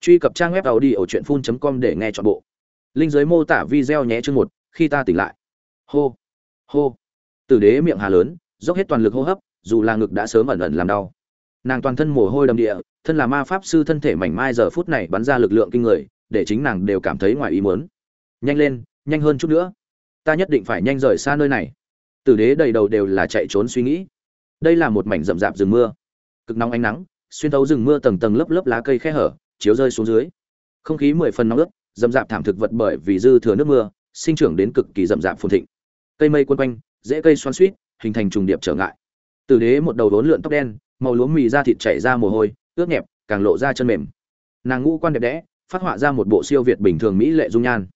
truy cập trang web tàu đi ở truyện phun com để nghe chọn bộ. Linh giới mô tả video nhé chương một, khi ta tỉnh lại. Hô hô. Tử đế miệng hà lớn, dốc hết toàn lực hô hấp, dù là ngực đã sớm ẩn ẩn làm đau. Nàng toàn thân mồ hôi đầm địa, thân là ma pháp sư thân thể mảnh mai giờ phút này bắn ra lực lượng kinh người, để chính nàng đều cảm thấy ngoài ý muốn. Nhanh lên, nhanh hơn chút nữa. Ta nhất định phải nhanh rời xa nơi này. Tử đế đầy đầu đều là chạy trốn suy nghĩ. Đây là một mảnh rậm rạp rừng mưa. Cực nóng ánh nắng, xuyên thấu rừng mưa tầng tầng lớp lớp lá cây khe hở chiếu rơi xuống dưới. Không khí mười phần nóng ướt rậm rạp thảm thực vật bởi vì dư thừa nước mưa, sinh trưởng đến cực kỳ rậm rạp phồn thịnh. Cây mây quân quanh dễ cây xoắn suýt hình thành trùng điệp trở ngại. Tử đế một đầu đốn lượn tóc đen, màu lúa mì da thịt chảy ra mồ hôi, ướt nhẹp, càng lộ ra chân mềm. Nàng ngũ quan đẹp đẽ, phát họa ra một bộ siêu việt bình thường mỹ lệ dung nhan.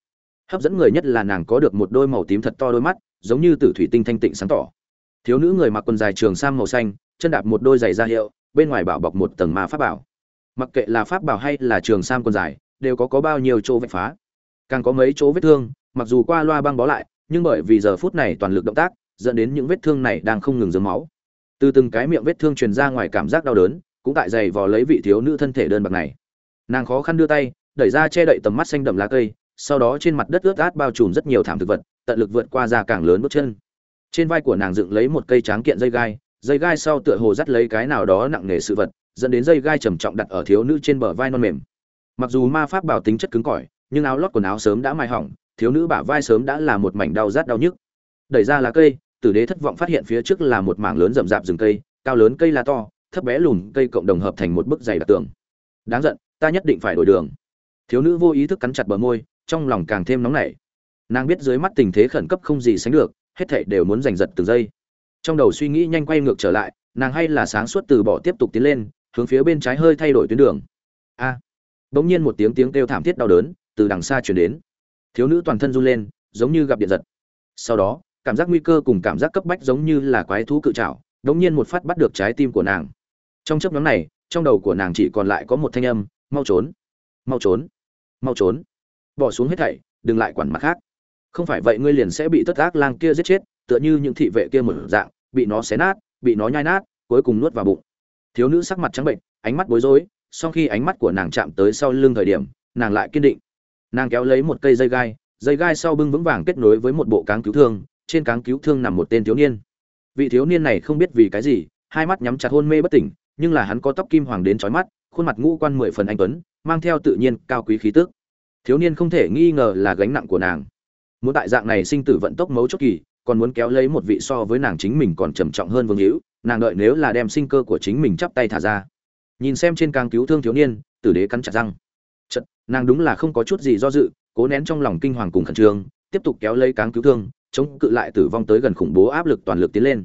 Hấp dẫn người nhất là nàng có được một đôi màu tím thật to đôi mắt, giống như tử thủy tinh thanh tịnh sáng tỏ. Thiếu nữ người mặc quần dài trường sam màu xanh, chân đạp một đôi giày da hiệu, bên ngoài bảo bọc một tầng ma pháp bảo mặc kệ là pháp bảo hay là trường sam quần dài, đều có có bao nhiêu chỗ vạch phá. Càng có mấy chỗ vết thương, mặc dù qua loa băng bó lại, nhưng bởi vì giờ phút này toàn lực động tác, dẫn đến những vết thương này đang không ngừng dướng máu. Từ từng cái miệng vết thương truyền ra ngoài cảm giác đau đớn, cũng tại giày vò lấy vị thiếu nữ thân thể đơn bạc này. Nàng khó khăn đưa tay, đẩy ra che đậy tầm mắt xanh đậm lá cây, sau đó trên mặt đất ướt át bao trùm rất nhiều thảm thực vật, tận lực vượt qua ra càng lớn bước chân. Trên vai của nàng dựng lấy một cây tráng kiện dây gai dây gai sau tựa hồ dắt lấy cái nào đó nặng nề sự vật dẫn đến dây gai trầm trọng đặt ở thiếu nữ trên bờ vai non mềm. Mặc dù ma pháp bảo tính chất cứng cỏi, nhưng áo lót quần áo sớm đã mai hỏng, thiếu nữ bả vai sớm đã là một mảnh đau rát đau nhức. Đẩy ra lá cây, tử đế thất vọng phát hiện phía trước là một mảng lớn rậm rạp rừng cây, cao lớn cây lá to, thấp bé lùn cây cộng đồng hợp thành một bức dày đặc tường. Đáng giận, ta nhất định phải đổi đường. Thiếu nữ vô ý thức cắn chặt bờ môi, trong lòng càng thêm nóng nảy. Nàng biết dưới mắt tình thế khẩn cấp không gì sánh được, hết thảy đều muốn giành giật từng giây. Trong đầu suy nghĩ nhanh quay ngược trở lại, nàng hay là sáng suốt từ bỏ tiếp tục tiến lên hướng phía bên trái hơi thay đổi tuyến đường. A. Bỗng nhiên một tiếng tiếng kêu thảm thiết đau đớn từ đằng xa truyền đến. Thiếu nữ toàn thân run lên, giống như gặp điện giật. Sau đó, cảm giác nguy cơ cùng cảm giác cấp bách giống như là quái thú cự trảo đống nhiên một phát bắt được trái tim của nàng. Trong chấp nhóm này, trong đầu của nàng chỉ còn lại có một thanh âm, mau trốn mau trốn mau trốn. Bỏ xuống hết thảy, đừng lại quản mặt khác. Không phải vậy ngươi liền sẽ bị tất ác lang kia giết chết, tựa như những thị vệ kia mở dạng, bị nó xé nát, bị nó nhai nát, cuối cùng nuốt vào bụng thiếu nữ sắc mặt trắng bệnh, ánh mắt bối rối sau khi ánh mắt của nàng chạm tới sau lưng thời điểm, nàng lại kiên định. Nàng kéo lấy một cây dây gai dây gai sau bưng vững vàng kết nối với một bộ cáng cứu thương, trên cáng cứu thương nằm một tên thiếu niên. Vị thiếu niên này không biết vì cái gì, hai mắt nhắm chặt hôn mê bất tỉnh, nhưng là hắn có tóc kim hoàng đến trói mắt, khuôn mặt ngũ quan mười phần anh tuấn, mang theo tự nhiên cao quý khí tức. Thiếu niên không thể nghi ngờ là gánh nặng của nàng. Muốn tại dạng này sinh tử vận tốc mấu chốt kỳ, còn muốn kéo lấy một vị so với nàng chính mình còn trầm trọng hơn vương hữu nàng đợi nếu là đem sinh cơ của chính mình chắp tay thả ra. Nhìn xem trên càng cứu thương thiếu niên, tử đế cắn chặt răng. Chật nàng đúng là không có chút gì do dự, cố nén trong lòng kinh hoàng cùng khẩn trương, tiếp tục kéo lấy cáng cứu thương, chống cự lại tử vong tới gần khủng bố áp lực toàn lực tiến lên.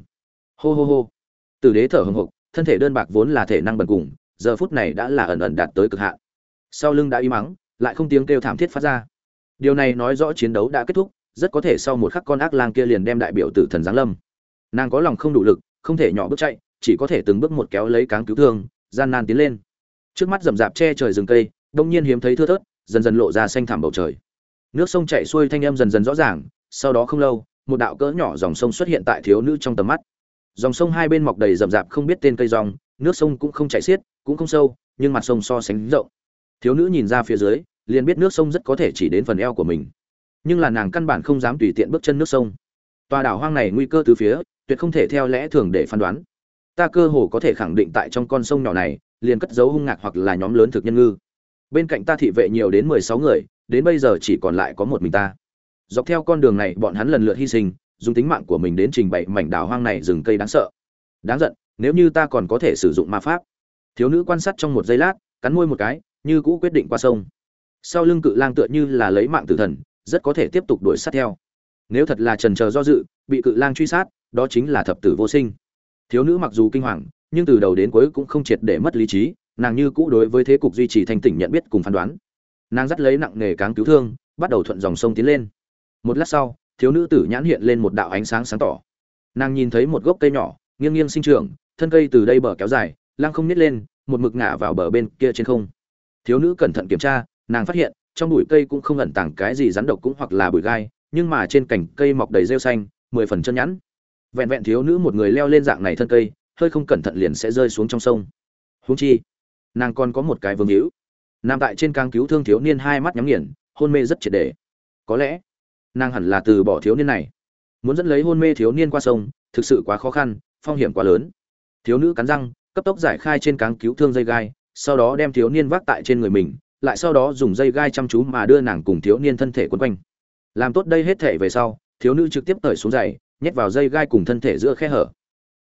Hô hô hô. Tử đế thở hồng hộc, thân thể đơn bạc vốn là thể năng bần cùng, giờ phút này đã là ẩn ẩn đạt tới cực hạn. Sau lưng đã im mắng, lại không tiếng kêu thảm thiết phát ra. Điều này nói rõ chiến đấu đã kết thúc, rất có thể sau một khắc con ác lang kia liền đem đại biểu tử thần giáng lâm. Nàng có lòng không đủ lực không thể nhỏ bước chạy, chỉ có thể từng bước một kéo lấy cáng cứu thương, gian nan tiến lên. Trước mắt rậm rạp che trời rừng cây, đông nhiên hiếm thấy thưa thớt, dần dần lộ ra xanh thảm bầu trời. Nước sông chảy xuôi thanh âm dần dần rõ ràng, sau đó không lâu, một đạo cỡ nhỏ dòng sông xuất hiện tại thiếu nữ trong tầm mắt. Dòng sông hai bên mọc đầy rậm rạp không biết tên cây rong, nước sông cũng không chảy xiết, cũng không sâu, nhưng mặt sông so sánh rộng. Thiếu nữ nhìn ra phía dưới, liền biết nước sông rất có thể chỉ đến phần eo của mình. Nhưng là nàng căn bản không dám tùy tiện bước chân nước sông. Tòa đảo hoang này nguy cơ từ phía tuyệt không thể theo lẽ thường để phán đoán. Ta cơ hồ có thể khẳng định tại trong con sông nhỏ này, liền cất giấu hung ngạc hoặc là nhóm lớn thực nhân ngư. Bên cạnh ta thị vệ nhiều đến mười sáu người, đến bây giờ chỉ còn lại có một mình ta. Dọc theo con đường này, bọn hắn lần lượt hy sinh, dùng tính mạng của mình đến trình bày mảnh đảo hoang này rừng cây đáng sợ. Đáng giận, nếu như ta còn có thể sử dụng ma pháp. Thiếu nữ quan sát trong một giây lát, cắn môi một cái, như cũ quyết định qua sông. Sau lưng cự lang tựa như là lấy mạng tử thần, rất có thể tiếp tục đuổi sát theo. Nếu thật là trần chờ do dự, bị cự lang truy sát đó chính là thập tử vô sinh. Thiếu nữ mặc dù kinh hoàng, nhưng từ đầu đến cuối cũng không triệt để mất lý trí, nàng như cũ đối với thế cục duy trì thanh tỉnh nhận biết cùng phán đoán. Nàng dắt lấy nặng nghề cáng cứu thương, bắt đầu thuận dòng sông tiến lên. Một lát sau, thiếu nữ tử nhãn hiện lên một đạo ánh sáng sáng tỏ. Nàng nhìn thấy một gốc cây nhỏ, nghiêng nghiêng sinh trưởng, thân cây từ đây bờ kéo dài lang không nít lên, một mực ngả vào bờ bên kia trên không. Thiếu nữ cẩn thận kiểm tra, nàng phát hiện, trong bụi cây cũng không ẩn tàng cái gì rắn độc cũng hoặc là bụi gai, nhưng mà trên cành cây mọc đầy rêu xanh, mười phần chân nhẵn vẹn vẹn thiếu nữ một người leo lên dạng này thân cây, hơi không cẩn thận liền sẽ rơi xuống trong sông. Húng chi, nàng còn có một cái vương hữu. Nằm tại trên càng cứu thương thiếu niên hai mắt nhắm nghiền, hôn mê rất triệt đề có lẽ, nàng hẳn là từ bỏ thiếu niên này. Muốn dẫn lấy hôn mê thiếu niên qua sông, thực sự quá khó khăn, phong hiểm quá lớn. Thiếu nữ cắn răng, cấp tốc giải khai trên càng cứu thương dây gai, sau đó đem thiếu niên vác tại trên người mình, lại sau đó dùng dây gai chăm chú mà đưa nàng cùng thiếu niên thân thể quấn quanh. Làm tốt đây hết thể về sau, thiếu nữ trực tiếp cởi xuống giày nhét vào dây gai cùng thân thể giữa khe hở.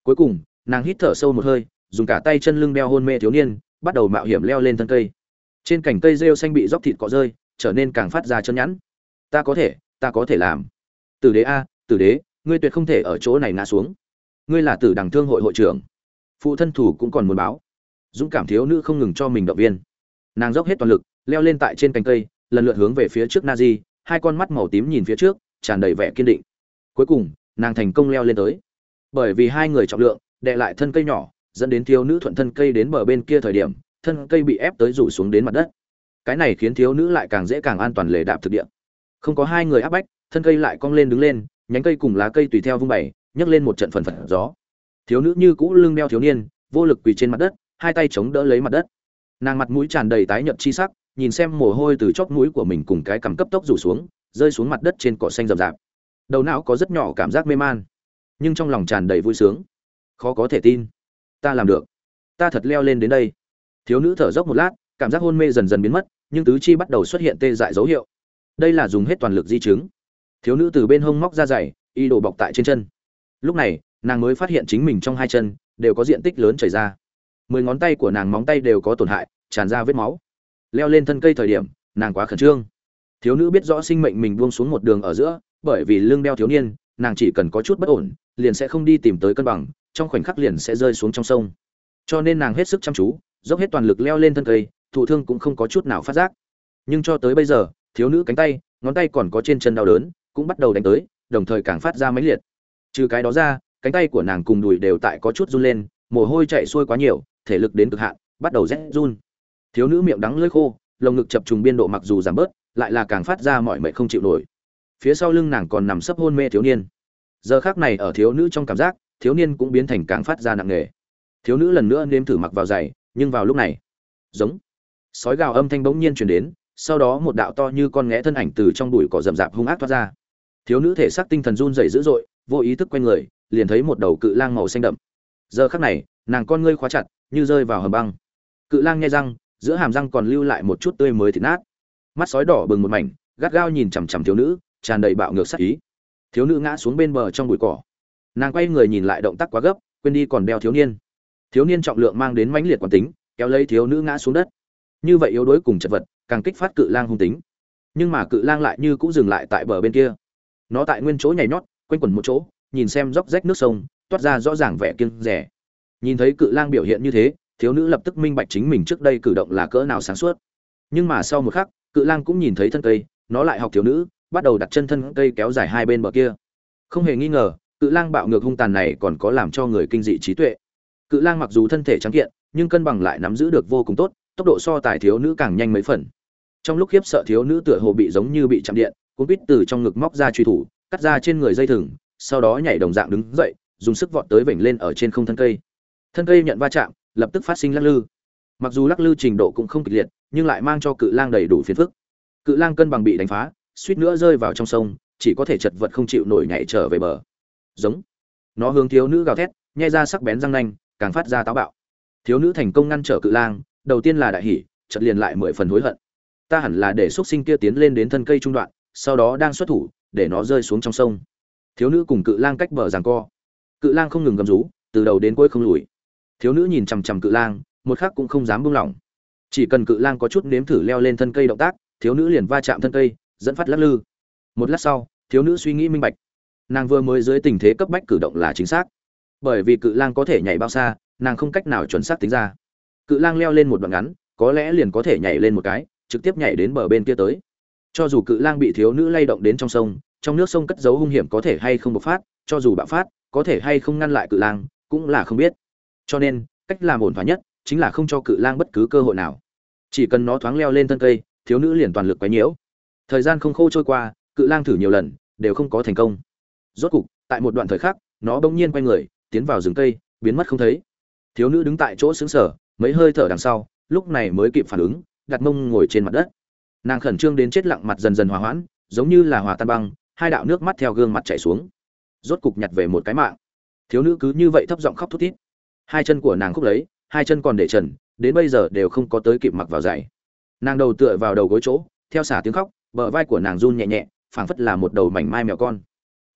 Cuối cùng, nàng hít thở sâu một hơi, dùng cả tay chân lưng đeo hôn mê thiếu niên, bắt đầu mạo hiểm leo lên thân cây. Trên cành cây rêu xanh bị róc thịt cọ rơi, trở nên càng phát ra chân nhẵn. Ta có thể, ta có thể làm. Tử đế a, tử đế, ngươi tuyệt không thể ở chỗ này ngã xuống. Ngươi là tử đằng thương hội hội trưởng. Phụ thân thủ cũng còn muốn báo. Dũng cảm thiếu nữ không ngừng cho mình động viên. Nàng dốc hết toàn lực, leo lên tại trên cành cây, lần lượt hướng về phía trước na di, hai con mắt màu tím nhìn phía trước, tràn đầy vẻ kiên định. Cuối cùng nàng thành công leo lên tới. Bởi vì hai người trọng lượng, đè lại thân cây nhỏ, dẫn đến thiếu nữ thuận thân cây đến bờ bên kia thời điểm, thân cây bị ép tới rủ xuống đến mặt đất. Cái này khiến thiếu nữ lại càng dễ càng an toàn lề đạp thực địa. Không có hai người áp bách, thân cây lại cong lên đứng lên, nhánh cây cùng lá cây tùy theo vung bày, nhấc lên một trận phần phật gió. Thiếu nữ như cũ lưng đeo thiếu niên, vô lực quỳ trên mặt đất, hai tay chống đỡ lấy mặt đất. Nàng mặt mũi tràn đầy tái nhợt chi sắc, nhìn xem mồ hôi từ chóp mũi của mình cùng cái cằm cấp tốc rủ xuống, rơi xuống mặt đất trên cỏ xanh rậm rạp đầu não có rất nhỏ cảm giác mê man, nhưng trong lòng tràn đầy vui sướng. Khó có thể tin. Ta làm được. Ta thật leo lên đến đây. Thiếu nữ thở dốc một lát, cảm giác hôn mê dần dần biến mất, nhưng tứ chi bắt đầu xuất hiện tê dại dấu hiệu. Đây là dùng hết toàn lực di chứng. Thiếu nữ từ bên hông móc ra giày, y đổ bọc tại trên chân. Lúc này, nàng mới phát hiện chính mình trong hai chân đều có diện tích lớn chảy ra. Mười ngón tay của nàng móng tay đều có tổn hại, tràn ra vết máu. Leo lên thân cây thời điểm, nàng quá khẩn trương. Thiếu nữ biết rõ sinh mệnh mình buông xuống một đường ở giữa bởi vì lưng đeo thiếu niên, nàng chỉ cần có chút bất ổn, liền sẽ không đi tìm tới cân bằng, trong khoảnh khắc liền sẽ rơi xuống trong sông. Cho nên nàng hết sức chăm chú, dốc hết toàn lực leo lên thân cây, thụ thương cũng không có chút nào phát giác. Nhưng cho tới bây giờ, thiếu nữ cánh tay, ngón tay còn có trên chân đau đớn, cũng bắt đầu đánh tới, đồng thời càng phát ra máy liệt. Trừ cái đó ra, cánh tay của nàng cùng đùi đều tại có chút run lên, mồ hôi chạy xuôi quá nhiều, thể lực đến cực hạn, bắt đầu rét run. Thiếu nữ miệng đắng lưỡi khô, lồng ngực chập trùng biên độ mặc dù giảm bớt, lại là càng phát ra mọi mệnh không chịu nổi phía sau lưng nàng còn nằm sấp hôn mê thiếu niên. Giờ khác này ở thiếu nữ trong cảm giác, thiếu niên cũng biến thành càng phát ra nặng nề. Thiếu nữ lần nữa nếm thử mặc vào giày, nhưng vào lúc này, giống sói gào âm thanh bỗng nhiên chuyển đến, sau đó một đạo to như con nghẽ thân ảnh từ trong bụi cỏ rậm rạp hung ác thoát ra. Thiếu nữ thể xác tinh thần run rẩy dữ dội, vô ý thức quay người, liền thấy một đầu cự lang màu xanh đậm. Giờ khắc này, nàng con ngươi khóa chặt, như rơi vào hầm băng. Cự lang nghe răng, giữa hàm răng còn lưu lại một chút tươi mới thịt nát. Mắt sói đỏ bừng một mảnh, gắt gao nhìn chằm chằm thiếu nữ tràn đầy bạo ngược sắc ý. Thiếu nữ ngã xuống bên bờ trong bụi cỏ. Nàng quay người nhìn lại động tác quá gấp, quên đi còn đeo thiếu niên. Thiếu niên trọng lượng mang đến mãnh liệt quán tính, kéo lấy thiếu nữ ngã xuống đất. Như vậy yếu đuối cùng chật vật, càng kích phát cự lang hung tính. Nhưng mà cự lang lại như cũng dừng lại tại bờ bên kia. Nó tại nguyên chỗ nhảy nhót, quanh quẩn một chỗ, nhìn xem róc rách nước sông, toát ra rõ ràng vẻ kiêng rẻ nhìn thấy cự lang biểu hiện như thế, thiếu nữ lập tức minh bạch chính mình trước đây cử động là cỡ nào sáng suốt. Nhưng mà sau một khắc, cự lang cũng nhìn thấy thân cây, nó lại học thiếu nữ bắt đầu đặt chân thân cây kéo dài hai bên bờ kia. Không hề nghi ngờ, cự lang bạo ngược hung tàn này còn có làm cho người kinh dị trí tuệ. Cự lang mặc dù thân thể trắng kiện, nhưng cân bằng lại nắm giữ được vô cùng tốt, tốc độ so tài thiếu nữ càng nhanh mấy phần. Trong lúc khiếp sợ thiếu nữ tựa hồ bị giống như bị chạm điện, cuốn biết từ trong ngực móc ra truy thủ, cắt ra trên người dây thừng, sau đó nhảy đồng dạng đứng dậy, dùng sức vọt tới vểnh lên ở trên không thân cây. Thân cây nhận va chạm, lập tức phát sinh lắc lư. Mặc dù lắc lư trình độ cũng không kịch liệt, nhưng lại mang cho cự lang đầy đủ phiền phức. Cự lang cân bằng bị đánh phá suýt nữa rơi vào trong sông, chỉ có thể chật vật không chịu nổi nhảy trở về bờ. Giống. Nó hướng thiếu nữ gào thét, nhai ra sắc bén răng nanh, càng phát ra táo bạo. Thiếu nữ thành công ngăn trở cự lang, đầu tiên là đại hỉ, chợt liền lại mười phần hối hận. Ta hẳn là để xuất sinh kia tiến lên đến thân cây trung đoạn, sau đó đang xuất thủ, để nó rơi xuống trong sông. Thiếu nữ cùng cự lang cách bờ giằng co. Cự lang không ngừng gầm rú, từ đầu đến cuối không lùi. Thiếu nữ nhìn chằm chằm cự lang, một khắc cũng không dám buông lỏng. Chỉ cần cự lang có chút nếm thử leo lên thân cây động tác, thiếu nữ liền va chạm thân cây dẫn phát lắc lư. Một lát sau, thiếu nữ suy nghĩ minh bạch. Nàng vừa mới dưới tình thế cấp bách cử động là chính xác. Bởi vì cự lang có thể nhảy bao xa, nàng không cách nào chuẩn xác tính ra. Cự lang leo lên một đoạn ngắn, có lẽ liền có thể nhảy lên một cái, trực tiếp nhảy đến bờ bên kia tới. Cho dù cự lang bị thiếu nữ lay động đến trong sông, trong nước sông cất giấu hung hiểm có thể hay không bộc phát, cho dù bạo phát, có thể hay không ngăn lại cự lang, cũng là không biết. Cho nên, cách làm ổn thỏa nhất chính là không cho cự lang bất cứ cơ hội nào. Chỉ cần nó thoáng leo lên thân cây, thiếu nữ liền toàn lực quấy nhiễu thời gian không khô trôi qua, cự lang thử nhiều lần, đều không có thành công. Rốt cục, tại một đoạn thời khắc, nó bỗng nhiên quay người, tiến vào rừng cây, biến mất không thấy. Thiếu nữ đứng tại chỗ xứng sở mấy hơi thở đằng sau, lúc này mới kịp phản ứng, đặt mông ngồi trên mặt đất. Nàng khẩn trương đến chết lặng mặt dần dần hòa hoãn, giống như là hòa tan băng, hai đạo nước mắt theo gương mặt chảy xuống. Rốt cục nhặt về một cái mạng. Thiếu nữ cứ như vậy thấp giọng khóc thút thít. Hai chân của nàng khúc lấy, hai chân còn để trần, đến bây giờ đều không có tới kịp mặc vào giày. Nàng đầu tựa vào đầu gối chỗ, theo xả tiếng khóc bờ vai của nàng run nhẹ nhẹ, phảng phất là một đầu mảnh mai mèo con.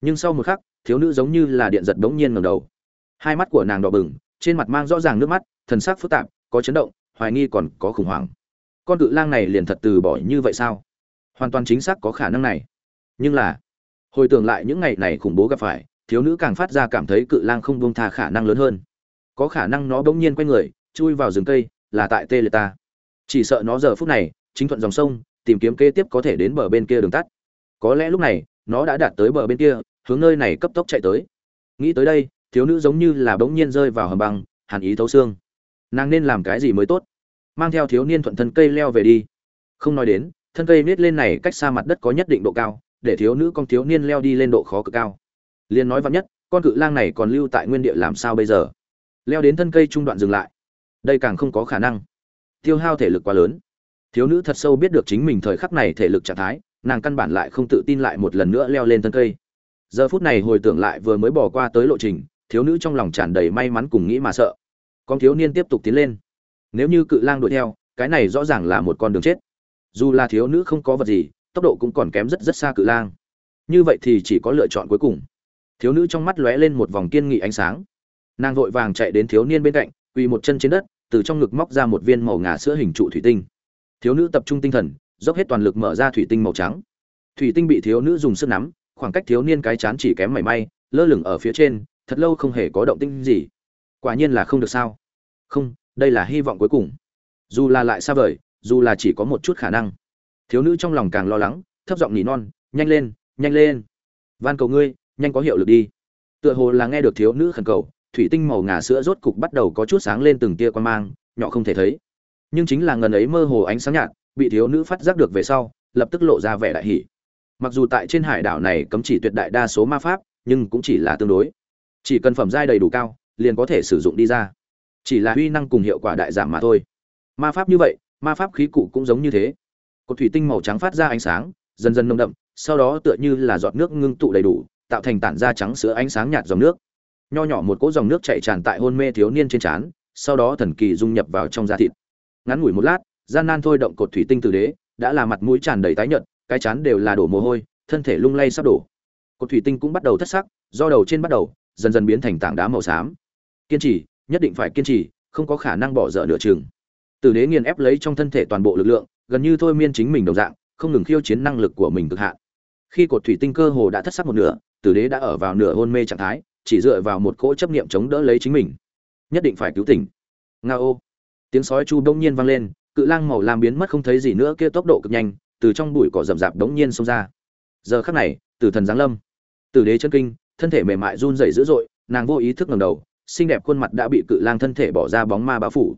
Nhưng sau một khắc, thiếu nữ giống như là điện giật đống nhiên ngẩng đầu. Hai mắt của nàng đỏ bừng, trên mặt mang rõ ràng nước mắt, thần sắc phức tạp, có chấn động, hoài nghi còn có khủng hoảng. Con cự lang này liền thật từ bỏ như vậy sao? Hoàn toàn chính xác có khả năng này. Nhưng là, hồi tưởng lại những ngày này khủng bố gặp phải, thiếu nữ càng phát ra cảm thấy cự lang không buông tha khả năng lớn hơn. Có khả năng nó bỗng nhiên quay người, chui vào rừng cây, là tại tê liệt ta. Chỉ sợ nó giờ phút này, chính thuận dòng sông tìm kiếm kế tiếp có thể đến bờ bên kia đường tắt. Có lẽ lúc này, nó đã đạt tới bờ bên kia, hướng nơi này cấp tốc chạy tới. Nghĩ tới đây, thiếu nữ giống như là bỗng nhiên rơi vào hầm băng, hàn ý thấu xương. Nàng nên làm cái gì mới tốt? Mang theo thiếu niên thuận thân cây leo về đi. Không nói đến, thân cây nết lên này cách xa mặt đất có nhất định độ cao, để thiếu nữ con thiếu niên leo đi lên độ khó cực cao. Liền nói vắn nhất, con cự lang này còn lưu tại nguyên địa làm sao bây giờ? Leo đến thân cây trung đoạn dừng lại. Đây càng không có khả năng. Tiêu hao thể lực quá lớn thiếu nữ thật sâu biết được chính mình thời khắc này thể lực trạng thái, nàng căn bản lại không tự tin lại một lần nữa leo lên thân cây. Giờ phút này hồi tưởng lại vừa mới bỏ qua tới lộ trình, thiếu nữ trong lòng tràn đầy may mắn cùng nghĩ mà sợ. Con thiếu niên tiếp tục tiến lên. Nếu như cự lang đuổi theo, cái này rõ ràng là một con đường chết. Dù là thiếu nữ không có vật gì, tốc độ cũng còn kém rất rất xa cự lang. Như vậy thì chỉ có lựa chọn cuối cùng. Thiếu nữ trong mắt lóe lên một vòng kiên nghị ánh sáng. Nàng vội vàng chạy đến thiếu niên bên cạnh, quỳ một chân trên đất, từ trong ngực móc ra một viên màu ngà sữa hình trụ thủy tinh thiếu nữ tập trung tinh thần, dốc hết toàn lực mở ra thủy tinh màu trắng. Thủy tinh bị thiếu nữ dùng sức nắm, khoảng cách thiếu niên cái chán chỉ kém mảy may, lơ lửng ở phía trên, thật lâu không hề có động tinh gì. Quả nhiên là không được sao? Không, đây là hy vọng cuối cùng. Dù là lại xa vời, dù là chỉ có một chút khả năng. Thiếu nữ trong lòng càng lo lắng, thấp giọng nỉ non, nhanh lên nhanh lên. Van cầu ngươi, nhanh có hiệu lực đi. Tựa hồ là nghe được thiếu nữ khẩn cầu, thủy tinh màu ngà sữa rốt cục bắt đầu có chút sáng lên từng tia quan mang, nhỏ không thể thấy nhưng chính là ngần ấy mơ hồ ánh sáng nhạt, bị thiếu nữ phát giác được về sau, lập tức lộ ra vẻ đại hỷ mặc dù tại trên hải đảo này cấm chỉ tuyệt đại đa số ma pháp, nhưng cũng chỉ là tương đối. Chỉ cần phẩm giai đầy đủ cao, liền có thể sử dụng đi ra. Chỉ là huy năng cùng hiệu quả đại giảm mà thôi. Ma pháp như vậy, ma pháp khí cụ cũng giống như thế. Cột thủy tinh màu trắng phát ra ánh sáng, dần dần nông đậm, sau đó tựa như là giọt nước ngưng tụ đầy đủ, tạo thành tản da trắng sữa ánh sáng nhạt dòng nước. Nho nhỏ một cỗ dòng nước chảy tràn tại hôn mê thiếu niên trên trán, sau đó thần kỳ dung nhập vào trong da thịt ngắn ngủi một lát, gian nan thôi động cột thủy tinh từ đế, đã là mặt mũi tràn đầy tái nhợt, cái chán đều là đổ mồ hôi, thân thể lung lay sắp đổ. Cột thủy tinh cũng bắt đầu thất sắc, do đầu trên bắt đầu, dần dần biến thành tảng đá màu xám. Kiên trì, nhất định phải kiên trì, không có khả năng bỏ dở nửa chừng. Tử đế nghiền ép lấy trong thân thể toàn bộ lực lượng, gần như thôi miên chính mình đồng dạng, không ngừng khiêu chiến năng lực của mình cực hạn. Khi cột thủy tinh cơ hồ đã thất sắc một nửa tử đế đã ở vào nửa hôn mê trạng thái, chỉ dựa vào một cỗ chấp niệm chống đỡ lấy chính mình. Nhất định phải cứu tỉnh. Nga ô tiếng sói chu đông nhiên vang lên, cự lang màu lam biến mất không thấy gì nữa, kia tốc độ cực nhanh, từ trong bụi cỏ rậm rạp đống nhiên xông ra. Giờ khắc này, tử thần giáng lâm. Tử đế chân kinh, thân thể mềm mại run rẩy dữ dội, nàng vô ý thức ngẩng đầu, xinh đẹp khuôn mặt đã bị cự lang thân thể bỏ ra bóng ma bao phủ.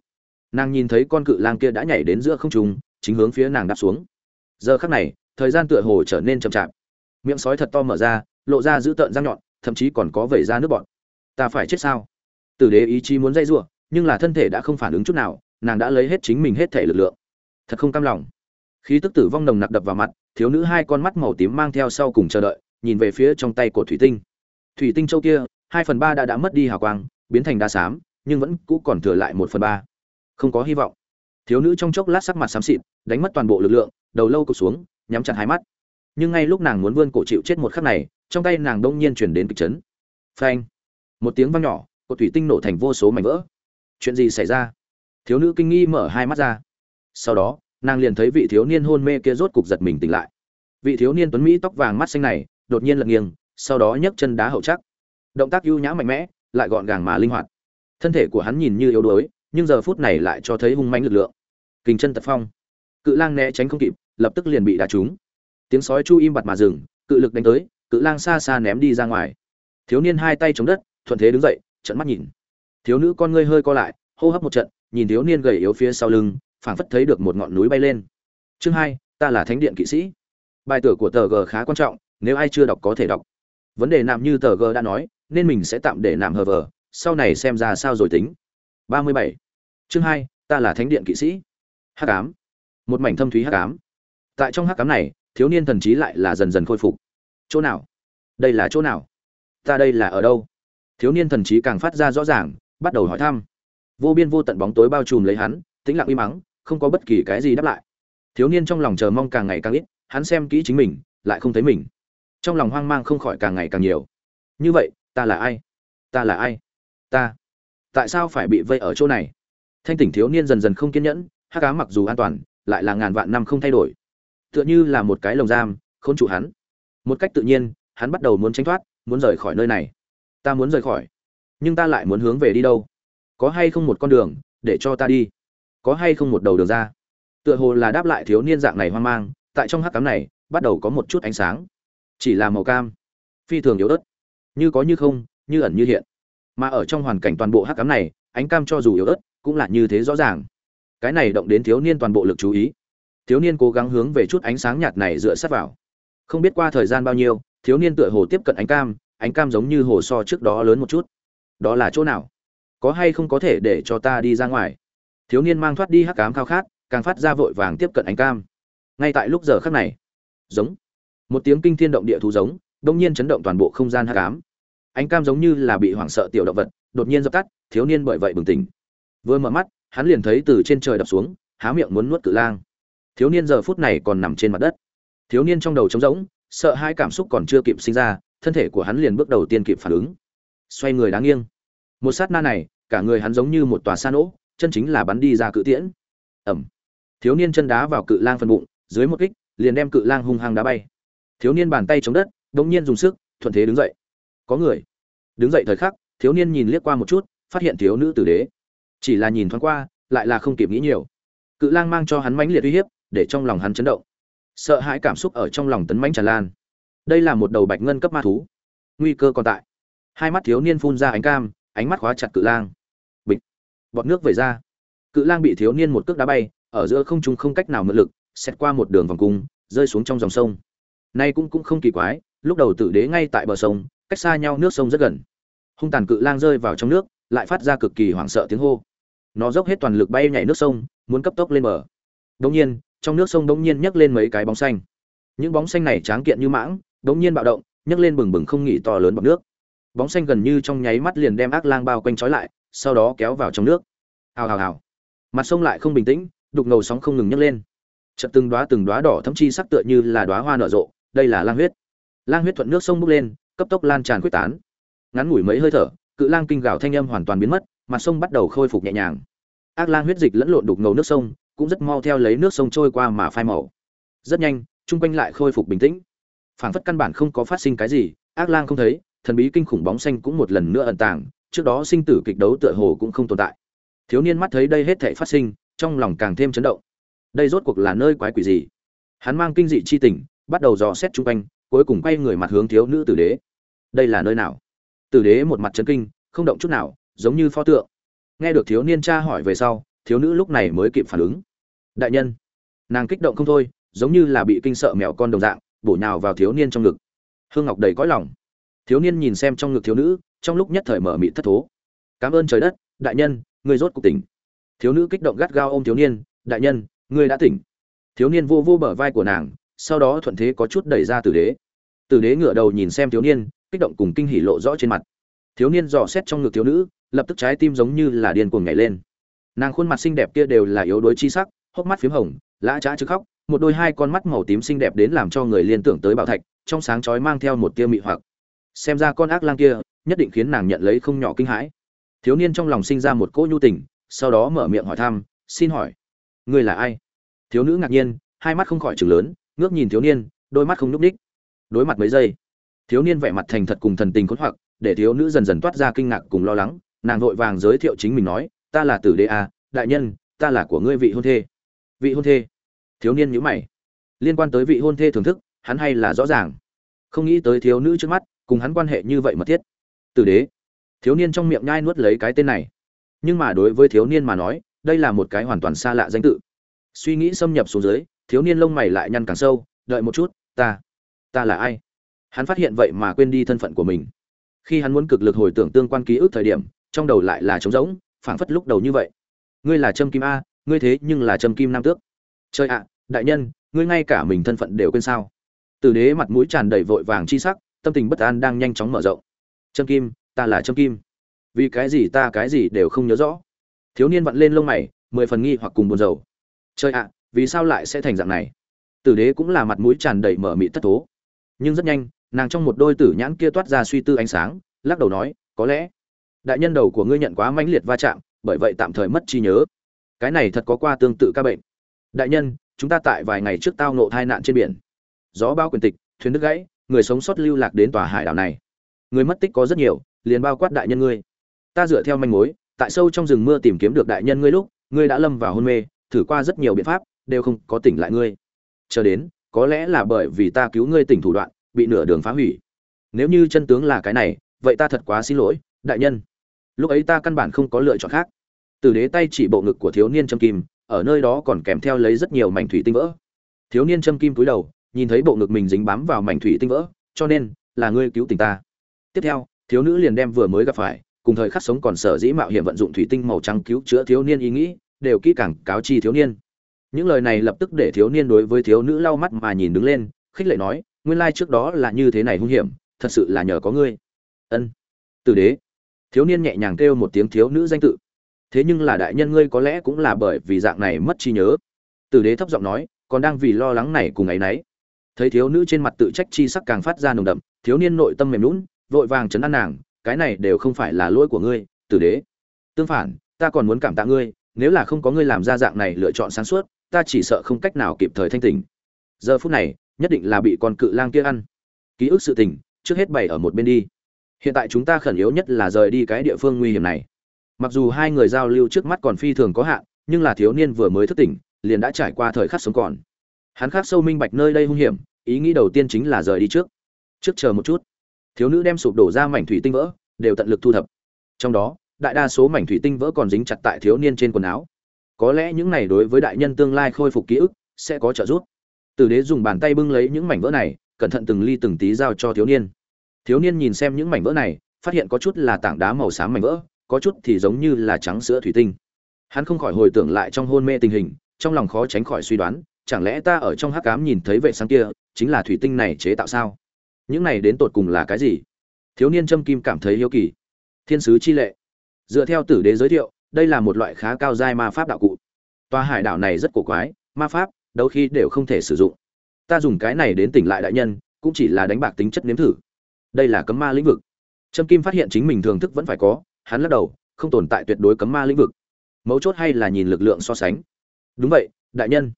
Nàng nhìn thấy con cự lang kia đã nhảy đến giữa không trung, chính hướng phía nàng đáp xuống. Giờ khắc này, thời gian tựa hồ trở nên chậm chạp. Miệng sói thật to mở ra, lộ ra dữ tợn răng nhọn, thậm chí còn có vẩy ra nước bọt. Ta phải chết sao? Tử đế ý chí muốn dây giụa nhưng là thân thể đã không phản ứng chút nào nàng đã lấy hết chính mình hết thể lực lượng. Thật không cam lòng. Khí tức tử vong nồng nặc đập vào mặt, thiếu nữ hai con mắt màu tím mang theo sau cùng chờ đợi, nhìn về phía trong tay của thủy tinh. Thủy tinh châu kia, hai phần ba đã đã mất đi hào quang, biến thành đá xám, nhưng vẫn cũ còn thừa lại một phần ba. Không có hy vọng. Thiếu nữ trong chốc lát sắc mặt xám xịt, đánh mất toàn bộ lực lượng, đầu lâu cụt xuống, nhắm chặt hai mắt. Nhưng ngay lúc nàng muốn vươn cổ chịu chết một khắc này, trong tay nàng đông nhiên chuyển đến kịch chấn. Phanh! Một tiếng vang nhỏ cột thủy tinh nổ thành vô số mảnh vỡ. Chuyện gì xảy ra? Thiếu nữ kinh nghi mở hai mắt ra. Sau đó, nàng liền thấy vị thiếu niên hôn mê kia rốt cục giật mình tỉnh lại. Vị thiếu niên tuấn mỹ tóc vàng mắt xanh này, đột nhiên lật nghiêng, sau đó nhấc chân đá hậu chắc. Động tác ưu nhã mạnh mẽ, lại gọn gàng mà linh hoạt. Thân thể của hắn nhìn như yếu đuối, nhưng giờ phút này lại cho thấy hung manh lực lượng. Kình chân tật phong. Cự lang né tránh không kịp, lập tức liền bị đá trúng. Tiếng sói chu im bặt mà dừng, cự lực đánh tới, cự lang xa xa ném đi ra ngoài. Thiếu niên hai tay chống đất, thuận thế đứng dậy trận mắt nhìn. Thiếu nữ con ngươi hơi co lại hô hấp một trận, nhìn thiếu niên gầy yếu phía sau lưng, phảng phất thấy được một ngọn núi bay lên. Chương hai, ta là thánh điện kỵ sĩ. Bài tử của tờ g khá quan trọng, nếu ai chưa đọc có thể đọc. Vấn đề nằm như tờ g đã nói, nên mình sẽ tạm để nằm hờ vờ, sau này xem ra sao rồi tính. Ba mươi bảy. Chương hai, ta là thánh điện kỵ sĩ. Hắc ám. Một mảnh thâm thúy hắc ám. Tại trong hắc ám này, thiếu niên thần trí lại là dần dần khôi phục. Chỗ nào? Đây là chỗ nào? Ta đây là ở đâu? Thiếu niên thần trí càng phát ra rõ ràng, bắt đầu hỏi thăm vô biên vô tận bóng tối bao trùm lấy hắn, tĩnh lặng im mắng không có bất kỳ cái gì đáp lại. Thiếu niên trong lòng chờ mong càng ngày càng ít, hắn xem kỹ chính mình, lại không thấy mình. Trong lòng hoang mang không khỏi càng ngày càng nhiều. Như vậy, ta là ai? Ta là ai? Ta. Tại sao phải bị vây ở chỗ này? Thanh tỉnh thiếu niên dần dần không kiên nhẫn hát cá mặc dù an toàn, lại là ngàn vạn năm không thay đổi. Tựa như là một cái lồng giam, khốn trụ hắn. Một cách tự nhiên, hắn bắt đầu muốn tránh thoát, muốn rời khỏi nơi này. Ta muốn rời khỏi, nhưng ta lại muốn hướng về đi đâu? Có hay không một con đường, để cho ta đi? Có hay không một đầu đường ra? Tựa hồ là đáp lại thiếu niên dạng này hoang mang, tại trong hắc cám này, bắt đầu có một chút ánh sáng. Chỉ là màu cam, phi thường yếu ớt. Như có như không, như ẩn như hiện. Mà ở trong hoàn cảnh toàn bộ hắc cám này, ánh cam cho dù yếu ớt, cũng là như thế rõ ràng. Cái này động đến thiếu niên toàn bộ lực chú ý. Thiếu niên cố gắng hướng về chút ánh sáng nhạt này dựa sát vào. Không biết qua thời gian bao nhiêu, thiếu niên tựa hồ tiếp cận ánh cam ánh cam giống như hồ so trước đó lớn một chút. Đó là chỗ nào? Có hay không có thể để cho ta đi ra ngoài? Thiếu niên mang thoát đi hắc cám khao khát, càng phát ra vội vàng tiếp cận ánh cam. Ngay tại lúc giờ khắc này, giống, một tiếng kinh thiên động địa thú giống đông nhiên chấn động toàn bộ không gian hắc ám. Ánh cam giống như là bị hoảng sợ tiểu động vật, đột nhiên dập tắt, thiếu niên bởi vậy bừng tỉnh. Vừa mở mắt, hắn liền thấy từ trên trời đập xuống, há miệng muốn nuốt cự lang. Thiếu niên giờ phút này còn nằm trên mặt đất. Thiếu niên trong đầu trống rỗng, sợ hai cảm xúc còn chưa kịp sinh ra, thân thể của hắn liền bước đầu tiên kịp phản ứng. Xoay người đáng nghiêng. Một sát na này cả người hắn giống như một tòa san nỗ, chân chính là bắn đi ra cự tiễn. Ẩm. Thiếu niên chân đá vào cự lang phần bụng, dưới một kích, liền đem cự lang hung hăng đá bay. Thiếu niên bàn tay chống đất đột nhiên dùng sức, thuận thế đứng dậy. Có người. Đứng dậy thời khắc, thiếu niên nhìn liếc qua một chút, phát hiện thiếu nữ tử đế. Chỉ là nhìn thoáng qua, lại là không kịp nghĩ nhiều. Cự lang mang cho hắn mãnh liệt uy hiếp, để trong lòng hắn chấn động. Sợ hãi cảm xúc ở trong lòng tấn mãnh tràn lan. Đây là một đầu bạch ngân cấp ma thú. Nguy cơ còn tại. Hai mắt thiếu niên phun ra ánh cam ánh mắt khóa chặt cự lang. Bịch. Bọt nước về ra. Cự lang bị thiếu niên một cước đá bay, ở giữa không trung không cách nào mượn lực xét qua một đường vòng cung, rơi xuống trong dòng sông. Nay cũng cũng không kỳ quái, lúc đầu tử đế ngay tại bờ sông, cách xa nhau nước sông rất gần. Hung tàn cự lang rơi vào trong nước, lại phát ra cực kỳ hoảng sợ tiếng hô. Nó dốc hết toàn lực bay nhảy nước sông, muốn cấp tốc lên bờ. Đống nhiên, trong nước sông đống nhiên nhấc lên mấy cái bóng xanh. Những bóng xanh này tráng kiện như mãng, đống nhiên bạo động, nhấc lên bừng bừng không nghỉ to lớn bọt nước bóng xanh gần như trong nháy mắt liền đem ác lang bao quanh trói lại, sau đó kéo vào trong nước. Hào hào hào. Mặt sông lại không bình tĩnh, đục ngầu sóng không ngừng nhấc lên. Chợt từng đóa từng đóa đỏ thấm chi sắc tựa như là đóa hoa nở rộ, đây là lang huyết. Lang huyết thuận nước sông bốc lên, cấp tốc lan tràn quyết tán. Ngắn ngủi mấy hơi thở, cự lang kinh gào thanh âm hoàn toàn biến mất, mặt sông bắt đầu khôi phục nhẹ nhàng. Ác lang huyết dịch lẫn lộn đục ngầu nước sông, cũng rất mau theo lấy nước sông trôi qua mà phai màu. Rất nhanh, chung quanh lại khôi phục bình tĩnh. Phảng phất căn bản không có phát sinh cái gì, ác lang không thấy thần bí kinh khủng bóng xanh cũng một lần nữa ẩn tàng, trước đó sinh tử kịch đấu tựa hồ cũng không tồn tại. Thiếu niên mắt thấy đây hết thảy phát sinh, trong lòng càng thêm chấn động. Đây rốt cuộc là nơi quái quỷ gì? Hắn mang kinh dị chi tình, bắt đầu dò xét xung quanh, cuối cùng quay người mặt hướng thiếu nữ tử đế. Đây là nơi nào? Tử đế một mặt chấn kinh, không động chút nào, giống như pho tượng. Nghe được thiếu niên cha hỏi về sau, thiếu nữ lúc này mới kịp phản ứng. Đại nhân, nàng kích động không thôi, giống như là bị kinh sợ mèo con đồng dạng, bổ nhào vào thiếu niên trong ngực. Hương ngọc đầy cõi lòng thiếu niên nhìn xem trong ngực thiếu nữ, trong lúc nhất thời mở mịt thất thố. Cảm ơn trời đất, đại nhân người rốt cuộc tỉnh. Thiếu nữ kích động gắt gao ôm thiếu niên, đại nhân, ngươi đã tỉnh. Thiếu niên vô vô bờ vai của nàng, sau đó thuận thế có chút đẩy ra tử đế. Tử đế ngửa đầu nhìn xem thiếu niên, kích động cùng kinh hỉ lộ rõ trên mặt. Thiếu niên dò xét trong ngực thiếu nữ, lập tức trái tim giống như là điên cuồng nhảy lên. Nàng khuôn mặt xinh đẹp kia đều là yếu đuối chi sắc, hốc mắt p h í m hồng, lã trá chứ khóc, một đôi hai con mắt màu tím xinh đẹp đến làm cho người liên tưởng tới bảo thạch, trong sáng chói mang theo một tia mị hoặc xem ra con ác lang kia nhất định khiến nàng nhận lấy không nhỏ kinh hãi. Thiếu niên trong lòng sinh ra một cỗ nhu tình, sau đó mở miệng hỏi thăm, xin hỏi, ngươi là ai? Thiếu nữ ngạc nhiên, hai mắt không khỏi chừng lớn, ngước nhìn thiếu niên, đôi mắt không nhúc ních đối mặt mấy giây, thiếu niên vẻ mặt thành thật cùng thần tình khốn hoặc, để thiếu nữ dần dần toát ra kinh ngạc cùng lo lắng, nàng vội vàng giới thiệu chính mình nói, ta là tử đế a, đại nhân, ta là của ngươi vị hôn thê. Vị hôn thê? Thiếu niên nhíu mày. Liên quan tới vị hôn thê thưởng thức, hắn hay là rõ ràng. Không nghĩ tới thiếu nữ trước mắt cùng hắn quan hệ như vậy mật thiết. Tử đế. Thiếu niên trong miệng nhai nuốt lấy cái tên này. Nhưng mà đối với thiếu niên mà nói, đây là một cái hoàn toàn xa lạ danh tự. Suy nghĩ xâm nhập xuống dưới, thiếu niên lông mày lại nhăn càng sâu, đợi một chút, ta ta là ai? Hắn phát hiện vậy mà quên đi thân phận của mình. Khi hắn muốn cực lực hồi tưởng tương quan ký ức thời điểm, trong đầu lại là trống rỗng, phảng phất lúc đầu như vậy. Ngươi là trâm kim a, ngươi thế nhưng là trâm kim nam tước. Trời ạ, đại nhân, ngươi ngay cả mình thân phận đều quên sao? Tử đế mặt mũi tràn đầy vội vàng chi sắc tâm tình bất an đang nhanh chóng mở rộng. Trâm kim, ta là trâm kim. Vì cái gì ta cái gì đều không nhớ rõ. Thiếu niên vặn lên lông mày, mười phần nghi hoặc cùng buồn rầu. Trời ạ, vì sao lại sẽ thành dạng này? Tử đế cũng là mặt mũi tràn đầy mở mị thất tố. nhưng rất nhanh, nàng trong một đôi tử nhãn kia toát ra suy tư ánh sáng, lắc đầu nói, có lẽ đại nhân đầu của ngươi nhận quá mãnh liệt va chạm, bởi vậy tạm thời mất trí nhớ. Cái này thật có qua tương tự ca bệnh. Đại nhân, chúng ta tại vài ngày trước tao nộ tai nạn trên biển. Gió bao quyền tịch, thuyền nước gãy người sống sót lưu lạc đến tòa hải đảo này. Người mất tích có rất nhiều, liền bao quát đại nhân ngươi. Ta dựa theo manh mối, tại sâu trong rừng mưa tìm kiếm được đại nhân ngươi lúc, ngươi đã lâm vào hôn mê, thử qua rất nhiều biện pháp, đều không có tỉnh lại ngươi. Chờ đến, có lẽ là bởi vì ta cứu ngươi tỉnh thủ đoạn, bị nửa đường phá hủy. Nếu như chân tướng là cái này, vậy ta thật quá xin lỗi, đại nhân. Lúc ấy ta căn bản không có lựa chọn khác. Từ đế tay chỉ bộ ngực của thiếu niên châm kim, ở nơi đó còn kèm theo lấy rất nhiều mảnh thủy tinh vỡ. Thiếu niên châm kim cúi đầu nhìn thấy bộ ngực mình dính bám vào mảnh thủy tinh vỡ, cho nên là ngươi cứu tình ta. Tiếp theo, thiếu nữ liền đem vừa mới gặp phải, cùng thời khắc sống còn sở dĩ mạo hiểm vận dụng thủy tinh màu trắng cứu chữa thiếu niên ý nghĩ, đều kỹ càng cáo chi thiếu niên. Những lời này lập tức để thiếu niên đối với thiếu nữ lau mắt mà nhìn đứng lên, khích lệ nói, nguyên lai trước đó là như thế này hung hiểm, thật sự là nhờ có ngươi. Ân. Tử đế. Thiếu niên nhẹ nhàng kêu một tiếng thiếu nữ danh tự. Thế nhưng là đại nhân ngươi có lẽ cũng là bởi vì dạng này mất trí nhớ. Tử đế thấp giọng nói, còn đang vì lo lắng này cùng ấy nấy thấy thiếu nữ trên mặt tự trách chi sắc càng phát ra nồng đậm, thiếu niên nội tâm mềm lún vội vàng chấn an nàng, cái này đều không phải là lỗi của ngươi, tử đế. Tương phản, ta còn muốn cảm tạ ngươi, nếu là không có ngươi làm ra dạng này lựa chọn sáng suốt, ta chỉ sợ không cách nào kịp thời thanh tỉnh. Giờ phút này, nhất định là bị con cự lang kia ăn. Ký ức sự tình, trước hết bày ở một bên đi. Hiện tại chúng ta khẩn yếu nhất là rời đi cái địa phương nguy hiểm này. Mặc dù hai người giao lưu trước mắt còn phi thường có hạn, nhưng là thiếu niên vừa mới thức tỉnh, liền đã trải qua thời khắc sống còn hắn khắc sâu minh bạch nơi đây hung hiểm, ý nghĩ đầu tiên chính là rời đi trước. Trước chờ một chút. Thiếu nữ đem sụp đổ ra mảnh thủy tinh vỡ, đều tận lực thu thập. Trong đó, đại đa số mảnh thủy tinh vỡ còn dính chặt tại thiếu niên trên quần áo. Có lẽ những này đối với đại nhân tương lai khôi phục ký ức, sẽ có trợ giúp. Tử đế dùng bàn tay bưng lấy những mảnh vỡ này, cẩn thận từng ly từng tí giao cho thiếu niên. Thiếu niên nhìn xem những mảnh vỡ này, phát hiện có chút là tảng đá màu xám mảnh vỡ, có chút thì giống như là trắng sữa thủy tinh. Hắn không khỏi hồi tưởng lại trong hôn mê tình hình, trong lòng khó tránh khỏi suy đoán chẳng lẽ ta ở trong hắc cám nhìn thấy vệ sáng kia, chính là thủy tinh này chế tạo sao? Những này đến tột cùng là cái gì? Thiếu niên trâm kim cảm thấy hiếu kỳ. Thiên sứ chi lệ. Dựa theo tử đế giới thiệu, đây là một loại khá cao giai ma pháp đạo cụ. Tòa hải đảo này rất cổ quái, ma pháp đôi khi đều không thể sử dụng. Ta dùng cái này đến tỉnh lại đại nhân, cũng chỉ là đánh bạc tính chất nếm thử. Đây là cấm ma lĩnh vực. Trâm kim phát hiện chính mình thường thức vẫn phải có, hắn lắc đầu, không tồn tại tuyệt đối cấm ma lĩnh vực. Mấu chốt hay là nhìn lực lượng so sánh. Đúng vậy, đại nhân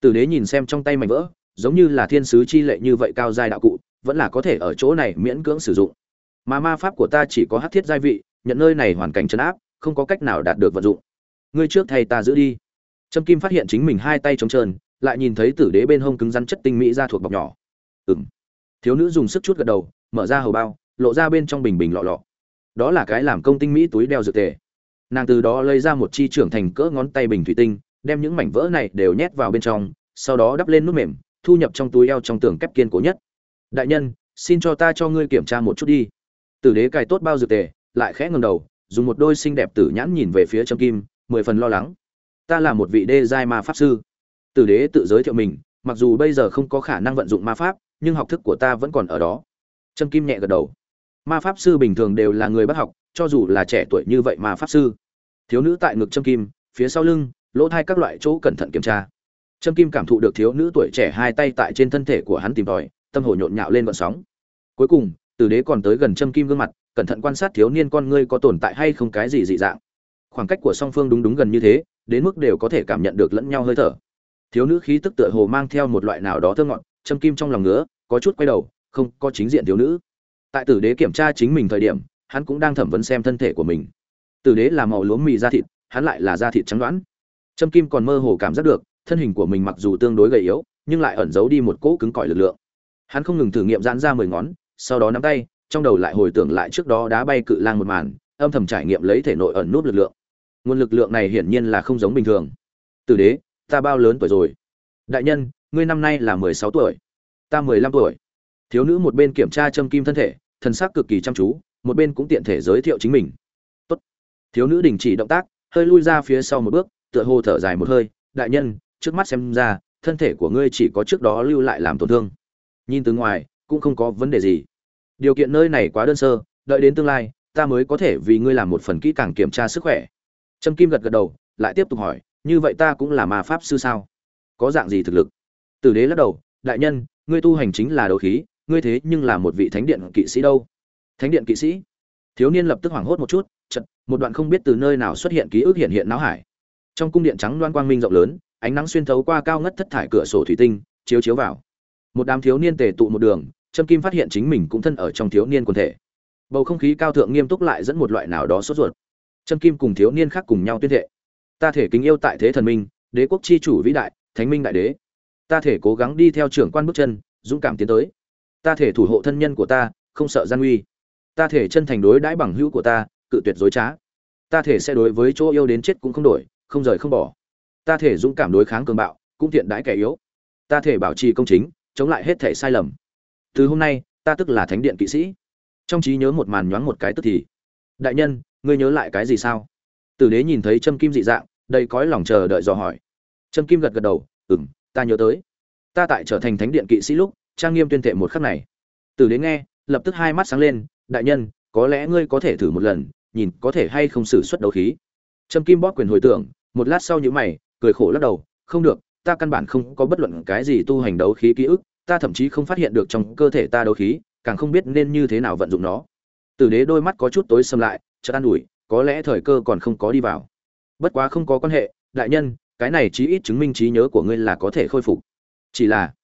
tử đế nhìn xem trong tay mảnh vỡ, giống như là thiên sứ chi lệ như vậy cao giai đạo cụ, vẫn là có thể ở chỗ này miễn cưỡng sử dụng. Mà ma pháp của ta chỉ có hát thiết giai vị, nhận nơi này hoàn cảnh chấn áp, không có cách nào đạt được vận dụng. Ngươi trước thầy ta giữ đi. Trâm kim phát hiện chính mình hai tay trống trơn, lại nhìn thấy tử đế bên hông cứng rắn chất tinh mỹ ra thuộc bọc nhỏ. Ừng thiếu nữ dùng sức chút gật đầu, mở ra hầu bao, lộ ra bên trong bình bình lọ lọ. Đó là cái làm công tinh mỹ túi đeo dược tề. Nàng từ đó lấy ra một chi trưởng thành cỡ ngón tay bình thủy tinh đem những mảnh vỡ này đều nhét vào bên trong, sau đó đắp lên nút mềm, thu nhập trong túi eo trong tường kép kiên cố nhất. Đại nhân, xin cho ta cho ngươi kiểm tra một chút đi. Tử đế cài tốt bao dược tề, lại khẽ ngầm đầu, dùng một đôi xinh đẹp tử nhãn nhìn về phía trâm kim, mười phần lo lắng. Ta là một vị đê giai ma pháp sư. Tử đế tự giới thiệu mình, mặc dù bây giờ không có khả năng vận dụng ma pháp, nhưng học thức của ta vẫn còn ở đó. Trâm kim nhẹ gật đầu. Ma pháp sư bình thường đều là người bắt học, cho dù là trẻ tuổi như vậy ma pháp sư. Thiếu nữ tại ngực trâm kim, phía sau lưng lỗ thai các loại chỗ cẩn thận kiểm tra. Trâm kim cảm thụ được thiếu nữ tuổi trẻ hai tay tại trên thân thể của hắn tìm tòi, tâm hồ nhộn nhạo lên vận sóng. Cuối cùng tử đế còn tới gần trâm kim gương mặt, cẩn thận quan sát thiếu niên con ngươi có tồn tại hay không cái gì dị dạng. Khoảng cách của song phương đúng đúng gần như thế, đến mức đều có thể cảm nhận được lẫn nhau hơi thở. Thiếu nữ khí tức tựa hồ mang theo một loại nào đó thơ ngọt châm kim trong lòng ngứa, có chút quay đầu, không có chính diện thiếu nữ. Tại tử đế kiểm tra chính mình thời điểm, hắn cũng đang thẩm vấn xem thân thể của mình. Tử đế là màu lúa mì da thịt, hắn lại là da thịt trắng đoán Trâm kim còn mơ hồ cảm giác được, thân hình của mình mặc dù tương đối gầy yếu, nhưng lại ẩn giấu đi một cỗ cứng cỏi lực lượng. Hắn không ngừng thử nghiệm giãn ra mười ngón, sau đó nắm tay, trong đầu lại hồi tưởng lại trước đó đá bay cự lang một màn, âm thầm trải nghiệm lấy thể nội ẩn nút lực lượng. Nguồn lực lượng này hiển nhiên là không giống bình thường. Từ đế, ta bao lớn tuổi rồi? Đại nhân, ngươi năm nay là mười sáu tuổi. Ta mười lăm tuổi. Thiếu nữ một bên kiểm tra châm kim thân thể, thần sắc cực kỳ chăm chú, một bên cũng tiện thể giới thiệu chính mình. Tốt. thiếu nữ đình chỉ động tác, hơi lui ra phía sau một bước tựa hồ thở dài một hơi, đại nhân, trước mắt xem ra, thân thể của ngươi chỉ có trước đó lưu lại làm tổn thương. Nhìn từ ngoài, cũng không có vấn đề gì. Điều kiện nơi này quá đơn sơ, đợi đến tương lai, ta mới có thể vì ngươi làm một phần kỹ càng kiểm tra sức khỏe. Trâm kim gật gật đầu, lại tiếp tục hỏi, như vậy ta cũng là ma pháp sư sao? Có dạng gì thực lực? Tử đế lắc đầu, đại nhân, ngươi tu hành chính là đấu khí, ngươi thế nhưng là một vị thánh điện kỵ sĩ đâu? Thánh điện kỵ sĩ? Thiếu niên lập tức hoảng hốt một chút, chật, một đoạn không biết từ nơi nào xuất hiện ký ức hiện hiện não hải trong cung điện trắng loan quang minh rộng lớn, ánh nắng xuyên thấu qua cao ngất thất thải cửa sổ thủy tinh, chiếu chiếu vào. Một đám thiếu niên tề tụ một đường, trâm kim phát hiện chính mình cũng thân ở trong thiếu niên quần thể. Bầu không khí cao thượng nghiêm túc lại dẫn một loại nào đó sốt ruột. Trâm kim cùng thiếu niên khác cùng nhau tuyên thệ. Ta thể kính yêu tại thế thần minh, đế quốc chi chủ vĩ đại, thánh minh đại đế. Ta thể cố gắng đi theo trưởng quan bước chân, dũng cảm tiến tới. Ta thể thủ hộ thân nhân của ta, không sợ gian nguy. Ta thể chân thành đối đãi bằng hữu của ta, cự tuyệt dối trá. Ta thể sẽ đối với chỗ yêu đến chết cũng không đổi không rời không bỏ. Ta thể dũng cảm đối kháng cường bạo, cũng thiện đãi kẻ yếu. Ta thể bảo trì công chính, chống lại hết thể sai lầm. Từ hôm nay, ta tức là thánh điện kỵ sĩ. Trong trí nhớ một màn nhoáng một cái tức thì. Đại nhân, ngươi nhớ lại cái gì sao? Tử đế nhìn thấy trâm kim dị dạng, đầy cõi lòng chờ đợi dò hỏi. Trâm kim gật gật đầu, ừm, ta nhớ tới. Ta tại trở thành thánh điện kỵ sĩ lúc, trang nghiêm tuyên thệ một khắc này. Tử đế nghe, lập tức hai mắt sáng lên, đại nhân, có lẽ ngươi có thể thử một lần, nhìn có thể hay không xử suất đấu khí. Trâm kim bóp quyền hồi tưởng một lát sau nhíu mày, cười khổ lắc đầu, không được, ta căn bản không có bất luận cái gì tu hành đấu khí ký ức, ta thậm chí không phát hiện được trong cơ thể ta đấu khí, càng không biết nên như thế nào vận dụng nó. Tử đế đôi mắt có chút tối sầm lại, chợt an ủi, có lẽ thời cơ còn không có đi vào. Bất quá không có quan hệ, đại nhân, cái này chí ít chứng minh trí nhớ của ngươi là có thể khôi phục. Chỉ là,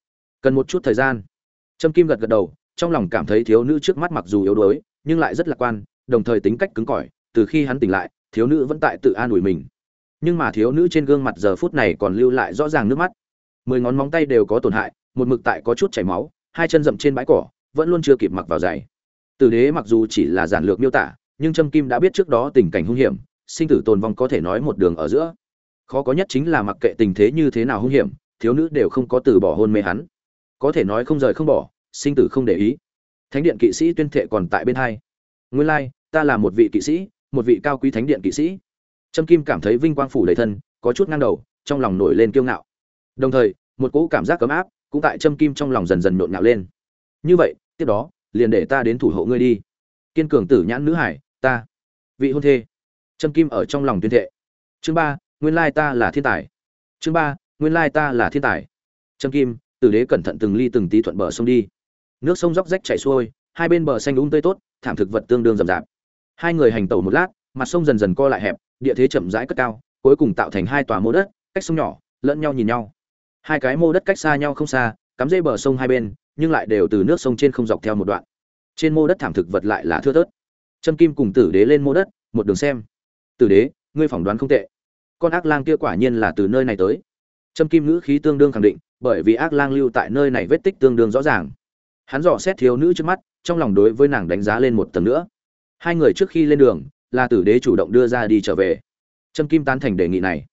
cần một chút thời gian. Trâm kim gật gật đầu, trong lòng cảm thấy thiếu nữ trước mắt mặc dù yếu đuối, nhưng lại rất lạc quan, đồng thời tính cách cứng cỏi, từ khi hắn tỉnh lại, thiếu nữ vẫn tại tự an ủi mình nhưng mà thiếu nữ trên gương mặt giờ phút này còn lưu lại rõ ràng nước mắt. Mười ngón móng tay đều có tổn hại, một mực tại có chút chảy máu, hai chân rậm trên bãi cỏ, vẫn luôn chưa kịp mặc vào giày. Tử đế mặc dù chỉ là giản lược miêu tả, nhưng trâm kim đã biết trước đó tình cảnh hung hiểm, sinh tử tồn vong có thể nói một đường ở giữa. Khó có nhất chính là mặc kệ tình thế như thế nào hung hiểm, thiếu nữ đều không có từ bỏ hôn mê hắn. Có thể nói không rời không bỏ, sinh tử không để ý. Thánh điện kỵ sĩ tuyên thệ còn tại bên hai. Nguyên lai, ta là một vị kỵ sĩ, một vị cao quý thánh điện kỵ sĩ trâm kim cảm thấy vinh quang phủ đầy thân, có chút ngang đầu, trong lòng nổi lên kiêu ngạo. Đồng thời, một cỗ cảm giác cấm áp cũng tại trâm kim trong lòng dần dần nhộn nhạo lên. Như vậy, tiếp đó, liền để ta đến thủ hộ ngươi đi. Kiên cường tử nhãn nữ hải, ta, vị hôn thê. Trâm kim ở trong lòng tuyên thệ. Chương ba, nguyên lai ta là thiên tài. Chương ba, nguyên lai ta là thiên tài. Trâm kim, tử đế cẩn thận từng ly từng tí thuận bờ sông đi. Nước sông róc rách chảy xuôi, hai bên bờ xanh đúng um tươi tốt, thảm thực vật tương đương rậm rạp. Hai người hành tẩu một lát, mặt sông dần dần co lại hẹp địa thế chậm rãi cất cao, cuối cùng tạo thành hai tòa mô đất, cách sông nhỏ, lẫn nhau nhìn nhau. Hai cái mô đất cách xa nhau không xa, cắm dây bờ sông hai bên, nhưng lại đều từ nước sông trên không dọc theo một đoạn. Trên mô đất thảm thực vật lại là thưa thớt. Trâm kim cùng tử đế lên mô đất, một đường xem. Tử đế, ngươi phỏng đoán không tệ. Con ác lang kia quả nhiên là từ nơi này tới. Trâm kim ngữ khí tương đương khẳng định, bởi vì ác lang lưu tại nơi này vết tích tương đương rõ ràng. Hắn dò xét thiếu nữ trước mắt, trong lòng đối với nàng đánh giá lên một tầng nữa. Hai người trước khi lên đường là tử đế chủ động đưa ra đi trở về. Trâm kim tán thành đề nghị này.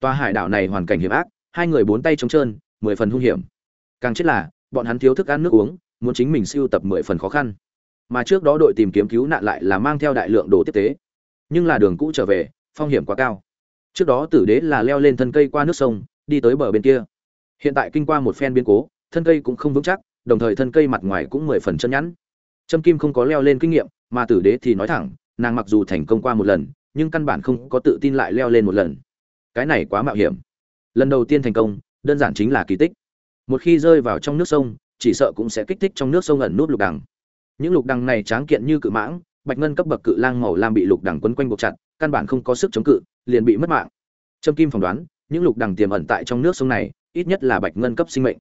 Tòa hải đảo này hoàn cảnh hiểm ác, hai người bốn tay trống trơn, mười phần hung hiểm. Càng chết là, bọn hắn thiếu thức ăn nước uống, muốn chính mình siêu tập mười phần khó khăn. Mà trước đó đội tìm kiếm cứu nạn lại là mang theo đại lượng đồ tiếp tế. Nhưng là đường cũ trở về, phong hiểm quá cao. Trước đó tử đế là leo lên thân cây qua nước sông, đi tới bờ bên kia. Hiện tại kinh qua một phen biến cố, thân cây cũng không vững chắc, đồng thời thân cây mặt ngoài cũng mười phần chân nhẵn. Trâm kim không có leo lên kinh nghiệm, mà tử đế thì nói thẳng nàng mặc dù thành công qua một lần, nhưng căn bản không có tự tin lại leo lên một lần. Cái này quá mạo hiểm. Lần đầu tiên thành công, đơn giản chính là kỳ tích. Một khi rơi vào trong nước sông, chỉ sợ cũng sẽ kích thích trong nước sông ẩn nút lục đằng. Những lục đằng này tráng kiện như cự mãng, bạch ngân cấp bậc cự lang màu lam bị lục đằng quấn quanh buộc chặt, căn bản không có sức chống cự, liền bị mất mạng. Trâm kim phỏng đoán, những lục đằng tiềm ẩn tại trong nước sông này, ít nhất là bạch ngân cấp sinh mệnh.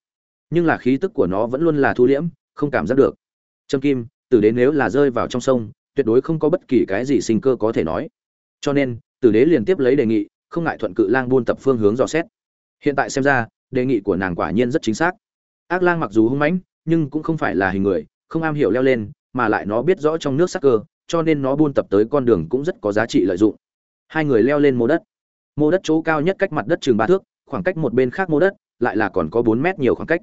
Nhưng là khí tức của nó vẫn luôn là thu liễm, không cảm giác được. Trâm kim từ đến nếu là rơi vào trong sông tuyệt đối không có bất kỳ cái gì sinh cơ có thể nói. Cho nên, tử đế liền tiếp lấy đề nghị, không ngại thuận cự lang buôn tập phương hướng dò xét. Hiện tại xem ra, đề nghị của nàng quả nhiên rất chính xác. Ác lang mặc dù hung mãnh, nhưng cũng không phải là hình người, không am hiểu leo lên, mà lại nó biết rõ trong nước sắc cơ, cho nên nó buôn tập tới con đường cũng rất có giá trị lợi dụng. Hai người leo lên mô đất. Mô đất chỗ cao nhất cách mặt đất chừng ba thước, khoảng cách một bên khác mô đất, lại là còn có bốn mét nhiều khoảng cách.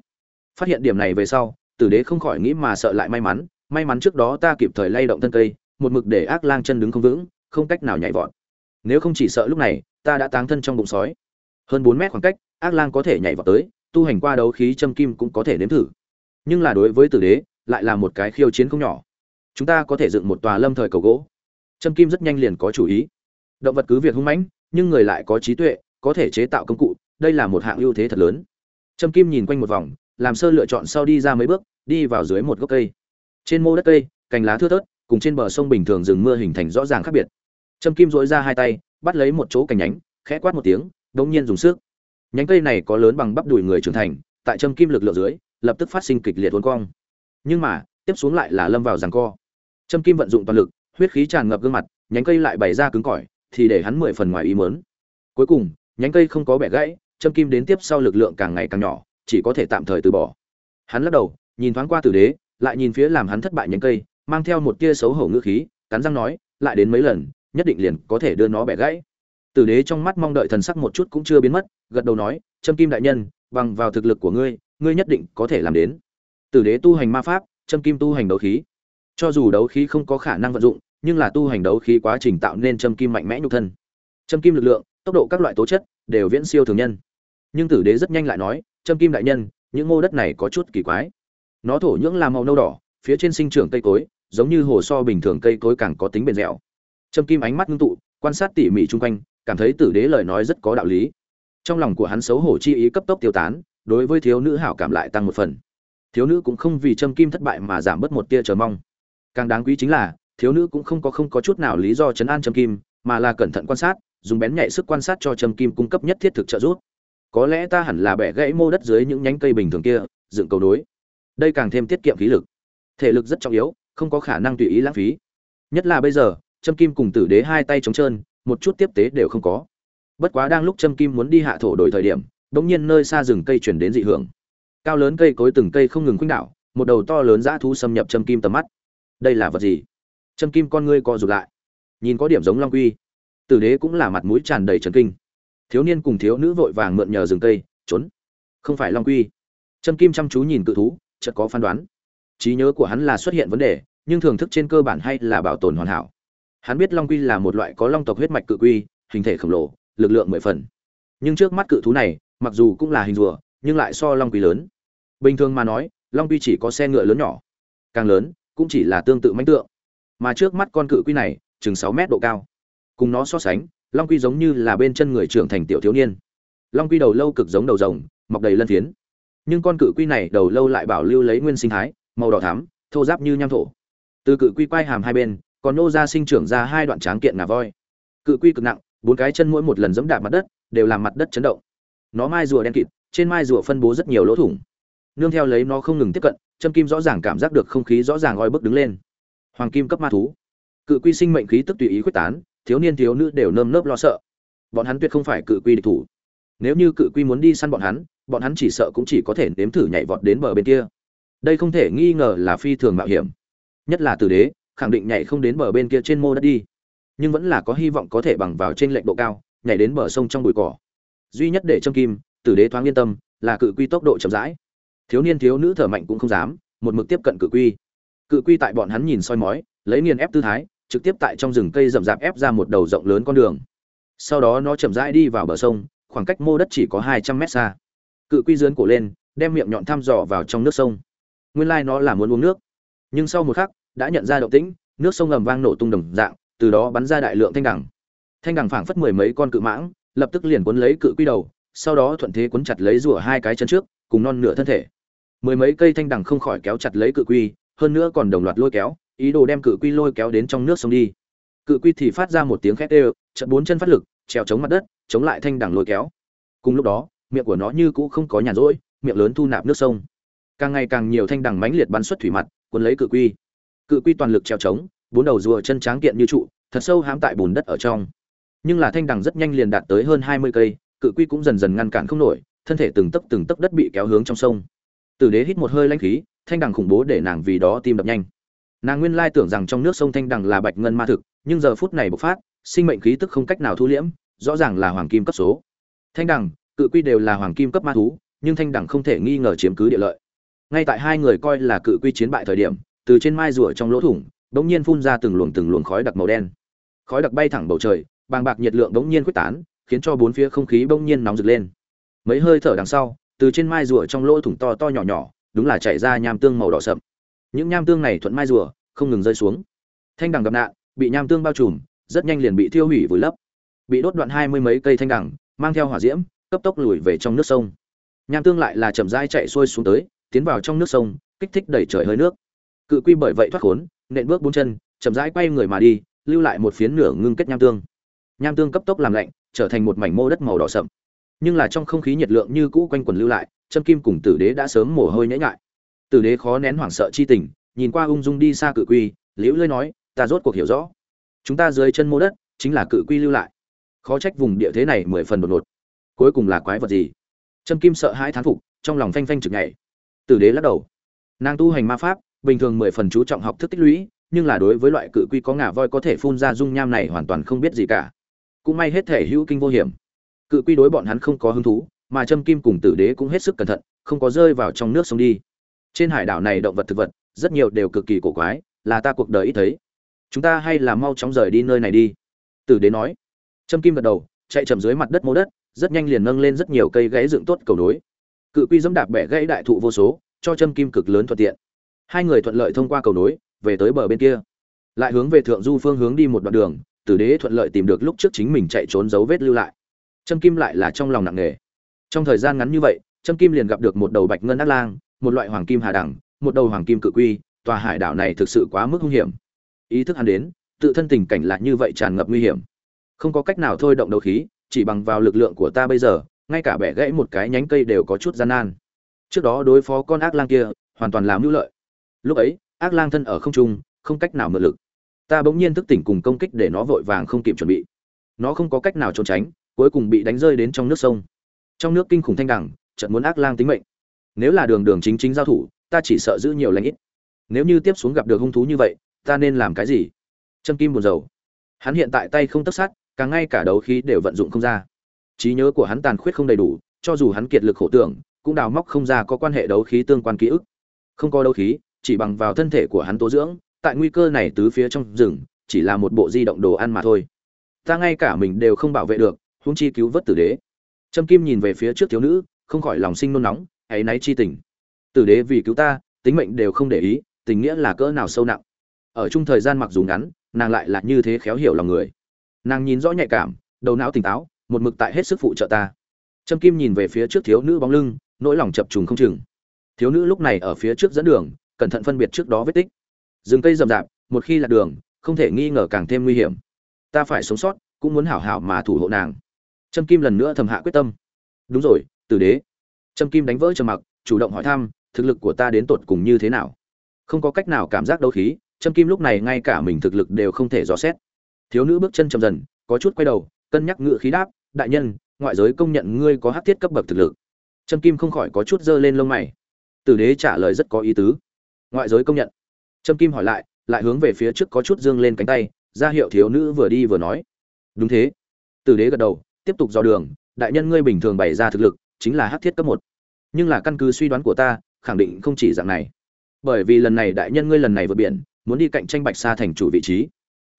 Phát hiện điểm này về sau, tử đế không khỏi nghĩ mà sợ lại may mắn may mắn trước đó ta kịp thời lay động thân cây một mực để ác lang chân đứng không vững, không cách nào nhảy vọt. Nếu không chỉ sợ lúc này, ta đã táng thân trong bụng sói. Hơn bốn mét khoảng cách, ác lang có thể nhảy vọt tới, tu hành qua đấu khí châm kim cũng có thể nếm thử. Nhưng là đối với tử đế, lại là một cái khiêu chiến không nhỏ. Chúng ta có thể dựng một tòa lâm thời cầu gỗ. Châm kim rất nhanh liền có chủ ý. Động vật cứ việc hung mãnh, nhưng người lại có trí tuệ, có thể chế tạo công cụ, đây là một hạng ưu thế thật lớn. Châm kim nhìn quanh một vòng, làm sơ lựa chọn sau đi ra mấy bước, đi vào dưới một gốc cây. Trên mô đất cây, cành lá thưa thớt cùng trên bờ sông bình thường rừng mưa hình thành rõ ràng khác biệt. Trâm kim dỗi ra hai tay, bắt lấy một chỗ cành nhánh, khẽ quát một tiếng, đống nhiên dùng sức. Nhánh cây này có lớn bằng bắp đùi người trưởng thành, tại Trâm kim lực lượng dưới, lập tức phát sinh kịch liệt uốn cong. Nhưng mà, tiếp xuống lại là lâm vào giằng co. Trâm kim vận dụng toàn lực, huyết khí tràn ngập gương mặt, nhánh cây lại bày ra cứng cỏi, thì để hắn mười phần ngoài ý mớn cuối cùng, nhánh cây không có bẻ gãy châm kim đến tiếp sau lực lượng càng ngày càng nhỏ, chỉ có thể tạm thời từ bỏ. Hắn lắc đầu, nhìn thoáng qua tử đế, lại nhìn phía làm hắn thất bại nhánh cây mang theo một tia xấu hổ ngữ khí, cắn răng nói, lại đến mấy lần, nhất định liền có thể đưa nó bẻ gãy. Tử đế trong mắt mong đợi thần sắc một chút cũng chưa biến mất, gật đầu nói, châm kim đại nhân, bằng vào thực lực của ngươi ngươi nhất định có thể làm đến. Tử đế tu hành ma pháp, châm kim tu hành đấu khí. Cho dù đấu khí không có khả năng vận dụng, nhưng là tu hành đấu khí quá trình tạo nên châm kim mạnh mẽ nhục thân. Châm kim lực lượng, tốc độ các loại tố chất, đều viễn siêu thường nhân. Nhưng tử đế rất nhanh lại nói, châm kim đại nhân, những mô đất này có chút kỳ quái. Nó thổ nhưỡng là màu nâu đỏ phía trên sinh trưởng cây cối, giống như hồ so bình thường cây cối càng có tính bền dẻo. Trâm kim ánh mắt ngưng tụ, quan sát tỉ mỉ chung quanh, cảm thấy tử đế lời nói rất có đạo lý. Trong lòng của hắn xấu hổ chi ý cấp tốc tiêu tán, đối với thiếu nữ hảo cảm lại tăng một phần. Thiếu nữ cũng không vì Trâm kim thất bại mà giảm bớt một tia chờ mong. Càng đáng quý chính là, thiếu nữ cũng không có không có chút nào lý do chấn an Trâm kim, mà là cẩn thận quan sát, dùng bén nhạy sức quan sát cho Trâm kim cung cấp nhất thiết thực trợ giúp. Có lẽ ta hẳn là bẻ gãy mô đất dưới những nhánh cây bình thường kia, dựng cầu đối đây càng thêm tiết kiệm khí lực thể lực rất trọng yếu, không có khả năng tùy ý lãng phí. Nhất là bây giờ châm kim cùng tử đế hai tay trống trơn, một chút tiếp tế đều không có. Bất quá đang lúc châm kim muốn đi hạ thổ đổi thời điểm đống nhiên nơi xa rừng cây chuyển đến dị hưởng. Cao lớn cây cối từng cây không ngừng khuynh đảo, một đầu to lớn dã thú xâm nhập châm kim tầm mắt. Đây là vật gì? Châm kim con ngươi co rụt lại. Nhìn có điểm giống long quy. Tử đế cũng là mặt mũi tràn đầy trần kinh. Thiếu niên cùng thiếu nữ vội vàng mượn nhờ rừng cây, trốn. Không phải long quy. Châm kim chăm chú nhìn cự thú, chợt có phán đoán trí nhớ của hắn là xuất hiện vấn đề, nhưng thưởng thức trên cơ bản hay là bảo tồn hoàn hảo. Hắn biết long quy là một loại có long tộc huyết mạch cự quy, hình thể khổng lồ, lực lượng mười phần. Nhưng trước mắt cự thú này, mặc dù cũng là hình rùa, nhưng lại so long quy lớn. Bình thường mà nói, long quy chỉ có xe ngựa lớn nhỏ. Càng lớn, cũng chỉ là tương tự mánh tượng. Mà trước mắt con cự quy này, chừng sáu mét độ cao. Cùng nó so sánh, long quy giống như là bên chân người trưởng thành tiểu thiếu niên. Long quy đầu lâu cực giống đầu rồng, mọc đầy lân phiến. Nhưng con cự quy này đầu lâu lại bảo lưu lấy nguyên sinh thái màu đỏ thắm, thô giáp như nham thổ. Từ cự quy quai hàm hai bên, còn nô ra sinh trưởng ra hai đoạn tráng kiện ngà voi. Cự quy cực nặng, bốn cái chân mỗi một lần giẫm đạp mặt đất, đều làm mặt đất chấn động. Nó mai rùa đen kịt, trên mai rùa phân bố rất nhiều lỗ thủng. Nương theo lấy nó không ngừng tiếp cận châm kim rõ ràng cảm giác được không khí rõ ràng oi bức đứng lên. Hoàng kim cấp ma thú. Cự quy sinh mệnh khí tức tùy ý quyết tán, thiếu niên thiếu nữ đều nơm nớp lo sợ. Bọn hắn tuyệt không phải cự quy địch thủ. Nếu như cự quy muốn đi săn bọn hắn bọn hắn chỉ sợ cũng chỉ có thể nếm thử nhảy vọt đến bờ bên kia đây không thể nghi ngờ là phi thường mạo hiểm. Nhất là tử đế, khẳng định nhảy không đến bờ bên kia trên mô đất đi. Nhưng vẫn là có hy vọng có thể bằng vào trên lệnh độ cao, nhảy đến bờ sông trong bụi cỏ. Duy nhất để châm kim, tử đế thoáng yên tâm, là cự quy tốc độ chậm rãi. Thiếu niên thiếu nữ thở mạnh cũng không dám, một mực tiếp cận cự quy. Cự quy tại bọn hắn nhìn soi mói, lấy nghiền ép tư thái, trực tiếp tại trong rừng cây rậm rạp ép ra một đầu rộng lớn con đường. Sau đó nó chậm rãi đi vào bờ sông, khoảng cách mô đất chỉ có hai trăm mét xa. Cự quy dướn cổ lên, đem miệng nhọn thăm dò vào trong nước sông nguyên lai nó là muốn uống nước. Nhưng sau một khắc, đã nhận ra động tĩnh, nước sông ngầm vang nổ tung đồng dạng, từ đó bắn ra đại lượng thanh đẳng thanh đẳng phảng phất mười mấy con cự mãng, lập tức liền cuốn lấy cự quy đầu, sau đó thuận thế cuốn chặt lấy rùa hai cái chân trước, cùng non nửa thân thể. Mười mấy cây thanh đẳng không khỏi kéo chặt lấy cự quy, hơn nữa còn đồng loạt lôi kéo, ý đồ đem cự quy lôi kéo đến trong nước sông đi. Cự quy thì phát ra một tiếng khét ê chật bốn chân phát lực, trèo chống mặt đất, chống lại thanh đẳng lôi kéo. Cùng lúc đó, miệng của nó như cũ không có nhàn rỗi, miệng lớn thu nạp nước sông càng ngày càng nhiều thanh đằng mãnh liệt bắn xuất thủy mặt, cuốn lấy cự quy. Cự quy toàn lực treo trống, bốn đầu rùa chân tráng kiện như trụ, thật sâu hãm tại bùn đất ở trong. Nhưng là thanh đằng rất nhanh liền đạt tới hơn hai mươi cây, cự quy cũng dần dần ngăn cản không nổi, thân thể từng tấc từng tấc đất bị kéo hướng trong sông. Tử đế hít một hơi lanh khí, thanh đằng khủng bố để nàng vì đó tim đập nhanh. Nàng nguyên lai tưởng rằng trong nước sông thanh đằng là bạch ngân ma thực, nhưng giờ phút này bộc phát, sinh mệnh khí tức không cách nào thu liễm, rõ ràng là hoàng kim cấp số. Thanh đằng, cự quy đều là hoàng kim cấp ma thú, nhưng thanh đằng không thể nghi ngờ chiếm cứ địa lợi ngay tại hai người coi là cự quy chiến bại thời điểm, từ trên mai rùa trong lỗ thủng đống nhiên phun ra từng luồng từng luồng khói đặc màu đen. Khói đặc bay thẳng bầu trời, bàng bạc nhiệt lượng đống nhiên quyết tán, khiến cho bốn phía không khí bỗng nhiên nóng rực lên. Mấy hơi thở đằng sau, từ trên mai rùa trong lỗ thủng to to nhỏ nhỏ, đúng là chảy ra nham tương màu đỏ sậm. Những nham tương này thuận mai rùa, không ngừng rơi xuống. Thanh đằng gặp nạn, bị nham tương bao trùm, rất nhanh liền bị thiêu hủy vùi lấp. Bị đốt đoạn hai mươi mấy cây thanh đằng, mang theo hỏa diễm, cấp tốc lùi về trong nước sông. Nham tương lại là chậm rãi chạy xuôi xuống tới tiến vào trong nước sông, kích thích đẩy trời hơi nước. Cự quy bởi vậy thoát khốn, nện bước bốn chân, chậm rãi quay người mà đi, lưu lại một phiến nửa ngưng kết nham tương. Nham tương cấp tốc làm lạnh, trở thành một mảnh mô đất màu đỏ sậm. Nhưng là trong không khí nhiệt lượng như cũ quanh quần lưu lại châm kim cùng tử đế đã sớm mồ hôi nhễ ngại. tử đế khó nén hoảng sợ chi tình, nhìn qua ung dung đi xa cự quy, liễu lơi nói, ta rốt cuộc hiểu rõ. Chúng ta dưới chân mô đất, chính là cự quy lưu lại. Khó trách vùng địa thế này mười phần đột ngột. Cuối cùng là quái vật gì? Trâm kim sợ hãi thán phục, trong lòng phanh phanh trực nhảy tử đế lắc đầu. Nàng tu hành ma pháp, bình thường mười phần chú trọng học thức tích lũy, nhưng là đối với loại cự quy có ngả voi có thể phun ra dung nham này hoàn toàn không biết gì cả. Cũng may hết thể hữu kinh vô hiểm. Cự quy đối bọn hắn không có hứng thú, mà trâm kim cùng tử đế cũng hết sức cẩn thận, không có rơi vào trong nước sông đi. Trên hải đảo này động vật thực vật, rất nhiều đều cực kỳ cổ quái, là ta cuộc đời ít thấy. Chúng ta hay là mau chóng rời đi nơi này đi. Tử đế nói. Trâm kim gật đầu, chạy chậm dưới mặt đất mô đất, rất nhanh liền nâng lên rất nhiều cây gãy dựng tốt cầu nối cự quy dẫm đạp bẻ gãy đại thụ vô số, cho châm kim cực lớn thuận tiện. Hai người thuận lợi thông qua cầu nối, về tới bờ bên kia. Lại hướng về thượng du phương hướng đi một đoạn đường, tử đế thuận lợi tìm được lúc trước chính mình chạy trốn dấu vết lưu lại. Châm kim lại là trong lòng nặng nề. Trong thời gian ngắn như vậy, châm kim liền gặp được một đầu bạch ngân ác lang, một loại hoàng kim hà đẳng, một đầu hoàng kim cự quy, tòa hải đảo này thực sự quá mức hung hiểm. Ý thức hắn đến, tự thân tình cảnh lại như vậy tràn ngập nguy hiểm. Không có cách nào thôi động đầu khí, chỉ bằng vào lực lượng của ta bây giờ ngay cả bẻ gãy một cái nhánh cây đều có chút gian nan. Trước đó đối phó con ác lang kia, hoàn toàn làm hữu lợi. Lúc ấy, ác lang thân ở không trung, không cách nào mượn lực. Ta bỗng nhiên thức tỉnh cùng công kích để nó vội vàng không kịp chuẩn bị. Nó không có cách nào trốn tránh, cuối cùng bị đánh rơi đến trong nước sông. Trong nước kinh khủng thanh đẳng trận muốn ác lang tính mệnh. Nếu là đường đường chính chính giao thủ, ta chỉ sợ giữ nhiều lãnh ít. Nếu như tiếp xuống gặp được hung thú như vậy, ta nên làm cái gì? Trâm kim buồn rầu. Hắn hiện tại tay không tất sát, càng ngay cả đấu khí đều vận dụng không ra trí nhớ của hắn tàn khuyết không đầy đủ, cho dù hắn kiệt lực khổ tưởng, cũng đào móc không ra có quan hệ đấu khí tương quan ký ức. Không có đấu khí, chỉ bằng vào thân thể của hắn tố dưỡng, tại nguy cơ này tứ phía trong rừng, chỉ là một bộ di động đồ ăn mà thôi. Ta ngay cả mình đều không bảo vệ được, huống chi cứu vớt tử đế. Trâm kim nhìn về phía trước thiếu nữ, không khỏi lòng sinh nôn nóng hãy náy chi tình. Tử đế vì cứu ta, tính mệnh đều không để ý, tình nghĩa là cỡ nào sâu nặng. Ở chung thời gian mặc dù ngắn, nàng lại là như thế khéo hiểu lòng người. Nàng nhìn rõ nhạy cảm, đầu não tỉnh táo một mực tại hết sức phụ trợ ta. Trâm kim nhìn về phía trước thiếu nữ bóng lưng, nỗi lòng chập trùng không chừng. Thiếu nữ lúc này ở phía trước dẫn đường, cẩn thận phân biệt trước đó vết tích. Rừng cây rậm rạp, một khi là đường, không thể nghi ngờ càng thêm nguy hiểm. Ta phải sống sót, cũng muốn hảo hảo mà thủ hộ nàng. Trâm kim lần nữa thầm hạ quyết tâm. Đúng rồi, tử đế. Trâm kim đánh vỡ trầm mặc, chủ động hỏi thăm, thực lực của ta đến tột cùng như thế nào? Không có cách nào cảm giác đấu khí, trâm kim lúc này ngay cả mình thực lực đều không thể dò xét. Thiếu nữ bước chân chậm dần, có chút quay đầu cân nhắc ngự khí đáp, đại nhân, ngoại giới công nhận ngươi có hát thiết cấp bậc thực lực. Trâm kim không khỏi có chút dơ lên lông mày. Tử đế trả lời rất có ý tứ. Ngoại giới công nhận. Trâm kim hỏi lại lại hướng về phía trước có chút dương lên cánh tay, ra hiệu thiếu nữ vừa đi vừa nói. Đúng thế. Tử đế gật đầu, tiếp tục dò đường, đại nhân ngươi bình thường bày ra thực lực, chính là hát thiết cấp một. Nhưng là căn cứ suy đoán của ta, khẳng định không chỉ dạng này. Bởi vì lần này đại nhân ngươi lần này vượt biển, muốn đi cạnh tranh bạch sa thành chủ vị trí.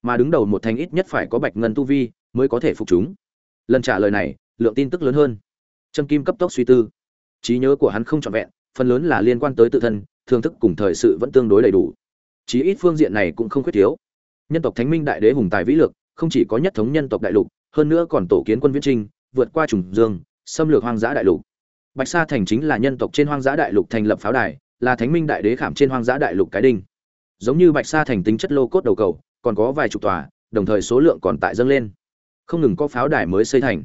Mà đứng đầu một thành ít nhất phải có bạch ngân tu vi mới có thể phục chúng. Lần trả lời này, lượng tin tức lớn hơn. Trâm kim cấp tốc suy tư. Trí nhớ của hắn không trọn vẹn, phần lớn là liên quan tới tự thân thường thức cùng thời sự vẫn tương đối đầy đủ. Chí ít phương diện này cũng không khuyết thiếu. Nhân tộc thánh minh đại đế hùng tài vĩ lực, không chỉ có nhất thống nhân tộc đại lục, hơn nữa còn tổ kiến quân viễn trinh, vượt qua trùng dương, xâm lược hoang dã đại lục. Bạch sa thành chính là nhân tộc trên hoang dã đại lục thành lập pháo đài, là thánh minh đại đế khảm trên hoang dã đại lục cái đinh. Giống như bạch sa thành tính chất lô cốt đầu cầu, còn có vài chục tòa, đồng thời số lượng còn tại dâng lên không ngừng có pháo đài mới xây thành.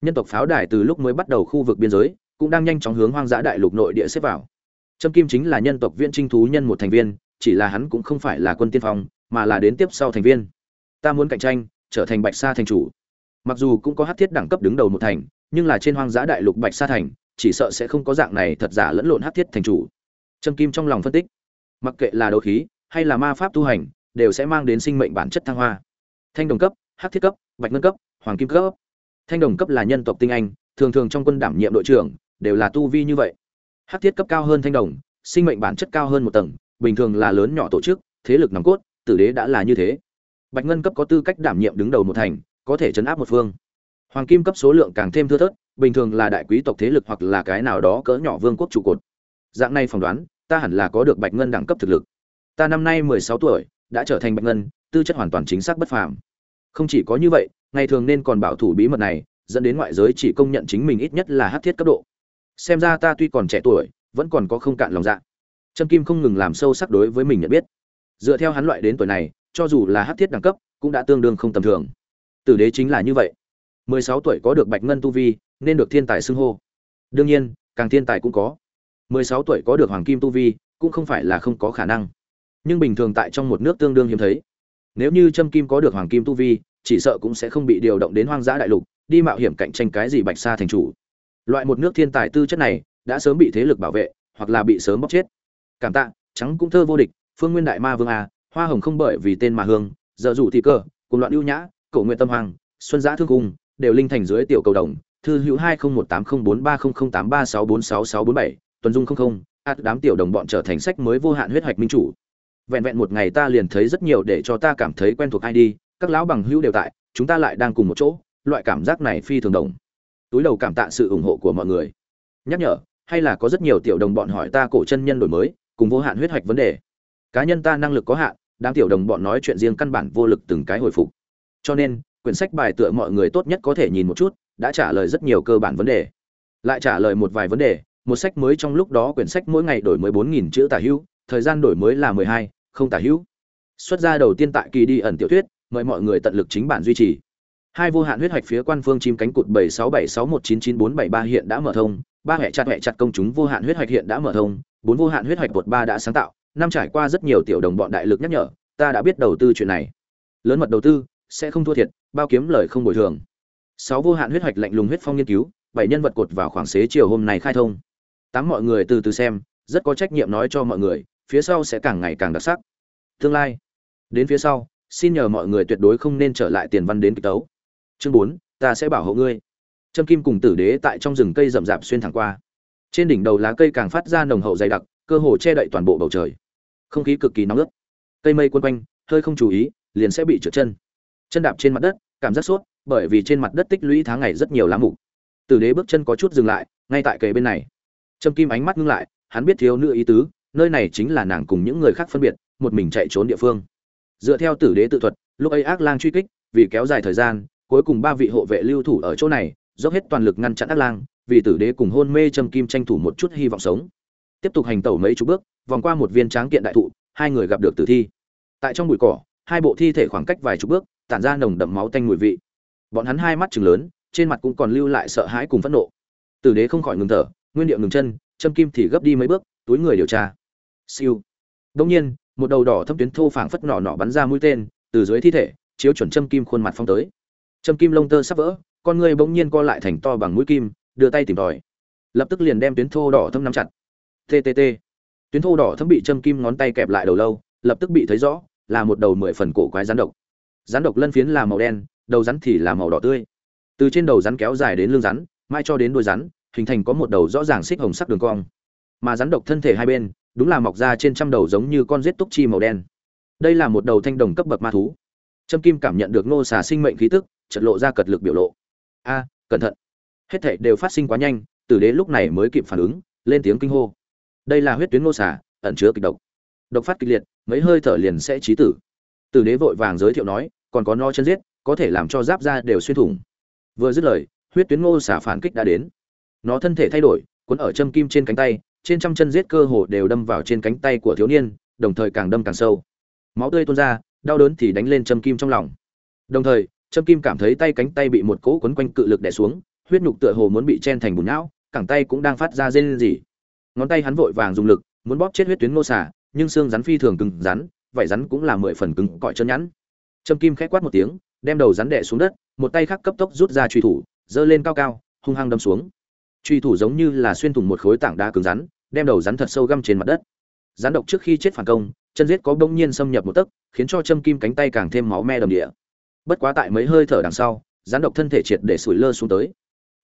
Nhân tộc pháo đài từ lúc mới bắt đầu khu vực biên giới, cũng đang nhanh chóng hướng hoang dã đại lục nội địa xếp vào. Trâm kim chính là nhân tộc viện trinh thú nhân một thành viên, chỉ là hắn cũng không phải là quân tiên phong, mà là đến tiếp sau thành viên. Ta muốn cạnh tranh, trở thành bạch sa thành chủ. Mặc dù cũng có hát thiết đẳng cấp đứng đầu một thành, nhưng là trên hoang dã đại lục bạch sa thành, chỉ sợ sẽ không có dạng này thật giả lẫn lộn hát thiết thành chủ. Trâm kim trong lòng phân tích, mặc kệ là đấu khí, hay là ma pháp tu hành, đều sẽ mang đến sinh mệnh bản chất thăng hoa. Thanh đồng cấp hát thiết cấp bạch ngân cấp, hoàng kim cấp. Thanh đồng cấp là nhân tộc tinh anh, thường thường trong quân đảm nhiệm đội trưởng, đều là tu vi như vậy. Hát thiết cấp cao hơn thanh đồng, sinh mệnh bản chất cao hơn một tầng, bình thường là lớn nhỏ tổ chức, thế lực nòng cốt, tử đế đã là như thế. Bạch ngân cấp có tư cách đảm nhiệm đứng đầu một thành, có thể chấn áp một phương. Hoàng kim cấp số lượng càng thêm thưa thớt, bình thường là đại quý tộc thế lực hoặc là cái nào đó cỡ nhỏ vương quốc trụ cột. Dạng này phỏng đoán, ta hẳn là có được bạch ngân đẳng cấp thực lực. Ta năm nay mười sáu tuổi, đã trở thành bạch ngân, tư chất hoàn toàn chính xác bất phàm không chỉ có như vậy, ngày thường nên còn bảo thủ bí mật này, dẫn đến ngoại giới chỉ công nhận chính mình ít nhất là hát thiết cấp độ. Xem ra ta tuy còn trẻ tuổi, vẫn còn có không cạn lòng dạ. Trâm kim không ngừng làm sâu sắc đối với mình nhận biết. Dựa theo hắn loại đến tuổi này, cho dù là hát thiết đẳng cấp, cũng đã tương đương không tầm thường. Tử đế chính là như vậy. Mười sáu tuổi có được bạch ngân tu vi, nên được thiên tài xưng hô. Đương nhiên, càng thiên tài cũng có. Mười sáu tuổi có được hoàng kim tu vi, cũng không phải là không có khả năng. Nhưng bình thường tại trong một nước tương đương hiếm thấy nếu như trâm kim có được hoàng kim tu vi, chỉ sợ cũng sẽ không bị điều động đến hoang dã đại lục, đi mạo hiểm cạnh tranh cái gì bạch sa thành chủ. Loại một nước thiên tài tư chất này, đã sớm bị thế lực bảo vệ, hoặc là bị sớm bóc chết. Cảm tạ, trắng cũng thơ vô địch, phương nguyên đại ma vương a, hoa hồng không bởi vì tên mà hương, giờ rủ thị cơ, cùng loạn ưu nhã, cổ nguyện tâm hoàng, xuân giã thương cung, đều linh thành dưới tiểu cầu đồng, thư hữu hai không một tám không bốn ba không không tám ba sáu bốn sáu sáu bốn bảy, tuần dung không không ạt đám tiểu đồng bọn trở thành sách mới vô hạn huyết hoạch minh chủ vẹn vẹn một ngày ta liền thấy rất nhiều để cho ta cảm thấy quen thuộc ai đi, các lão bằng hữu đều tại, chúng ta lại đang cùng một chỗ, loại cảm giác này phi thường đồng. Túi đầu cảm tạ sự ủng hộ của mọi người. Nhắc nhở, hay là có rất nhiều tiểu đồng bọn hỏi ta cổ chân nhân đổi mới, cùng vô hạn huyết hoạch vấn đề. Cá nhân ta năng lực có hạn, đám tiểu đồng bọn nói chuyện riêng căn bản vô lực từng cái hồi phục. Cho nên, quyển sách bài tựa mọi người tốt nhất có thể nhìn một chút, đã trả lời rất nhiều cơ bản vấn đề. Lại trả lời một vài vấn đề, một sách mới trong lúc đó quyển sách mỗi ngày đổi mới bốn nghìn chữ tả hữu thời gian đổi mới là mười hai không tả hữu. Xuất ra đầu tiên tại kỳ đi ẩn tiểu thuyết, mời mọi người tận lực chính bản duy trì. Hai vô hạn huyết hoạch phía quan phương chim cánh cụt bảy sáu bảy sáu một chín chín bốn bảy ba hiện đã mở thông, ba hệ chặt hệ chặt công chúng vô hạn huyết hoạch hiện đã mở thông, bốn vô hạn huyết hoạch bột ba đã sáng tạo, năm trải qua rất nhiều tiểu đồng bọn đại lực nhắc nhở, ta đã biết đầu tư chuyện này. Lớn mật đầu tư, sẽ không thua thiệt, bao kiếm lời không bồi thường. Sáu vô hạn huyết hoạch lạnh lùng huyết phong nghiên cứu, bảy nhân vật cột vào khoảng xế chiều hôm nay khai thông. Tám mọi người từ từ xem, rất có trách nhiệm nói cho mọi người phía sau sẽ càng ngày càng đặc sắc. Tương lai, đến phía sau, xin nhờ mọi người tuyệt đối không nên trở lại tiền văn đến kịch tấu. Chương bốn, ta sẽ bảo hộ ngươi. Trâm kim cùng tử đế tại trong rừng cây rậm rạp xuyên thẳng qua. Trên đỉnh đầu lá cây càng phát ra nồng hậu dày đặc, cơ hồ che đậy toàn bộ bầu trời. Không khí cực kỳ nóng ướt. Cây mây quân quanh, hơi không chú ý, liền sẽ bị trượt chân. Chân đạp trên mặt đất, cảm giác sốt, bởi vì trên mặt đất tích lũy tháng ngày rất nhiều lá mục. Tử đế bước chân có chút dừng lại, ngay tại kề bên này. Trâm kim ánh mắt ngưng lại, hắn biết thiếu nữ ý tứ nơi này chính là nàng cùng những người khác phân biệt, một mình chạy trốn địa phương. Dựa theo tử đế tự thuật, lúc ấy ác lang truy kích, vì kéo dài thời gian, cuối cùng ba vị hộ vệ lưu thủ ở chỗ này, dốc hết toàn lực ngăn chặn ác lang, vì tử đế cùng hôn mê châm kim tranh thủ một chút hy vọng sống. Tiếp tục hành tẩu mấy chục bước, vòng qua một viên tráng kiện đại thụ, hai người gặp được tử thi. Tại trong bụi cỏ, hai bộ thi thể khoảng cách vài chục bước, tản ra nồng đậm máu tanh mùi vị. Bọn hắn hai mắt chừng lớn, trên mặt cũng còn lưu lại sợ hãi cùng phẫn nộ. Tử đế không khỏi ngừng thở, nguyên điệu ngừng chân, châm kim thì gấp đi mấy bước, túi người điều tra siêu. Đông nhiên, một đầu đỏ thâm tuyến thô phảng phất nỏ nỏ bắn ra mũi tên, từ dưới thi thể, chiếu chuẩn châm kim khuôn mặt phong tới. Châm kim lông tơ sắp vỡ, con người bỗng nhiên co lại thành to bằng mũi kim, đưa tay tìm đòi. lập tức liền đem tuyến thô đỏ thâm nắm chặt. Ttt tuyến thô đỏ thâm bị châm kim ngón tay kẹp lại đầu lâu, lập tức bị thấy rõ, là một đầu mười phần cổ quái rắn độc. Rắn độc lân phiến là màu đen, đầu rắn thì là màu đỏ tươi. Từ trên đầu rắn kéo dài đến lưng rắn mai cho đến đuôi rắn, hình thành có một đầu rõ ràng xích hồng sắc đường cong. Mà rắn độc thân thể hai bên đúng là mọc ra trên trăm đầu giống như con rết túc chi màu đen. Đây là một đầu thanh đồng cấp bậc ma thú. Trâm kim cảm nhận được nô xà sinh mệnh khí tức chật lộ ra cật lực biểu lộ. A, cẩn thận. Hết thảy đều phát sinh quá nhanh, tử đế lúc này mới kịp phản ứng, lên tiếng kinh hô. Đây là huyết tuyến nô xà, ẩn chứa kịch độc. Độc phát kịch liệt, mấy hơi thở liền sẽ chí tử. Tử đế vội vàng giới thiệu nói, còn có no chân giết, có thể làm cho giáp da đều xuyên thủng. Vừa dứt lời, huyết tuyến ngô xà phản kích đã đến. Nó thân thể thay đổi, cuốn ở châm kim trên cánh tay trên trăm chân giết cơ hồ đều đâm vào trên cánh tay của thiếu niên, đồng thời càng đâm càng sâu. Máu tươi tuôn ra, đau đớn thì đánh lên châm kim trong lòng. Đồng thời, châm kim cảm thấy tay cánh tay bị một cỗ quấn quanh cự lực đè xuống, huyết nhục tựa hồ muốn bị chen thành bùn não, cẳng tay cũng đang phát ra rên rỉ. Ngón tay hắn vội vàng dùng lực, muốn bóp chết huyết tuyến nô xà, nhưng xương rắn phi thường cứng rắn, vảy rắn cũng là mười phần cứng cỏi chân nhẵn. Châm kim khẽ quát một tiếng, đem đầu rắn đè xuống đất, một tay khác cấp tốc rút ra truy thủ, giơ lên cao cao, hung hăng đâm xuống. Truy thủ giống như là xuyên thủng một khối tảng đá cứng rắn đem đầu rắn thật sâu găm trên mặt đất. Rắn độc trước khi chết phản công, chân giết có bỗng nhiên xâm nhập một tấc, khiến cho châm kim cánh tay càng thêm máu me đầm địa. Bất quá tại mấy hơi thở đằng sau, rắn độc thân thể triệt để sủi lơ xuống tới.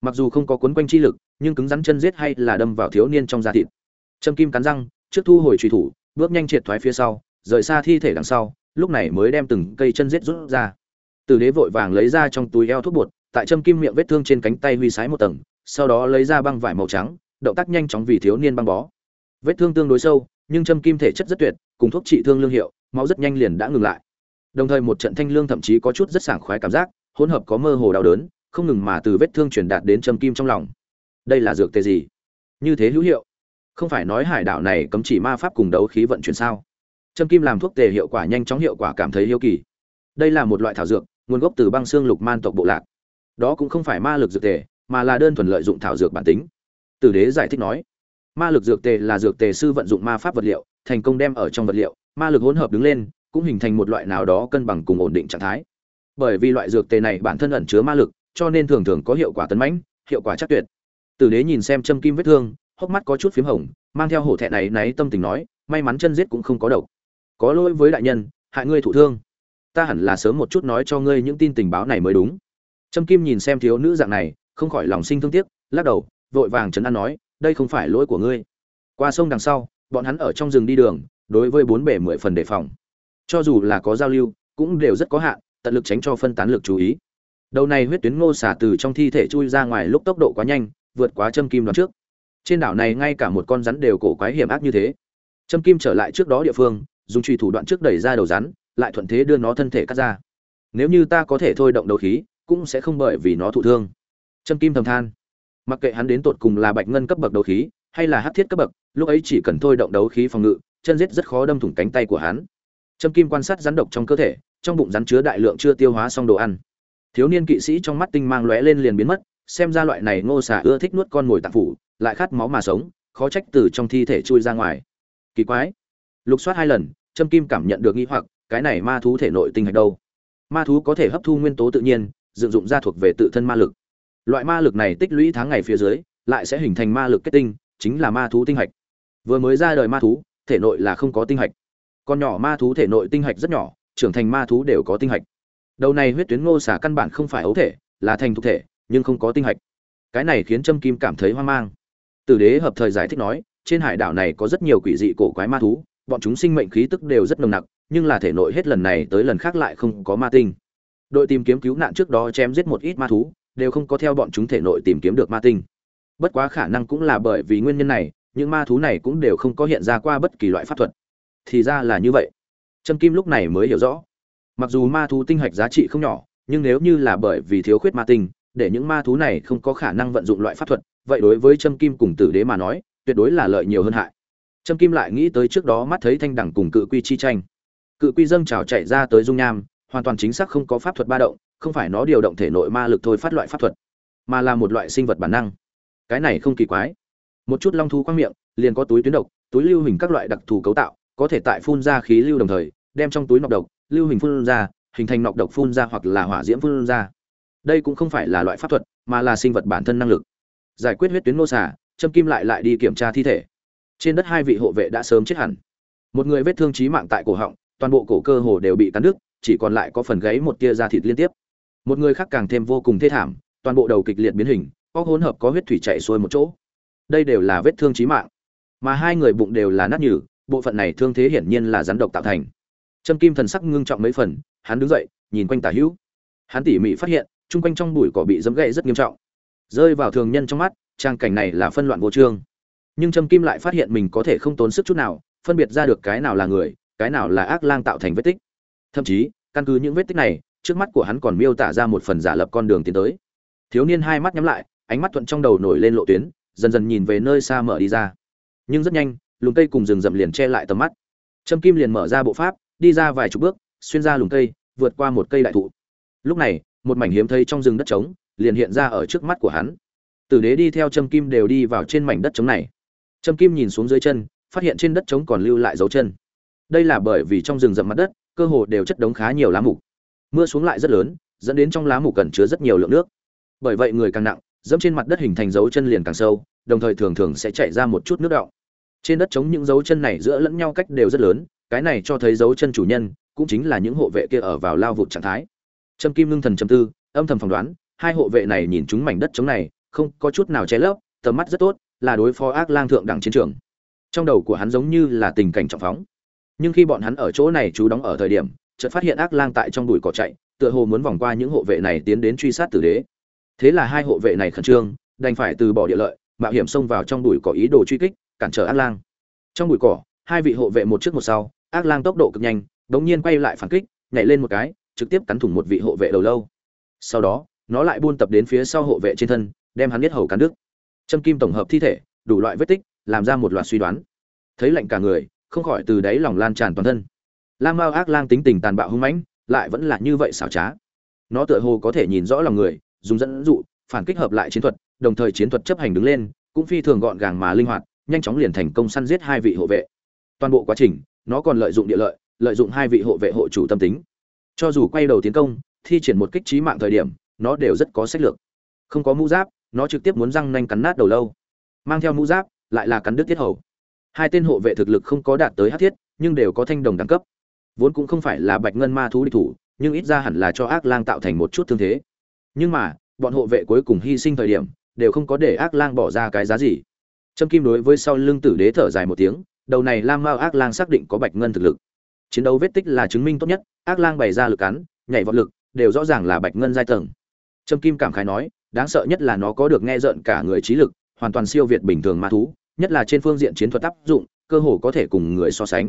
Mặc dù không có cuốn quanh chi lực, nhưng cứng rắn chân giết hay là đâm vào thiếu niên trong da thịt. Châm kim cắn răng, trước thu hồi truy thủ, bước nhanh triệt thoái phía sau, rời xa thi thể đằng sau, lúc này mới đem từng cây chân giết rút ra. Từ đế vội vàng lấy ra trong túi eo thuốc bột, tại châm kim miệng vết thương trên cánh tay huy sái một tầng, sau đó lấy ra băng vải màu trắng động tác nhanh chóng vì thiếu niên băng bó. Vết thương tương đối sâu, nhưng châm kim thể chất rất tuyệt, cùng thuốc trị thương lương hiệu, máu rất nhanh liền đã ngừng lại. Đồng thời một trận thanh lương thậm chí có chút rất sảng khoái cảm giác, hỗn hợp có mơ hồ đau đớn, không ngừng mà từ vết thương truyền đạt đến châm kim trong lòng. Đây là dược tề gì? Như thế hữu hiệu. Không phải nói hải đảo này cấm chỉ ma pháp cùng đấu khí vận chuyển sao? Châm kim làm thuốc tề hiệu quả nhanh chóng hiệu quả cảm thấy hiếu kỳ. Đây là một loại thảo dược, nguồn gốc từ băng xương lục man tộc bộ lạc. Đó cũng không phải ma lực dược tề, mà là đơn thuần lợi dụng thảo dược bản tính tử đế giải thích nói, ma lực dược tề là dược tề sư vận dụng ma pháp vật liệu, thành công đem ở trong vật liệu, ma lực hỗn hợp đứng lên, cũng hình thành một loại nào đó cân bằng cùng ổn định trạng thái. Bởi vì loại dược tề này bản thân ẩn chứa ma lực, cho nên thường thường có hiệu quả tấn mãnh, hiệu quả chắc tuyệt. Tử đế nhìn xem châm kim vết thương, hốc mắt có chút p h í m hồng, mang theo hổ thẹn này náy tâm tình nói, may mắn chân giết cũng không có độc. Có lỗi với đại nhân, hại ngươi thụ thương. Ta hẳn là sớm một chút nói cho ngươi những tin tình báo này mới đúng. Trâm kim nhìn xem thiếu nữ dạng này, không khỏi lòng sinh thương tiếc, lắc đầu vội vàng chấn an nói, đây không phải lỗi của ngươi. Qua sông đằng sau, bọn hắn ở trong rừng đi đường, đối với bốn bể mười phần đề phòng. Cho dù là có giao lưu, cũng đều rất có hạn, tận lực tránh cho phân tán lực chú ý. Đầu này huyết tuyến ngô xả từ trong thi thể chui ra ngoài lúc tốc độ quá nhanh, vượt quá châm kim đoạn trước. Trên đảo này ngay cả một con rắn đều cổ quái hiểm ác như thế. Châm kim trở lại trước đó địa phương, dùng truy thủ đoạn trước đẩy ra đầu rắn, lại thuận thế đưa nó thân thể cắt ra. Nếu như ta có thể thôi động đầu khí, cũng sẽ không bởi vì nó thụ thương. Châm kim thầm than mặc kệ hắn đến tột cùng là bạch ngân cấp bậc đấu khí, hay là hắc thiết cấp bậc, lúc ấy chỉ cần thôi động đấu khí phòng ngự, chân giết rất khó đâm thủng cánh tay của hắn. Châm kim quan sát rắn độc trong cơ thể, trong bụng rắn chứa đại lượng chưa tiêu hóa xong đồ ăn. Thiếu niên kỵ sĩ trong mắt tinh mang lóe lên liền biến mất, xem ra loại này ngô xà ưa thích nuốt con mồi tạp phủ, lại khát máu mà sống, khó trách từ trong thi thể chui ra ngoài. Kỳ quái. Lục soát hai lần, trâm kim cảm nhận được nghi hoặc, cái này ma thú thể nội tinh hạch đâu? Ma thú có thể hấp thu nguyên tố tự nhiên, dựng dụng ra thuộc về tự thân ma lực loại ma lực này tích lũy tháng ngày phía dưới, lại sẽ hình thành ma lực kết tinh, chính là ma thú tinh hạch. Vừa mới ra đời ma thú, thể nội là không có tinh hạch. Con nhỏ ma thú thể nội tinh hạch rất nhỏ, trưởng thành ma thú đều có tinh hạch. Đầu này huyết tuyến ngô xả căn bản không phải ấu thể, là thành thục thể, nhưng không có tinh hạch. Cái này khiến trâm kim cảm thấy hoang mang. Tử đế hợp thời giải thích nói, trên hải đảo này có rất nhiều quỷ dị cổ quái ma thú, bọn chúng sinh mệnh khí tức đều rất nồng nặc, nhưng là thể nội hết lần này tới lần khác lại không có ma tinh. Đội tìm kiếm cứu nạn trước đó chém giết một ít ma thú đều không có theo bọn chúng thể nội tìm kiếm được ma tinh. Bất quá khả năng cũng là bởi vì nguyên nhân này, những ma thú này cũng đều không có hiện ra qua bất kỳ loại pháp thuật. Thì ra là như vậy. Trâm kim lúc này mới hiểu rõ. Mặc dù ma thú tinh hạch giá trị không nhỏ, nhưng nếu như là bởi vì thiếu khuyết ma tinh, để những ma thú này không có khả năng vận dụng loại pháp thuật, vậy đối với trâm kim cùng tử đế mà nói, tuyệt đối là lợi nhiều hơn hại. Trâm kim lại nghĩ tới trước đó mắt thấy thanh đẳng cùng cự quy chi tranh. Cự quy dâng trào chạy ra tới dung nham, hoàn toàn chính xác không có pháp thuật ba động không phải nó điều động thể nội ma lực thôi phát loại pháp thuật, mà là một loại sinh vật bản năng. Cái này không kỳ quái. Một chút long thú quang miệng, liền có túi tuyến độc, túi lưu hình các loại đặc thù cấu tạo, có thể tại phun ra khí lưu đồng thời, đem trong túi nọc độc, lưu hình phun ra, hình thành nọc độc phun ra hoặc là hỏa diễm phun ra. Đây cũng không phải là loại pháp thuật, mà là sinh vật bản thân năng lực. Giải quyết huyết tuyến nô xả châm kim lại lại đi kiểm tra thi thể. Trên đất hai vị hộ vệ đã sớm chết hẳn. Một người vết thương trí mạng tại cổ họng, toàn bộ cổ cơ hồ đều bị cắn đứt, chỉ còn lại có phần gáy một tia da thịt liên tiếp một người khác càng thêm vô cùng thê thảm, toàn bộ đầu kịch liệt biến hình, có hỗn hợp, có huyết thủy chạy xuôi một chỗ. Đây đều là vết thương trí mạng. Mà hai người bụng đều là nát nhừ, bộ phận này thương thế hiển nhiên là rắn độc tạo thành. Trâm kim thần sắc ngưng trọng mấy phần, hắn đứng dậy, nhìn quanh tả hữu. Hắn tỉ mỉ phát hiện, chung quanh trong bụi cỏ bị dẫm gậy rất nghiêm trọng. Rơi vào thường nhân trong mắt, trang cảnh này là phân loạn vô trương. Nhưng trâm kim lại phát hiện mình có thể không tốn sức chút nào, phân biệt ra được cái nào là người, cái nào là ác lang tạo thành vết tích. Thậm chí, căn cứ những vết tích này trước mắt của hắn còn miêu tả ra một phần giả lập con đường tiến tới. Thiếu niên hai mắt nhắm lại, ánh mắt thuận trong đầu nổi lên lộ tuyến, dần dần nhìn về nơi xa mở đi ra. Nhưng rất nhanh, lùm cây cùng rừng rậm liền che lại tầm mắt. Trâm kim liền mở ra bộ pháp, đi ra vài chục bước, xuyên ra lùm cây, vượt qua một cây đại thụ. Lúc này, một mảnh hiếm thấy trong rừng đất trống liền hiện ra ở trước mắt của hắn. Tử đế đi theo trâm kim đều đi vào trên mảnh đất trống này. Trâm kim nhìn xuống dưới chân, phát hiện trên đất trống còn lưu lại dấu chân. Đây là bởi vì trong rừng rậm mặt đất, cơ hồ đều chất đống khá nhiều lá mục mưa xuống lại rất lớn, dẫn đến trong lá mục cần chứa rất nhiều lượng nước. Bởi vậy người càng nặng, dẫm trên mặt đất hình thành dấu chân liền càng sâu, đồng thời thường thường sẽ chạy ra một chút nước đọng. Trên đất chống những dấu chân này giữa lẫn nhau cách đều rất lớn, cái này cho thấy dấu chân chủ nhân cũng chính là những hộ vệ kia ở vào lao vụt trạng thái. Trâm kim ngưng thần trầm tư, âm thầm phỏng đoán, hai hộ vệ này nhìn chúng mảnh đất chống này, không có chút nào che lấp, tầm mắt rất tốt, là đối phó ác lang thượng đẳng chiến trường. Trong đầu của hắn giống như là tình cảnh trọng phóng. Nhưng khi bọn hắn ở chỗ này trú đóng ở thời điểm chợt phát hiện ác lang tại trong bụi cỏ chạy, tựa hồ muốn vòng qua những hộ vệ này tiến đến truy sát tử đế. Thế là hai hộ vệ này khẩn trương, đành phải từ bỏ địa lợi, mạo hiểm xông vào trong bụi cỏ ý đồ truy kích, cản trở ác lang. Trong bụi cỏ, hai vị hộ vệ một trước một sau, ác lang tốc độ cực nhanh, đống nhiên quay lại phản kích, nhảy lên một cái, trực tiếp cắn thủng một vị hộ vệ đầu lâu. Sau đó, nó lại buôn tập đến phía sau hộ vệ trên thân, đem hắn biết hầu cắn đứt. Châm kim tổng hợp thi thể, đủ loại vết tích, làm ra một loạt suy đoán. Thấy lạnh cả người, không khỏi từ đáy lòng lan tràn toàn thân lam mao ác lang tính tình tàn bạo hung mãnh, lại vẫn là như vậy xảo trá. Nó tựa hồ có thể nhìn rõ lòng người, dùng dẫn dụ, phản kích hợp lại chiến thuật, đồng thời chiến thuật chấp hành đứng lên, cũng phi thường gọn gàng mà linh hoạt, nhanh chóng liền thành công săn giết hai vị hộ vệ. Toàn bộ quá trình, nó còn lợi dụng địa lợi lợi dụng hai vị hộ vệ hộ chủ tâm tính. Cho dù quay đầu tiến công, thi triển một kích trí mạng thời điểm, nó đều rất có sách lược. Không có mũ giáp, nó trực tiếp muốn răng nanh cắn nát đầu lâu. Mang theo mũ giáp, lại là cắn đứt tiết hầu. Hai tên hộ vệ thực lực không có đạt tới hát thiết, nhưng đều có thanh đồng đẳng cấp vốn cũng không phải là bạch ngân ma thú địch thủ, nhưng ít ra hẳn là cho ác lang tạo thành một chút thương thế. Nhưng mà, bọn hộ vệ cuối cùng hy sinh thời điểm, đều không có để ác lang bỏ ra cái giá gì. Trâm kim đối với sau lưng tử đế thở dài một tiếng, đầu này lam mao ác lang xác định có bạch ngân thực lực. Chiến đấu vết tích là chứng minh tốt nhất, ác lang bày ra lực cắn nhảy vọt lực, đều rõ ràng là bạch ngân giai tầng. Trâm kim cảm khái nói, đáng sợ nhất là nó có được nghe rợn cả người trí lực, hoàn toàn siêu việt bình thường ma thú, nhất là trên phương diện chiến thuật áp dụng, cơ hồ có thể cùng người so sánh.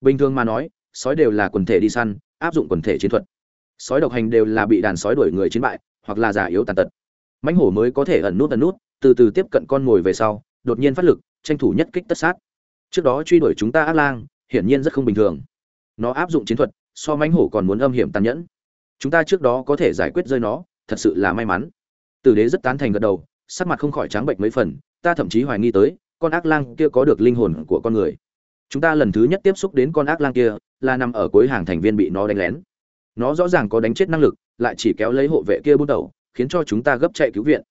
Bình thường mà nói sói đều là quần thể đi săn, áp dụng quần thể chiến thuật. Sói độc hành đều là bị đàn sói đuổi người chiến bại, hoặc là già yếu tàn tật. Mãnh hổ mới có thể ẩn nút ẩn nút, từ từ tiếp cận con mồi về sau, đột nhiên phát lực, tranh thủ nhất kích tất sát. Trước đó truy đuổi chúng ta ác lang, hiển nhiên rất không bình thường. Nó áp dụng chiến thuật, so mãnh hổ còn muốn âm hiểm tàn nhẫn. Chúng ta trước đó có thể giải quyết rơi nó, thật sự là may mắn. Tử đế rất tán thành gật đầu, sắc mặt không khỏi trắng bệnh mấy phần, ta thậm chí hoài nghi tới, con ác lang kia có được linh hồn của con người chúng ta lần thứ nhất tiếp xúc đến con ác lang kia là nằm ở cuối hàng thành viên bị nó đánh lén. Nó rõ ràng có đánh chết năng lực lại chỉ kéo lấy hộ vệ kia buôn đầu, khiến cho chúng ta gấp chạy cứu viện.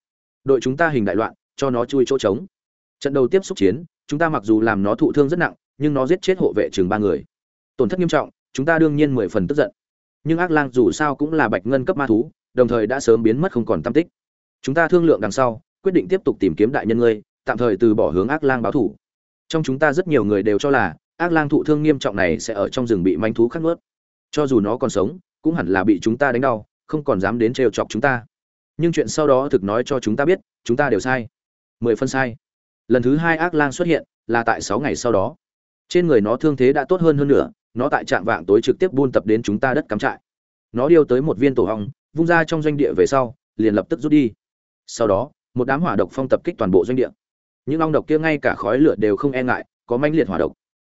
Đội chúng ta hình đại loạn cho nó chui chỗ trống. Trận đầu tiếp xúc chiến chúng ta mặc dù làm nó thụ thương rất nặng nhưng nó giết chết hộ vệ chừng ba người. Tổn thất nghiêm trọng chúng ta đương nhiên mười phần tức giận. Nhưng ác lang dù sao cũng là bạch ngân cấp ma thú đồng thời đã sớm biến mất không còn tâm tích. Chúng ta thương lượng đằng sau quyết định tiếp tục tìm kiếm đại nhân ngươi tạm thời từ bỏ hướng ác lang báo thủ trong chúng ta rất nhiều người đều cho là, ác lang thụ thương nghiêm trọng này sẽ ở trong rừng bị manh thú khắc nuốt. Cho dù nó còn sống, cũng hẳn là bị chúng ta đánh đau, không còn dám đến trêu chọc chúng ta. Nhưng chuyện sau đó thực nói cho chúng ta biết, chúng ta đều sai. Mười phân sai. Lần thứ hai ác lang xuất hiện, là tại sáu ngày sau đó. Trên người nó thương thế đã tốt hơn hơn nữa, nó tại trạm vạng tối trực tiếp buôn tập đến chúng ta đất cắm trại. Nó điêu tới một viên tổ hong, vung ra trong doanh địa về sau, liền lập tức rút đi. Sau đó, một đám hỏa độc phong tập kích toàn bộ doanh địa những ong độc kia ngay cả khói lửa đều không e ngại, có manh liệt hỏa độc.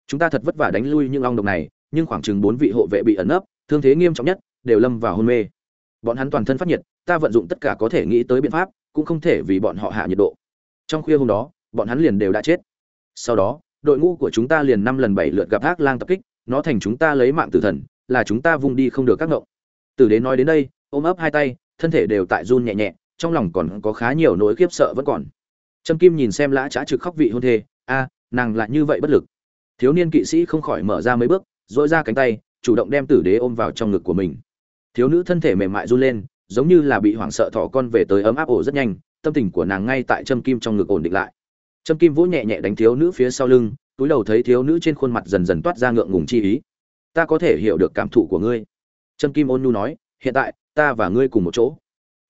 Chúng ta thật vất vả đánh lui những ong độc này, nhưng khoảng chừng bốn vị hộ vệ bị ẩn nấp, thương thế nghiêm trọng nhất, đều lâm vào hôn mê. Bọn hắn toàn thân phát nhiệt, ta vận dụng tất cả có thể nghĩ tới biện pháp, cũng không thể vì bọn họ hạ nhiệt độ. Trong khuya hôm đó, bọn hắn liền đều đã chết. Sau đó, đội ngũ của chúng ta liền năm lần bảy lượt gặp ác lang tập kích, nó thành chúng ta lấy mạng tử thần, là chúng ta vung đi không được các ngộng. Từ đến nói đến đây, ôm ấp hai tay, thân thể đều tại run nhẹ nhẹ, trong lòng còn có khá nhiều nỗi khiếp sợ vẫn còn trâm kim nhìn xem lã trá trực khóc vị hôn thê, a, nàng lại như vậy bất lực. Thiếu niên kỵ sĩ không khỏi mở ra mấy bước dội ra cánh tay, chủ động đem tử đế ôm vào trong ngực của mình. Thiếu nữ thân thể mềm mại run lên, giống như là bị hoảng sợ thỏ con về tới ấm áp ổ rất nhanh, tâm tình của nàng ngay tại trâm kim trong ngực ổn định lại. Trâm kim vỗ nhẹ nhẹ đánh thiếu nữ phía sau lưng, túi đầu thấy thiếu nữ trên khuôn mặt dần dần toát ra ngượng ngùng chi ý. Ta có thể hiểu được cảm thụ của ngươi. Trâm kim ôn nhu nói, hiện tại, ta và ngươi cùng một chỗ.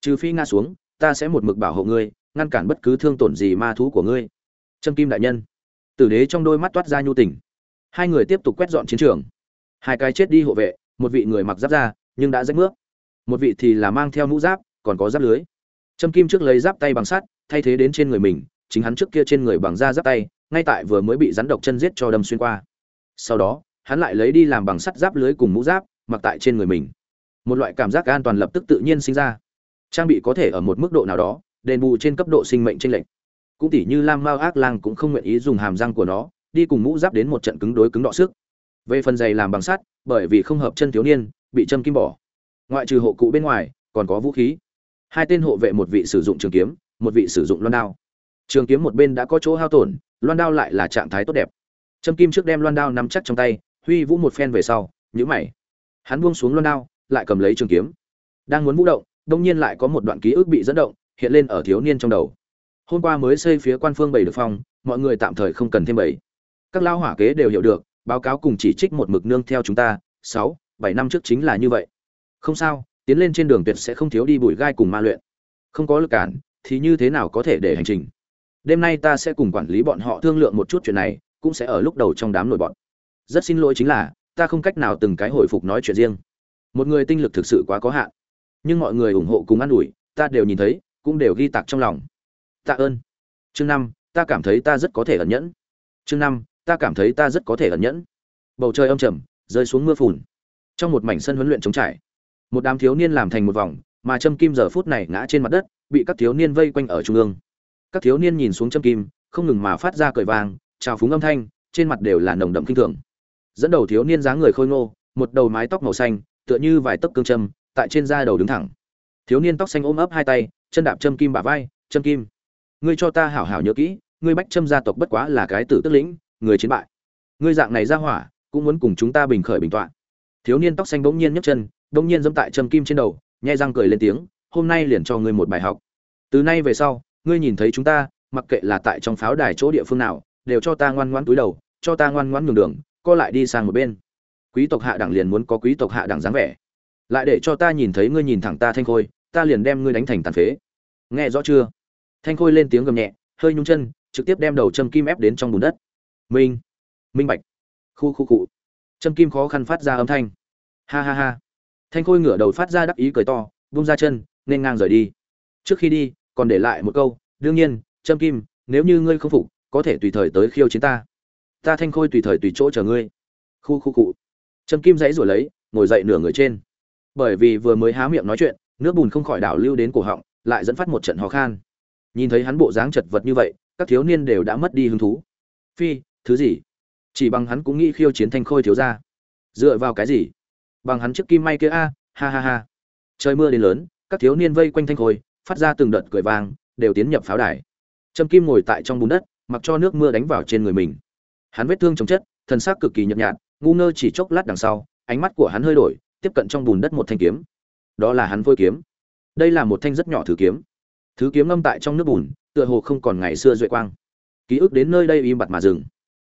Trừ phi nga xuống, ta sẽ một mực bảo hộ ngươi ngăn cản bất cứ thương tổn gì ma thú của ngươi. Trâm kim đại nhân. Tử đế trong đôi mắt toát ra nhu tình. Hai người tiếp tục quét dọn chiến trường. Hai cái chết đi hộ vệ, một vị người mặc giáp ra nhưng đã rách nước một vị thì là mang theo mũ giáp, còn có giáp lưới. Trâm kim trước lấy giáp tay bằng sắt, thay thế đến trên người mình, chính hắn trước kia trên người bằng da giáp tay, ngay tại vừa mới bị rắn độc chân giết cho đâm xuyên qua. Sau đó, hắn lại lấy đi làm bằng sắt giáp lưới cùng mũ giáp, mặc tại trên người mình. Một loại cảm giác an toàn lập tức tự nhiên sinh ra. Trang bị có thể ở một mức độ nào đó đền bù trên cấp độ sinh mệnh chênh lệch. Cũng tỉ như lam mao ác lang cũng không nguyện ý dùng hàm răng của nó, đi cùng mũ giáp đến một trận cứng đối cứng đọ sức. Về phần giày làm bằng sắt, bởi vì không hợp chân thiếu niên, bị châm kim bỏ. Ngoại trừ hộ cụ bên ngoài, còn có vũ khí. Hai tên hộ vệ một vị sử dụng trường kiếm, một vị sử dụng loan đao. Trường kiếm một bên đã có chỗ hao tổn, loan đao lại là trạng thái tốt đẹp. Châm kim trước đem loan đao nắm chắc trong tay, huy vũ một phen về sau, nhíu mày. Hắn buông xuống loan đao, lại cầm lấy trường kiếm. Đang muốn vũ động đột nhiên lại có một đoạn ký ức bị dẫn động hiện lên ở thiếu niên trong đầu. Hôm qua mới xây phía quan phương bảy được phong, mọi người tạm thời không cần thêm bảy. Các lao hỏa kế đều hiểu được, báo cáo cùng chỉ trích một mực nương theo chúng ta, sáu, bảy năm trước chính là như vậy. Không sao, tiến lên trên đường tuyệt sẽ không thiếu đi bụi gai cùng ma luyện. Không có lực cản, thì như thế nào có thể để hành trình? Đêm nay ta sẽ cùng quản lý bọn họ thương lượng một chút chuyện này, cũng sẽ ở lúc đầu trong đám nổi bọn. Rất xin lỗi chính là, ta không cách nào từng cái hồi phục nói chuyện riêng. Một người tinh lực thực sự quá có hạn. Nhưng mọi người ủng hộ cùng an ủi, ta đều nhìn thấy cũng đều ghi tạc trong lòng. Tạ ơn. Chương năm, ta cảm thấy ta rất có thể ẩn nhẫn. Chương năm, ta cảm thấy ta rất có thể ẩn nhẫn. Bầu trời âm trầm, rơi xuống mưa phùn. Trong một mảnh sân huấn luyện trống trải, một đám thiếu niên làm thành một vòng, mà châm kim giờ phút này ngã trên mặt đất, bị các thiếu niên vây quanh ở trung ương. Các thiếu niên nhìn xuống châm kim, không ngừng mà phát ra cười vàng trào phúng âm thanh, trên mặt đều là nồng đậm kinh thường. Dẫn đầu thiếu niên dáng người khôi ngô, một đầu mái tóc màu xanh, tựa như vài tấc cương châm tại trên da đầu đứng thẳng. Thiếu niên tóc xanh ôm ấp hai tay chân đạp châm kim bả vai, châm kim. Ngươi cho ta hảo hảo nhớ kỹ, ngươi bách châm gia tộc bất quá là cái tử tức lĩnh, người chiến bại. Ngươi dạng này ra hỏa, cũng muốn cùng chúng ta bình khởi bình tọa. Thiếu niên tóc xanh bỗng nhiên nhấc chân, bỗng nhiên dẫm tại châm kim trên đầu nhai răng cười lên tiếng, hôm nay liền cho ngươi một bài học. Từ nay về sau, ngươi nhìn thấy chúng ta, mặc kệ là tại trong pháo đài chỗ địa phương nào, đều cho ta ngoan ngoãn túi đầu, cho ta ngoan ngoãn nhường đường, co lại đi sang một bên. Quý tộc hạ đẳng liền muốn có quý tộc hạ đẳng dáng vẻ. Lại để cho ta nhìn thấy ngươi nhìn thẳng ta thanh khôi, ta liền đem ngươi đánh thành tàn phế nghe rõ chưa? Thanh khôi lên tiếng gầm nhẹ, hơi nhung chân, trực tiếp đem đầu châm kim ép đến trong bùn đất. Minh minh bạch. Khu khu cụ. Châm kim khó khăn phát ra âm thanh. Ha ha ha. Thanh khôi ngửa đầu phát ra đắc ý cười to bung ra chân, nên ngang rời đi. Trước khi đi, còn để lại một câu, đương nhiên châm kim, nếu như ngươi không phục, có thể tùy thời tới khiêu chiến ta. Ta thanh khôi tùy thời tùy chỗ chờ ngươi. Khu khu cụ. Châm kim dãy rồi lấy, ngồi dậy nửa người trên. Bởi vì vừa mới há miệng nói chuyện, nước bùn không khỏi đảo lưu đến cổ họng lại dẫn phát một trận ho khan. Nhìn thấy hắn bộ dáng chật vật như vậy, các thiếu niên đều đã mất đi hứng thú. Phi, thứ gì? Chỉ bằng hắn cũng nghĩ khiêu chiến thanh khôi thiếu ra dựa vào cái gì? Bằng hắn trước kim may kia a, ha ha ha. Trời mưa đến lớn, các thiếu niên vây quanh thanh khôi, phát ra từng đợt cười vang, đều tiến nhập pháo đài. Trâm kim ngồi tại trong bùn đất, mặc cho nước mưa đánh vào trên người mình. Hắn vết thương chồng chất thân xác cực kỳ nhợt nhạt, ngu ngơ chỉ chốc lát đằng sau, ánh mắt của hắn hơi đổi, tiếp cận trong bùn đất một thanh kiếm. Đó là hắn vôi kiếm đây là một thanh rất nhỏ thứ kiếm. Thứ kiếm ngâm tại trong nước bùn, tựa hồ không còn ngày xưa duệ quang. Ký ức đến nơi đây im bặt mà dừng.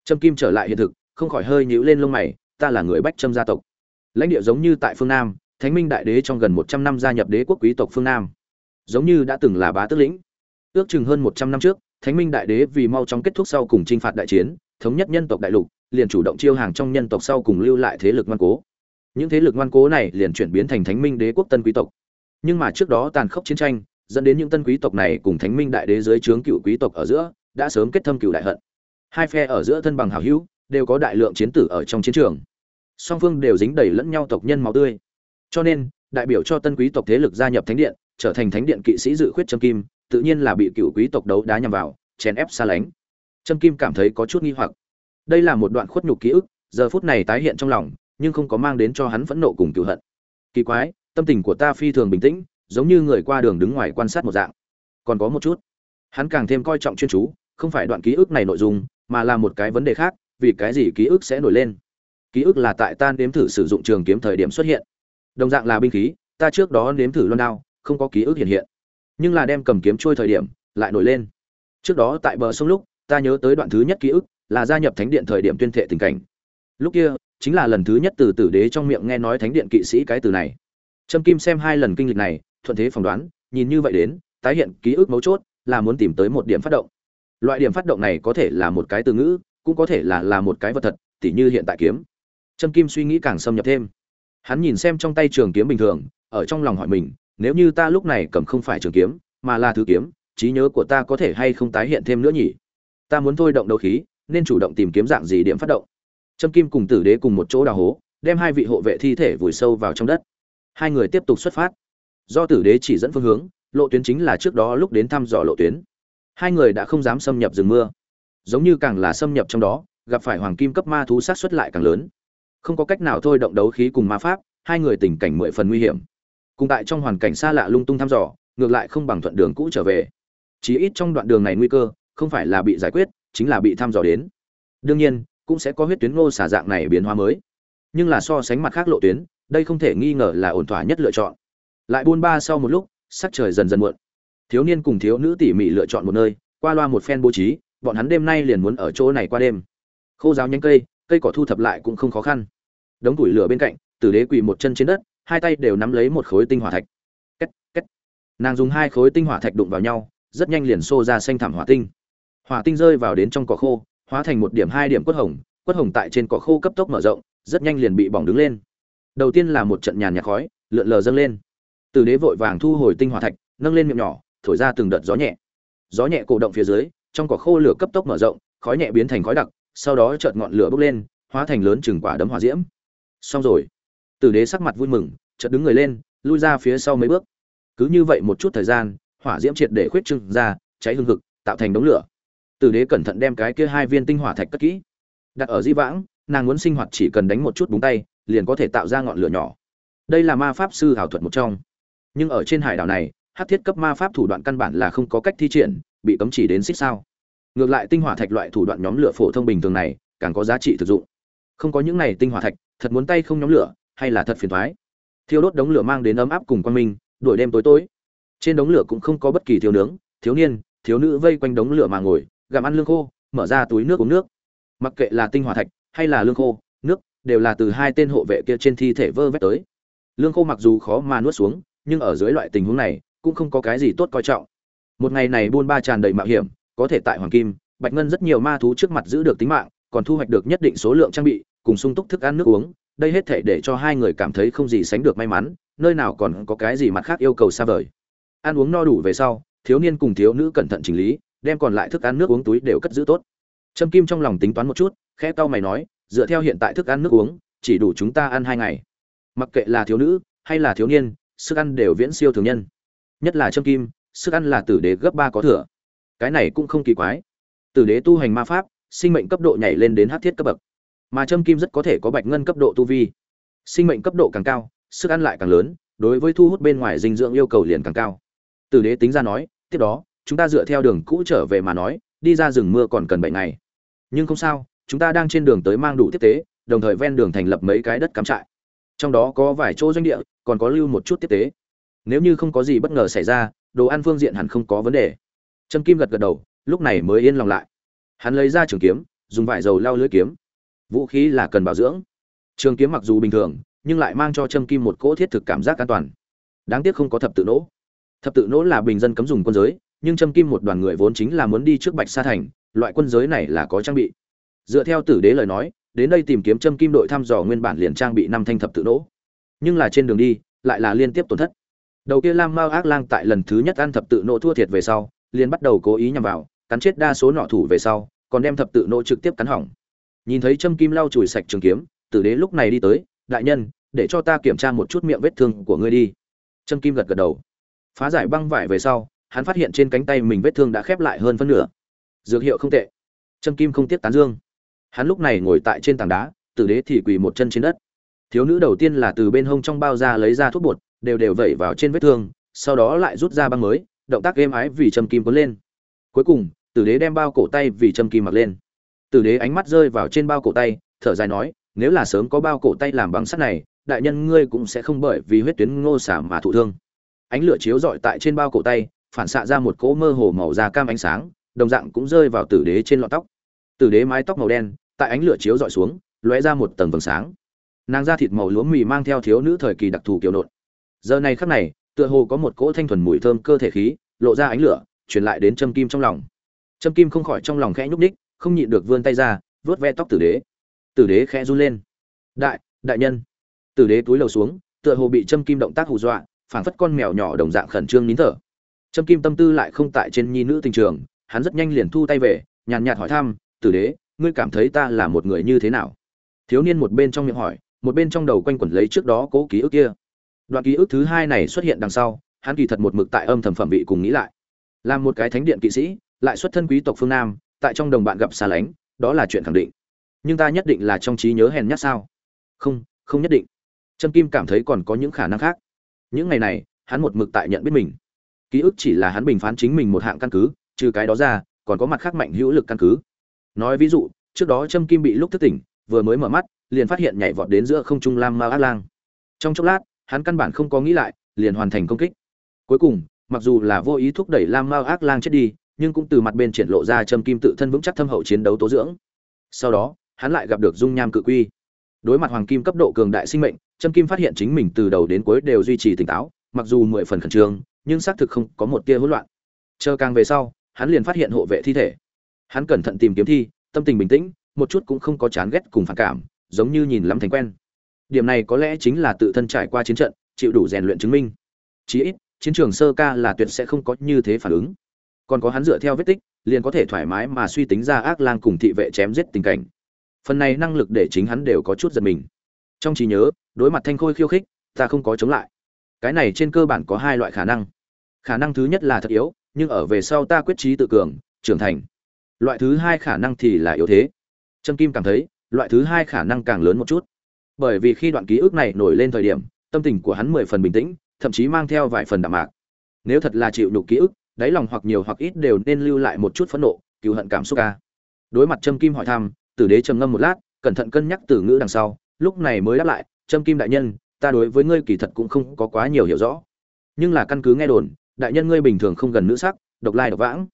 Trâm kim trở lại hiện thực, không khỏi hơi nhíu lên lông mày, ta là người bách trâm gia tộc. Lãnh địa giống như tại phương nam, thánh minh đại đế trong gần một trăm năm gia nhập đế quốc quý tộc phương nam. Giống như đã từng là bá tước lĩnh. Ước chừng hơn một trăm năm trước, thánh minh đại đế vì mau chóng kết thúc sau cùng t r i n h phạt đại chiến, thống nhất nhân tộc đại lục, liền chủ động chiêu hàng trong nhân tộc sau cùng lưu lại thế lực ngoan cố. Những thế lực ngoan cố này liền chuyển biến thành thánh minh đế quốc tân quý tộc nhưng mà trước đó tàn khốc chiến tranh, dẫn đến những tân quý tộc này cùng thánh minh đại đế dưới trướng cựu quý tộc ở giữa, đã sớm kết thâm cựu đại hận. Hai phe ở giữa thân bằng hảo hữu, đều có đại lượng chiến tử ở trong chiến trường. Song phương đều dính đầy lẫn nhau tộc nhân máu tươi. Cho nên, đại biểu cho tân quý tộc thế lực gia nhập thánh điện, trở thành thánh điện kỵ sĩ dự khuyết trâm kim, tự nhiên là bị cựu quý tộc đấu đá nhằm vào, chèn ép xa lánh. Trâm kim cảm thấy có chút nghi hoặc. Đây là một đoạn khuất nhục ký ức, giờ phút này tái hiện trong lòng, nhưng không có mang đến cho hắn phẫn nộ cùng cựu hận. Kỳ quái tâm tình của ta phi thường bình tĩnh, giống như người qua đường đứng ngoài quan sát một dạng. Còn có một chút, hắn càng thêm coi trọng chuyên chú, không phải đoạn ký ức này nội dung, mà là một cái vấn đề khác, vì cái gì ký ức sẽ nổi lên? Ký ức là tại ta nếm thử sử dụng trường kiếm thời điểm xuất hiện. Đồng dạng là binh khí, ta trước đó nếm thử loan đao, không có ký ức hiện hiện. Nhưng là đem cầm kiếm trôi thời điểm, lại nổi lên. Trước đó tại bờ sông lúc, ta nhớ tới đoạn thứ nhất ký ức, là gia nhập thánh điện thời điểm tuyên thệ tình cảnh. Lúc kia, chính là lần thứ nhất từ tử đế trong miệng nghe nói thánh điện kỵ sĩ cái từ này trâm kim xem hai lần kinh lịch này, thuận thế phỏng đoán, nhìn như vậy đến, tái hiện ký ức mấu chốt là muốn tìm tới một điểm phát động. Loại điểm phát động này có thể là một cái từ ngữ, cũng có thể là là một cái vật thật, tỉ như hiện tại kiếm. Trâm kim suy nghĩ càng xâm nhập thêm. Hắn nhìn xem trong tay trường kiếm bình thường, ở trong lòng hỏi mình, nếu như ta lúc này cầm không phải trường kiếm, mà là thứ kiếm, trí nhớ của ta có thể hay không tái hiện thêm nữa nhỉ? Ta muốn thôi động đấu khí, nên chủ động tìm kiếm dạng gì điểm phát động? Trâm kim cùng tử đế cùng một chỗ đào hố, đem hai vị hộ vệ thi thể vùi sâu vào trong đất hai người tiếp tục xuất phát. Do tử đế chỉ dẫn phương hướng, lộ tuyến chính là trước đó lúc đến thăm dò lộ tuyến. Hai người đã không dám xâm nhập rừng mưa. Giống như càng là xâm nhập trong đó, gặp phải hoàng kim cấp ma thú sát xuất lại càng lớn. Không có cách nào thôi động đấu khí cùng ma pháp, hai người tình cảnh mười phần nguy hiểm. Cùng tại trong hoàn cảnh xa lạ lung tung thăm dò, ngược lại không bằng thuận đường cũ trở về. Chí ít trong đoạn đường này nguy cơ, không phải là bị giải quyết, chính là bị thăm dò đến. Đương nhiên, cũng sẽ có huyết tuyến ngô xả dạng này biến hóa mới. Nhưng là so sánh mặt khác lộ tuyến đây không thể nghi ngờ là ổn thỏa nhất lựa chọn. Lại buôn ba sau một lúc, sắc trời dần dần muộn. Thiếu niên cùng thiếu nữ tỉ mỉ lựa chọn một nơi, qua loa một phen bố trí, bọn hắn đêm nay liền muốn ở chỗ này qua đêm. Khô giáo nhánh cây cây cỏ thu thập lại cũng không khó khăn. Đống củi lửa bên cạnh, tử đế quỳ một chân trên đất, hai tay đều nắm lấy một khối tinh hỏa thạch. Két két. Nàng dùng hai khối tinh hỏa thạch đụng vào nhau, rất nhanh liền xô ra xanh thảm hỏa tinh. Hỏa tinh rơi vào đến trong cỏ khô, hóa thành một điểm hai điểm quất hồng quất hồng tại trên cỏ khô cấp tốc mở rộng, rất nhanh liền bị bỏng đứng lên đầu tiên là một trận nhàn nhạt khói, lượn lờ dâng lên. Từ đế vội vàng thu hồi tinh hỏa thạch, nâng lên miệng nhỏ, thổi ra từng đợt gió nhẹ. Gió nhẹ cổ động phía dưới, trong cỏ khô lửa cấp tốc mở rộng, khói nhẹ biến thành khói đặc, sau đó chợt ngọn lửa bốc lên, hóa thành lớn chừng quả đấm hỏa diễm. Xong rồi. Tử đế sắc mặt vui mừng, chợt đứng người lên, lui ra phía sau mấy bước. Cứ như vậy một chút thời gian, hỏa diễm triệt để khuyết trưng ra, cháy hương hực, tạo thành đống lửa. Tử đế cẩn thận đem cái kia hai viên tinh hỏa thạch cất kỹ. Đặt ở di vãng, nàng muốn sinh hoạt chỉ cần đánh một chút búng tay liền có thể tạo ra ngọn lửa nhỏ. Đây là ma pháp sư ảo thuật một trong. Nhưng ở trên hải đảo này, hát thiết cấp ma pháp thủ đoạn căn bản là không có cách thi triển, bị cấm chỉ đến xích sao. Ngược lại tinh hỏa thạch loại thủ đoạn nhóm lửa phổ thông bình thường này, càng có giá trị thực dụng. Không có những này tinh hỏa thạch, thật muốn tay không nhóm lửa, hay là thật phiền thoái? Thiêu đốt đống lửa mang đến ấm áp cùng quan minh, đuổi đêm tối tối. Trên đống lửa cũng không có bất kỳ thiếu nướng, thiếu niên, thiếu nữ vây quanh đống lửa mà ngồi, gặm ăn lương khô, mở ra túi nước uống nước. Mặc kệ là tinh hỏa thạch, hay là lương khô đều là từ hai tên hộ vệ kia trên thi thể vơ vét tới. Lương khô mặc dù khó mà nuốt xuống, nhưng ở dưới loại tình huống này, cũng không có cái gì tốt coi trọng. Một ngày này buôn ba tràn đầy mạo hiểm, có thể tại hoàng kim, bạch ngân rất nhiều ma thú trước mặt giữ được tính mạng, còn thu hoạch được nhất định số lượng trang bị, cùng sung túc thức ăn nước uống, đây hết thể để cho hai người cảm thấy không gì sánh được may mắn, nơi nào còn có cái gì mặt khác yêu cầu xa vời. Ăn uống no đủ về sau, thiếu niên cùng thiếu nữ cẩn thận chỉnh lý, đem còn lại thức ăn nước uống túi đều cất giữ tốt. Trâm kim trong lòng tính toán một chút, khẽ cau mày nói dựa theo hiện tại thức ăn nước uống, chỉ đủ chúng ta ăn hai ngày. Mặc kệ là thiếu nữ, hay là thiếu niên, sức ăn đều viễn siêu thường nhân. Nhất là trâm kim, sức ăn là tử đế gấp ba có thừa. Cái này cũng không kỳ quái. Tử đế tu hành ma pháp, sinh mệnh cấp độ nhảy lên đến hát thiết cấp bậc. Mà trâm kim rất có thể có bạch ngân cấp độ tu vi. Sinh mệnh cấp độ càng cao, sức ăn lại càng lớn, đối với thu hút bên ngoài dinh dưỡng yêu cầu liền càng cao. Tử đế tính ra nói, tiếp đó, chúng ta dựa theo đường cũ trở về mà nói, đi ra rừng mưa còn cần bảy ngày. Nhưng không sao chúng ta đang trên đường tới mang đủ tiếp tế, đồng thời ven đường thành lập mấy cái đất cắm trại. Trong đó có vài chỗ doanh địa, còn có lưu một chút tiếp tế. Nếu như không có gì bất ngờ xảy ra, đồ ăn phương diện hẳn không có vấn đề. Trâm kim gật gật đầu, lúc này mới yên lòng lại. Hắn lấy ra trường kiếm, dùng vải dầu lau lưỡi kiếm. Vũ khí là cần bảo dưỡng. Trường kiếm mặc dù bình thường, nhưng lại mang cho trâm kim một cỗ thiết thực cảm giác an toàn. Đáng tiếc không có thập tự nỗ. Thập tự nỗ là bình dân cấm dùng quân giới, nhưng trâm kim một đoàn người vốn chính là muốn đi trước bạch sa thành, loại quân giới này là có trang bị dựa theo tử đế lời nói, đến đây tìm kiếm trâm kim đội thăm dò nguyên bản liền trang bị năm thanh thập tự nỗ. Nhưng là trên đường đi, lại là liên tiếp tổn thất. Đầu kia lam mao ác lang tại lần thứ nhất ăn thập tự nỗ thua thiệt về sau, liền bắt đầu cố ý nhằm vào, cắn chết đa số nọ thủ về sau, còn đem thập tự nỗ trực tiếp cắn hỏng. Nhìn thấy trâm kim lau chùi sạch trường kiếm, tử đế lúc này đi tới, đại nhân, để cho ta kiểm tra một chút miệng vết thương của ngươi đi. Trâm kim gật gật đầu. Phá giải băng vải về sau, hắn phát hiện trên cánh tay mình vết thương đã khép lại hơn phân nửa. Dược hiệu không tệ. Trâm kim không tiếc tán dương hắn lúc này ngồi tại trên tảng đá, tử đế thì quỳ một chân trên đất. Thiếu nữ đầu tiên là từ bên hông trong bao ra lấy ra thuốc bột, đều đều vẩy vào trên vết thương, sau đó lại rút ra băng mới, động tác êm ái vì châm kim cuốn lên. Cuối cùng, tử đế đem bao cổ tay vì châm kim mặc lên. Tử đế ánh mắt rơi vào trên bao cổ tay, thở dài nói, nếu là sớm có bao cổ tay làm bằng sắt này, đại nhân ngươi cũng sẽ không bởi vì huyết tuyến ngô xả mà thụ thương. Ánh lửa chiếu rọi tại trên bao cổ tay, phản xạ ra một cỗ mơ hồ màu da cam ánh sáng, đồng dạng cũng rơi vào tử đế trên lọn tóc tử đế mái tóc màu đen, tại ánh lửa chiếu dọi xuống, lóe ra một tầng vầng sáng. Nàng da thịt màu lúa mì mang theo thiếu nữ thời kỳ đặc thù kiểu nộn. Giờ này khắc này, tựa hồ có một cỗ thanh thuần mùi thơm cơ thể khí, lộ ra ánh lửa, truyền lại đến châm kim trong lòng. Châm kim không khỏi trong lòng khẽ nhúc ních không nhịn được vươn tay ra vớt ve tóc tử đế. Tử đế khẽ run lên. Đại đại nhân. Tử đế túi lầu xuống, tựa hồ bị châm kim động tác hù dọa, phảng phất con mèo nhỏ đồng dạng khẩn trương nín thở. Châm kim tâm tư lại không tại trên nhi nữ tình trường, hắn rất nhanh liền thu tay về, nhàn nhạt hỏi thăm tử đế, ngươi cảm thấy ta là một người như thế nào? Thiếu niên một bên trong miệng hỏi, một bên trong đầu quanh quẩn lấy trước đó cố ký ức kia. Đoạn ký ức thứ hai này xuất hiện đằng sau, hắn kỳ thật một mực tại âm thầm phẩm vị cùng nghĩ lại. Làm một cái thánh điện kỵ sĩ, lại xuất thân quý tộc phương nam, tại trong đồng bạn gặp xa lánh, đó là chuyện khẳng định. Nhưng ta nhất định là trong trí nhớ hèn nhát sao? Không không nhất định. Trâm kim cảm thấy còn có những khả năng khác. Những ngày này, hắn một mực tại nhận biết mình. Ký ức chỉ là hắn bình phán chính mình một hạng căn cứ, trừ cái đó ra, còn có mặt khác mạnh hữu lực căn cứ nói ví dụ, trước đó trâm kim bị lúc thức tỉnh, vừa mới mở mắt, liền phát hiện nhảy vọt đến giữa không trung lam mao ác lang. Trong chốc lát, hắn căn bản không có nghĩ lại, liền hoàn thành công kích. Cuối cùng, mặc dù là vô ý thúc đẩy lam mao ác lang chết đi, nhưng cũng từ mặt bên triển lộ ra trâm kim tự thân vững chắc thâm hậu chiến đấu tố dưỡng. Sau đó, hắn lại gặp được dung nham cự quy. Đối mặt hoàng kim cấp độ cường đại sinh mệnh, trâm kim phát hiện chính mình từ đầu đến cuối đều duy trì tỉnh táo, mặc dù mười phần khẩn trương, nhưng xác thực không có một tia hỗn loạn. Chờ càng về sau, hắn liền phát hiện hộ vệ thi thể hắn cẩn thận tìm kiếm thi, tâm tình bình tĩnh, một chút cũng không có chán ghét cùng phản cảm, giống như nhìn lắm thành quen. Điểm này có lẽ chính là tự thân trải qua chiến trận, chịu đủ rèn luyện chứng minh. Chí ít, chiến trường sơ ca là tuyệt sẽ không có như thế phản ứng. Còn có hắn dựa theo vết tích, liền có thể thoải mái mà suy tính ra ác lang cùng thị vệ chém giết tình cảnh. Phần này năng lực để chính hắn đều có chút giật mình. Trong trí nhớ, đối mặt thanh khôi khiêu khích, ta không có chống lại. Cái này trên cơ bản có hai loại khả năng. Khả năng thứ nhất là thật yếu, nhưng ở về sau ta quyết trí tự cường, trưởng thành loại thứ hai khả năng thì là yếu thế. Trâm kim cảm thấy, loại thứ hai khả năng càng lớn một chút. Bởi vì khi đoạn ký ức này nổi lên thời điểm, tâm tình của hắn mười phần bình tĩnh, thậm chí mang theo vài phần đạm mạc. Nếu thật là chịu đục ký ức, đáy lòng hoặc nhiều hoặc ít đều nên lưu lại một chút phẫn nộ cựu hận cảm xúc ca đối mặt trâm kim hỏi thăm, tử đế trầm ngâm một lát, cẩn thận cân nhắc từ ngữ đằng sau, lúc này mới đáp lại, trâm kim đại nhân, ta đối với ngươi kỳ thật cũng không có quá nhiều hiểu rõ. Nhưng là căn cứ nghe đồn, đại nhân ngươi bình thường không gần nữ sắc, độc lai độc vãng.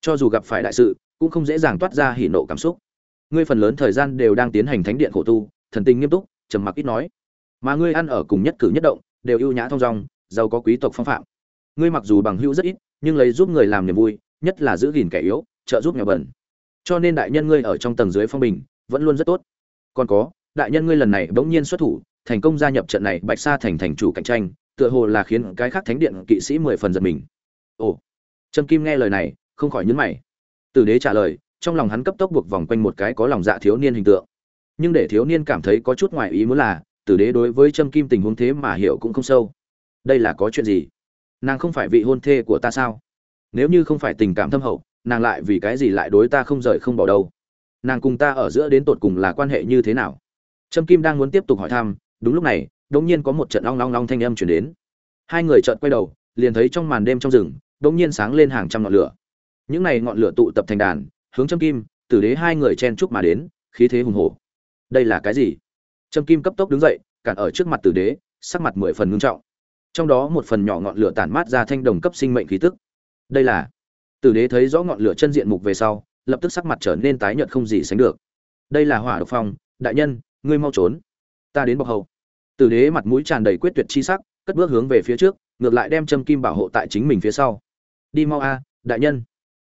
Cho dù gặp phải đại sự cũng không dễ dàng toát ra hỉ nộ cảm xúc. Ngươi phần lớn thời gian đều đang tiến hành thánh điện khổ tu, thần tình nghiêm túc, trầm mặc ít nói. Mà ngươi ăn ở cùng nhất cử nhất động, đều ưu nhã thong dong, giàu có quý tộc phong phạm. Ngươi mặc dù bằng hữu rất ít, nhưng lấy giúp người làm niềm vui, nhất là giữ gìn kẻ yếu, trợ giúp nghèo bẩn. Cho nên đại nhân ngươi ở trong tầng dưới phong bình, vẫn luôn rất tốt. Còn có, đại nhân ngươi lần này bỗng nhiên xuất thủ, thành công gia nhập trận này bạch sa thành thành chủ cạnh tranh, tựa hồ là khiến cái khác thánh điện kỵ sĩ mười phần giật mình. Ồ, trâm kim nghe lời này, không khỏi nhấn mày tử đế trả lời, trong lòng hắn cấp tốc buộc vòng quanh một cái có lòng dạ thiếu niên hình tượng. Nhưng để thiếu niên cảm thấy có chút ngoài ý muốn là, tử đế đối với trâm kim tình huống thế mà hiểu cũng không sâu. Đây là có chuyện gì? Nàng không phải vị hôn thê của ta sao? Nếu như không phải tình cảm thâm hậu, nàng lại vì cái gì lại đối ta không rời không bỏ đâu? Nàng cùng ta ở giữa đến tột cùng là quan hệ như thế nào? Trâm kim đang muốn tiếp tục hỏi thăm, đúng lúc này, đột nhiên có một trận long long long thanh âm chuyển đến. Hai người chợt quay đầu, liền thấy trong màn đêm trong rừng, đột nhiên sáng lên hàng trăm ngọn lửa những này ngọn lửa tụ tập thành đàn, hướng châm kim, tử đế hai người chen chúc mà đến, khí thế hùng hổ. Đây là cái gì? Châm kim cấp tốc đứng dậy, cản ở trước mặt tử đế, sắc mặt mười phần ngưng trọng. Trong đó một phần nhỏ ngọn lửa tản mát ra thanh đồng cấp sinh mệnh khí tức. Đây là, tử đế thấy rõ ngọn lửa chân diện mục về sau, lập tức sắc mặt trở nên tái nhợt không gì sánh được. Đây là hỏa độc phong, đại nhân, ngươi mau trốn. Ta đến bọc hầu. Tử đế mặt mũi tràn đầy quyết tuyệt chi sắc, cất bước hướng về phía trước, ngược lại đem châm kim bảo hộ tại chính mình phía sau. Đi mau a, đại nhân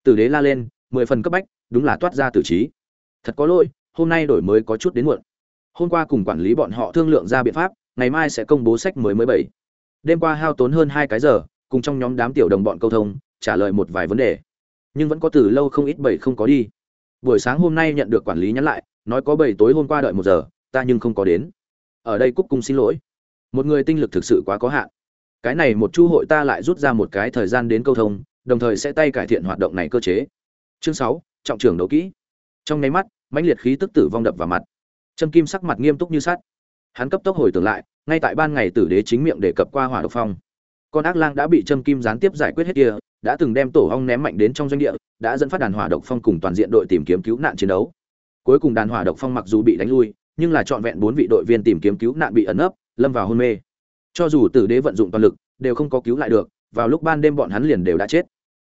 tử đế la lên, mười phần cấp bách, đúng là toát ra tử trí. Thật có lỗi, hôm nay đổi mới có chút đến muộn. Hôm qua cùng quản lý bọn họ thương lượng ra biện pháp, ngày mai sẽ công bố sách mới mới bảy. Đêm qua hao tốn hơn hai cái giờ, cùng trong nhóm đám tiểu đồng bọn câu thông, trả lời một vài vấn đề. Nhưng vẫn có từ lâu không ít bảy không có đi. Buổi sáng hôm nay nhận được quản lý nhắn lại, nói có bảy tối hôm qua đợi một giờ, ta nhưng không có đến. Ở đây cúc cung xin lỗi. Một người tinh lực thực sự quá có hạn. Cái này một chu hội ta lại rút ra một cái thời gian đến câu thông đồng thời sẽ tay cải thiện hoạt động này cơ chế. Chương sáu, trọng trưởng đấu kỹ. Trong nháy mắt, mãnh liệt khí tức tử vong đập vào mặt. Trâm kim sắc mặt nghiêm túc như sắt. Hắn cấp tốc hồi tưởng lại, ngay tại ban ngày tử đế chính miệng đề cập qua hỏa độc phong. Con ác lang đã bị trâm kim gián tiếp giải quyết hết kia, đã từng đem tổ ong ném mạnh đến trong doanh địa, đã dẫn phát đàn hỏa độc phong cùng toàn diện đội tìm kiếm cứu nạn chiến đấu. Cuối cùng đàn hỏa độc phong mặc dù bị đánh lui, nhưng là trọn vẹn bốn vị đội viên tìm kiếm cứu nạn bị ẩn ấp lâm vào hôn mê. Cho dù tử đế vận dụng toàn lực, đều không có cứu lại được, vào lúc ban đêm bọn hắn liền đều đã chết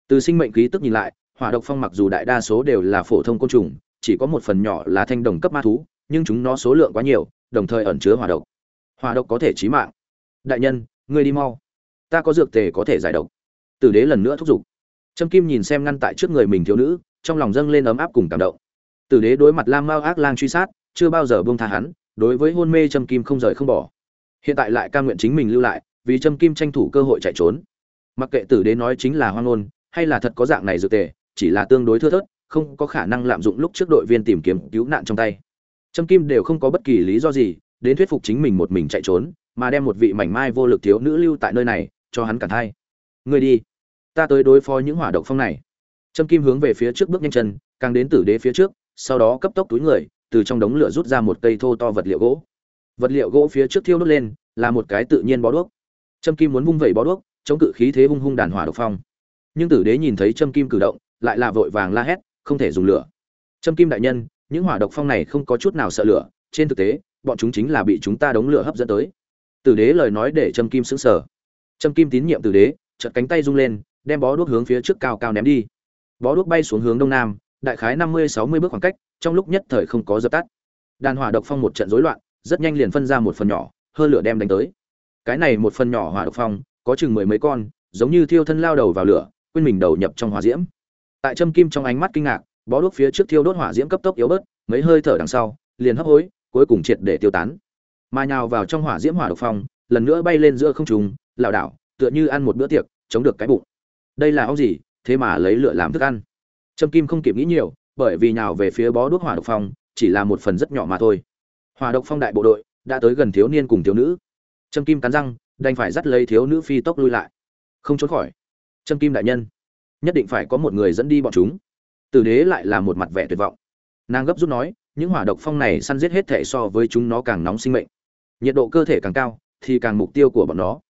từ sinh mệnh khí tức nhìn lại, hỏa độc phong mặc dù đại đa số đều là phổ thông côn trùng, chỉ có một phần nhỏ là thanh đồng cấp ma thú, nhưng chúng nó số lượng quá nhiều, đồng thời ẩn chứa hỏa độc. Hỏa độc có thể chí mạng. Đại nhân, ngươi đi mau. Ta có dược tề có thể giải độc. Tử đế lần nữa thúc giục. Trâm kim nhìn xem ngăn tại trước người mình thiếu nữ, trong lòng dâng lên ấm áp cùng cảm động. Tử đế đối mặt lam mao ác lang truy sát, chưa bao giờ buông tha hắn, đối với hôn mê trâm kim không rời không bỏ. Hiện tại lại ca nguyện chính mình lưu lại, vì trâm kim tranh thủ cơ hội chạy trốn. Mặc kệ tử đế nói chính là hoang ngôn hay là thật có dạng này dự tề, chỉ là tương đối thưa thớt, không có khả năng lạm dụng lúc trước đội viên tìm kiếm cứu nạn trong tay. Trâm kim đều không có bất kỳ lý do gì, đến thuyết phục chính mình một mình chạy trốn, mà đem một vị mảnh mai vô lực thiếu nữ lưu tại nơi này, cho hắn cản thai. Người đi. Ta tới đối phó những hỏa độc phong này. Trâm kim hướng về phía trước bước nhanh chân, càng đến tử đế phía trước, sau đó cấp tốc túi người, từ trong đống lửa rút ra một cây thô to vật liệu gỗ. Vật liệu gỗ phía trước thiêu đốt lên, là một cái tự nhiên bó đuốc. Trâm kim muốn vung vẩy bó đuốc, chống cự khí thế hung hung đàn hỏa độc phong nhưng tử đế nhìn thấy trâm kim cử động, lại là vội vàng la hét, không thể dùng lửa. Trâm kim đại nhân, những hỏa độc phong này không có chút nào sợ lửa, trên thực tế, bọn chúng chính là bị chúng ta đống lửa hấp dẫn tới. Tử đế lời nói để trâm kim sững sờ. Trâm kim tín nhiệm tử đế, chợt cánh tay rung lên, đem bó đuốc hướng phía trước cao cao ném đi. Bó đuốc bay xuống hướng đông nam, đại khái năm mươi, sáu mươi bước khoảng cách, trong lúc nhất thời không có dập tắt. Đàn hỏa độc phong một trận rối loạn, rất nhanh liền phân ra một phần nhỏ, hơn lửa đem đánh tới. Cái này một phần nhỏ hỏa độc phong, có chừng mười mấy con, giống như thiêu thân lao đầu vào lửa quên mình đầu nhập trong hỏa diễm. Tại châm kim trong ánh mắt kinh ngạc, bó đuốc phía trước thiêu đốt hỏa diễm cấp tốc yếu bớt, mấy hơi thở đằng sau, liền hấp hối, cuối cùng triệt để tiêu tán. Mà nhào vào trong hỏa diễm hỏa độc phong, lần nữa bay lên giữa không trung, lảo đảo, tựa như ăn một bữa tiệc, chống được cái bụng. Đây là ong gì, thế mà lấy lửa làm thức ăn. Trâm kim không kịp nghĩ nhiều, bởi vì nhào về phía bó đuốc hỏa độc phong, chỉ là một phần rất nhỏ mà thôi. Hỏa độc phong đại bộ đội, đã tới gần thiếu niên cùng thiếu nữ. Trâm kim cắn răng, đành phải dắt lấy thiếu nữ phi tốc lui lại. Không trốn khỏi trâm kim đại nhân, nhất định phải có một người dẫn đi bọn chúng. Tử đế lại là một mặt vẻ tuyệt vọng. Nàng gấp rút nói, những hỏa độc phong này săn giết hết thể so với chúng nó càng nóng sinh mệnh. Nhiệt độ cơ thể càng cao, thì càng mục tiêu của bọn nó.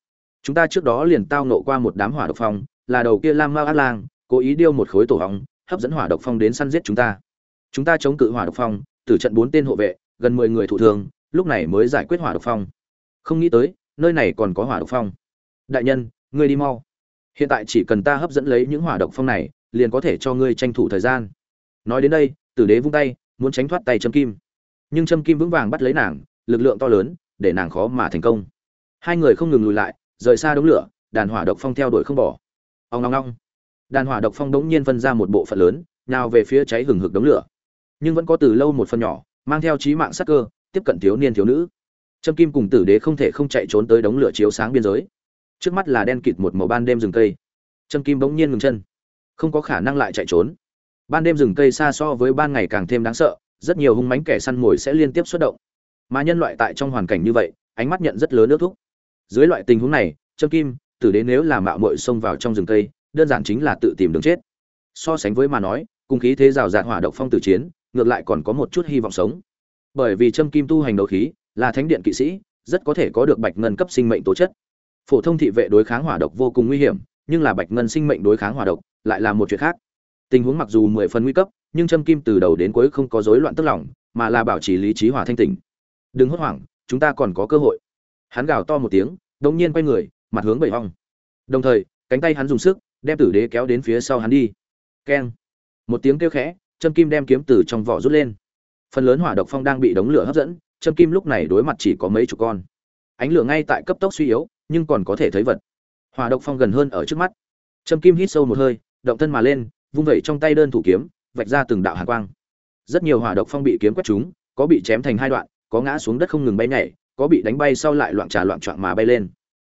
Chúng ta trước đó liền tao nộ qua một đám hỏa độc phong, là đầu kia lam mao át lang, cố ý điêu một khối tổ hóng, hấp dẫn hỏa độc phong đến săn giết chúng ta. Chúng ta chống cự hỏa độc phong, tử trận bốn tên hộ vệ, gần mười người thụ thương lúc này mới giải quyết hỏa độc phong. Không nghĩ tới, nơi này còn có hỏa độc phong. Đại nhân, ngươi đi mau hiện tại chỉ cần ta hấp dẫn lấy những hỏa độc phong này, liền có thể cho ngươi tranh thủ thời gian. Nói đến đây, tử đế vung tay, muốn tránh thoát tay châm kim. Nhưng châm kim vững vàng bắt lấy nàng, lực lượng to lớn, để nàng khó mà thành công. Hai người không ngừng lùi lại, rời xa đống lửa, đàn hỏa độc phong theo đuổi không bỏ. Ông long long đàn hỏa độc phong đống nhiên phân ra một bộ phận lớn, nào về phía cháy hừng hực đống lửa. Nhưng vẫn có từ lâu một phần nhỏ, mang theo trí mạng sắc cơ, tiếp cận thiếu niên thiếu nữ. Trâm kim cùng tử đế không thể không chạy trốn tới đống lửa chiếu sáng biên giới trước mắt là đen kịt một màu ban đêm rừng cây. Trâm kim bỗng nhiên ngừng chân. Không có khả năng lại chạy trốn. Ban đêm rừng cây xa so với ban ngày càng thêm đáng sợ, rất nhiều hung mánh kẻ săn mồi sẽ liên tiếp xuất động. Mà nhân loại tại trong hoàn cảnh như vậy, ánh mắt nhận rất lớn nước thúc. Dưới loại tình huống này, trâm kim, tử đến nếu là mạo muội xông vào trong rừng cây, đơn giản chính là tự tìm đường chết. So sánh với mà nói, cùng khí thế rào rạt hỏa động phong tử chiến, ngược lại còn có một chút hy vọng sống. Bởi vì trâm kim tu hành đấu khí, là thánh điện kỵ sĩ, rất có thể có được bạch ngân cấp sinh mệnh tố chất phổ thông thị vệ đối kháng hỏa độc vô cùng nguy hiểm, nhưng là bạch ngân sinh mệnh đối kháng hỏa độc lại là một chuyện khác. Tình huống mặc dù mười phần nguy cấp, nhưng châm kim từ đầu đến cuối không có rối loạn tức lòng, mà là bảo trì lý trí hỏa thanh tỉnh. Đừng hốt hoảng, chúng ta còn có cơ hội. Hắn gào to một tiếng, đống nhiên quay người, mặt hướng bảy hong. Đồng thời, cánh tay hắn dùng sức, đem tử đế kéo đến phía sau hắn đi. Keng. Một tiếng kêu khẽ châm kim đem kiếm từ trong vỏ rút lên. Phần lớn hỏa độc phong đang bị đống lửa hấp dẫn châm kim lúc này đối mặt chỉ có mấy chục con. Ánh lửa ngay tại cấp tốc suy yếu nhưng còn có thể thấy vật. Hỏa độc phong gần hơn ở trước mắt. Trâm kim hít sâu một hơi, động thân mà lên, vung vẩy trong tay đơn thủ kiếm, vạch ra từng đạo hàn quang. Rất nhiều hỏa độc phong bị kiếm quét trúng, có bị chém thành hai đoạn, có ngã xuống đất không ngừng bay nhảy, có bị đánh bay sau lại loạn trà loạn trọn mà bay lên.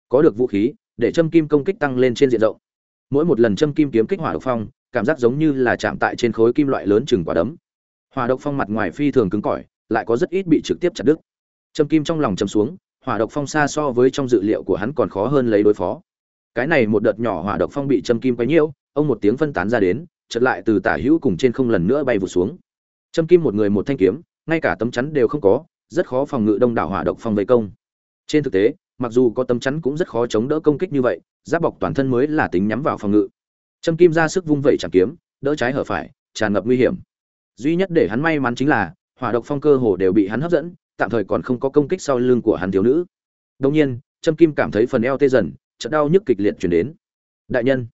Có được vũ khí, để châm kim công kích tăng lên trên diện rộng. Mỗi một lần châm kim kiếm kích hỏa độc phong, cảm giác giống như là chạm tại trên khối kim loại lớn chừng quả đấm. Hỏa độc phong mặt ngoài phi thường cứng cỏi, lại có rất ít bị trực tiếp chặt đứt. Châm kim trong lòng châm xuống hỏa độc phong xa so với trong dự liệu của hắn còn khó hơn lấy đối phó. Cái này một đợt nhỏ hỏa độc phong bị châm kim quấy nhiễu ông một tiếng phân tán ra đến chợt lại từ tả hữu cùng trên không lần nữa bay vụt xuống. Châm kim một người một thanh kiếm ngay cả tấm chắn đều không có rất khó phòng ngự đông đảo hỏa độc phong vây công. Trên thực tế mặc dù có tấm chắn cũng rất khó chống đỡ công kích như vậy giáp bọc toàn thân mới là tính nhắm vào phòng ngự. Trâm Kim ra sức vung vẩy chẳng kiếm, đỡ trái hở phải, tràn ngập nguy hiểm. Duy nhất để hắn may mắn chính là, hỏa độc phong cơ hồ đều bị hắn hấp dẫn, tạm thời còn không có công kích sau lưng của hắn thiếu nữ. Đương nhiên, Trâm Kim cảm thấy phần eo tê dần, chợt đau nhức kịch liệt truyền đến. Đại nhân,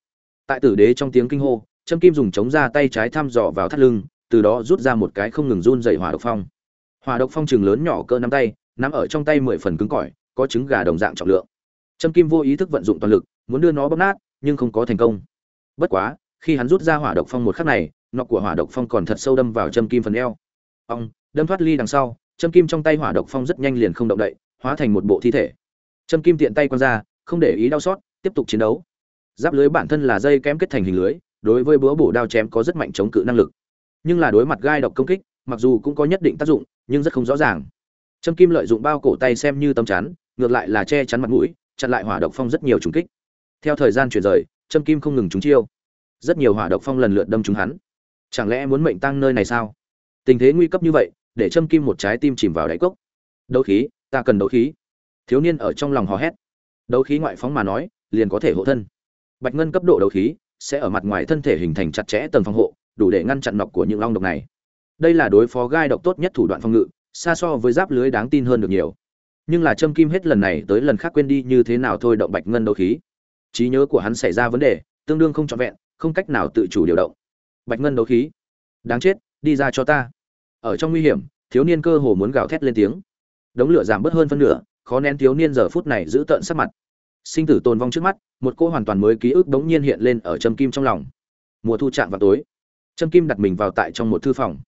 tại tử đế trong tiếng kinh hô, Trâm Kim dùng chống ra tay trái thăm dò vào thắt lưng, từ đó rút ra một cái không ngừng run rẩy hỏa độc phong. Hỏa độc phong trường lớn nhỏ cỡ nắm tay, nắm ở trong tay mười phần cứng cỏi, có trứng gà đồng dạng trọng lượng. Trâm Kim vô ý thức vận dụng toàn lực, muốn đưa nó bóp nát, nhưng không có thành công bất quá khi hắn rút ra hỏa độc phong một khắc này nọ của hỏa độc phong còn thật sâu đâm vào châm kim phần eo ông đâm thoát ly đằng sau châm kim trong tay hỏa độc phong rất nhanh liền không động đậy, hóa thành một bộ thi thể. Châm kim tiện tay quăng ra, không để ý đau xót, tiếp tục chiến đấu. Giáp lưới bản thân là dây kém kết thành hình lưới, đối với búa bổ đao chém có rất mạnh chống cự năng lực. Nhưng là đối mặt gai độc công kích, mặc dù cũng có nhất định tác dụng, nhưng rất không rõ ràng. Châm kim lợi dụng bao cổ tay xem như tấm chắn, ngược lại là che chắn mặt mũi, chặn lại hỏa độc phong rất nhiều trùng kích. Theo thời gian chuyển rời châm kim không ngừng trúng chiêu. Rất nhiều hỏa độc phong lần lượt đâm trúng hắn. Chẳng lẽ muốn mệnh tăng nơi này sao? Tình thế nguy cấp như vậy để châm kim một trái tim chìm vào đáy cốc. Đấu khí, ta cần đấu khí. Thiếu niên ở trong lòng hò hét. Đấu khí ngoại phóng mà nói, liền có thể hộ thân. Bạch ngân cấp độ đấu khí sẽ ở mặt ngoài thân thể hình thành chặt chẽ tầng phòng hộ, đủ để ngăn chặn nọc của những long độc này. Đây là đối phó gai độc tốt nhất thủ đoạn phòng ngự, xa so với giáp lưới đáng tin hơn được nhiều. Nhưng là châm kim hết lần này tới lần khác quên đi như thế nào thôi động bạch ngân đấu khí. Trí nhớ của hắn xảy ra vấn đề, tương đương không trọn vẹn, không cách nào tự chủ điều động. Bạch ngân đấu khí. Đáng chết, đi ra cho ta ở trong nguy hiểm, thiếu niên cơ hồ muốn gào thét lên tiếng. Đống lửa giảm bớt hơn phân nửa, khó nén thiếu niên giờ phút này giữ tợn sắc mặt. Sinh tử tồn vong trước mắt, một cô hoàn toàn mới ký ức đống nhiên hiện lên ở trâm kim trong lòng. Mùa thu chạm vào tối. Trâm kim đặt mình vào tại trong một thư phòng.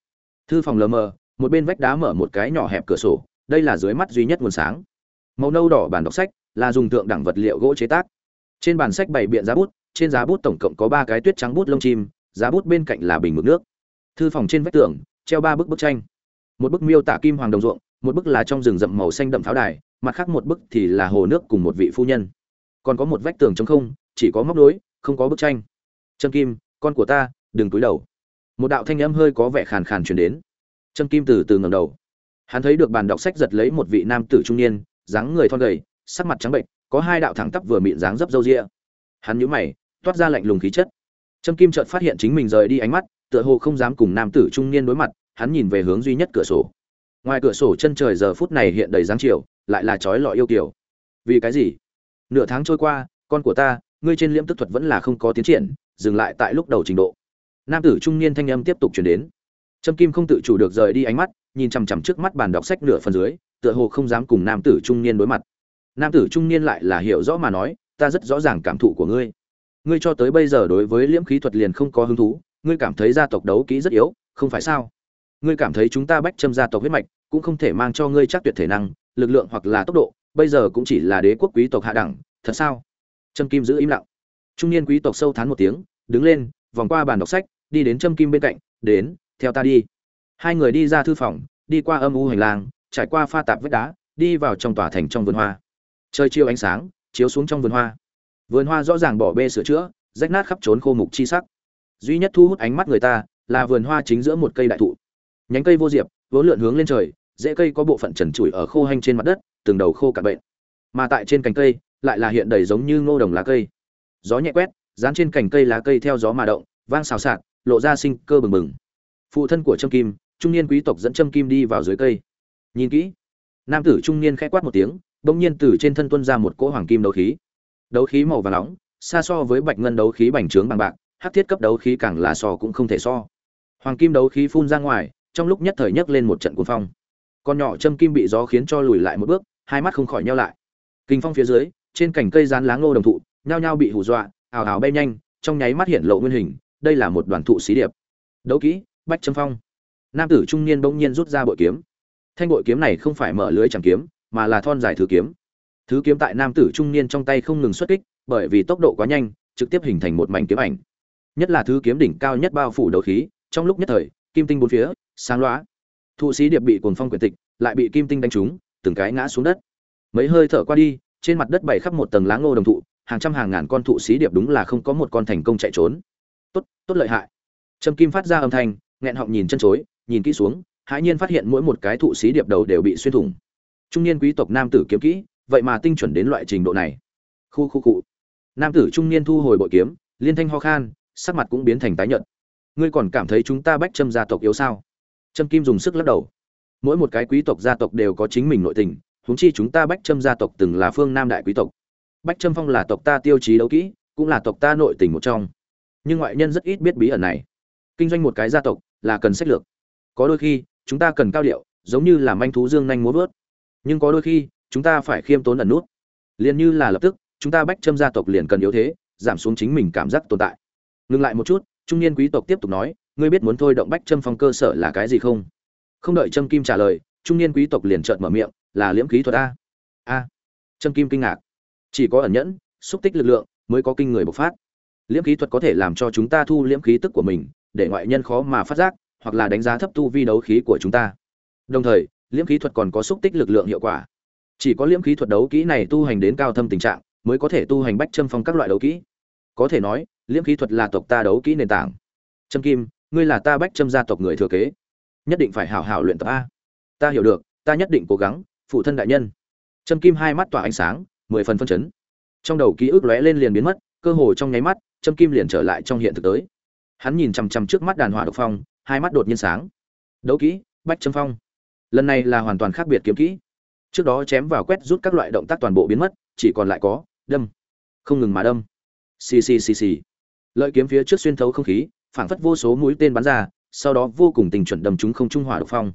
Thư phòng lờ mờ, một bên vách đá mở một cái nhỏ hẹp cửa sổ, đây là dưới mắt duy nhất nguồn sáng. Màu nâu đỏ bản đọc sách, là dùng tượng đẳng vật liệu gỗ chế tác. Trên bàn sách bày biện giá bút, trên giá bút tổng cộng có ba cái tuyết trắng bút lông chim, giá bút bên cạnh là bình mực nước. Thư phòng trên vách tường treo ba bức bức tranh. Một bức miêu tả kim hoàng đồng ruộng, một bức là trong rừng rậm màu xanh đậm pháo đài, mặt khác một bức thì là hồ nước cùng một vị phu nhân. Còn có một vách tường trống không, chỉ có móc nối, không có bức tranh. Trâm kim, con của ta, đừng cúi đầu. Một đạo thanh âm hơi có vẻ khàn khàn truyền đến. Trâm kim từ từ ngầm đầu. Hắn thấy được bàn đọc sách giật lấy một vị nam tử trung niên, dáng người thon gầy, sắc mặt trắng bệnh có hai đạo thẳng tắp vừa mịn dáng dấp râu ria. Hắn nhíu mày, toát ra lạnh lùng khí chất. Trâm kim chợt phát hiện chính mình rời đi ánh mắt tựa hồ không dám cùng nam tử trung niên đối mặt, hắn nhìn về hướng duy nhất cửa sổ. Ngoài cửa sổ chân trời giờ phút này hiện đầy dáng chiều, lại là chói lọi yêu kiều. Vì cái gì? Nửa tháng trôi qua, con của ta, ngươi trên liễm tức thuật vẫn là không có tiến triển, dừng lại tại lúc đầu trình độ. Nam tử trung niên thanh âm tiếp tục truyền đến. Trâm kim không tự chủ được rời đi ánh mắt, nhìn chằm chằm trước mắt bàn đọc sách nửa phần dưới, tựa hồ không dám cùng nam tử trung niên đối mặt. Nam tử trung niên lại là hiểu rõ mà nói, ta rất rõ ràng cảm thụ của ngươi. Ngươi cho tới bây giờ đối với liễm khí thuật liền không có hứng thú ngươi cảm thấy gia tộc đấu kỹ rất yếu, không phải sao? Ngươi cảm thấy chúng ta bách châm gia tộc huyết mạch cũng không thể mang cho ngươi chắc tuyệt thể năng, lực lượng hoặc là tốc độ, bây giờ cũng chỉ là đế quốc quý tộc hạ đẳng, thật sao? Trâm kim giữ im lặng. Trung niên quý tộc sâu thán một tiếng, đứng lên, vòng qua bàn đọc sách, đi đến trâm kim bên cạnh, đến, theo ta đi. Hai người đi ra thư phòng, đi qua âm u hành lang, trải qua pha tạp vách đá, đi vào trong tòa thành trong vườn hoa. Trời chiều ánh sáng, chiếu xuống trong vườn hoa. Vườn hoa rõ ràng bỏ bê sửa chữa, rách nát khắp trốn khô mục chi sắc duy nhất thu hút ánh mắt người ta là vườn hoa chính giữa một cây đại thụ. Nhánh cây vô diệp, vốn lượn hướng lên trời, rễ cây có bộ phận trần trụi ở khô hanh trên mặt đất, từng đầu khô cả bệnh. Mà tại trên cành cây, lại là hiện đầy giống như ngô đồng lá cây. Gió nhẹ quét, dán trên cành cây lá cây theo gió mà động, vang xào xạc, lộ ra sinh cơ bừng bừng. Phụ thân của trâm kim, trung niên quý tộc dẫn trâm kim đi vào dưới cây. Nhìn kỹ, nam tử trung niên khẽ quát một tiếng, bỗng nhiên từ trên thân tuân ra một cỗ hoàng kim đấu khí. Đấu khí màu vàng nóng, xa so với bạch ngân đấu khí bành trướng bằng bạc hắc thiết cấp đấu khí càng là so cũng không thể so. Hoàng kim đấu khí phun ra ngoài, trong lúc nhất thời nhấc lên một trận cuồng phong. Con nhỏ châm kim bị gió khiến cho lùi lại một bước, hai mắt không khỏi nheo lại. Kinh phong phía dưới, trên cành cây rán lá ngô đồng thụ, nhao nhao bị hù dọa, ào ào bay nhanh, trong nháy mắt hiện lộ nguyên hình, đây là một đoàn thụ xí điệp. Đấu kỹ, bách châm phong. Nam tử trung niên bỗng nhiên rút ra bội kiếm. Thanh bội kiếm này không phải mở lưới chẳng kiếm, mà là thon dài thứ kiếm. Thứ kiếm tại nam tử trung niên trong tay không ngừng xuất kích, bởi vì tốc độ quá nhanh, trực tiếp hình thành một mảnh kiếm ảnh nhất là thứ kiếm đỉnh cao nhất bao phủ đầu khí, trong lúc nhất thời, kim tinh bốn phía, sáng loá. Thụ sĩ điệp bị cuồng phong quyển tịch, lại bị kim tinh đánh trúng, từng cái ngã xuống đất. Mấy hơi thở qua đi, trên mặt đất bày khắp một tầng lá ngô đồng thụ, hàng trăm hàng ngàn con thụ sĩ điệp đúng là không có một con thành công chạy trốn. Tốt tốt lợi hại. Trâm kim phát ra âm thanh, nghẹn họng nhìn chân chối, nhìn kỹ xuống, hãi nhiên phát hiện mỗi một cái thụ sĩ điệp đầu đều bị xuyên thủng. Trung niên quý tộc nam tử kiếm kỹ, vậy mà tinh chuẩn đến loại trình độ này. Khu khu cụ nam tử trung niên thu hồi bội kiếm, liên thanh ho khan sắc mặt cũng biến thành tái nhợt. Ngươi còn cảm thấy chúng ta bách châm gia tộc yếu sao? Trâm kim dùng sức lắc đầu. Mỗi một cái quý tộc gia tộc đều có chính mình nội tình, huống chi chúng ta bách châm gia tộc từng là phương nam đại quý tộc. Bách châm phong là tộc ta tiêu chí đấu kỹ, cũng là tộc ta nội tình một trong. Nhưng ngoại nhân rất ít biết bí ẩn này. Kinh doanh một cái gia tộc là cần sách lược. Có đôi khi, chúng ta cần cao điệu, giống như là manh thú dương nhanh múa vớt. Nhưng có đôi khi, chúng ta phải khiêm tốn ẩn nút. Liền như là lập tức, chúng ta bách châm gia tộc liền cần yếu thế, giảm xuống chính mình cảm giác tồn tại ngừng lại một chút, trung niên quý tộc tiếp tục nói, ngươi biết muốn thôi động bách châm phong cơ sở là cái gì không? Không đợi trâm kim trả lời, trung niên quý tộc liền trợn mở miệng, là liễm khí thuật a. A. Trâm kim kinh ngạc. Chỉ có ẩn nhẫn, xúc tích lực lượng mới có kinh người bộc phát. Liễm khí thuật có thể làm cho chúng ta thu liễm khí tức của mình, để ngoại nhân khó mà phát giác, hoặc là đánh giá thấp tu vi đấu khí của chúng ta. Đồng thời, liễm khí thuật còn có xúc tích lực lượng hiệu quả. Chỉ có liễm khí thuật đấu kỹ này tu hành đến cao thâm tình trạng, mới có thể tu hành bách châm phong các loại đấu kỹ. Có thể nói liễm khí thuật là tộc ta đấu kỹ nền tảng. Trâm kim, ngươi là ta bách trâm gia tộc người thừa kế. Nhất định phải hảo hảo luyện tập a. Ta hiểu được, ta nhất định cố gắng, phụ thân đại nhân. Trâm kim hai mắt tỏa ánh sáng, mười phần phân chấn. Trong đầu ký ức lóe lên liền biến mất, cơ hồ trong nháy mắt, trâm kim liền trở lại trong hiện thực tới. Hắn nhìn chằm chằm trước mắt đàn hỏa độc phong, hai mắt đột nhiên sáng. Đấu kỹ, bách trâm phong. Lần này là hoàn toàn khác biệt kiếm kỹ. Trước đó chém vào quét rút các loại động tác toàn bộ biến mất, chỉ còn lại có, đâm. Không ngừng mà đâm. Xì si si si lợi kiếm phía trước xuyên thấu không khí, phảng phất vô số mũi tên bắn ra, sau đó vô cùng tình chuẩn đầm chúng không trung hỏa độc phong.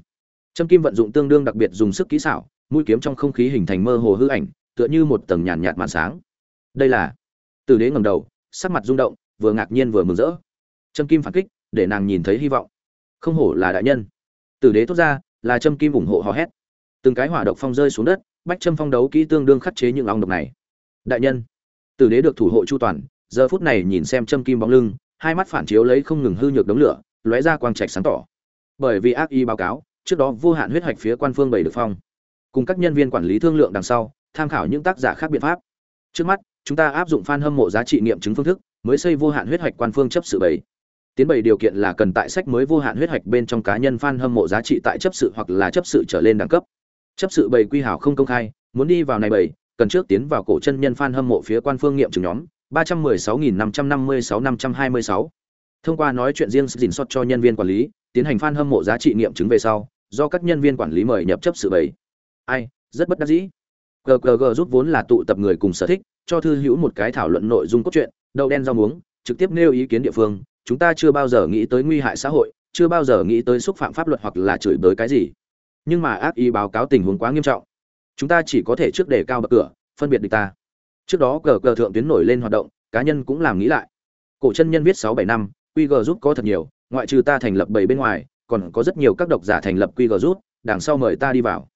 Trâm kim vận dụng tương đương đặc biệt dùng sức kỹ xảo, mũi kiếm trong không khí hình thành mơ hồ hư ảnh, tựa như một tầng nhàn nhạt màn sáng. Đây là tử đế ngầm đầu, sắc mặt rung động, vừa ngạc nhiên vừa mừng rỡ. Trâm kim phản kích, để nàng nhìn thấy hy vọng. Không hổ là đại nhân. Tử đế thốt ra, là trâm kim ủng hộ hò hét. Từng cái hỏa độc phong rơi xuống đất, bách trâm phong đấu kỹ tương đương khắc chế những ong độc này. Đại nhân. Tử đế được thủ hộ chu toàn giờ phút này nhìn xem trâm kim bóng lưng, hai mắt phản chiếu lấy không ngừng hư nhược đống lửa, lóe ra quang trạch sáng tỏ. Bởi vì ác y báo cáo, trước đó vô hạn huyết hoạch phía quan phương bảy được phong. Cùng các nhân viên quản lý thương lượng đằng sau, tham khảo những tác giả khác biện pháp. Trước mắt, chúng ta áp dụng fan hâm mộ giá trị nghiệm chứng phương thức, mới xây vô hạn huyết hoạch quan phương chấp sự bảy tiến bảy điều kiện là cần tại sách mới vô hạn huyết hoạch bên trong cá nhân fan hâm mộ giá trị tại chấp sự hoặc là chấp sự trở lên đẳng cấp. Chấp sự bảy quy hảo không công khai, muốn đi vào này bảy cần trước tiến vào cổ chân nhân fan hâm mộ phía quan phương nghiệm chứng nhóm ba trăm mười sáu nghìn năm trăm năm mươi sáu năm trăm hai mươi sáu. Thông qua nói chuyện riêng dình sót cho nhân viên quản lý, tiến hành fan hâm mộ giá trị nghiệm chứng về sau, do các nhân viên quản lý mời nhập chấp sự bấy. ai, rất bất đắc dĩ. Ggg rút vốn là tụ tập người cùng sở thích, cho thư hữu một cái thảo luận nội dung cốt truyện đầu đen rau muống, trực tiếp nêu ý kiến địa phương, chúng ta chưa bao giờ nghĩ tới nguy hại xã hội, chưa bao giờ nghĩ tới xúc phạm pháp luật hoặc là chửi bới cái gì. Nhưng mà ác ý báo cáo tình huống quá nghiêm trọng. Chúng ta chỉ có thể trước đề cao bậc cửa, phân biệt địch ta trước đó cờ cờ thượng tuyến nổi lên hoạt động, cá nhân cũng làm nghĩ lại. Cổ chân nhân viết sáu bảy năm qg rút có thật nhiều, ngoại trừ ta thành lập bảy bên ngoài, còn có rất nhiều các độc giả thành lập qg rút đằng sau mời ta đi vào.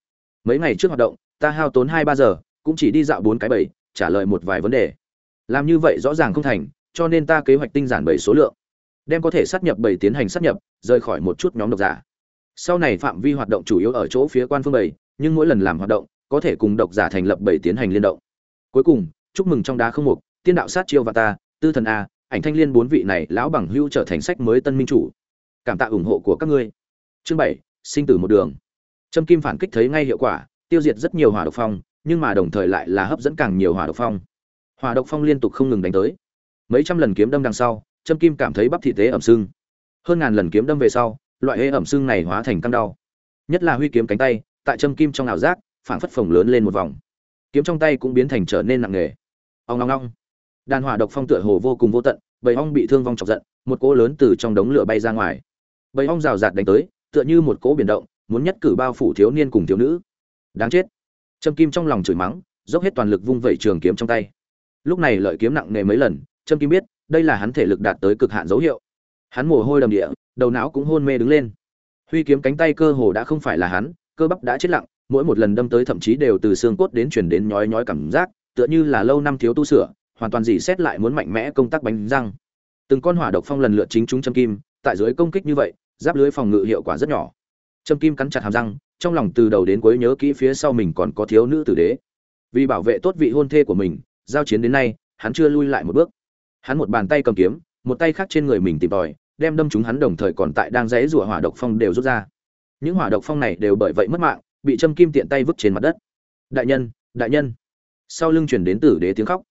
Mấy ngày trước hoạt động, ta hao tốn hai ba giờ, cũng chỉ đi dạo bốn cái bảy trả lời một vài vấn đề. Làm như vậy rõ ràng không thành, cho nên ta kế hoạch tinh giản bảy số lượng. Đem có thể sát nhập bảy tiến hành sát nhập, rời khỏi một chút nhóm độc giả. Sau này phạm vi hoạt động chủ yếu ở chỗ phía quan phương bảy, nhưng mỗi lần làm hoạt động, có thể cùng độc giả thành lập bảy tiến hành liên động. Cuối cùng chúc mừng trong đá không mục, tiên đạo sát chiêu và ta, tư thần a, ảnh thanh liên bốn vị này lão bằng hưu trở thành sách mới tân minh chủ. Cảm tạ ủng hộ của các ngươi. Chương bảy, sinh tử một đường. Trâm kim phản kích thấy ngay hiệu quả, tiêu diệt rất nhiều hỏa độc phong, nhưng mà đồng thời lại là hấp dẫn càng nhiều hỏa độc phong. Hỏa độc phong liên tục không ngừng đánh tới. Mấy trăm lần kiếm đâm đằng sau, trâm kim cảm thấy bắp thị tế ẩm sưng. Hơn ngàn lần kiếm đâm về sau, loại hê ẩm sưng này hóa thành căng đau. Nhất là huy kiếm cánh tay, tại trâm kim trong ảo giác phản phất phồng lớn lên một vòng. Kiếm trong tay cũng biến thành trở nên nặng nề ông long long đàn hỏa độc phong tựa hồ vô cùng vô tận, bầy ong bị thương vong chọc giận, một cỗ lớn từ trong đống lửa bay ra ngoài. Bầy ong rào rạt đánh tới, tựa như một cỗ biển động, muốn nhất cử bao phủ thiếu niên cùng thiếu nữ. Đáng chết. Trâm kim trong lòng chửi mắng, dốc hết toàn lực vung vẩy trường kiếm trong tay. Lúc này lợi kiếm nặng nề mấy lần, trâm kim biết, đây là hắn thể lực đạt tới cực hạn dấu hiệu. Hắn mồ hôi đầm địa, đầu não cũng hôn mê đứng lên. Huy kiếm cánh tay cơ hồ đã không phải là hắn, cơ bắp đã chết lặng, mỗi một lần đâm tới thậm chí đều từ xương cốt đến chuyển đến nhói nhói cảm giác tựa như là lâu năm thiếu tu sửa, hoàn toàn dỉ xét lại muốn mạnh mẽ công tác bánh răng. Từng con hỏa độc phong lần lượt chính chúng châm kim, tại dưới công kích như vậy, giáp lưới phòng ngự hiệu quả rất nhỏ. Châm kim cắn chặt hàm răng, trong lòng từ đầu đến cuối nhớ kỹ phía sau mình còn có thiếu nữ tử đế. Vì bảo vệ tốt vị hôn thê của mình, giao chiến đến nay, hắn chưa lui lại một bước. Hắn một bàn tay cầm kiếm, một tay khác trên người mình tìm tòi, đem đâm chúng hắn đồng thời còn tại đang rẽ rủa hỏa độc phong đều rút ra. Những hỏa độc phong này đều bởi vậy mất mạng, bị châm kim tiện tay vứt trên mặt đất. Đại nhân đại nhân sau lưng chuyển đến tử đế tiếng khóc.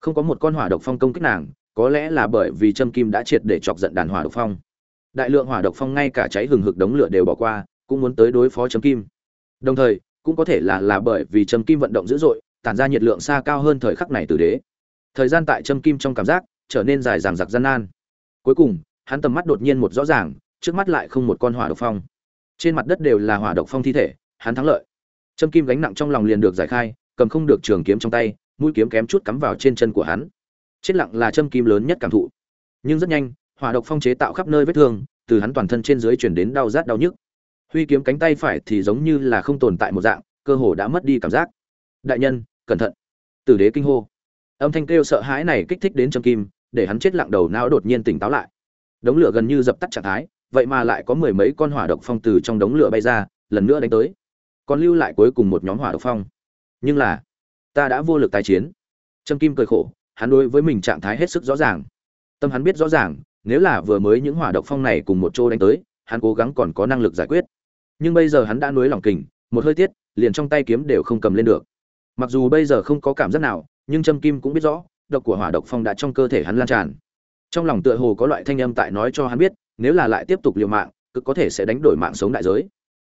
Không có một con hỏa độc phong công kích nàng, có lẽ là bởi vì châm kim đã triệt để chọc giận đàn hỏa độc phong. Đại lượng hỏa độc phong ngay cả cháy hừng hực đống lửa đều bỏ qua, cũng muốn tới đối phó châm kim. Đồng thời, cũng có thể là là bởi vì châm kim vận động dữ dội, tản ra nhiệt lượng xa cao hơn thời khắc này tử đế. Thời gian tại châm kim trong cảm giác trở nên dài dằng dặc gian nan. Cuối cùng, hắn tầm mắt đột nhiên một rõ ràng, trước mắt lại không một con hỏa độc phong. Trên mặt đất đều là hỏa độc phong thi thể, hắn thắng lợi. Châm kim gánh nặng trong lòng liền được giải khai cầm không được trường kiếm trong tay, mũi kiếm kém chút cắm vào trên chân của hắn. Chết lặng là châm kim lớn nhất cảm thụ. Nhưng rất nhanh, hỏa độc phong chế tạo khắp nơi vết thương, từ hắn toàn thân trên dưới chuyển đến đau rát đau nhức. Huy kiếm cánh tay phải thì giống như là không tồn tại một dạng, cơ hồ đã mất đi cảm giác. Đại nhân, cẩn thận. Tử đế kinh hô. Âm thanh kêu sợ hãi này kích thích đến châm kim, để hắn chết lặng đầu não đột nhiên tỉnh táo lại. Đống lửa gần như dập tắt trạng thái, vậy mà lại có mười mấy con hỏa độc phong từ trong đống lửa bay ra, lần nữa đánh tới. Còn lưu lại cuối cùng một nhóm hỏa độc phong nhưng là, ta đã vô lực tái chiến. Trâm kim cười khổ, hắn đối với mình trạng thái hết sức rõ ràng. Tâm hắn biết rõ ràng, nếu là vừa mới những hỏa độc phong này cùng một chỗ đánh tới, hắn cố gắng còn có năng lực giải quyết. Nhưng bây giờ hắn đã nuối lòng kình, một hơi tiết, liền trong tay kiếm đều không cầm lên được. Mặc dù bây giờ không có cảm giác nào, nhưng trâm kim cũng biết rõ, độc của hỏa độc phong đã trong cơ thể hắn lan tràn. Trong lòng tựa hồ có loại thanh âm tại nói cho hắn biết, nếu là lại tiếp tục liều mạng, cực có thể sẽ đánh đổi mạng sống đại giới.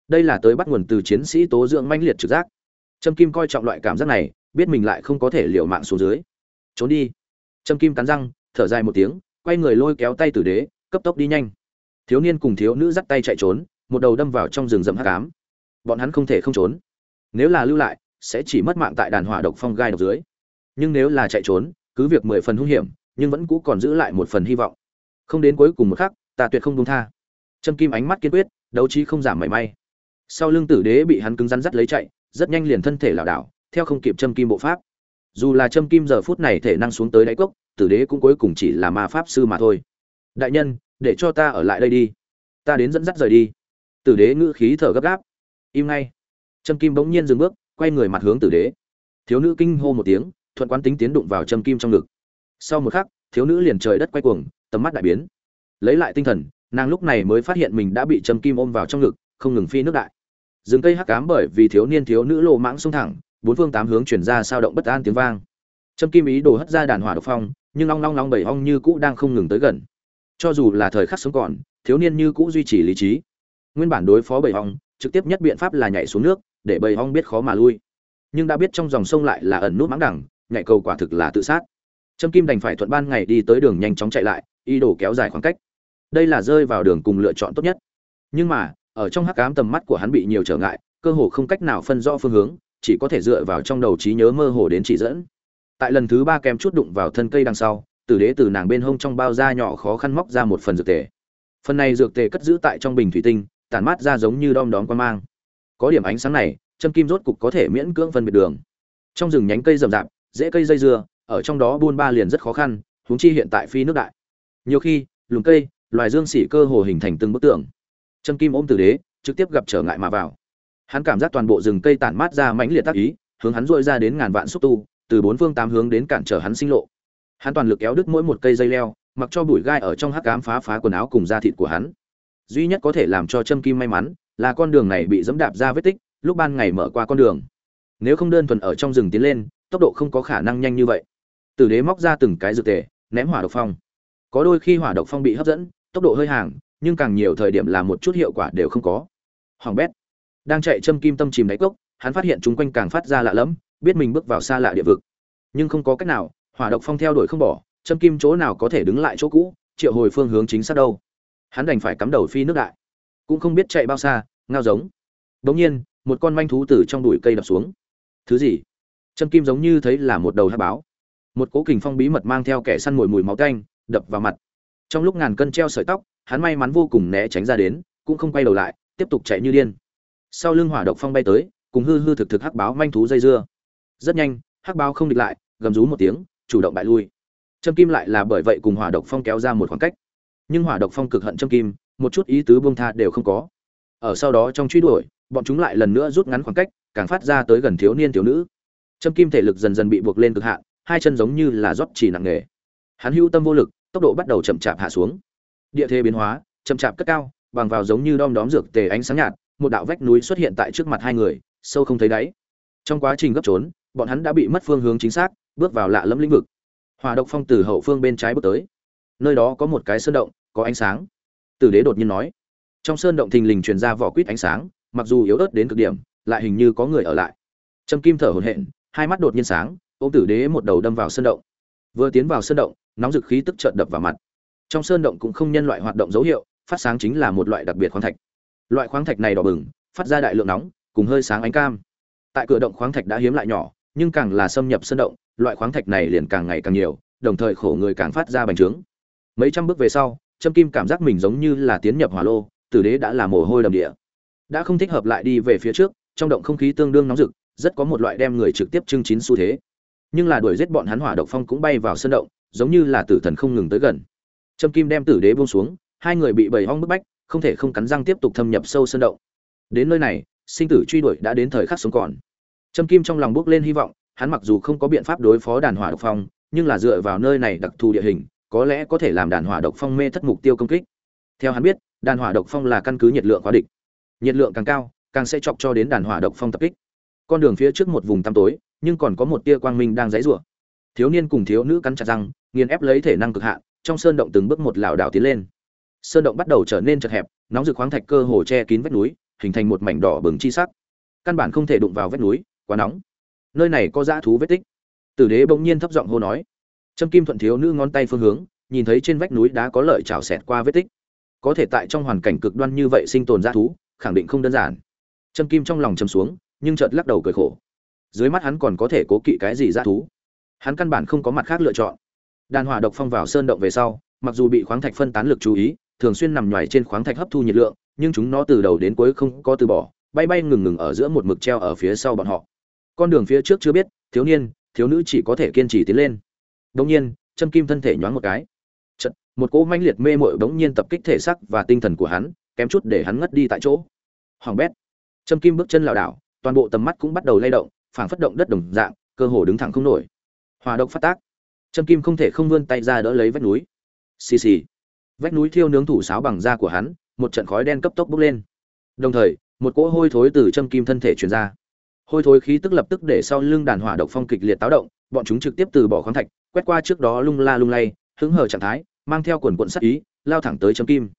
Đây là tới bắt nguồn từ chiến sĩ tố dưỡng manh liệt trực giác trâm kim coi trọng loại cảm giác này, biết mình lại không có thể liều mạng xuống dưới. Trốn đi. Trâm kim cắn răng, thở dài một tiếng, quay người lôi kéo tay tử đế, cấp tốc đi nhanh. Thiếu niên cùng thiếu nữ dắt tay chạy trốn, một đầu đâm vào trong rừng rậm hắc ám. Bọn hắn không thể không trốn. Nếu là lưu lại, sẽ chỉ mất mạng tại đàn hỏa độc phong gai độc dưới. Nhưng nếu là chạy trốn, cứ việc mười phần hung hiểm, nhưng vẫn cũ còn giữ lại một phần hy vọng. Không đến cuối cùng một khắc, ta tuyệt không đúng tha. Trâm kim ánh mắt kiên quyết, đấu trí không giảm mảy may. Sau lưng tử đế bị hắn cứng rắn dắt lấy chạy rất nhanh liền thân thể lảo đảo, theo không kịp châm kim bộ pháp. Dù là châm kim giờ phút này thể năng xuống tới đáy cốc, tử đế cũng cuối cùng chỉ là ma pháp sư mà thôi. Đại nhân, để cho ta ở lại đây đi. Ta đến dẫn dắt rời đi. Tử đế ngữ khí thở gấp gáp. Im ngay. Châm kim bỗng nhiên dừng bước, quay người mặt hướng tử đế. Thiếu nữ kinh hô một tiếng, thuận quán tính tiến đụng vào châm kim trong ngực. Sau một khắc, thiếu nữ liền trời đất quay cuồng, tầm mắt đại biến. Lấy lại tinh thần, nàng lúc này mới phát hiện mình đã bị châm kim ôm vào trong ngực, không ngừng phi nước đại rừng cây hắc cám bởi vì thiếu niên thiếu nữ lộ mãng xông thẳng, bốn phương tám hướng chuyển ra sao động bất an tiếng vang. Trâm kim ý đồ hất ra đàn hỏa độc phong, nhưng long long long bảy ong như cũ đang không ngừng tới gần. Cho dù là thời khắc sống còn, thiếu niên như cũ duy trì lý trí. Nguyên bản đối phó bảy ong, trực tiếp nhất biện pháp là nhảy xuống nước, để bầy ong biết khó mà lui. Nhưng đã biết trong dòng sông lại là ẩn nút mãng đẳng, nhảy cầu quả thực là tự sát. Trâm kim đành phải thuận ban ngày đi tới đường nhanh chóng chạy lại, ý đồ kéo dài khoảng cách. Đây là rơi vào đường cùng lựa chọn tốt nhất. Nhưng mà ở trong hắc ám tầm mắt của hắn bị nhiều trở ngại, cơ hồ không cách nào phân rõ phương hướng, chỉ có thể dựa vào trong đầu trí nhớ mơ hồ đến chỉ dẫn. Tại lần thứ ba kém chút đụng vào thân cây đằng sau, tử đế từ nàng bên hông trong bao da nhỏ khó khăn móc ra một phần dược tề. Phần này dược tề cất giữ tại trong bình thủy tinh, tản mát ra giống như đom đóm quan mang. Có điểm ánh sáng này, châm kim rốt cục có thể miễn cưỡng phân biệt đường. Trong rừng nhánh cây rậm rạp, dễ cây dây dưa, ở trong đó buôn ba liền rất khó khăn, huống chi hiện tại phi nước đại. Nhiều khi, lùm cây, loài dương xỉ cơ hồ hình thành từng bức tượng châm kim ôm tử đế, trực tiếp gặp trở ngại mà vào. Hắn cảm giác toàn bộ rừng cây tản mát ra mãnh liệt tác ý, hướng hắn dội ra đến ngàn vạn xúc tu, từ bốn phương tám hướng đến cản trở hắn sinh lộ. Hắn toàn lực kéo đứt mỗi một cây dây leo, mặc cho bụi gai ở trong hắc ám phá phá quần áo cùng da thịt của hắn. Duy nhất có thể làm cho châm kim may mắn, là con đường này bị dẫm đạp ra vết tích, lúc ban ngày mở qua con đường. Nếu không đơn thuần ở trong rừng tiến lên, tốc độ không có khả năng nhanh như vậy. Tử đế móc ra từng cái dược tề, ném hỏa độc phong. Có đôi khi hỏa độc phong bị hấp dẫn, tốc độ hơi hàng nhưng càng nhiều thời điểm là một chút hiệu quả đều không có. Hoàng bét đang chạy châm kim tâm chìm đáy cốc, hắn phát hiện chúng quanh càng phát ra lạ lẫm, biết mình bước vào xa lạ địa vực. Nhưng không có cách nào, hỏa độc phong theo đuổi không bỏ, châm kim chỗ nào có thể đứng lại chỗ cũ, triệu hồi phương hướng chính xác đâu. Hắn đành phải cắm đầu phi nước đại. Cũng không biết chạy bao xa, ngao giống. Đ nhiên, một con manh thú từ trong bụi cây đập xuống. Thứ gì? Châm kim giống như thấy là một đầu hát báo. Một cố kình phong bí mật mang theo kẻ săn mồi mùi máu tanh, đập vào mặt trong lúc ngàn cân treo sợi tóc, hắn may mắn vô cùng né tránh ra đến, cũng không quay đầu lại, tiếp tục chạy như điên. Sau lưng hỏa độc phong bay tới, cùng hư hư thực thực hắc báo manh thú dây dưa. Rất nhanh, hắc báo không địch lại, gầm rú một tiếng, chủ động bại lui. Trâm kim lại là bởi vậy cùng hỏa độc phong kéo ra một khoảng cách. Nhưng hỏa độc phong cực hận trâm kim, một chút ý tứ buông tha đều không có. Ở sau đó trong truy đuổi, bọn chúng lại lần nữa rút ngắn khoảng cách, càng phát ra tới gần thiếu niên thiếu nữ. Trâm kim thể lực dần dần bị buộc lên cực hạn, hai chân giống như là rót chỉ nặng nề. Hắn hữu tâm vô lực tốc độ bắt đầu chậm chạp hạ xuống. Địa thế biến hóa, chậm chạp cất cao, bằng vào giống như đom đóm dược tề ánh sáng nhạt, một đạo vách núi xuất hiện tại trước mặt hai người, sâu không thấy đáy. Trong quá trình gấp trốn, bọn hắn đã bị mất phương hướng chính xác, bước vào lạ lẫm lĩnh vực. Hòa độc phong từ hậu phương bên trái bước tới. Nơi đó có một cái sơn động, có ánh sáng. Tử đế đột nhiên nói. Trong sơn động thình lình truyền ra vỏ quýt ánh sáng, mặc dù yếu ớt đến cực điểm, lại hình như có người ở lại. Trâm kim thở hổn hển, hai mắt đột nhiên sáng ô tử đế một đầu đâm vào sơn động vừa tiến vào sơn động, nóng dực khí tức chợt đập vào mặt. Trong sơn động cũng không nhân loại hoạt động dấu hiệu, phát sáng chính là một loại đặc biệt khoáng thạch. Loại khoáng thạch này đỏ bừng, phát ra đại lượng nóng, cùng hơi sáng ánh cam. Tại cửa động khoáng thạch đã hiếm lại nhỏ, nhưng càng là xâm nhập sơn động, loại khoáng thạch này liền càng ngày càng nhiều, đồng thời khổ người càng phát ra bành trướng. Mấy trăm bước về sau, trâm kim cảm giác mình giống như là tiến nhập hỏa lô, tử đế đã là mồ hôi đầm địa. Đã không thích hợp lại đi về phía trước, trong động không khí tương đương nóng rực, rất có một loại đem người trực tiếp chưng chín xu thế nhưng là đuổi giết bọn hắn hỏa độc phong cũng bay vào sân động, giống như là tử thần không ngừng tới gần. Trâm kim đem tử đế buông xuống, hai người bị bầy hong bức bách, không thể không cắn răng tiếp tục thâm nhập sâu sân động. Đến nơi này, sinh tử truy đuổi đã đến thời khắc sống còn. Trâm kim trong lòng bước lên hy vọng, hắn mặc dù không có biện pháp đối phó đàn hỏa độc phong, nhưng là dựa vào nơi này đặc thù địa hình, có lẽ có thể làm đàn hỏa độc phong mê thất mục tiêu công kích. Theo hắn biết, đàn hỏa độc phong là căn cứ nhiệt lượng quá địch. Nhiệt lượng càng cao, càng sẽ chọc cho đến đàn hỏa độc phong tập kích. Con đường phía trước một vùng tăm tối nhưng còn có một tia quang minh đang dãy rủa. Thiếu niên cùng thiếu nữ cắn chặt răng, nghiền ép lấy thể năng cực hạn, trong sơn động từng bước một lảo đảo tiến lên. Sơn động bắt đầu trở nên chật hẹp, nóng rực khoáng thạch cơ hồ che kín vách núi, hình thành một mảnh đỏ bừng chi sắc. Căn bản không thể đụng vào vách núi, quá nóng. Nơi này có dã thú vết tích. Tử đế bỗng nhiên thấp giọng hô nói. Trâm kim thuận thiếu nữ ngón tay phương hướng, nhìn thấy trên vách núi đá có lợi chảo xẹt qua vết tích. Có thể tại trong hoàn cảnh cực đoan như vậy sinh tồn dã thú, khẳng định không đơn giản. Trâm kim trong lòng trầm xuống, nhưng chợt lắc đầu cười khổ dưới mắt hắn còn có thể cố kỵ cái gì ra thú. Hắn căn bản không có mặt khác lựa chọn. Đàn hỏa độc phong vào sơn động về sau mặc dù bị khoáng thạch phân tán lực chú ý thường xuyên nằm nhoài trên khoáng thạch hấp thu nhiệt lượng nhưng chúng nó từ đầu đến cuối không có từ bỏ bay bay ngừng ngừng ở giữa một mực treo ở phía sau bọn họ. Con đường phía trước chưa biết thiếu niên thiếu nữ chỉ có thể kiên trì tiến lên. Đông nhiên châm kim thân thể nhoáng một cái. Chật, một cỗ manh liệt mê mội bỗng nhiên tập kích thể sắc và tinh thần của hắn kém chút để hắn ngất đi tại chỗ. Hoàng bét. Châm kim bước chân lảo đảo toàn bộ tầm mắt cũng bắt đầu lay động phảng phất động đất đồng dạng, cơ hồ đứng thẳng không nổi. Hòa độc phát tác. Trâm kim không thể không vươn tay ra đỡ lấy vách núi. Xì xì. Vách núi thiêu nướng thủ sáo bằng da của hắn, một trận khói đen cấp tốc bốc lên. Đồng thời, một cỗ hôi thối từ châm kim thân thể truyền ra. Hôi thối khí tức lập tức để sau lưng đàn hỏa độc phong kịch liệt táo động, bọn chúng trực tiếp từ bỏ khoáng thạch, quét qua trước đó lung la lung lay, hứng hờ trạng thái, mang theo quần cuộn sắc ý, lao thẳng tới châm kim.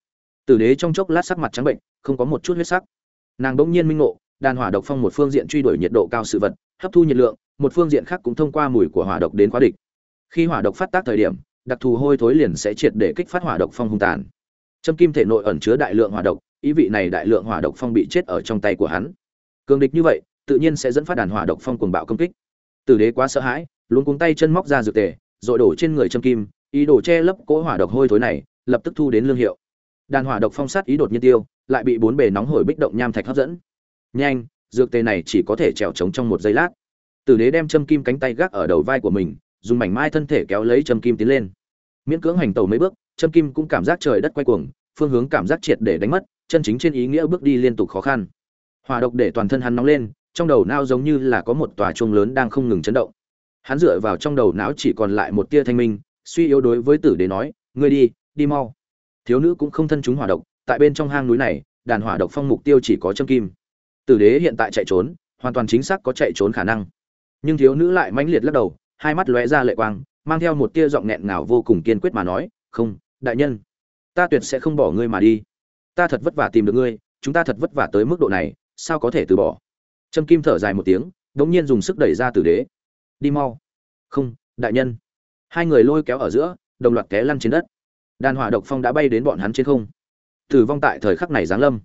Tử đế trong chốc lát sắc mặt trắng bệnh, không có một chút huyết sắc. Nàng bỗng nhiên minh ngộ đàn hỏa độc phong một phương diện truy đuổi nhiệt độ cao sự vật, hấp thu nhiệt lượng, một phương diện khác cũng thông qua mùi của hỏa độc đến khóa địch. Khi hỏa độc phát tác thời điểm, đặc thù hôi thối liền sẽ triệt để kích phát hỏa độc phong hung tàn. Châm kim thể nội ẩn chứa đại lượng hỏa độc, ý vị này đại lượng hỏa độc phong bị chết ở trong tay của hắn. Cường địch như vậy, tự nhiên sẽ dẫn phát đàn hỏa độc phong cuồng bạo công kích. Tử đế quá sợ hãi luôn cuống tay chân móc ra dược tề rồi đổ trên người châm kim, ý đồ che lấp cỗ hỏa độc hôi thối này, lập tức thu đến lương hiệu. Đàn hỏa độc phong sát ý đột nhiên tiêu, lại bị bốn bề nóng hổi bích động nham thạch hấp dẫn nhanh, dược tề này chỉ có thể trèo trống trong một giây lát. Tử đế đem châm kim cánh tay gác ở đầu vai của mình, dùng mảnh mai thân thể kéo lấy châm kim tiến lên. Miễn cưỡng hành tàu mấy bước, châm kim cũng cảm giác trời đất quay cuồng, phương hướng cảm giác triệt để đánh mất, chân chính trên ý nghĩa bước đi liên tục khó khăn. Hỏa độc để toàn thân hắn nóng lên, trong đầu não giống như là có một tòa chuông lớn đang không ngừng chấn động. Hắn dựa vào trong đầu não chỉ còn lại một tia thanh minh, suy yếu đối với tử đế nói, ngươi đi đi mau. Thiếu nữ cũng không thân chúng hỏa độc, tại bên trong hang núi này, đàn hỏa độc phong mục tiêu chỉ có châm kim tử đế hiện tại chạy trốn, hoàn toàn chính xác có chạy trốn khả năng. Nhưng thiếu nữ lại mãnh liệt lắc đầu, hai mắt lóe ra lệ quang, mang theo một tia giọng nghẹn ngào vô cùng kiên quyết mà nói, không, đại nhân, ta tuyệt sẽ không bỏ ngươi mà đi. Ta thật vất vả tìm được ngươi, chúng ta thật vất vả tới mức độ này, sao có thể từ bỏ? Trâm kim thở dài một tiếng đ ỗ n g nhiên dùng sức đẩy ra tử đế. Đi mau. Không, đại nhân. Hai người lôi kéo ở giữa, đồng loạt té lăn trên đất. Đàn hỏa độc phong đã bay đến bọn hắn trên không. Tử vong tại thời khắc này giáng lâm.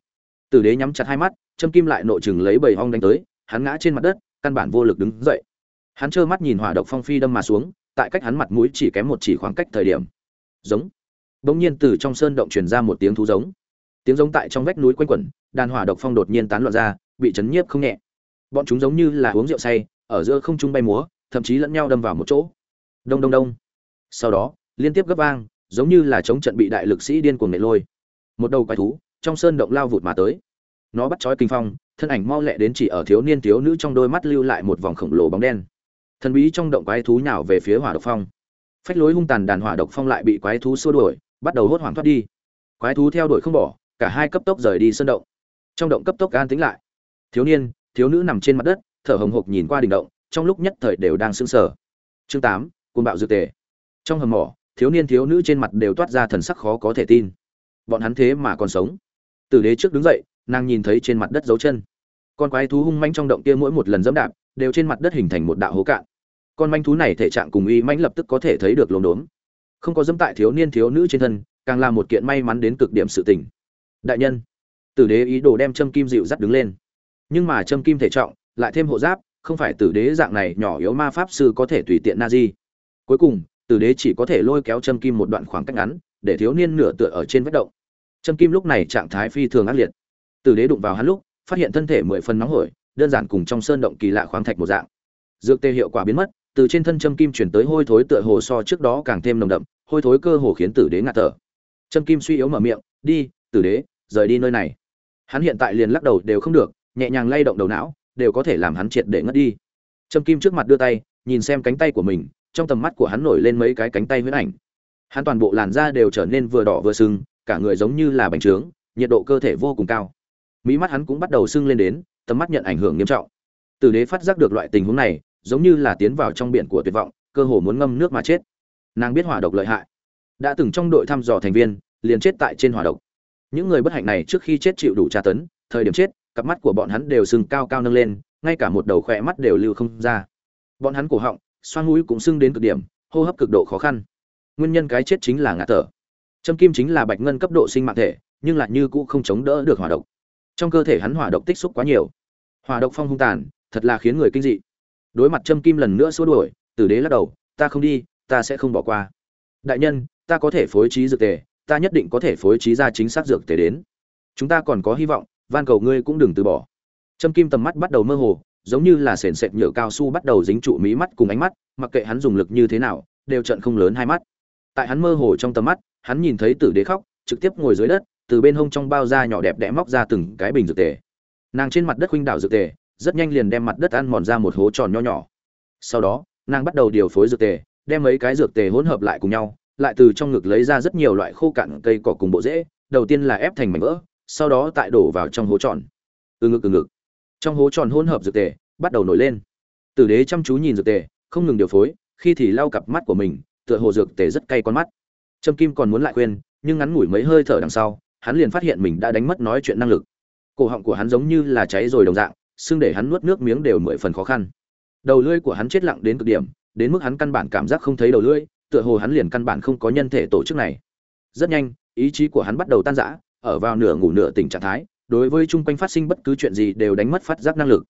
Tử đế nhắm chặt hai mắt châm kim lại nội chừng lấy bầy hong đánh tới, hắn ngã trên mặt đất, căn bản vô lực đứng dậy. Hắn trơ mắt nhìn hỏa độc phong phi đâm mà xuống, tại cách hắn mặt mũi chỉ kém một chỉ khoảng cách thời điểm. Giống. Bỗng nhiên từ trong sơn động truyền ra một tiếng thú giống. Tiếng giống tại trong vách núi quanh quẩn, đàn hỏa độc phong đột nhiên tán loạn ra, bị chấn nhiếp không nhẹ. Bọn chúng giống như là uống rượu say, ở giữa không trung bay múa, thậm chí lẫn nhau đâm vào một chỗ. Đông đông đông. Sau đó, liên tiếp gấp vang, giống như là chống trận bị đại lực sĩ điên cuồng nệ lôi. Một đầu quái thú, trong sơn động lao vụt mà tới nó bắt chói kinh phong, thân ảnh mau lẹ đến chỉ ở thiếu niên thiếu nữ trong đôi mắt lưu lại một vòng khổng lồ bóng đen. Thần bí trong động quái thú nhào về phía hỏa độc phong. Phách lối hung tàn đàn hỏa độc phong lại bị quái thú xua đuổi, bắt đầu hốt hoảng thoát đi. Quái thú theo đuổi không bỏ, cả hai cấp tốc rời đi sơn động. Trong động cấp tốc an tính lại. Thiếu niên, thiếu nữ nằm trên mặt đất, thở hồng hộc nhìn qua đỉnh động, trong lúc nhất thời đều đang sững sờ. Chương tám côn bạo dược tề. Trong hầm mỏ, thiếu niên thiếu nữ trên mặt đều toát ra thần sắc khó có thể tin. Bọn hắn thế mà còn sống. Tử đế trước đứng dậy nàng nhìn thấy trên mặt đất dấu chân. Con quái thú hung manh trong động kia mỗi một lần dẫm đạp, đều trên mặt đất hình thành một đạo hố cạn. Con manh thú này thể trạng cùng uy mãnh lập tức có thể thấy được lốm đốm. Không có dẫm tại thiếu niên thiếu nữ trên thân, càng là một kiện may mắn đến cực điểm sự tình. Đại nhân, tử đế ý đồ đem châm kim dịu dắt đứng lên. Nhưng mà châm kim thể trọng, lại thêm hộ giáp, không phải tử đế dạng này nhỏ yếu ma pháp sư có thể tùy tiện na di. Cuối cùng, tử đế chỉ có thể lôi kéo châm kim một đoạn khoảng cách ngắn, để thiếu niên nửa tựa ở trên vết động. Châm kim lúc này trạng thái phi thường ác liệt tử đế đụng vào hắn lúc, phát hiện thân thể mười phần nóng hổi, đơn giản cùng trong sơn động kỳ lạ khoáng thạch một dạng. Dược tê hiệu quả biến mất, từ trên thân châm kim chuyển tới hôi thối tựa hồ so trước đó càng thêm nồng đậm, hôi thối cơ hồ khiến tử đế ngạt thở. Châm kim suy yếu mở miệng, đi, tử đế, rời đi nơi này. Hắn hiện tại liền lắc đầu đều không được, nhẹ nhàng lay động đầu não, đều có thể làm hắn triệt để ngất đi. Châm kim trước mặt đưa tay, nhìn xem cánh tay của mình, trong tầm mắt của hắn nổi lên mấy cái cánh tay huyết ảnh. Hắn toàn bộ làn da đều trở nên vừa đỏ vừa sưng cả người giống như là bánh trướng, nhiệt độ cơ thể vô cùng cao mí mắt hắn cũng bắt đầu sưng lên đến, tầm mắt nhận ảnh hưởng nghiêm trọng. Tử đế phát giác được loại tình huống này, giống như là tiến vào trong biển của tuyệt vọng, cơ hồ muốn ngâm nước mà chết. Nàng biết hỏa độc lợi hại. Đã từng trong đội thăm dò thành viên, liền chết tại trên hỏa độc. Những người bất hạnh này trước khi chết chịu đủ tra tấn, thời điểm chết, cặp mắt của bọn hắn đều sưng cao cao nâng lên, ngay cả một đầu khỏe mắt đều lưu không ra. Bọn hắn cổ họng, xoan mũi cũng sưng đến cực điểm, hô hấp cực độ khó khăn. Nguyên nhân cái chết chính là ngạt thở. Châm kim chính là bạch ngân cấp độ sinh mạng thể, nhưng lại như cũ không chống đỡ được hỏa độc trong cơ thể hắn hỏa độc tích xúc quá nhiều. Hỏa độc phong hung tàn, thật là khiến người kinh dị. Đối mặt châm kim lần nữa xua đuổi, tử đế lắc đầu, ta không đi, ta sẽ không bỏ qua. Đại nhân, ta có thể phối trí dược tề, ta nhất định có thể phối trí ra chính xác dược tề đến. Chúng ta còn có hy vọng, van cầu ngươi cũng đừng từ bỏ. Trâm kim tầm mắt bắt đầu mơ hồ, giống như là sền sệt nhựa cao su bắt đầu dính trụ mí mắt cùng ánh mắt, mặc kệ hắn dùng lực như thế nào, đều trận không lớn hai mắt. Tại hắn mơ hồ trong tầm mắt, hắn nhìn thấy tử đế khóc, trực tiếp ngồi dưới đất từ bên hông trong bao da nhỏ đẹp đẽ móc ra từng cái bình dược tề. Nàng trên mặt đất huynh đảo dược tề, rất nhanh liền đem mặt đất ăn mòn ra một hố tròn nho nhỏ. Sau đó, nàng bắt đầu điều phối dược tề, đem mấy cái dược tề hỗn hợp lại cùng nhau, lại từ trong ngực lấy ra rất nhiều loại khô cạn cây cỏ cùng bộ rễ, đầu tiên là ép thành mảnh vỡ, sau đó tại đổ vào trong hố tròn. Từ ngực từ ngực. Trong hố tròn hỗn hợp dược tề bắt đầu nổi lên. Tử đế chăm chú nhìn dược tề, không ngừng điều phối, khi thì lau cặp mắt của mình, tựa hồ dược tề rất cay con mắt. Trâm kim còn muốn lại khuyên, nhưng ngắn ngủi mấy hơi thở đằng sau hắn liền phát hiện mình đã đánh mất nói chuyện năng lực. Cổ họng của hắn giống như là cháy rồi đồng dạng, xương để hắn nuốt nước miếng đều mười phần khó khăn. Đầu lưỡi của hắn chết lặng đến cực điểm, đến mức hắn căn bản cảm giác không thấy đầu lưỡi, tựa hồ hắn liền căn bản không có nhân thể tổ chức này. Rất nhanh, ý chí của hắn bắt đầu tan rã, ở vào nửa ngủ nửa tỉnh trạng thái, đối với chung quanh phát sinh bất cứ chuyện gì đều đánh mất phát giác năng lực.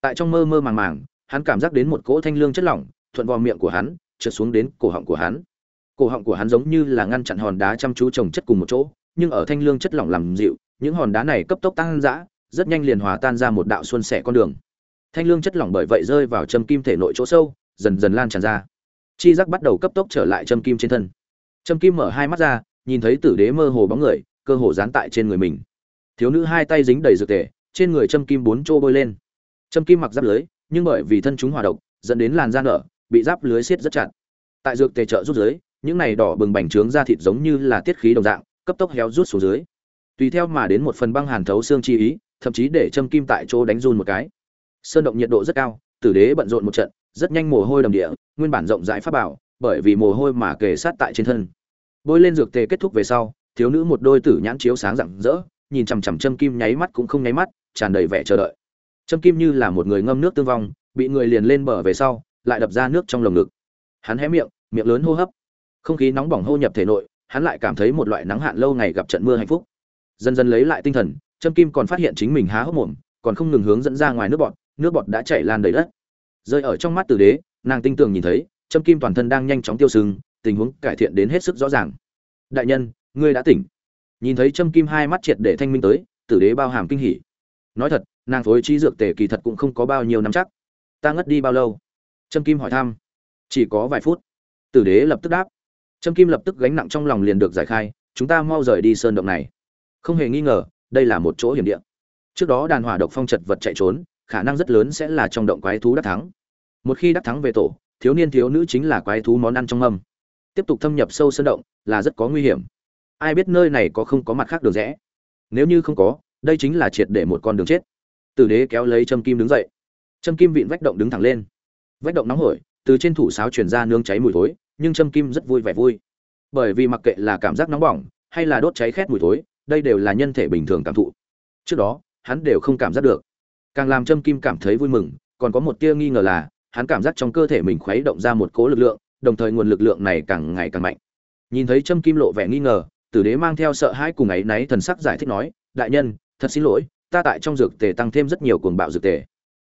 Tại trong mơ mơ màng màng, hắn cảm giác đến một cỗ thanh lương chất lỏng, thuận vào miệng của hắn, trượt xuống đến cổ họng của hắn. Cổ họng của hắn giống như là ngăn chặn hòn đá chăm chú trồng chất cùng một chỗ nhưng ở thanh lương chất lỏng làm dịu, những hòn đá này cấp tốc tăng dã, rất nhanh liền hòa tan ra một đạo xuân sẻ con đường. Thanh lương chất lỏng bởi vậy rơi vào châm kim thể nội chỗ sâu, dần dần lan tràn ra. Chi giác bắt đầu cấp tốc trở lại châm kim trên thân. Châm kim mở hai mắt ra, nhìn thấy tử đế mơ hồ bóng người, cơ hồ dán tại trên người mình. Thiếu nữ hai tay dính đầy dược tề trên người châm kim bốn chỗ bôi lên. Châm kim mặc giáp lưới, nhưng bởi vì thân chúng hòa độc, dẫn đến làn da nở, bị giáp lưới siết rất chặt. Tại dược tề trợ rút dưới, những này đỏ bừng bành trướng ra thịt giống như là tiết khí đồng dạng cấp tốc héo rút xuống dưới. Tùy theo mà đến một phần băng hàn thấu xương chi ý, thậm chí để châm kim tại chỗ đánh run một cái. Sơn động nhiệt độ rất cao, tử đế bận rộn một trận, rất nhanh mồ hôi đầm địa, nguyên bản rộng rãi pháp bảo, bởi vì mồ hôi mà kề sát tại trên thân. Bôi lên dược tề kết thúc về sau, thiếu nữ một đôi tử nhãn chiếu sáng rạng rỡ, nhìn chằm chằm châm kim nháy mắt cũng không nháy mắt, tràn đầy vẻ chờ đợi. Châm kim như là một người ngâm nước tương vong, bị người liền lên bờ về sau, lại đập ra nước trong lồng ngực. Hắn hé miệng miệng lớn hô hấp. Không khí nóng bỏng hô nhập thể nội hắn lại cảm thấy một loại nắng hạn lâu ngày gặp trận mưa hạnh phúc. Dần dần lấy lại tinh thần, trâm kim còn phát hiện chính mình há hốc mồm, còn không ngừng hướng dẫn ra ngoài nước bọt nước bọt đã chảy lan đầy đất. Rơi ở trong mắt tử đế, nàng tinh tường nhìn thấy, trâm kim toàn thân đang nhanh chóng tiêu sưng, tình huống cải thiện đến hết sức rõ ràng. Đại nhân, ngươi đã tỉnh. Nhìn thấy trâm kim hai mắt triệt để thanh minh tới, tử đế bao hàm kinh hỉ. Nói thật, nàng phối trí dược tề kỳ thật cũng không có bao nhiêu năm chắc. Ta ngất đi bao lâu? Trâm kim hỏi thăm. Chỉ có vài phút. Tử đế lập tức đáp trâm kim lập tức gánh nặng trong lòng liền được giải khai, chúng ta mau rời đi sơn động này. Không hề nghi ngờ, đây là một chỗ hiểm địa. Trước đó đàn hỏa độc phong chật vật chạy trốn, khả năng rất lớn sẽ là trong động quái thú đắc thắng. Một khi đắc thắng về tổ, thiếu niên thiếu nữ chính là quái thú món ăn trong mâm. Tiếp tục thâm nhập sâu sơn động là rất có nguy hiểm. Ai biết nơi này có không có mặt khác đường rẽ? Nếu như không có, đây chính là triệt để một con đường chết. Tử đế kéo lấy châm kim đứng dậy. Châm kim vịn vách động đứng thẳng lên. Vách động nóng hổi từ trên thủ sáo truyền ra nương cháy mùi thối, nhưng Trâm kim rất vui vẻ vui. Bởi vì mặc kệ là cảm giác nóng bỏng, hay là đốt cháy khét mùi thối, đây đều là nhân thể bình thường cảm thụ. Trước đó, hắn đều không cảm giác được. Càng làm Trâm kim cảm thấy vui mừng, còn có một tia nghi ngờ là, hắn cảm giác trong cơ thể mình khuấy động ra một cỗ lực lượng, đồng thời nguồn lực lượng này càng ngày càng mạnh. Nhìn thấy Trâm kim lộ vẻ nghi ngờ, tử đế mang theo sợ hãi cùng ấy náy thần sắc giải thích nói, đại nhân, thật xin lỗi, ta tại trong dược tề tăng thêm rất nhiều cuồng bạo dược tề.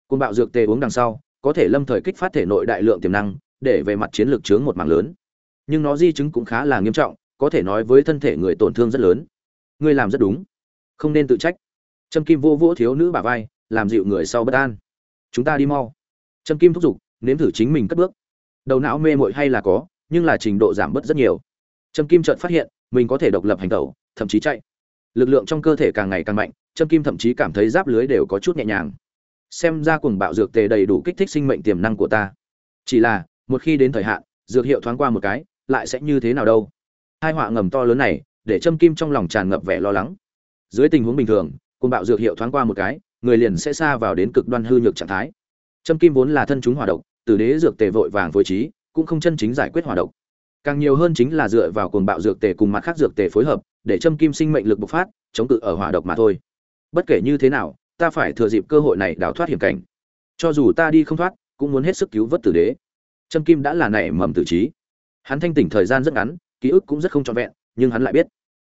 Cuồng bạo dược tề uống đằng sau có thể lâm thời kích phát thể nội đại lượng tiềm năng, để về mặt chiến lược chướng một mảng lớn. Nhưng nó di chứng cũng khá là nghiêm trọng, có thể nói với thân thể người tổn thương rất lớn. Ngươi làm rất đúng. Không nên tự trách. Trâm kim vô vỗ thiếu nữ bà vai, làm dịu người sau bất an. Chúng ta đi mau. Trâm kim thúc giục, nếm thử chính mình cất bước. Đầu não mê mội hay là có, nhưng là trình độ giảm bớt rất nhiều. Trâm kim chợt phát hiện, mình có thể độc lập hành tẩu, thậm chí chạy. Lực lượng trong cơ thể càng ngày càng mạnh, trâm kim thậm chí cảm thấy giáp lưới đều có chút nhẹ nhàng xem ra cuồng bạo dược tề đầy đủ kích thích sinh mệnh tiềm năng của ta. Chỉ là, một khi đến thời hạn, dược hiệu thoáng qua một cái, lại sẽ như thế nào đâu? Hai họa ngầm to lớn này, để châm kim trong lòng tràn ngập vẻ lo lắng. Dưới tình huống bình thường, cuồng bạo dược hiệu thoáng qua một cái, người liền sẽ xa vào đến cực đoan hư nhược trạng thái. Châm kim vốn là thân chúng hỏa độc, từ đế dược tề vội vàng phối trí, cũng không chân chính giải quyết hỏa độc. Càng nhiều hơn chính là dựa vào cuồng bạo dược tề cùng mặt khác dược tề phối hợp, để châm kim sinh mệnh lực bộc phát, chống cự ở hỏa độc mà thôi. Bất kể như thế nào ta phải thừa dịp cơ hội này đào thoát hiểm cảnh. Cho dù ta đi không thoát, cũng muốn hết sức cứu vớt tử đế. Trâm kim đã là nảy mầm tử trí. Hắn thanh tỉnh thời gian rất ngắn, ký ức cũng rất không trọn vẹn, nhưng hắn lại biết,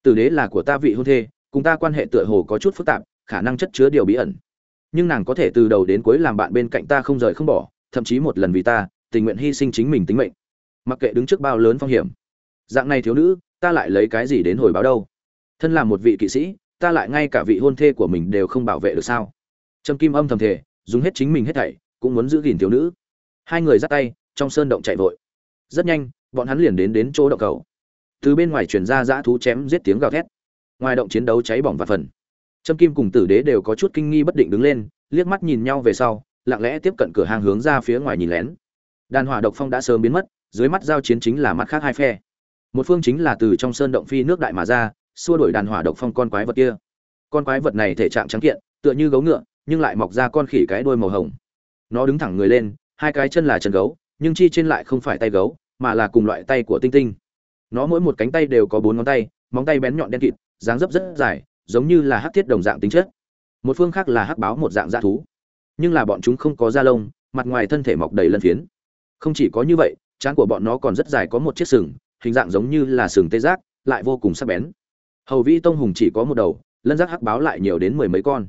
tử đế là của ta vị hôn thê, cùng ta quan hệ tựa hồ có chút phức tạp, khả năng chất chứa điều bí ẩn. Nhưng nàng có thể từ đầu đến cuối làm bạn bên cạnh ta không rời không bỏ, thậm chí một lần vì ta, tình nguyện hy sinh chính mình tính mệnh. Mặc kệ đứng trước bao lớn phong hiểm, dạng này thiếu nữ, ta lại lấy cái gì đến hồi báo đâu? Thân là một vị kỵ sĩ ta lại ngay cả vị hôn thê của mình đều không bảo vệ được sao? Trâm kim âm thầm thể dùng hết chính mình hết thảy, cũng muốn giữ gìn thiếu nữ. Hai người dắt tay, trong sơn động chạy vội. Rất nhanh, bọn hắn liền đến đến chỗ động cầu. Từ bên ngoài truyền ra dã thú chém giết tiếng gào thét. Ngoài động chiến đấu cháy bỏng và phần. Trâm kim cùng tử đế đều có chút kinh nghi bất định đứng lên, liếc mắt nhìn nhau về sau, lặng lẽ tiếp cận cửa hàng hướng ra phía ngoài nhìn lén. Đàn hỏa độc phong đã sớm biến mất, dưới mắt giao chiến chính là mắt khác hai phe. Một phương chính là từ trong sơn động phi nước đại mà ra xua đuổi đàn hỏa độc phong con quái vật kia. Con quái vật này thể trạng trắng kiện, tựa như gấu ngựa, nhưng lại mọc ra con khỉ cái đuôi màu hồng. Nó đứng thẳng người lên, hai cái chân là chân gấu, nhưng chi trên lại không phải tay gấu, mà là cùng loại tay của tinh tinh. Nó mỗi một cánh tay đều có bốn ngón tay, móng tay bén nhọn đen kịt, dáng dấp rất dài, giống như là hắc thiết đồng dạng tính chất. Một phương khác là hắc báo một dạng dã thú. Nhưng là bọn chúng không có da lông, mặt ngoài thân thể mọc đầy lân phiến. Không chỉ có như vậy, trán của bọn nó còn rất dài có một chiếc sừng, hình dạng giống như là sừng tê giác, lại vô cùng sắc bén hầu vĩ tông hùng chỉ có một đầu, lân giác hắc báo lại nhiều đến mười mấy con.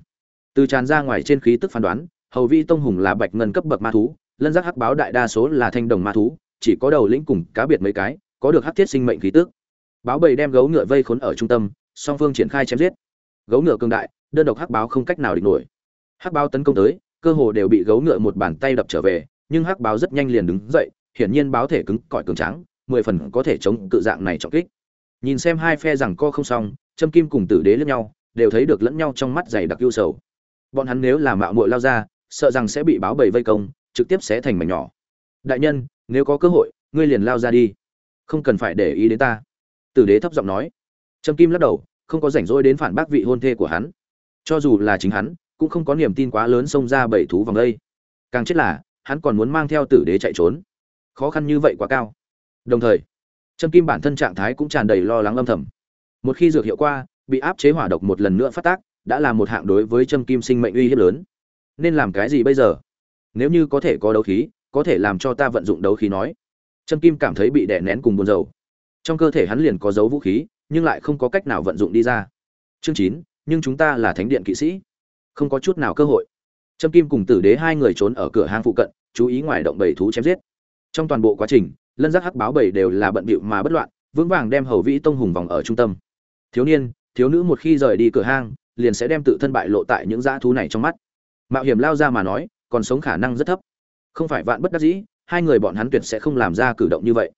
Từ tràn ra ngoài trên khí tức phán đoán, hầu vĩ tông hùng là bạch ngân cấp bậc ma thú, lân giác hắc báo đại đa số là thanh đồng ma thú, chỉ có đầu lĩnh cùng cá biệt mấy cái, có được hắc thiết sinh mệnh khí tức. Báo bầy đem gấu ngựa vây khốn ở trung tâm, song phương triển khai chém giết. Gấu ngựa cường đại, đơn độc hắc báo không cách nào địch nổi. Hắc báo tấn công tới, cơ hồ đều bị gấu ngựa một bàn tay đập trở về, nhưng hắc báo rất nhanh liền đứng dậy, hiển nhiên báo thể cứng cỏi cường tráng, mười phần có thể chống cự dạng này trọng kích nhìn xem hai phe rằng co không xong châm kim cùng tử đế lẫn nhau, đều thấy được lẫn nhau trong mắt dày đặc ưu sầu. Bọn hắn nếu là mạo muội lao ra, sợ rằng sẽ bị báo bầy vây công, trực tiếp sẽ thành mảnh nhỏ. Đại nhân, nếu có cơ hội, ngươi liền lao ra đi. Không cần phải để ý đến ta. Tử đế thấp giọng nói. Trâm kim lắc đầu, không có rảnh rỗi đến phản bác vị hôn thê của hắn. Cho dù là chính hắn, cũng không có niềm tin quá lớn xông ra bảy thú vòng đây. Càng chết là, hắn còn muốn mang theo tử đế chạy trốn. Khó khăn như vậy quá cao. Đồng thời trâm kim bản thân trạng thái cũng tràn đầy lo lắng âm thầm. Một khi dược hiệu qua, bị áp chế hỏa độc một lần nữa phát tác, đã là một hạng đối với trâm kim sinh mệnh uy hiếp lớn. Nên làm cái gì bây giờ? Nếu như có thể có đấu khí, có thể làm cho ta vận dụng đấu khí nói. Trâm kim cảm thấy bị đè nén cùng buồn rầu. Trong cơ thể hắn liền có dấu vũ khí, nhưng lại không có cách nào vận dụng đi ra. Chương chín, nhưng chúng ta là thánh điện kỵ sĩ. Không có chút nào cơ hội. Trâm kim cùng tử đế hai người trốn ở cửa hang phụ cận, chú ý ngoài động bầy thú chém giết. Trong toàn bộ quá trình lân giác hắc báo bảy đều là bận bịu mà bất loạn, vững vàng đem hầu vĩ tông hùng vòng ở trung tâm. Thiếu niên, thiếu nữ một khi rời đi cửa hang, liền sẽ đem tự thân bại lộ tại những dã thú này trong mắt. Mạo hiểm lao ra mà nói, còn sống khả năng rất thấp. Không phải vạn bất đắc dĩ, hai người bọn hắn tuyệt sẽ không làm ra cử động như vậy.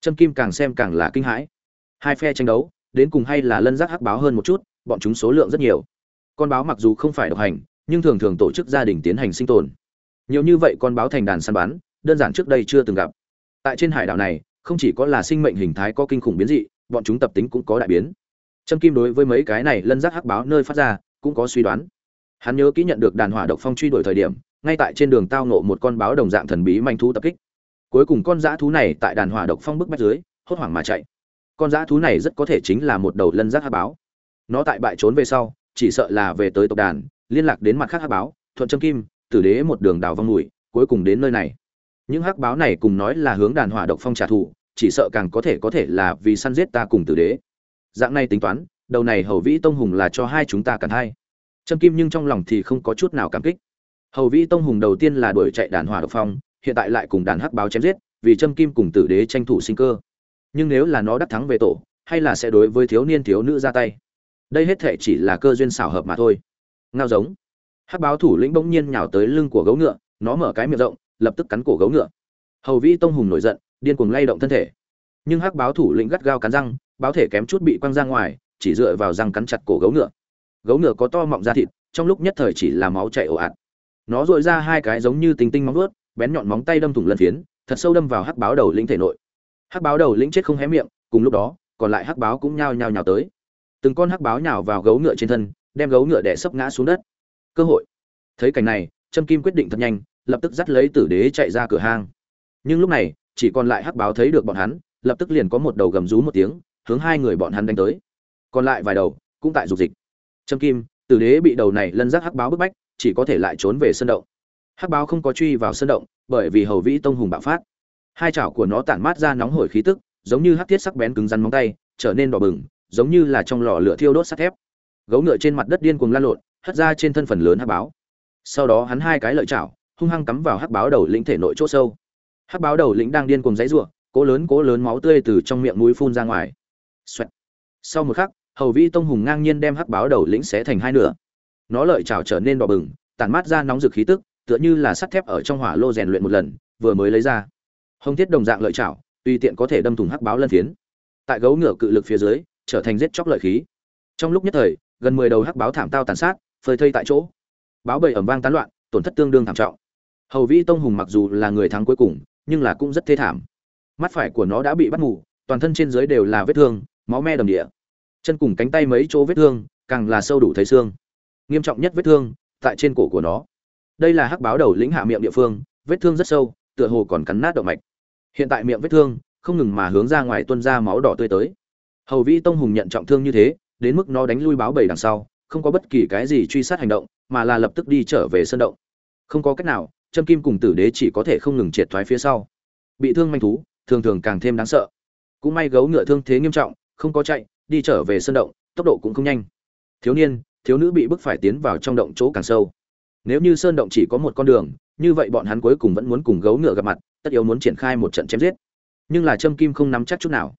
Trâm kim càng xem càng là kinh hãi. Hai phe tranh đấu, đến cùng hay là lân giác hắc báo hơn một chút, bọn chúng số lượng rất nhiều. Con báo mặc dù không phải độc hành, nhưng thường thường tổ chức gia đình tiến hành sinh tồn. Nhiều như vậy con báo thành đàn săn bắn, đơn giản trước đây chưa từng gặp tại trên hải đảo này, không chỉ có là sinh mệnh hình thái có kinh khủng biến dị, bọn chúng tập tính cũng có đại biến. Trâm kim đối với mấy cái này lân giác hắc báo nơi phát ra, cũng có suy đoán. Hắn nhớ kỹ nhận được đàn hỏa độc phong truy đuổi thời điểm, ngay tại trên đường tao nộ một con báo đồng dạng thần bí manh thú tập kích. Cuối cùng con dã thú này tại đàn hỏa độc phong bức bách dưới, hốt hoảng mà chạy. Con dã thú này rất có thể chính là một đầu lân giác hắc báo. Nó tại bại trốn về sau, chỉ sợ là về tới tộc đàn, liên lạc đến mặt khác hắc báo, thuận trâm kim, tử đế một đường đào vong mùi cuối cùng đến nơi này những hắc báo này cùng nói là hướng đàn hỏa độc phong trả thù, chỉ sợ càng có thể có thể là vì săn giết ta cùng tử đế. Dạng này tính toán, đầu này hầu vĩ tông hùng là cho hai chúng ta cần hai trâm kim nhưng trong lòng thì không có chút nào cảm kích. Hầu vĩ tông hùng đầu tiên là đuổi chạy đàn hỏa độc phong, hiện tại lại cùng đàn hắc báo chém giết, vì trâm kim cùng tử đế tranh thủ sinh cơ. Nhưng nếu là nó đắc thắng về tổ, hay là sẽ đối với thiếu niên thiếu nữ ra tay. Đây hết thể chỉ là cơ duyên xảo hợp mà thôi. Ngao giống. Hắc báo thủ lĩnh bỗng nhiên nhào tới lưng của gấu ngựa, nó mở cái miệng rộng lập tức cắn cổ gấu ngựa. Hầu vĩ tông hùng nổi giận, điên cuồng lay động thân thể. Nhưng hắc báo thủ lĩnh gắt gao cắn răng, báo thể kém chút bị quăng ra ngoài, chỉ dựa vào răng cắn chặt cổ gấu ngựa. Gấu ngựa có to mọng da thịt, trong lúc nhất thời chỉ là máu chảy ồ ạt. Nó dội ra hai cái giống như tinh tinh móng vuốt, bén nhọn móng tay đâm thủng lân phiến, thật sâu đâm vào hắc báo đầu lĩnh thể nội. Hắc báo đầu lĩnh chết không hé miệng, cùng lúc đó, còn lại hắc báo cũng nhao nhao nhào tới. Từng con hắc báo nhào vào gấu ngựa trên thân, đem gấu ngựa đè sấp ngã xuống đất. Cơ hội. Thấy cảnh này, trâm kim quyết định thật nhanh lập tức dắt lấy tử đế chạy ra cửa hang. Nhưng lúc này, chỉ còn lại hắc báo thấy được bọn hắn, lập tức liền có một đầu gầm rú một tiếng, hướng hai người bọn hắn đánh tới. Còn lại vài đầu cũng tại dục dịch. Trâm kim, tử đế bị đầu này lân giác hắc báo bức bách, chỉ có thể lại trốn về sân động. Hắc báo không có truy vào sân động, bởi vì hầu vĩ tông hùng bạo phát. Hai chảo của nó tản mát ra nóng hổi khí tức, giống như hắc thiết sắc bén cứng rắn móng tay, trở nên đỏ bừng, giống như là trong lò lửa thiêu đốt sắt thép. Gấu ngựa trên mặt đất điên cuồng lan lộn, hất ra trên thân phần lớn hắc báo. Sau đó hắn hai cái lợi chảo hung hăng cắm vào hắc báo đầu lĩnh thể nội chỗ sâu. Hắc báo đầu lĩnh đang điên cuồng giãy giụa, cố lớn cố lớn máu tươi từ trong miệng mũi phun ra ngoài. Xoẹt. sau một khắc, hầu vi tông hùng ngang nhiên đem hắc báo đầu lĩnh xé thành hai nửa. Nó lợi trào trở nên đỏ bừng, tản mát ra nóng rực khí tức, tựa như là sắt thép ở trong hỏa lô rèn luyện một lần, vừa mới lấy ra. Hồng thiết đồng dạng lợi chảo, tùy tiện có thể đâm thủng hắc báo lân phiến. Tại gấu ngựa cự lực phía dưới, trở thành giết chóc lợi khí. Trong lúc nhất thời, gần mười đầu hắc báo thảm tao tàn sát, phơi thây tại chỗ. Báo bầy ẩm vang tán loạn, tổn thất tương đương thảm trọng hầu vĩ tông hùng mặc dù là người thắng cuối cùng, nhưng là cũng rất thê thảm. Mắt phải của nó đã bị bắt mù, toàn thân trên dưới đều là vết thương, máu me đầm địa. Chân cùng cánh tay mấy chỗ vết thương, càng là sâu đủ thấy xương. Nghiêm trọng nhất vết thương, tại trên cổ của nó. Đây là hắc báo đầu lĩnh hạ miệng địa phương, vết thương rất sâu, tựa hồ còn cắn nát động mạch. Hiện tại miệng vết thương, không ngừng mà hướng ra ngoài tuôn ra máu đỏ tươi tới. Hầu vĩ tông hùng nhận trọng thương như thế, đến mức nó đánh lui báo bảy đằng sau, không có bất kỳ cái gì truy sát hành động, mà là lập tức đi trở về sân động. Không có cách nào châm kim cùng tử đế chỉ có thể không ngừng triệt thoái phía sau. Bị thương manh thú, thường thường càng thêm đáng sợ. Cũng may gấu ngựa thương thế nghiêm trọng, không có chạy, đi trở về sân động, tốc độ cũng không nhanh. Thiếu niên, thiếu nữ bị bức phải tiến vào trong động chỗ càng sâu. Nếu như sơn động chỉ có một con đường, như vậy bọn hắn cuối cùng vẫn muốn cùng gấu ngựa gặp mặt, tất yếu muốn triển khai một trận chém giết. Nhưng là châm kim không nắm chắc chút nào.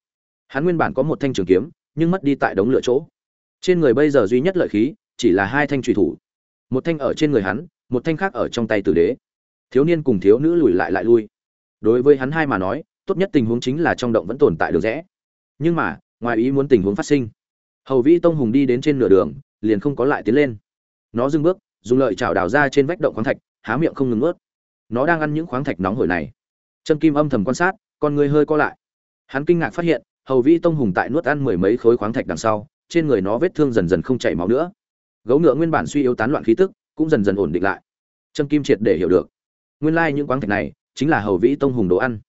Hắn nguyên bản có một thanh trường kiếm, nhưng mất đi tại đống lửa chỗ. Trên người bây giờ duy nhất lợi khí, chỉ là hai thanh trùy thủ. Một thanh ở trên người hắn, một thanh khác ở trong tay tử đế thiếu niên cùng thiếu nữ lùi lại lại lui. Đối với hắn hai mà nói, tốt nhất tình huống chính là trong động vẫn tồn tại được rẽ. Nhưng mà, ngoài ý muốn tình huống phát sinh, hầu vĩ tông hùng đi đến trên nửa đường, liền không có lại tiến lên. Nó dừng bước, dùng lợi chảo đào ra trên vách động khoáng thạch, há miệng không ngừng ướt nó đang ăn những khoáng thạch nóng hổi này. Chân kim âm thầm quan sát, con người hơi co lại. Hắn kinh ngạc phát hiện, hầu vĩ tông hùng tại nuốt ăn mười mấy khối khoáng thạch đằng sau, trên người nó vết thương dần dần không chảy máu nữa. Gấu ngựa nguyên bản suy yếu tán loạn khí tức, cũng dần dần ổn định lại. Trâm kim triệt để hiểu được nguyên lai những quáng thạch này chính là hầu vĩ tông hùng đồ ăn.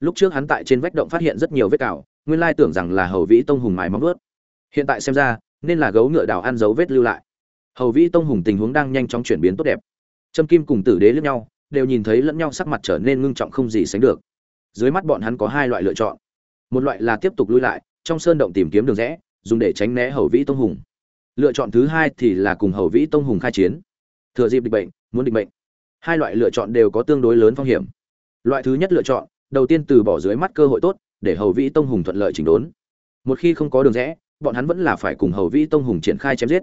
Lúc trước hắn tại trên vách động phát hiện rất nhiều vết cào, nguyên lai tưởng rằng là hầu vĩ tông hùng mài móng vớt hiện tại xem ra, nên là gấu ngựa đào ăn dấu vết lưu lại. Hầu vĩ tông hùng tình huống đang nhanh chóng chuyển biến tốt đẹp. Trâm kim cùng tử đế lẫn nhau, đều nhìn thấy lẫn nhau sắc mặt trở nên ngưng trọng không gì sánh được. Dưới mắt bọn hắn có hai loại lựa chọn. Một loại là tiếp tục lui lại, trong sơn động tìm kiếm đường rẽ, dùng để tránh né hầu vĩ tông hùng. Lựa chọn thứ hai thì là cùng hầu vĩ tông hùng khai chiến. Thừa dịp địch bệnh, muốn địch bệnh hai loại lựa chọn đều có tương đối lớn phong hiểm. Loại thứ nhất lựa chọn, đầu tiên từ bỏ dưới mắt cơ hội tốt, để hầu vĩ tông hùng thuận lợi chỉnh đốn. Một khi không có đường rẽ, bọn hắn vẫn là phải cùng hầu vĩ tông hùng triển khai chém giết.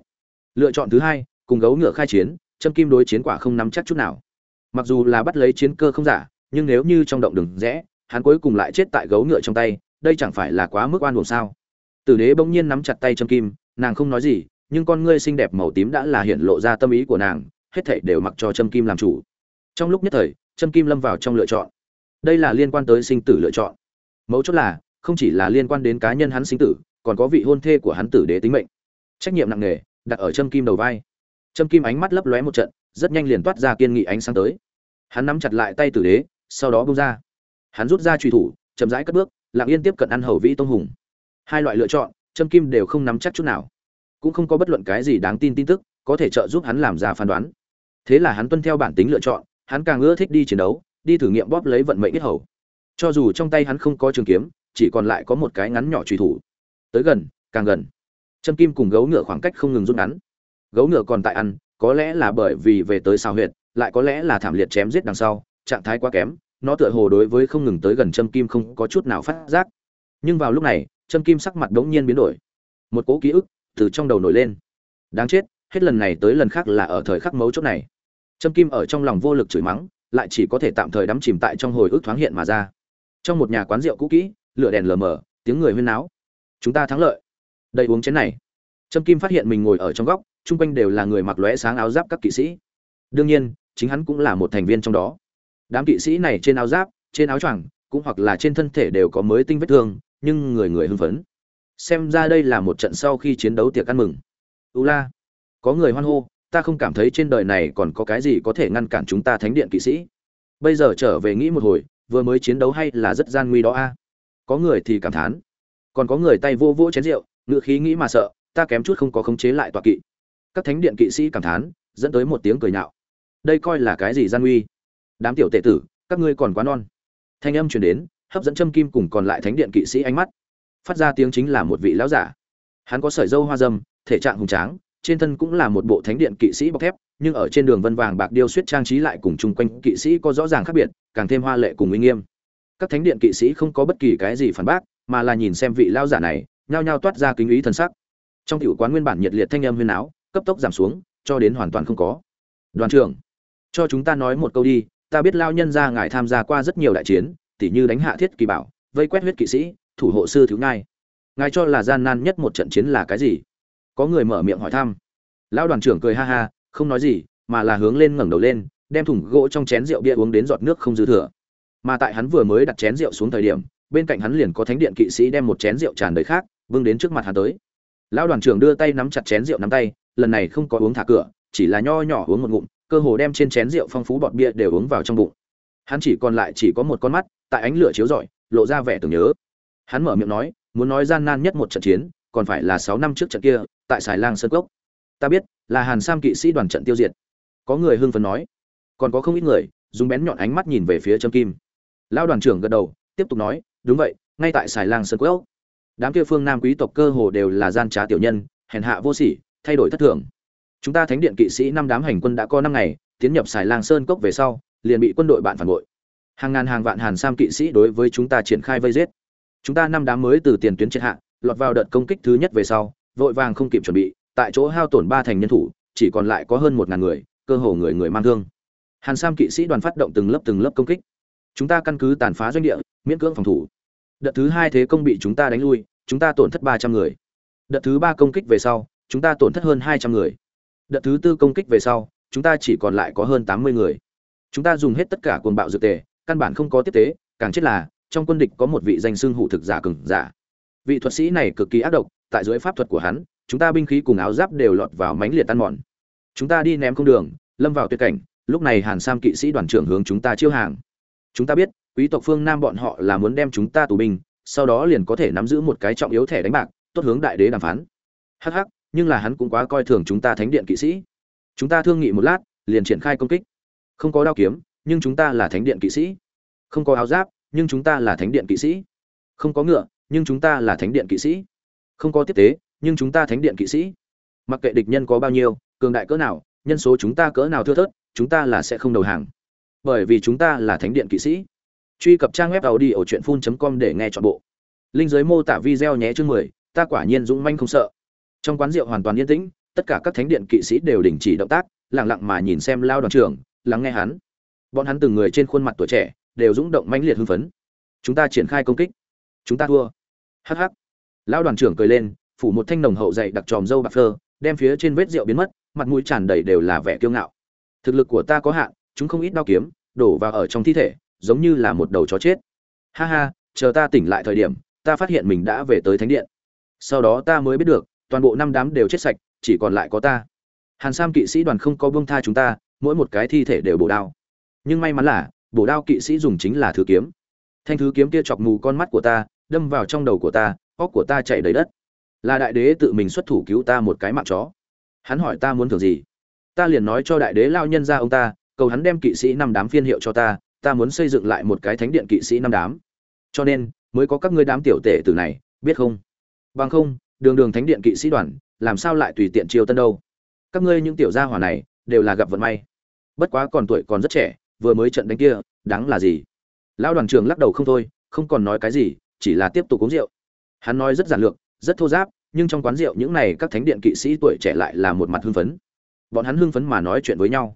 Lựa chọn thứ hai, cùng gấu ngựa khai chiến, châm kim đối chiến quả không nắm chắc chút nào. Mặc dù là bắt lấy chiến cơ không giả, nhưng nếu như trong động đường rẽ, hắn cuối cùng lại chết tại gấu ngựa trong tay, đây chẳng phải là quá mức oan buồn sao? Tử đế bỗng nhiên nắm chặt tay châm kim, nàng không nói gì, nhưng con ngươi xinh đẹp màu tím đã là hiện lộ ra tâm ý của nàng hết thảy đều mặc cho Trâm kim làm chủ. Trong lúc nhất thời, Trâm kim lâm vào trong lựa chọn. Đây là liên quan tới sinh tử lựa chọn. Mấu chốt là, không chỉ là liên quan đến cá nhân hắn sinh tử, còn có vị hôn thê của hắn tử đế tính mệnh. Trách nhiệm nặng nề, đặt ở Trâm kim đầu vai. Trâm kim ánh mắt lấp lóe một trận, rất nhanh liền toát ra kiên nghị ánh sáng tới. Hắn nắm chặt lại tay tử đế, sau đó buông ra. Hắn rút ra truy thủ, chậm rãi cất bước, lặng yên tiếp cận ăn hầu vĩ tông hùng. Hai loại lựa chọn, Trâm kim đều không nắm chắc chút nào. Cũng không có bất luận cái gì đáng tin tin tức có thể trợ giúp hắn làm ra phán đoán thế là hắn tuân theo bản tính lựa chọn, hắn càng ưa thích đi chiến đấu, đi thử nghiệm bóp lấy vận mệnh ít hầu. Cho dù trong tay hắn không có trường kiếm, chỉ còn lại có một cái ngắn nhỏ truy thủ. Tới gần, càng gần. Châm kim cùng gấu ngựa khoảng cách không ngừng rút ngắn. Gấu ngựa còn tại ăn, có lẽ là bởi vì về tới sao huyệt, lại có lẽ là thảm liệt chém giết đằng sau, trạng thái quá kém, nó tựa hồ đối với không ngừng tới gần châm kim không có chút nào phát giác. Nhưng vào lúc này châm kim sắc mặt đ ố n g nhiên biến đổi. Một cỗ ký ức từ trong đầu nổi lên. Đáng chết, hết lần này tới lần khác là ở thời khắc mấu chốt này. Trâm kim ở trong lòng vô lực chửi mắng, lại chỉ có thể tạm thời đắm chìm tại trong hồi ức thoáng hiện mà ra. Trong một nhà quán rượu cũ kỹ, lửa đèn lờ mờ, tiếng người huyên náo. Chúng ta thắng lợi. Đây uống chén này. Trâm kim phát hiện mình ngồi ở trong góc, chung quanh đều là người mặc lóe sáng áo giáp các kỵ sĩ. Đương nhiên, chính hắn cũng là một thành viên trong đó. Đám kỵ sĩ này trên áo giáp, trên áo choàng, cũng hoặc là trên thân thể đều có mới tinh vết thương, nhưng người người hưng phấn. Xem ra đây là một trận sau khi chiến đấu tiệc ăn mừng. U la, có người hoan hô ta không cảm thấy trên đời này còn có cái gì có thể ngăn cản chúng ta thánh điện kỵ sĩ. Bây giờ trở về nghĩ một hồi, vừa mới chiến đấu hay là rất gian nguy đó a? À? Có người thì cảm thán. Còn có người tay vô vỗ chén rượu, ngựa khí nghĩ mà sợ, ta kém chút không có khống chế lại tọa kỵ. Các thánh điện kỵ sĩ cảm thán, dẫn tới một tiếng cười nhạo. Đây coi là cái gì gian nguy? Đám tiểu tệ tử, các ngươi còn quá non. Thanh âm truyền đến, hấp dẫn châm kim cùng còn lại thánh điện kỵ sĩ ánh mắt. Phát ra tiếng chính là một vị lão giả. Hắn có sợi dâu hoa dâm, thể trạng hùng tráng trên thân cũng là một bộ thánh điện kỵ sĩ bọc thép, nhưng ở trên đường vân vàng bạc điêu suýt trang trí lại cùng chung quanh kỵ sĩ có rõ ràng khác biệt, càng thêm hoa lệ cùng uy nghiêm. Các thánh điện kỵ sĩ không có bất kỳ cái gì phản bác, mà là nhìn xem vị lao giả này, nhao nhao toát ra kính ý thần sắc. Trong tiểu quán nguyên bản nhiệt liệt thanh âm huyên áo cấp tốc giảm xuống, cho đến hoàn toàn không có. Đoàn trưởng, cho chúng ta nói một câu đi, ta biết lao nhân ra ngài tham gia qua rất nhiều đại chiến, tỉ như đánh hạ thiết kỳ bảo, vây quét huyết kỵ sĩ, thủ hộ sư thiếu ngai. Ngài cho là gian nan nhất một trận chiến là cái gì? Có người mở miệng hỏi thăm. Lão đoàn trưởng cười ha ha, không nói gì, mà là hướng lên ngẩng đầu lên, đem thùng gỗ trong chén rượu bia uống đến giọt nước không dư thừa. Mà tại hắn vừa mới đặt chén rượu xuống thời điểm, bên cạnh hắn liền có thánh điện kỵ sĩ đem một chén rượu tràn đầy khác vương đến trước mặt hắn tới. Lão đoàn trưởng đưa tay nắm chặt chén rượu nắm tay, lần này không có uống thả cửa, chỉ là nho nhỏ uống một ngụm, cơ hồ đem trên chén rượu phong phú bọt bia đều uống vào trong bụng. Hắn chỉ còn lại chỉ có một con mắt, tại ánh lửa chiếu rọi, lộ ra vẻ tưởng nhớ. Hắn mở miệng nói, muốn nói gian nan nhất một trận chiến còn phải là sáu năm trước trận kia, tại sài lang sơn cốc. Ta biết, là hàn sam kỵ sĩ đoàn trận tiêu diệt. Có người hưng phấn nói. Còn có không ít người, dùng bén nhọn ánh mắt nhìn về phía trâm kim. Lão đoàn trưởng gật đầu, tiếp tục nói, đúng vậy, ngay tại sài lang sơn cốc, đám kia phương nam quý tộc cơ hồ đều là gian trá tiểu nhân, hèn hạ vô sỉ, thay đổi thất thường. Chúng ta thánh điện kỵ sĩ năm đám hành quân đã có năm ngày, tiến nhập sài lang sơn cốc về sau, liền bị quân đội bạn phản bội. Hàng ngàn hàng vạn hàn sam kỵ sĩ đối với chúng ta triển khai vây giết. Chúng ta năm đám mới từ tiền tuyến triệt hạ lọt vào đợt công kích thứ nhất về sau, vội vàng không kịp chuẩn bị, tại chỗ hao tổn ba thành nhân thủ, chỉ còn lại có hơn một ngàn người, cơ hồ người người mang thương. Hàn sam kỵ sĩ đoàn phát động từng lớp từng lớp công kích. Chúng ta căn cứ tàn phá doanh địa, miễn cưỡng phòng thủ. Đợt thứ hai thế công bị chúng ta đánh lui, chúng ta tổn thất ba trăm người. Đợt thứ ba công kích về sau, chúng ta tổn thất hơn hai trăm người. Đợt thứ tư công kích về sau, chúng ta chỉ còn lại có hơn tám mươi người. Chúng ta dùng hết tất cả cuồng bạo dược tề, căn bản không có tiếp tế, càng chết là, trong quân địch có một vị danh xưng hủ thực giả cường giả vị thuật sĩ này cực kỳ ác độc, tại dưới pháp thuật của hắn, chúng ta binh khí cùng áo giáp đều lọt vào mánh liệt tan mòn. Chúng ta đi ném không đường, lâm vào tuyệt cảnh, lúc này hàn sam kỵ sĩ đoàn trưởng hướng chúng ta chiêu hàng. Chúng ta biết, quý tộc phương nam bọn họ là muốn đem chúng ta tù binh, sau đó liền có thể nắm giữ một cái trọng yếu thẻ đánh bạc, tốt hướng đại đế đàm phán. Hh nhưng là hắn cũng quá coi thường chúng ta thánh điện kỵ sĩ. Chúng ta thương nghị một lát, liền triển khai công kích. Không có đao kiếm, nhưng chúng ta là thánh điện kỵ sĩ. Không có áo giáp, nhưng chúng ta là thánh điện kỵ sĩ. Không có ngựa nhưng chúng ta là thánh điện kỵ sĩ. Không có tiếp tế, nhưng chúng ta thánh điện kỵ sĩ. Mặc kệ địch nhân có bao nhiêu, cường đại cỡ nào, nhân số chúng ta cỡ nào thưa thớt, chúng ta là sẽ không đầu hàng. Bởi vì chúng ta là thánh điện kỵ sĩ. Truy cập trang web tàu đi ở truyện phun com để nghe chọn bộ. Linh giới mô tả video nhé chương mười, ta quả nhiên dũng manh không sợ. Trong quán rượu hoàn toàn yên tĩnh, tất cả các thánh điện kỵ sĩ đều đình chỉ động tác, lặng lặng mà nhìn xem lao đoàn trưởng, lắng nghe hắn. Bọn hắn từng người trên khuôn mặt tuổi trẻ, đều dũng động mãnh liệt hưng phấn. Chúng ta triển khai công kích. Chúng ta thua hh lão đoàn trưởng cười lên, phủ một thanh nồng hậu dày đặc tròm dâu bạc phơ, đem phía trên vết rượu biến mất, mặt mũi tràn đầy đều là vẻ kiêu ngạo. Thực lực của ta có hạn, chúng không ít đao kiếm, đổ vào ở trong thi thể, giống như là một đầu chó chết. Ha ha, chờ ta tỉnh lại thời điểm, ta phát hiện mình đã về tới thánh điện. Sau đó ta mới biết được, toàn bộ năm đám đều chết sạch, chỉ còn lại có ta. Hàn sam kỵ sĩ đoàn không có buông tha chúng ta, mỗi một cái thi thể đều bổ đao. Nhưng may mắn là, bổ đao kỵ sĩ dùng chính là thứ kiếm. Thanh thứ kiếm kia chọc mù con mắt của ta đâm vào trong đầu của ta, óc của ta chạy đầy đất. Là đại đế tự mình xuất thủ cứu ta một cái mạng chó. Hắn hỏi ta muốn thưởng gì? Ta liền nói cho đại đế lao nhân ra ông ta, cầu hắn đem kỵ sĩ năm đám phiên hiệu cho ta ta muốn xây dựng lại một cái thánh điện kỵ sĩ năm đám. Cho nên, mới có các ngươi đám tiểu tể từ này, biết không? Bằng không, đường đường thánh điện kỵ sĩ đoàn, làm sao lại tùy tiện chiêu tân đâu? Các ngươi những tiểu gia hỏa này, đều là gặp vận may. Bất quá còn tuổi còn rất trẻ, vừa mới trận đánh kia, đáng là gì? Lão đoàn trưởng lắc đầu không thôi, không còn nói cái gì chỉ là tiếp tục uống rượu. Hắn nói rất giản lược, rất thô giáp, nhưng trong quán rượu những này các thánh điện kỵ sĩ tuổi trẻ lại là một mặt hưng phấn. Bọn hắn hưng phấn mà nói chuyện với nhau.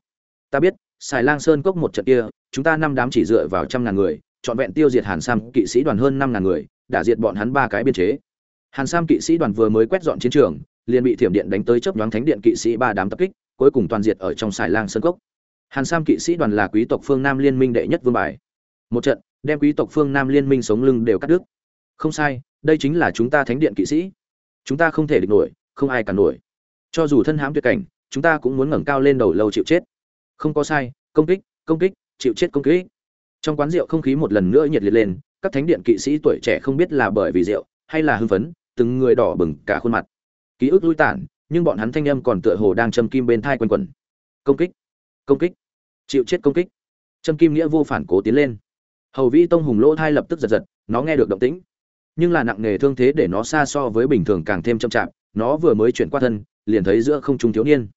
Ta biết xài lang sơn cốc một trận kia, chúng ta năm đám chỉ dựa vào trăm ngàn người, trọn vẹn tiêu diệt hàn sam kỵ sĩ đoàn hơn năm ngàn người, đã diệt bọn hắn ba cái biên chế. Hàn sam kỵ sĩ đoàn vừa mới quét dọn chiến trường, liền bị thiểm điện đánh tới chớp nhoáng thánh điện kỵ sĩ ba đám tập kích, cuối cùng toàn diệt ở trong xài lang sơn cốc. Hàn sam kỵ sĩ đoàn là quý tộc phương nam liên minh đệ nhất vương bài. Một trận đem quý tộc phương nam liên minh sống lưng đều cắt đứt. Không sai, đây chính là chúng ta thánh điện kỵ sĩ. Chúng ta không thể địch nổi, không ai cả nổi. Cho dù thân hãm tuyệt cảnh, chúng ta cũng muốn ngẩng cao lên đầu lâu chịu chết. Không có sai, công kích công kích, chịu chết công kích. Trong quán rượu không khí một lần nữa nhiệt liệt lên, các thánh điện kỵ sĩ tuổi trẻ không biết là bởi vì rượu, hay là hưng phấn, từng người đỏ bừng cả khuôn mặt. Ký ức lui tản, nhưng bọn hắn thanh âm còn tựa hồ đang châm kim bên thai quanh quẩn. Công kích công kích, chịu chết công kích. Châm kim nghĩa vô phản cố tiến lên hầu vĩ tông hùng lỗ thai lập tức giật giật, nó nghe được động tĩnh. Nhưng là nặng nghề thương thế để nó xa so với bình thường càng thêm chậm chạp, nó vừa mới chuyển qua thân, liền thấy giữa không trung thiếu niên.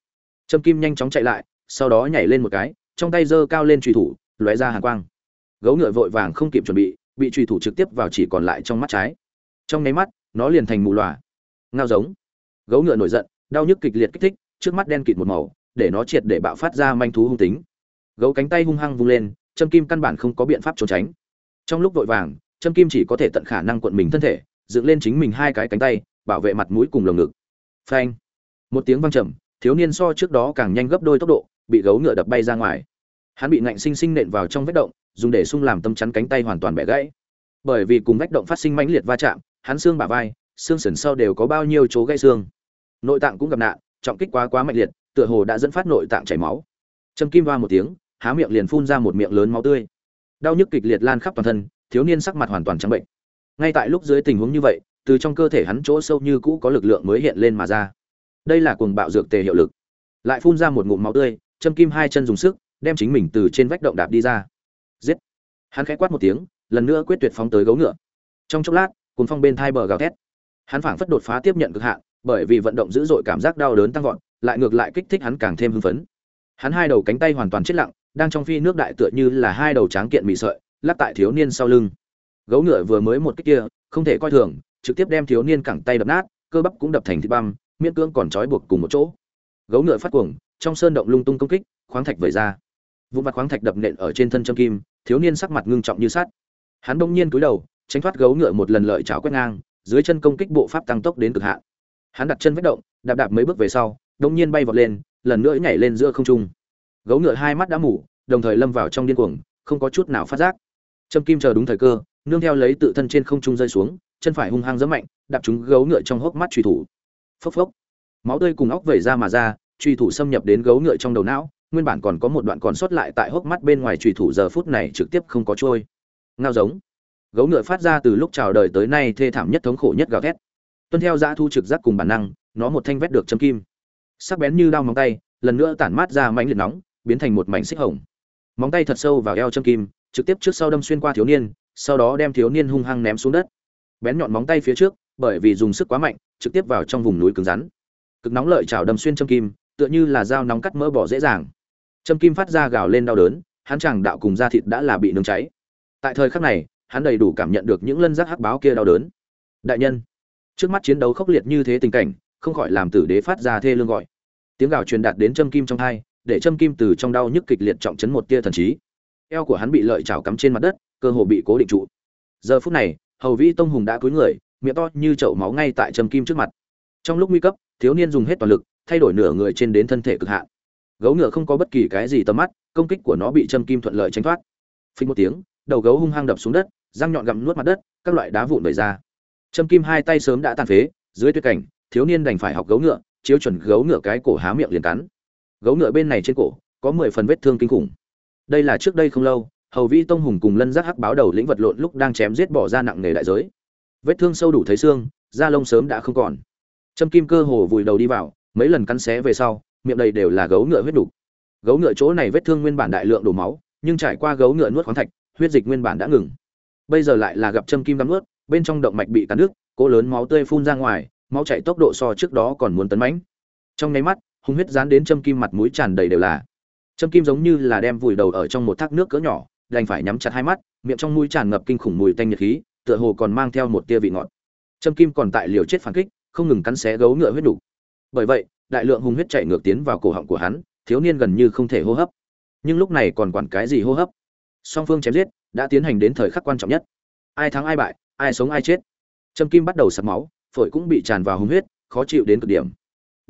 Trâm kim nhanh chóng chạy lại, sau đó nhảy lên một cái, trong tay giơ cao lên truy thủ, lóe ra hàng quang. Gấu ngựa vội vàng không kịp chuẩn bị bị truy thủ trực tiếp vào chỉ còn lại trong mắt trái. Trong nháy mắt, nó liền thành mù lòa. Ngao giống. Gấu ngựa nổi giận, đau nhức kịch liệt kích thích, trước mắt đen kịt một màu, để nó triệt để bạo phát ra manh thú hung tính. Gấu cánh tay hung hăng vung lên châm kim căn bản không có biện pháp trốn tránh. Trong lúc vội vàng châm kim chỉ có thể tận khả năng cuộn mình thân thể, dựng lên chính mình hai cái cánh tay, bảo vệ mặt mũi cùng lồng ngực. Phanh. Một tiếng vang trầm, thiếu niên so trước đó càng nhanh gấp đôi tốc độ, bị gấu ngựa đập bay ra ngoài. Hắn bị ngạnh sinh sinh nện vào trong vết động, dùng để sung làm tâm chắn cánh tay hoàn toàn bẻ gãy. Bởi vì cùng vách động phát sinh mãnh liệt va chạm, hắn xương bả vai, xương sườn sau đều có bao nhiêu chỗ gãy xương. Nội tạng cũng gặp nạn, trọng kích quá quá mạnh liệt, tựa hồ đã dẫn phát nội tạng chảy máu. Châm kim va một tiếng há miệng liền phun ra một miệng lớn máu tươi. Đau nhức kịch liệt lan khắp toàn thân, thiếu niên sắc mặt hoàn toàn trắng bệnh. Ngay tại lúc dưới tình huống như vậy, từ trong cơ thể hắn chỗ sâu như cũ có lực lượng mới hiện lên mà ra. Đây là cuồng bạo dược tề hiệu lực. Lại phun ra một ngụm máu tươi châm kim hai chân dùng sức, đem chính mình từ trên vách động đạp đi ra. Giết! Hắn khẽ quát một tiếng, lần nữa quyết tuyệt phóng tới gấu ngựa. Trong chốc lát cuốn phong bên thai bờ gào thét. Hắn phảng phất đột phá tiếp nhận cực hạn, bởi vì vận động dữ dội cảm giác đau đớn tăng vọt, lại ngược lại kích thích hắn càng thêm hưng phấn. Hắn hai đầu cánh tay hoàn toàn chết lặng đang trong phi nước đại tựa như là hai đầu tráng kiện mị sợi lắc tại thiếu niên sau lưng. Gấu ngựa vừa mới một kích kia, không thể coi thường, trực tiếp đem thiếu niên cẳng tay đập nát, cơ bắp cũng đập thành thịt băm, miễn cưỡng còn trói buộc cùng một chỗ. Gấu ngựa phát cuồng, trong sơn động lung tung công kích, khoáng thạch vẩy ra. Vụ mặt khoáng thạch đập nện ở trên thân châm kim, thiếu niên sắc mặt ngưng trọng như sắt. Hắn đông nhiên cúi đầu, tránh thoát gấu ngựa một lần lợi chảo quét ngang, dưới chân công kích bộ pháp tăng tốc đến cực hạn. Hắn đặt chân vết động, đạp đạp mấy bước về sau đông nhiên bay vọt lên, lần nữa nhảy lên giữa không trung gấu ngựa hai mắt đã mủ đồng thời lâm vào trong điên cuồng, không có chút nào phát giác. Châm kim chờ đúng thời cơ, nương theo lấy tự thân trên không trung rơi xuống, chân phải hung hăng giẫm mạnh, đạp trúng gấu ngựa trong hốc mắt truy thủ. Phốc phốc. Máu tươi cùng óc vẩy ra mà ra, truy thủ xâm nhập đến gấu ngựa trong đầu não, nguyên bản còn có một đoạn còn sót lại tại hốc mắt bên ngoài truy thủ giờ phút này trực tiếp không có trôi. Ngao giống. Gấu ngựa phát ra từ lúc chào đời tới nay thê thảm nhất thống khổ nhất gào thét. Tuân theo dã thu trực giác cùng bản năng, nó một thanh vét được châm kim. Sắc bén như đao móng tay, lần nữa tản mát ra mãnh liệt nóng biến thành một mảnh xích hồng. Móng tay thật sâu vào eo châm kim, trực tiếp trước sau đâm xuyên qua thiếu niên, sau đó đem thiếu niên hung hăng ném xuống đất. Bén nhọn móng tay phía trước, bởi vì dùng sức quá mạnh, trực tiếp vào trong vùng núi cứng rắn. Cực nóng lợi chảo đâm xuyên châm kim, tựa như là dao nóng cắt mỡ bỏ dễ dàng. Châm kim phát ra gào lên đau đớn, hắn chẳng đạo cùng da thịt đã là bị nướng cháy. Tại thời khắc này, hắn đầy đủ cảm nhận được những lân giác hắc báo kia đau đớn. Đại nhân, trước mắt chiến đấu khốc liệt như thế tình cảnh, không khỏi làm tử đế phát ra thê lương gọi. Tiếng gào truyền đạt đến châm kim trong hai để châm kim từ trong đau nhức kịch liệt trọng chấn một tia thần trí. Eo của hắn bị lợi chảo cắm trên mặt đất, cơ hồ bị cố định trụ. Giờ phút này, hầu vĩ tông hùng đã cúi người, miệng to như chậu máu ngay tại châm kim trước mặt. Trong lúc nguy cấp, thiếu niên dùng hết toàn lực, thay đổi nửa người trên đến thân thể cực hạn. Gấu ngựa không có bất kỳ cái gì tầm mắt, công kích của nó bị châm kim thuận lợi tránh thoát. Phình một tiếng, đầu gấu hung hăng đập xuống đất, răng nhọn gặm nuốt mặt đất, các loại đá vụn vẩy ra. Châm kim hai tay sớm đã tàn phế, dưới tuyết cảnh, thiếu niên đành phải học gấu ngựa, chiếu chuẩn gấu ngựa cái cổ há miệng liền cắn gấu ngựa bên này trên cổ, có mười phần vết thương kinh khủng. Đây là trước đây không lâu, hầu vĩ tông hùng cùng lân giác hắc báo đầu lĩnh vật lộn lúc đang chém giết bỏ ra nặng nề đại giới. Vết thương sâu đủ thấy xương, da lông sớm đã không còn. Châm kim cơ hồ vùi đầu đi vào, mấy lần cắn xé về sau, miệng đầy đều là gấu ngựa huyết đủ. gấu ngựa chỗ này vết thương nguyên bản đại lượng đổ máu, nhưng trải qua gấu ngựa nuốt khoáng thạch, huyết dịch nguyên bản đã ngừng. Bây giờ lại là gặp châm kim đắm nuốt, bên trong động mạch bị cắn đứt, cỗ lớn máu tươi phun ra ngoài, máu chảy tốc độ so trước đó còn muốn tấn mãnh. Trong nháy mắt hung huyết dán đến châm kim mặt mũi tràn đầy đều là. Châm kim giống như là đem vùi đầu ở trong một thác nước cỡ nhỏ, đành phải nhắm chặt hai mắt, miệng trong mũi tràn ngập kinh khủng mùi tanh nhiệt khí, tựa hồ còn mang theo một tia vị ngọt. Châm kim còn tại liều chết phản kích, không ngừng cắn xé gấu ngựa huyết đủ. bởi vậy, đại lượng hung huyết chảy ngược tiến vào cổ họng của hắn, thiếu niên gần như không thể hô hấp. Nhưng lúc này còn quản cái gì hô hấp? Song phương chém giết, đã tiến hành đến thời khắc quan trọng nhất. Ai thắng ai bại, ai sống ai chết. Châm kim bắt đầu sặc máu, phổi cũng bị tràn vào hung huyết, khó chịu đến cực điểm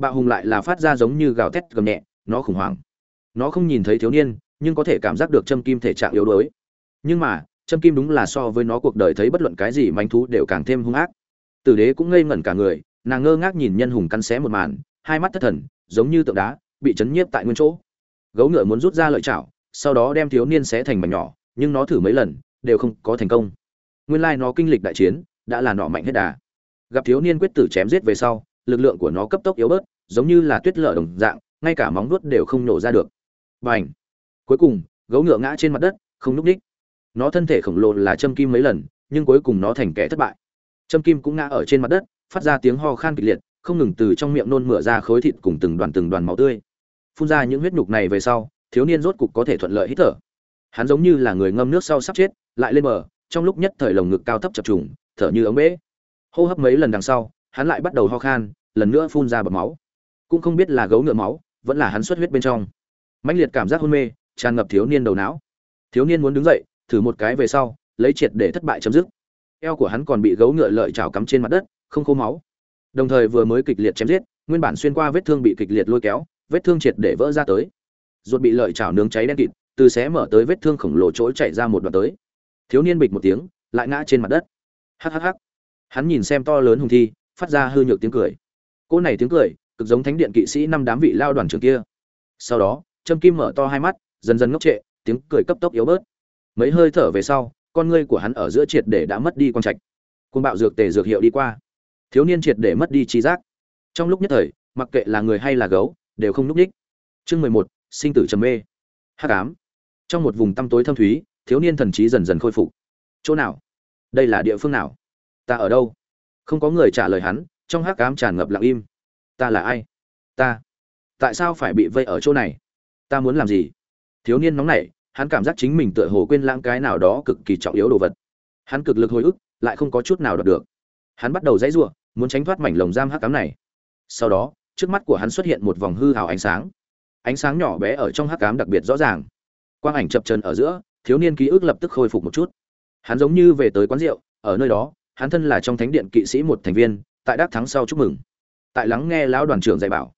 bạo hùng lại là phát ra giống như gào thét gầm nhẹ, nó khủng hoảng. Nó không nhìn thấy thiếu niên, nhưng có thể cảm giác được châm kim thể trạng yếu đuối. Nhưng mà, châm kim đúng là so với nó cuộc đời thấy bất luận cái gì manh thú đều càng thêm hung ác. Tử đế cũng ngây ngẩn cả người, nàng ngơ ngác nhìn nhân hùng cắn xé một màn, hai mắt thất thần, giống như tượng đá, bị chấn nhiếp tại nguyên chỗ. Gấu ngựa muốn rút ra lợi chảo, sau đó đem thiếu niên xé thành mảnh nhỏ, nhưng nó thử mấy lần, đều không có thành công. Nguyên lai nó kinh lịch đại chiến, đã là nọ mạnh hết đà. Gặp thiếu niên quyết tử chém giết về sau, lực lượng của nó cấp tốc yếu bớt giống như là tuyết lở đồng dạng ngay cả móng nuốt đều không nổ ra được Bành. Cuối cùng, gấu ngựa ngã trên mặt đất, không nhúc đích Nó thân thể khổng lồ là châm kim mấy lần, nhưng cuối cùng nó thành kẻ thất bại. Châm kim cũng ngã ở trên mặt đất, phát ra tiếng ho khan kịch liệt, không ngừng từ trong miệng nôn mửa ra khối thịt cùng từng đoàn từng đoàn máu tươi. Phun ra những huyết nhục này về sau, thiếu niên rốt cục có thể thuận lợi hít thở. Hắn giống như là người ngâm nước sau sắp chết, lại lên bờ, trong lúc nhất thời lồng ngực cao thấp chập trùng thở như ống bể hô hấp mấy lần đằng sau hắn lại bắt đầu ho khan lần nữa phun ra bọt máu cũng không biết là gấu ngựa máu, vẫn là hắn xuất huyết bên trong. Mãnh liệt cảm giác hôn mê, tràn ngập thiếu niên đầu não. Thiếu niên muốn đứng dậy, thử một cái về sau, lấy triệt để thất bại chấm dứt. Eo của hắn còn bị gấu ngựa lợi chảo cắm trên mặt đất, không khô máu. Đồng thời vừa mới kịch liệt chém giết, nguyên bản xuyên qua vết thương bị kịch liệt lôi kéo, vết thương triệt để vỡ ra tới. Ruột bị lợi chảo nướng cháy đen kịt, từ xé mở tới vết thương khổng lồ chỗ chạy ra một đoạn tới. Thiếu niên bịch một tiếng, lại ngã trên mặt đất. Hhh hắn nhìn xem to lớn hùng thi, phát ra hư nhược tiếng cười. Cỗ này tiếng cười cực giống thánh điện kỵ sĩ năm đám vị lao đoàn trưởng kia. Sau đó, trâm kim mở to hai mắt, dần dần ngốc trệ, tiếng cười cấp tốc yếu bớt. Mấy hơi thở về sau, con ngươi của hắn ở giữa triệt để đã mất đi quan trạch. Côn bạo dược tề dược hiệu đi qua. Thiếu niên triệt để mất đi trí giác. Trong lúc nhất thời, mặc kệ là người hay là gấu, đều không núp ních chương mười một, sinh tử trầm mê. Hắc ám. Trong một vùng tăm tối thâm thúy, thiếu niên thần trí dần dần khôi phục. Chỗ nào? Đây là địa phương nào? Ta ở đâu? Không có người trả lời hắn, trong hắc ám tràn ngập lặng im ta là ai? Ta. Tại sao phải bị vây ở chỗ này? Ta muốn làm gì? Thiếu niên nóng nảy, hắn cảm giác chính mình tựa hồ quên lãng cái nào đó cực kỳ trọng yếu đồ vật. Hắn cực lực hồi ức, lại không có chút nào đoạt được. Hắn bắt đầu dãy giụa muốn tránh thoát mảnh lồng giam hắc ám này. Sau đó, trước mắt của hắn xuất hiện một vòng hư hào ánh sáng. Ánh sáng nhỏ bé ở trong hắc ám đặc biệt rõ ràng. Quang ảnh chập trần ở giữa, thiếu niên ký ức lập tức khôi phục một chút. Hắn giống như về tới quán rượu, ở nơi đó, hắn thân là trong thánh điện kỵ sĩ một thành viên, tại đắc thắng sau chúc mừng tại lắng nghe lão đoàn trưởng dạy bảo.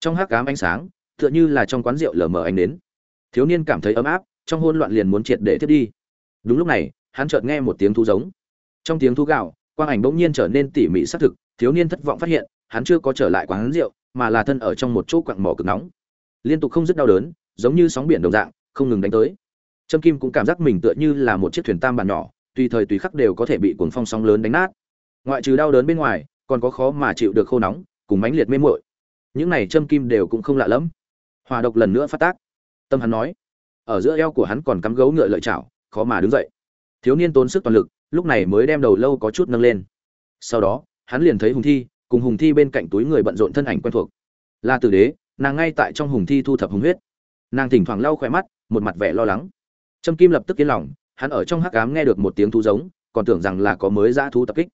Trong hắc ám ánh sáng, tựa như là trong quán rượu lờ mờ ánh đến thiếu niên cảm thấy ấm áp, trong hôn loạn liền muốn triệt để tiếp đi. Đúng lúc này, hắn chợt nghe một tiếng thu giống. Trong tiếng thu gạo, quang ảnh bỗng nhiên trở nên tỉ mỉ xác thực, thiếu niên thất vọng phát hiện, hắn chưa có trở lại quán rượu, mà là thân ở trong một chỗ quặng mỏ cực nóng. Liên tục không dứt đau đớn, giống như sóng biển đồng dạng, không ngừng đánh tới. Trâm kim cũng cảm giác mình tựa như là một chiếc thuyền tam bản nhỏ, tùy thời tùy khắc đều có thể bị cuồng phong sóng lớn đánh nát. Ngoại trừ đau đớn bên ngoài, còn có khó mà chịu được khô nóng cùng mãnh liệt mê muội. Những này trâm kim đều cũng không lạ lẫm. Hòa độc lần nữa phát tác. Tâm hắn nói, ở giữa eo của hắn còn cắm gấu ngựa lợi chảo, khó mà đứng dậy. Thiếu niên tốn sức toàn lực, lúc này mới đem đầu lâu có chút nâng lên. Sau đó, hắn liền thấy hùng thi, cùng hùng thi bên cạnh túi người bận rộn thân ảnh quen thuộc. Là tử đế, nàng ngay tại trong hùng thi thu thập hùng huyết. Nàng thỉnh thoảng lau khỏe mắt, một mặt vẻ lo lắng. Trâm kim lập tức yên lòng, hắn ở trong hắc cám nghe được một tiếng thú giống, còn tưởng rằng là có mới dã thú tập kích.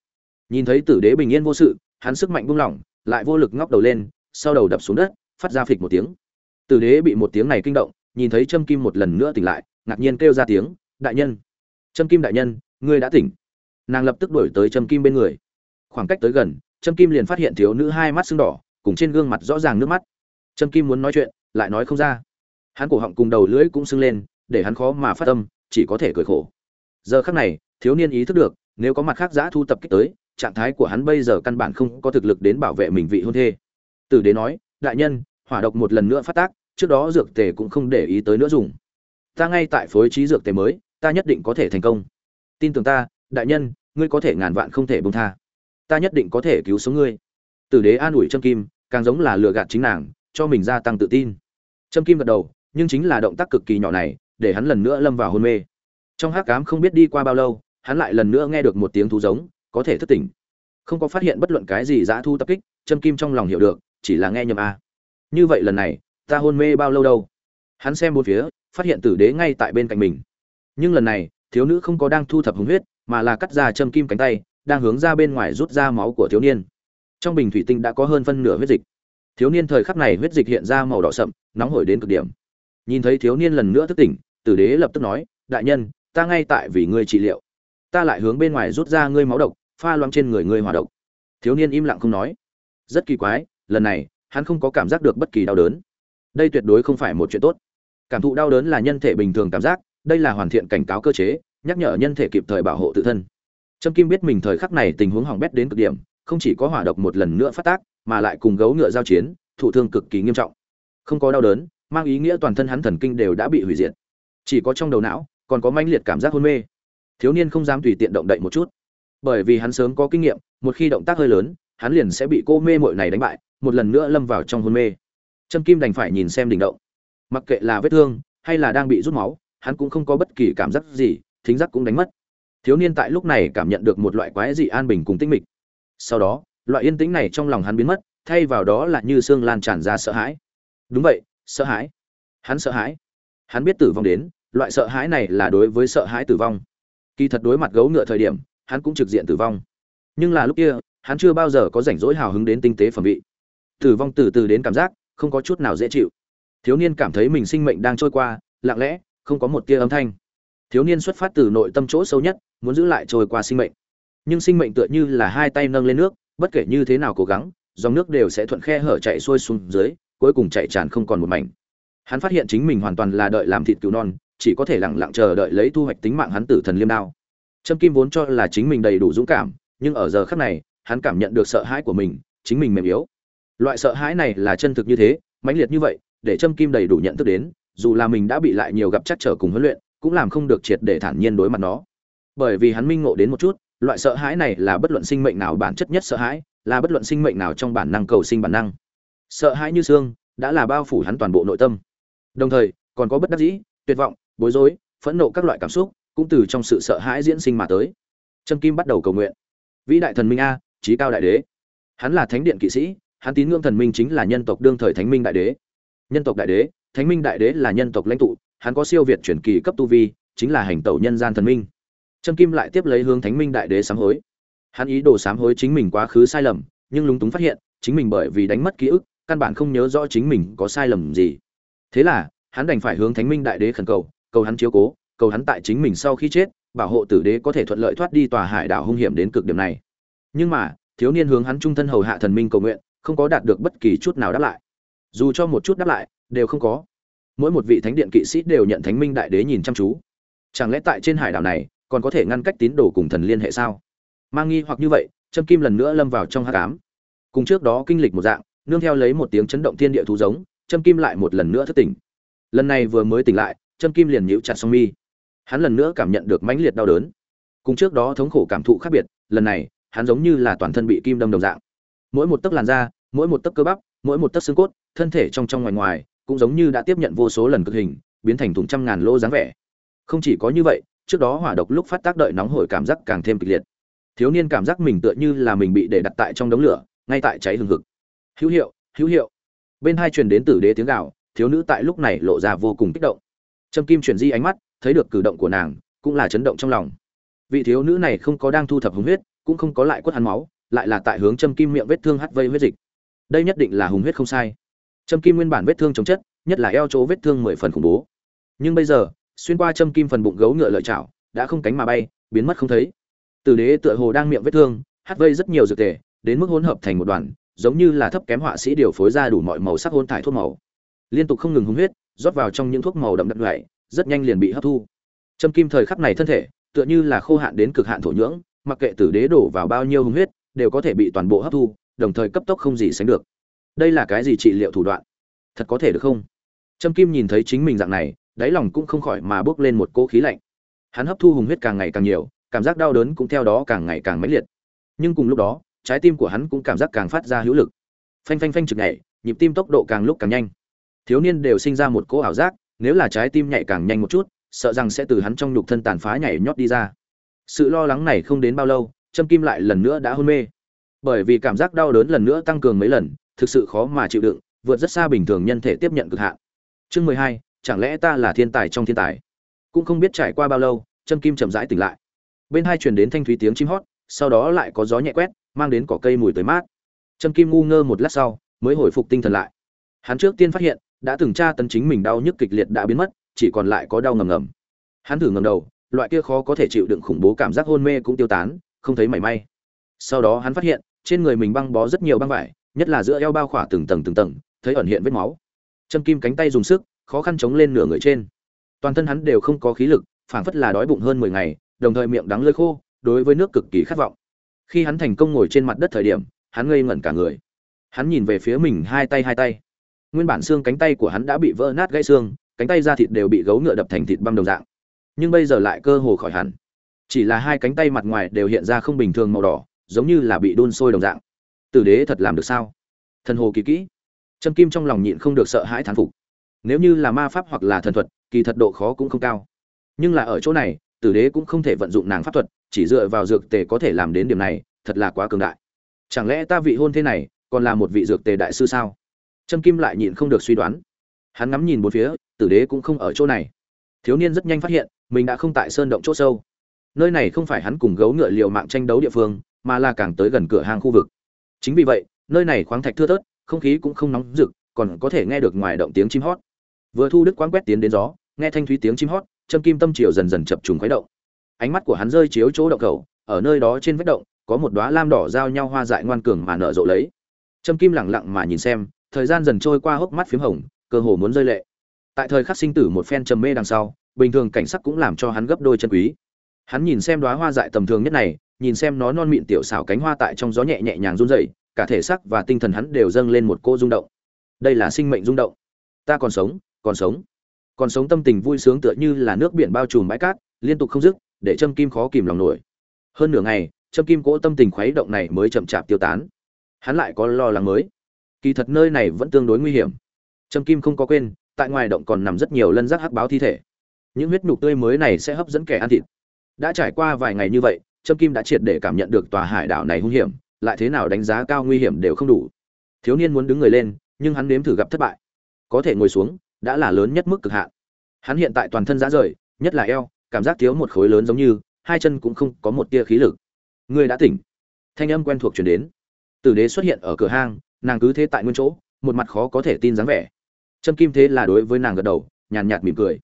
Nhìn thấy tử đế bình yên vô sự, hắn sức mạnh buông lỏng lại vô lực ngóc đầu lên, sau đầu đập xuống đất, phát ra phịch một tiếng. Tử đế bị một tiếng này kinh động, nhìn thấy trâm kim một lần nữa tỉnh lại, ngạc nhiên kêu ra tiếng, đại nhân, trâm kim đại nhân, ngươi đã tỉnh. Nàng lập tức đổi tới trâm kim bên người. Khoảng cách tới gần, trâm kim liền phát hiện thiếu nữ hai mắt sưng đỏ, cùng trên gương mặt rõ ràng nước mắt. Trâm kim muốn nói chuyện, lại nói không ra. Hắn cổ họng cùng đầu lưỡi cũng sưng lên, để hắn khó mà phát tâm chỉ có thể cười khổ. Giờ khắc này, thiếu niên ý thức được, nếu có mặt khác giã thu tập kích tới trạng thái của hắn bây giờ căn bản không có thực lực đến bảo vệ mình vị hôn thê. Tử đế nói, đại nhân, hỏa độc một lần nữa phát tác, trước đó dược tề cũng không để ý tới nữa dùng. Ta ngay tại phối trí dược tề mới, ta nhất định có thể thành công. Tin tưởng ta, đại nhân, ngươi có thể ngàn vạn không thể bông tha. Ta nhất định có thể cứu sống ngươi. Tử đế an ủi trâm kim, càng giống là lừa gạt chính nàng, cho mình gia tăng tự tin. Trâm kim gật đầu, nhưng chính là động tác cực kỳ nhỏ này, để hắn lần nữa lâm vào hôn mê. Trong hát cám không biết đi qua bao lâu, hắn lại lần nữa nghe được một tiếng thú giống có thể thức tỉnh. Không có phát hiện bất luận cái gì dã thu tập kích châm kim trong lòng hiểu được, chỉ là nghe nhầm a. Như vậy lần này, ta hôn mê bao lâu đâu? Hắn xem một phía, phát hiện tử đế ngay tại bên cạnh mình. Nhưng lần này, thiếu nữ không có đang thu thập hứng huyết, mà là cắt ra châm kim cánh tay, đang hướng ra bên ngoài rút ra máu của thiếu niên. Trong bình thủy tinh đã có hơn phân nửa huyết dịch. Thiếu niên thời khắc này huyết dịch hiện ra màu đỏ sậm, nóng hổi đến cực điểm. Nhìn thấy thiếu niên lần nữa thức tỉnh, tử đế lập tức nói, đại nhân, ta ngay tại vì ngươi trị liệu. Ta lại hướng bên ngoài rút ra ngươi máu độc pha loãng trên người ngươi hỏa độc. Thiếu niên im lặng không nói. Rất kỳ quái, lần này, hắn không có cảm giác được bất kỳ đau đớn. Đây tuyệt đối không phải một chuyện tốt. Cảm thụ đau đớn là nhân thể bình thường cảm giác, đây là hoàn thiện cảnh cáo cơ chế, nhắc nhở nhân thể kịp thời bảo hộ tự thân. Trâm kim biết mình thời khắc này tình huống hỏng bét đến cực điểm, không chỉ có hỏa độc một lần nữa phát tác, mà lại cùng gấu ngựa giao chiến, thụ thương cực kỳ nghiêm trọng. Không có đau đớn, mang ý nghĩa toàn thân hắn thần kinh đều đã bị hủy diệt. Chỉ có trong đầu não, còn có manh liệt cảm giác hôn mê. Thiếu niên không dám tùy tiện động đậy một chút bởi vì hắn sớm có kinh nghiệm, một khi động tác hơi lớn, hắn liền sẽ bị cô mê mội này đánh bại, một lần nữa lâm vào trong hôn mê. Trâm kim đành phải nhìn xem đỉnh động. Mặc kệ là vết thương, hay là đang bị rút máu, hắn cũng không có bất kỳ cảm giác gì, thính giác cũng đánh mất. Thiếu niên tại lúc này cảm nhận được một loại quái dị an bình cùng tinh mịch. Sau đó, loại yên tĩnh này trong lòng hắn biến mất, thay vào đó là như xương lan tràn ra sợ hãi. Đúng vậy, sợ hãi. Hắn sợ hãi. Hắn biết tử vong đến, loại sợ hãi này là đối với sợ hãi tử vong. Kỳ thật đối mặt gấu ngựa thời điểm hắn cũng trực diện tử vong. Nhưng là lúc kia, hắn chưa bao giờ có rảnh rỗi hào hứng đến tinh tế phẩm vị. Tử vong từ từ đến cảm giác, không có chút nào dễ chịu. Thiếu niên cảm thấy mình sinh mệnh đang trôi qua, lặng lẽ, không có một tia âm thanh. Thiếu niên xuất phát từ nội tâm chỗ sâu nhất, muốn giữ lại trôi qua sinh mệnh. Nhưng sinh mệnh tựa như là hai tay nâng lên nước, bất kể như thế nào cố gắng, dòng nước đều sẽ thuận khe hở chạy xuôi xuống dưới, cuối cùng chạy tràn không còn một mảnh. Hắn phát hiện chính mình hoàn toàn là đợi làm thịt cứu non, chỉ có thể lặng lặng chờ đợi lấy thu hoạch tính mạng hắn tử thần liêm đao trâm kim vốn cho là chính mình đầy đủ dũng cảm, nhưng ở giờ khắc này, hắn cảm nhận được sợ hãi của mình, chính mình mềm yếu. Loại sợ hãi này là chân thực như thế, mãnh liệt như vậy, để trâm kim đầy đủ nhận thức đến, dù là mình đã bị lại nhiều gặp chắc trở cùng huấn luyện, cũng làm không được triệt để thản nhiên đối mặt nó. Bởi vì hắn minh ngộ đến một chút, loại sợ hãi này là bất luận sinh mệnh nào bản chất nhất sợ hãi, là bất luận sinh mệnh nào trong bản năng cầu sinh bản năng. Sợ hãi như xương, đã là bao phủ hắn toàn bộ nội tâm. Đồng thời, còn có bất đắc dĩ, tuyệt vọng, bối rối, phẫn nộ các loại cảm xúc cũng từ trong sự sợ hãi diễn sinh mà tới. Trâm kim bắt đầu cầu nguyện. Vĩ đại thần minh a trí cao đại đế. Hắn là thánh điện kỵ sĩ, hắn tín ngưỡng thần minh chính là nhân tộc đương thời thánh minh đại đế. Nhân tộc đại đế, thánh minh đại đế là nhân tộc lãnh tụ, hắn có siêu việt chuyển kỳ cấp tu vi, chính là hành tẩu nhân gian thần minh. Trâm kim lại tiếp lấy hướng thánh minh đại đế sám hối. Hắn ý đồ sám hối chính mình quá khứ sai lầm, nhưng lúng túng phát hiện, chính mình bởi vì đánh mất ký ức, căn bản không nhớ rõ chính mình có sai lầm gì. Thế là, hắn đành phải hướng thánh minh đại đế khẩn cầu cầu hắn chiếu cố cầu hắn tại chính mình sau khi chết, bảo hộ tử đế có thể thuận lợi thoát đi tòa hải đảo hung hiểm đến cực điểm này. Nhưng mà, thiếu niên hướng hắn trung thân hầu hạ thần minh cầu nguyện, không có đạt được bất kỳ chút nào đáp lại. Dù cho một chút đáp lại, đều không có. Mỗi một vị thánh điện kỵ sĩ đều nhận thánh minh đại đế nhìn chăm chú. Chẳng lẽ tại trên hải đảo này, còn có thể ngăn cách tín đồ cùng thần liên hệ sao? Mang nghi hoặc như vậy, trâm kim lần nữa lâm vào trong hát cám cùng trước đó kinh lịch một dạng, nương theo lấy một tiếng chấn động thiên địa thú giống, trâm kim lại một lần nữa thất tỉnh. Lần này vừa mới tỉnh lại, trâm kim liền nhíu chặt song mi hắn lần nữa cảm nhận được mãnh liệt đau đớn. Cùng trước đó thống khổ cảm thụ khác biệt, lần này, hắn giống như là toàn thân bị kim đâm đồng dạng. Mỗi một tấc làn da, mỗi một tấc cơ bắp, mỗi một tấc xương cốt, thân thể trong trong ngoài ngoài, cũng giống như đã tiếp nhận vô số lần cực hình, biến thành thùng trăm ngàn lô dáng vẻ. Không chỉ có như vậy, trước đó hỏa độc lúc phát tác đợi nóng hổi cảm giác càng thêm kịch liệt. Thiếu niên cảm giác mình tựa như là mình bị để đặt tại trong đống lửa, ngay tại cháy hừng hực. Hữu hiệu hữu hiệu. Bên hai truyền đến tử đế tiếng gạo thiếu nữ tại lúc này lộ ra vô cùng kích động. Trâm kim chuyển di ánh mắt thấy được cử động của nàng, cũng là chấn động trong lòng. Vị thiếu nữ này không có đang thu thập hùng huyết, cũng không có lại quất hắn máu, lại là tại hướng châm kim miệng vết thương hắt vây huyết dịch. Đây nhất định là hùng huyết không sai. Châm kim nguyên bản vết thương chống chất, nhất là eo chỗ vết thương mười phần khủng bố. Nhưng bây giờ, xuyên qua châm kim phần bụng gấu ngựa lợi chảo, đã không cánh mà bay, biến mất không thấy. Tử đế tựa hồ đang miệng vết thương, hắt vây rất nhiều dược tề, đến mức hỗn hợp thành một đoàn, giống như là thấp kém họa sĩ điều phối ra đủ mọi màu sắc hôn thải thuốc màu. Liên tục không ngừng hung huyết, rót vào trong những thuốc màu đậm đặc vậy rất nhanh liền bị hấp thu. Châm kim thời khắc này thân thể, tựa như là khô hạn đến cực hạn thổ nhưỡng, mặc kệ tử đế đổ vào bao nhiêu hung huyết, đều có thể bị toàn bộ hấp thu, đồng thời cấp tốc không gì sánh được. Đây là cái gì trị liệu thủ đoạn? Thật có thể được không? Trâm kim nhìn thấy chính mình dạng này, đáy lòng cũng không khỏi mà bước lên một cỗ khí lạnh. Hắn hấp thu hùng huyết càng ngày càng nhiều, cảm giác đau đớn cũng theo đó càng ngày càng mãnh liệt. Nhưng cùng lúc đó, trái tim của hắn cũng cảm giác càng phát ra hữu lực. Phanh phanh phanh chực nhảy, nhịp tim tốc độ càng lúc càng nhanh. Thiếu niên đều sinh ra một cỗ ảo giác nếu là trái tim nhảy càng nhanh một chút, sợ rằng sẽ từ hắn trong nhục thân tàn phá nhảy nhót đi ra. Sự lo lắng này không đến bao lâu châm kim lại lần nữa đã hôn mê. Bởi vì cảm giác đau đớn lần nữa tăng cường mấy lần, thực sự khó mà chịu đựng, vượt rất xa bình thường nhân thể tiếp nhận cực hạn. Chương mười hai, chẳng lẽ ta là thiên tài trong thiên tài? Cũng không biết trải qua bao lâu châm kim chậm rãi tỉnh lại. Bên hai truyền đến thanh thúy tiếng chim hót, sau đó lại có gió nhẹ quét, mang đến cỏ cây mùi tới mát. Châm kim ngu ngơ một lát sau, mới hồi phục tinh thần lại. Hắn trước tiên phát hiện đã từng tra tấn chính mình đau nhức kịch liệt đã biến mất, chỉ còn lại có đau ngầm ngầm. Hắn thử ngầm đầu, loại kia khó có thể chịu đựng khủng bố cảm giác hôn mê cũng tiêu tán, không thấy mảy may. Sau đó hắn phát hiện, trên người mình băng bó rất nhiều băng vải, nhất là giữa eo bao khỏa từng tầng từng tầng, thấy ẩn hiện vết máu. Châm kim cánh tay dùng sức, khó khăn chống lên nửa người trên. Toàn thân hắn đều không có khí lực, phảng phất là đói bụng hơn mười ngày, đồng thời miệng đắng lơi khô, đối với nước cực kỳ khát vọng. Khi hắn thành công ngồi trên mặt đất thời điểm, hắn ngây ngẩn cả người. Hắn nhìn về phía mình hai tay hai tay nguyên bản xương cánh tay của hắn đã bị vỡ nát gãy xương, cánh tay da thịt đều bị gấu ngựa đập thành thịt băm đồng dạng. Nhưng bây giờ lại cơ hồ khỏi hẳn. Chỉ là hai cánh tay mặt ngoài đều hiện ra không bình thường màu đỏ, giống như là bị đun sôi đồng dạng. Tử đế thật làm được sao? Thần hồ kỳ kỹ. Trâm kim trong lòng nhịn không được sợ hãi thán phục. Nếu như là ma pháp hoặc là thần thuật, kỳ thật độ khó cũng không cao. Nhưng là ở chỗ này, tử đế cũng không thể vận dụng nàng pháp thuật, chỉ dựa vào dược tề có thể làm đến điểm này, thật là quá cường đại. Chẳng lẽ ta vị hôn thế này còn là một vị dược tề đại sư sao? Trâm kim lại nhịn không được suy đoán. Hắn ngắm nhìn bốn phía, tử đế cũng không ở chỗ này. Thiếu niên rất nhanh phát hiện, mình đã không tại sơn động chỗ sâu. Nơi này không phải hắn cùng gấu ngựa liều mạng tranh đấu địa phương, mà là càng tới gần cửa hàng khu vực. Chính vì vậy, nơi này khoáng thạch thưa thớt, không khí cũng không nóng rực, còn có thể nghe được ngoài động tiếng chim hót. Vừa thu đức quán quét tiến đến gió, nghe thanh thúy tiếng chim hót, Trâm kim tâm triều dần dần chập trùng khuấy động. Ánh mắt của hắn rơi chiếu chỗ động cầu ở nơi đó trên vách động, có một đóa lam đỏ giao nhau hoa dại ngoan cường mà nở rộ lấy. Trâm kim lặng lặng mà nhìn xem thời gian dần trôi qua hốc mắt phím hồng, cơ hồ muốn rơi lệ. Tại thời khắc sinh tử một phen trầm mê đằng sau, bình thường cảnh sắc cũng làm cho hắn gấp đôi chân quý. Hắn nhìn xem đóa hoa dại tầm thường nhất này, nhìn xem nó non mịn tiểu xảo cánh hoa tại trong gió nhẹ nhẹ nhàng run rẩy, cả thể xác và tinh thần hắn đều dâng lên một cô rung động. Đây là sinh mệnh rung động. Ta còn sống còn sống. Còn sống tâm tình vui sướng tựa như là nước biển bao trùm bãi cát, liên tục không dứt, để châm kim khó kìm lòng nổi. Hơn nửa ngày châm kim cỗ tâm tình khuấy động này mới chậm chạp tiêu tán. Hắn lại có lo lắng mới kỳ thật nơi này vẫn tương đối nguy hiểm. Trâm kim không có quên, tại ngoài động còn nằm rất nhiều lân giác hắc báo thi thể. Những huyết nhục tươi mới này sẽ hấp dẫn kẻ ăn thịt. Đã trải qua vài ngày như vậy, trâm kim đã triệt để cảm nhận được tòa hải đảo này hung hiểm, lại thế nào đánh giá cao nguy hiểm đều không đủ. Thiếu niên muốn đứng người lên, nhưng hắn nếm thử gặp thất bại. Có thể ngồi xuống, đã là lớn nhất mức cực hạn. Hắn hiện tại toàn thân rã rời, nhất là eo, cảm giác thiếu một khối lớn giống như, hai chân cũng không có một tia khí lực. Người đã tỉnh. Thanh âm quen thuộc chuyển đến. Tử đế xuất hiện ở cửa hang nàng cứ thế tại nguyên chỗ, một mặt khó có thể tin dáng vẻ. Trâm kim thế là đối với nàng gật đầu, nhàn nhạt mỉm cười.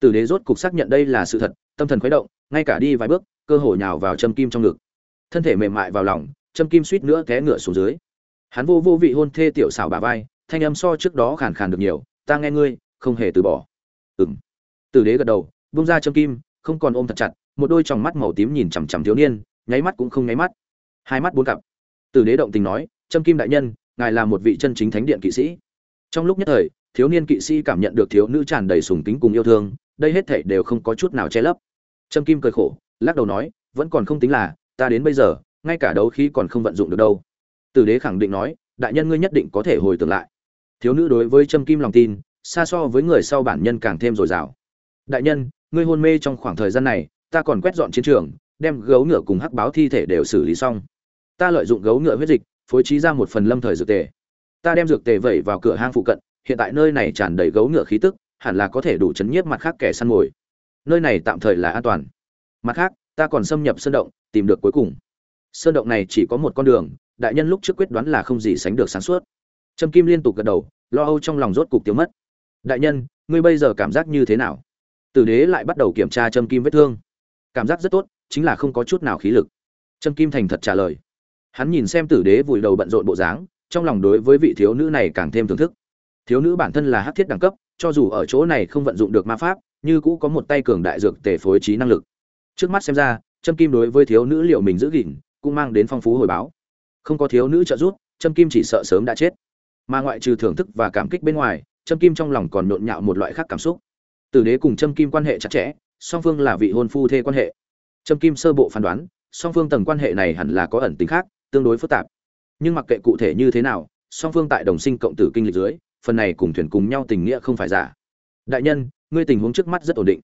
Tử đế rốt cục xác nhận đây là sự thật, tâm thần khuấy động, ngay cả đi vài bước, cơ hội nhào vào Trâm kim trong ngực. Thân thể mềm mại vào lòng, Trâm kim suýt nữa té ngựa xuống dưới. Hắn vô vô vị hôn thê tiểu xảo bà vai, thanh âm so trước đó khàn khàn được nhiều, ta nghe ngươi, không hề từ bỏ. Ừng tử đế gật đầu bung ra Trâm kim, không còn ôm thật chặt, một đôi tròng mắt màu tím nhìn chằm chằm thiếu niên, nháy mắt cũng không nháy mắt. Hai mắt bốn cặp. Tử đế động tình nói, Trâm kim đại nhân ngài là một vị chân chính thánh điện kỵ sĩ. Trong lúc nhất thời, thiếu niên kỵ sĩ cảm nhận được thiếu nữ tràn đầy sùng kính cùng yêu thương, đây hết thảy đều không có chút nào che lấp. Trâm kim cười khổ, lắc đầu nói, vẫn còn không tính là, ta đến bây giờ, ngay cả đấu khí còn không vận dụng được đâu. Tử đế khẳng định nói, đại nhân ngươi nhất định có thể hồi tưởng lại. Thiếu nữ đối với trâm kim lòng tin, xa so với người sau bản nhân càng thêm dồi dào. Đại nhân, ngươi hôn mê trong khoảng thời gian này, ta còn quét dọn chiến trường, đem gấu ngựa cùng hắc báo thi thể đều xử lý xong. Ta lợi dụng gấu ngựa huyết dịch phối trí ra một phần lâm thời dược tề. Ta đem dược tề vẩy vào cửa hang phụ cận, hiện tại nơi này tràn đầy gấu ngựa khí tức, hẳn là có thể đủ chấn nhiếp mặt khác kẻ săn mồi. Nơi này tạm thời là an toàn. Mặt khác, ta còn xâm nhập sơn động, tìm được cuối cùng. Sơn động này chỉ có một con đường, đại nhân lúc trước quyết đoán là không gì sánh được sáng suốt. Trâm kim liên tục gật đầu, lo âu trong lòng rốt cục tiêu mất. Đại nhân, ngươi bây giờ cảm giác như thế nào? Tử đế lại bắt đầu kiểm tra trâm kim vết thương. Cảm giác rất tốt, chính là không có chút nào khí lực. Trâm kim thành thật trả lời hắn nhìn xem tử đế vùi đầu bận rộn bộ dáng, trong lòng đối với vị thiếu nữ này càng thêm thưởng thức. Thiếu nữ bản thân là hát thiết đẳng cấp, cho dù ở chỗ này không vận dụng được ma pháp, như cũ có một tay cường đại dược tề phối trí năng lực. Trước mắt xem ra, trâm kim đối với thiếu nữ liệu mình giữ gìn, cũng mang đến phong phú hồi báo. Không có thiếu nữ trợ giúp, trâm kim chỉ sợ sớm đã chết. Mà ngoại trừ thưởng thức và cảm kích bên ngoài, trâm kim trong lòng còn nhộn nhạo một loại khác cảm xúc. Tử đế cùng trâm kim quan hệ chặt chẽ, song phương là vị hôn phu thê quan hệ. Trâm kim sơ bộ phán đoán, song phương tầng quan hệ này hẳn là có ẩn tính khác tương đối phức tạp. Nhưng mặc kệ cụ thể như thế nào, song phương tại đồng sinh cộng tử kinh lịch dưới, phần này cùng thuyền cùng nhau tình nghĩa không phải giả. Đại nhân, ngươi tình huống trước mắt rất ổn định.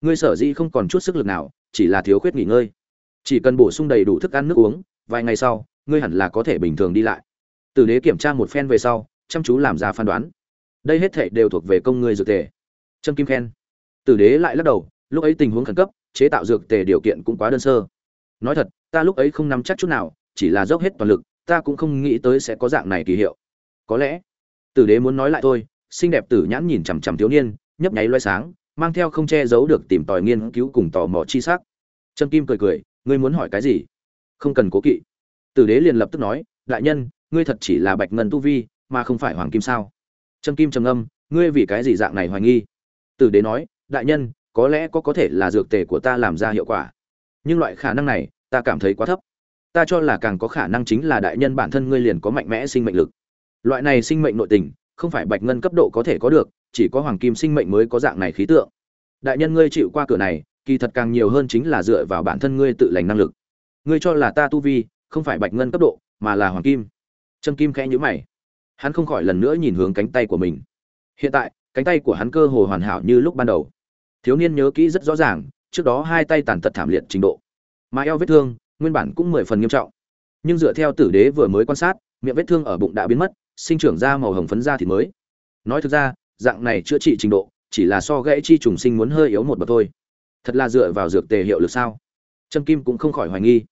Ngươi sở dĩ không còn chút sức lực nào, chỉ là thiếu khuyết nghỉ ngơi. Chỉ cần bổ sung đầy đủ thức ăn nước uống, vài ngày sau, ngươi hẳn là có thể bình thường đi lại. Tử đế kiểm tra một phen về sau, chăm chú làm ra phán đoán. Đây hết thảy đều thuộc về công ngươi dược tề. Trâm kim khen. Tử đế lại lắc đầu, lúc ấy tình huống khẩn cấp, chế tạo dược tề điều kiện cũng quá đơn sơ. Nói thật, ta lúc ấy không nắm chắc chút nào chỉ là dốc hết toàn lực, ta cũng không nghĩ tới sẽ có dạng này kỳ hiệu. Có lẽ, tử đế muốn nói lại thôi, xinh đẹp tử nhãn nhìn chằm chằm thiếu niên, nhấp nháy loay sáng, mang theo không che giấu được tìm tòi nghiên cứu cùng tò mò chi sắc. Trâm kim cười cười, ngươi muốn hỏi cái gì? Không cần cố kỵ. Tử đế liền lập tức nói, đại nhân, ngươi thật chỉ là bạch ngân tu vi, mà không phải hoàng kim sao? Trâm kim trầm âm ngươi vì cái gì dạng này hoài nghi? Tử đế nói, đại nhân, có lẽ có có thể là dược tề của ta làm ra hiệu quả. Nhưng loại khả năng này, ta cảm thấy quá thấp ta cho là càng có khả năng chính là đại nhân bản thân ngươi liền có mạnh mẽ sinh mệnh lực. Loại này sinh mệnh nội tình, không phải bạch ngân cấp độ có thể có được, chỉ có hoàng kim sinh mệnh mới có dạng này khí tượng. Đại nhân ngươi chịu qua cửa này, kỳ thật càng nhiều hơn chính là dựa vào bản thân ngươi tự lành năng lực. Ngươi cho là ta tu vi, không phải bạch ngân cấp độ, mà là hoàng kim. Trâm kim khẽ nhữ mày. Hắn không khỏi lần nữa nhìn hướng cánh tay của mình. Hiện tại, cánh tay của hắn cơ hồ hoàn hảo như lúc ban đầu. Thiếu niên nhớ kỹ rất rõ ràng, trước đó hai tay tàn tật thảm liệt trình độ. Mà eo vết thương nguyên bản cũng mười phần nghiêm trọng. Nhưng dựa theo tử đế vừa mới quan sát, miệng vết thương ở bụng đã biến mất, sinh trưởng ra màu hồng phấn da thì mới. Nói thực ra, dạng này chữa trị trình độ, chỉ là so gãy chi trùng sinh muốn hơi yếu một bậc thôi. Thật là dựa vào dược tề hiệu lực sao? Trâm kim cũng không khỏi hoài nghi.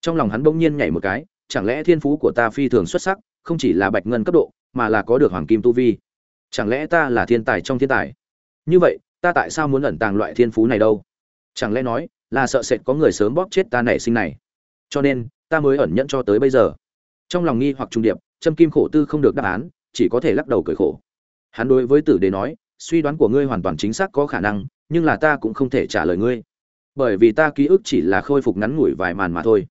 Trong lòng hắn bỗng nhiên nhảy một cái, chẳng lẽ thiên phú của ta phi thường xuất sắc, không chỉ là bạch ngân cấp độ, mà là có được hoàng kim tu vi? Chẳng lẽ ta là thiên tài trong thiên tài? Như vậy, ta tại sao muốn ẩn tàng loại thiên phú này đâu? Chẳng lẽ nói là sợ sệt có người sớm bóp chết ta nảy sinh này? Cho nên, ta mới ẩn nhẫn cho tới bây giờ. Trong lòng nghi hoặc trung điệp, Trâm kim khổ tư không được đáp án, chỉ có thể lắc đầu cười khổ. Hắn đối với tử đế nói, suy đoán của ngươi hoàn toàn chính xác có khả năng, nhưng là ta cũng không thể trả lời ngươi. Bởi vì ta ký ức chỉ là khôi phục ngắn ngủi vài màn mà thôi.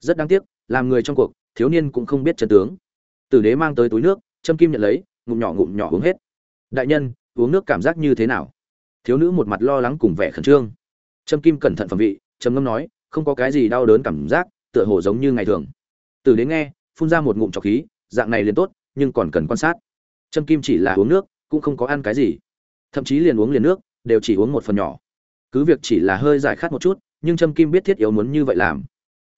Rất đáng tiếc, làm người trong cuộc, thiếu niên cũng không biết chân tướng. Tử đế mang tới túi nước, Trâm kim nhận lấy, ngụm nhỏ ngụm nhỏ uống hết. Đại nhân, uống nước cảm giác như thế nào? Thiếu nữ một mặt lo lắng cùng vẻ khẩn trương. Trâm kim cẩn thận phẩm vị, trầm ngâm nói, không có cái gì đau đớn cảm giác tựa hồ giống như ngày thường. Từ đến nghe phun ra một ngụm trọc khí dạng này liền tốt nhưng còn cần quan sát. Trâm kim chỉ là uống nước cũng không có ăn cái gì. Thậm chí liền uống liền nước đều chỉ uống một phần nhỏ. Cứ việc chỉ là hơi giải khát một chút nhưng trâm kim biết thiết yếu muốn như vậy làm.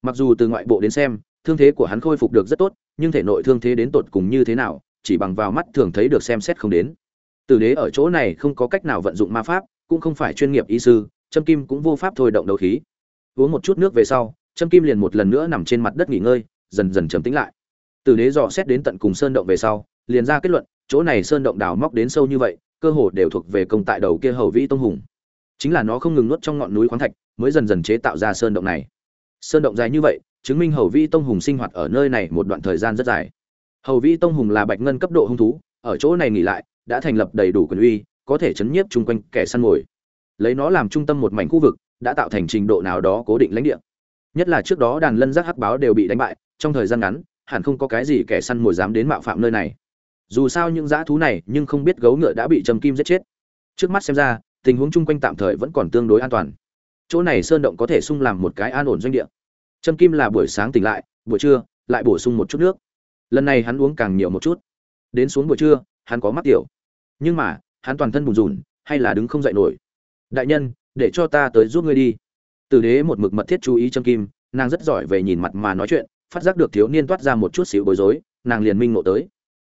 Mặc dù từ ngoại bộ đến xem thương thế của hắn khôi phục được rất tốt nhưng thể nội thương thế đến tột cùng như thế nào chỉ bằng vào mắt thường thấy được xem xét không đến. Tử đế ở chỗ này không có cách nào vận dụng ma pháp cũng không phải chuyên nghiệp y sư Trâm Kim cũng vô pháp thôi động đấu khí. Uống một chút nước về sau, Trâm Kim liền một lần nữa nằm trên mặt đất nghỉ ngơi, dần dần trầm tĩnh lại. Từ đế dò xét đến tận cùng sơn động về sau, liền ra kết luận, chỗ này sơn động đào móc đến sâu như vậy, cơ hồ đều thuộc về công tại đầu kia hầu vĩ tông hùng. Chính là nó không ngừng nuốt trong ngọn núi khoáng thạch, mới dần dần chế tạo ra sơn động này. Sơn động dài như vậy, chứng minh hầu vĩ tông hùng sinh hoạt ở nơi này một đoạn thời gian rất dài. Hầu vĩ tông hùng là bạch ngân cấp độ hung thú, ở chỗ này nghỉ lại, đã thành lập đầy đủ quyền uy, có thể chấn nhiếp chung quanh kẻ săn mồi lấy nó làm trung tâm một mảnh khu vực đã tạo thành trình độ nào đó cố định lãnh địa nhất là trước đó đàn lân giác hắc báo đều bị đánh bại, trong thời gian ngắn, hẳn không có cái gì kẻ săn mồi dám đến mạo phạm nơi này. Dù sao những dã thú này nhưng không biết gấu ngựa đã bị trầm kim giết chết. Trước mắt xem ra, tình huống chung quanh tạm thời vẫn còn tương đối an toàn. Chỗ này sơn động có thể sung làm một cái an ổn doanh địa. Trâm kim là buổi sáng tỉnh lại, buổi trưa, lại bổ sung một chút nước. Lần này hắn uống càng nhiều một chút. Đến xuống buổi trưa, hắn có mắc tiểu. Nhưng mà, hắn toàn thân bùn rùn, hay là đứng không dậy nổi. Đại nhân, để cho ta tới giúp ngươi đi tử đế một mực mật thiết chú ý trâm kim, nàng rất giỏi về nhìn mặt mà nói chuyện, phát giác được thiếu niên toát ra một chút xíu bối rối, nàng liền minh ngộ tới.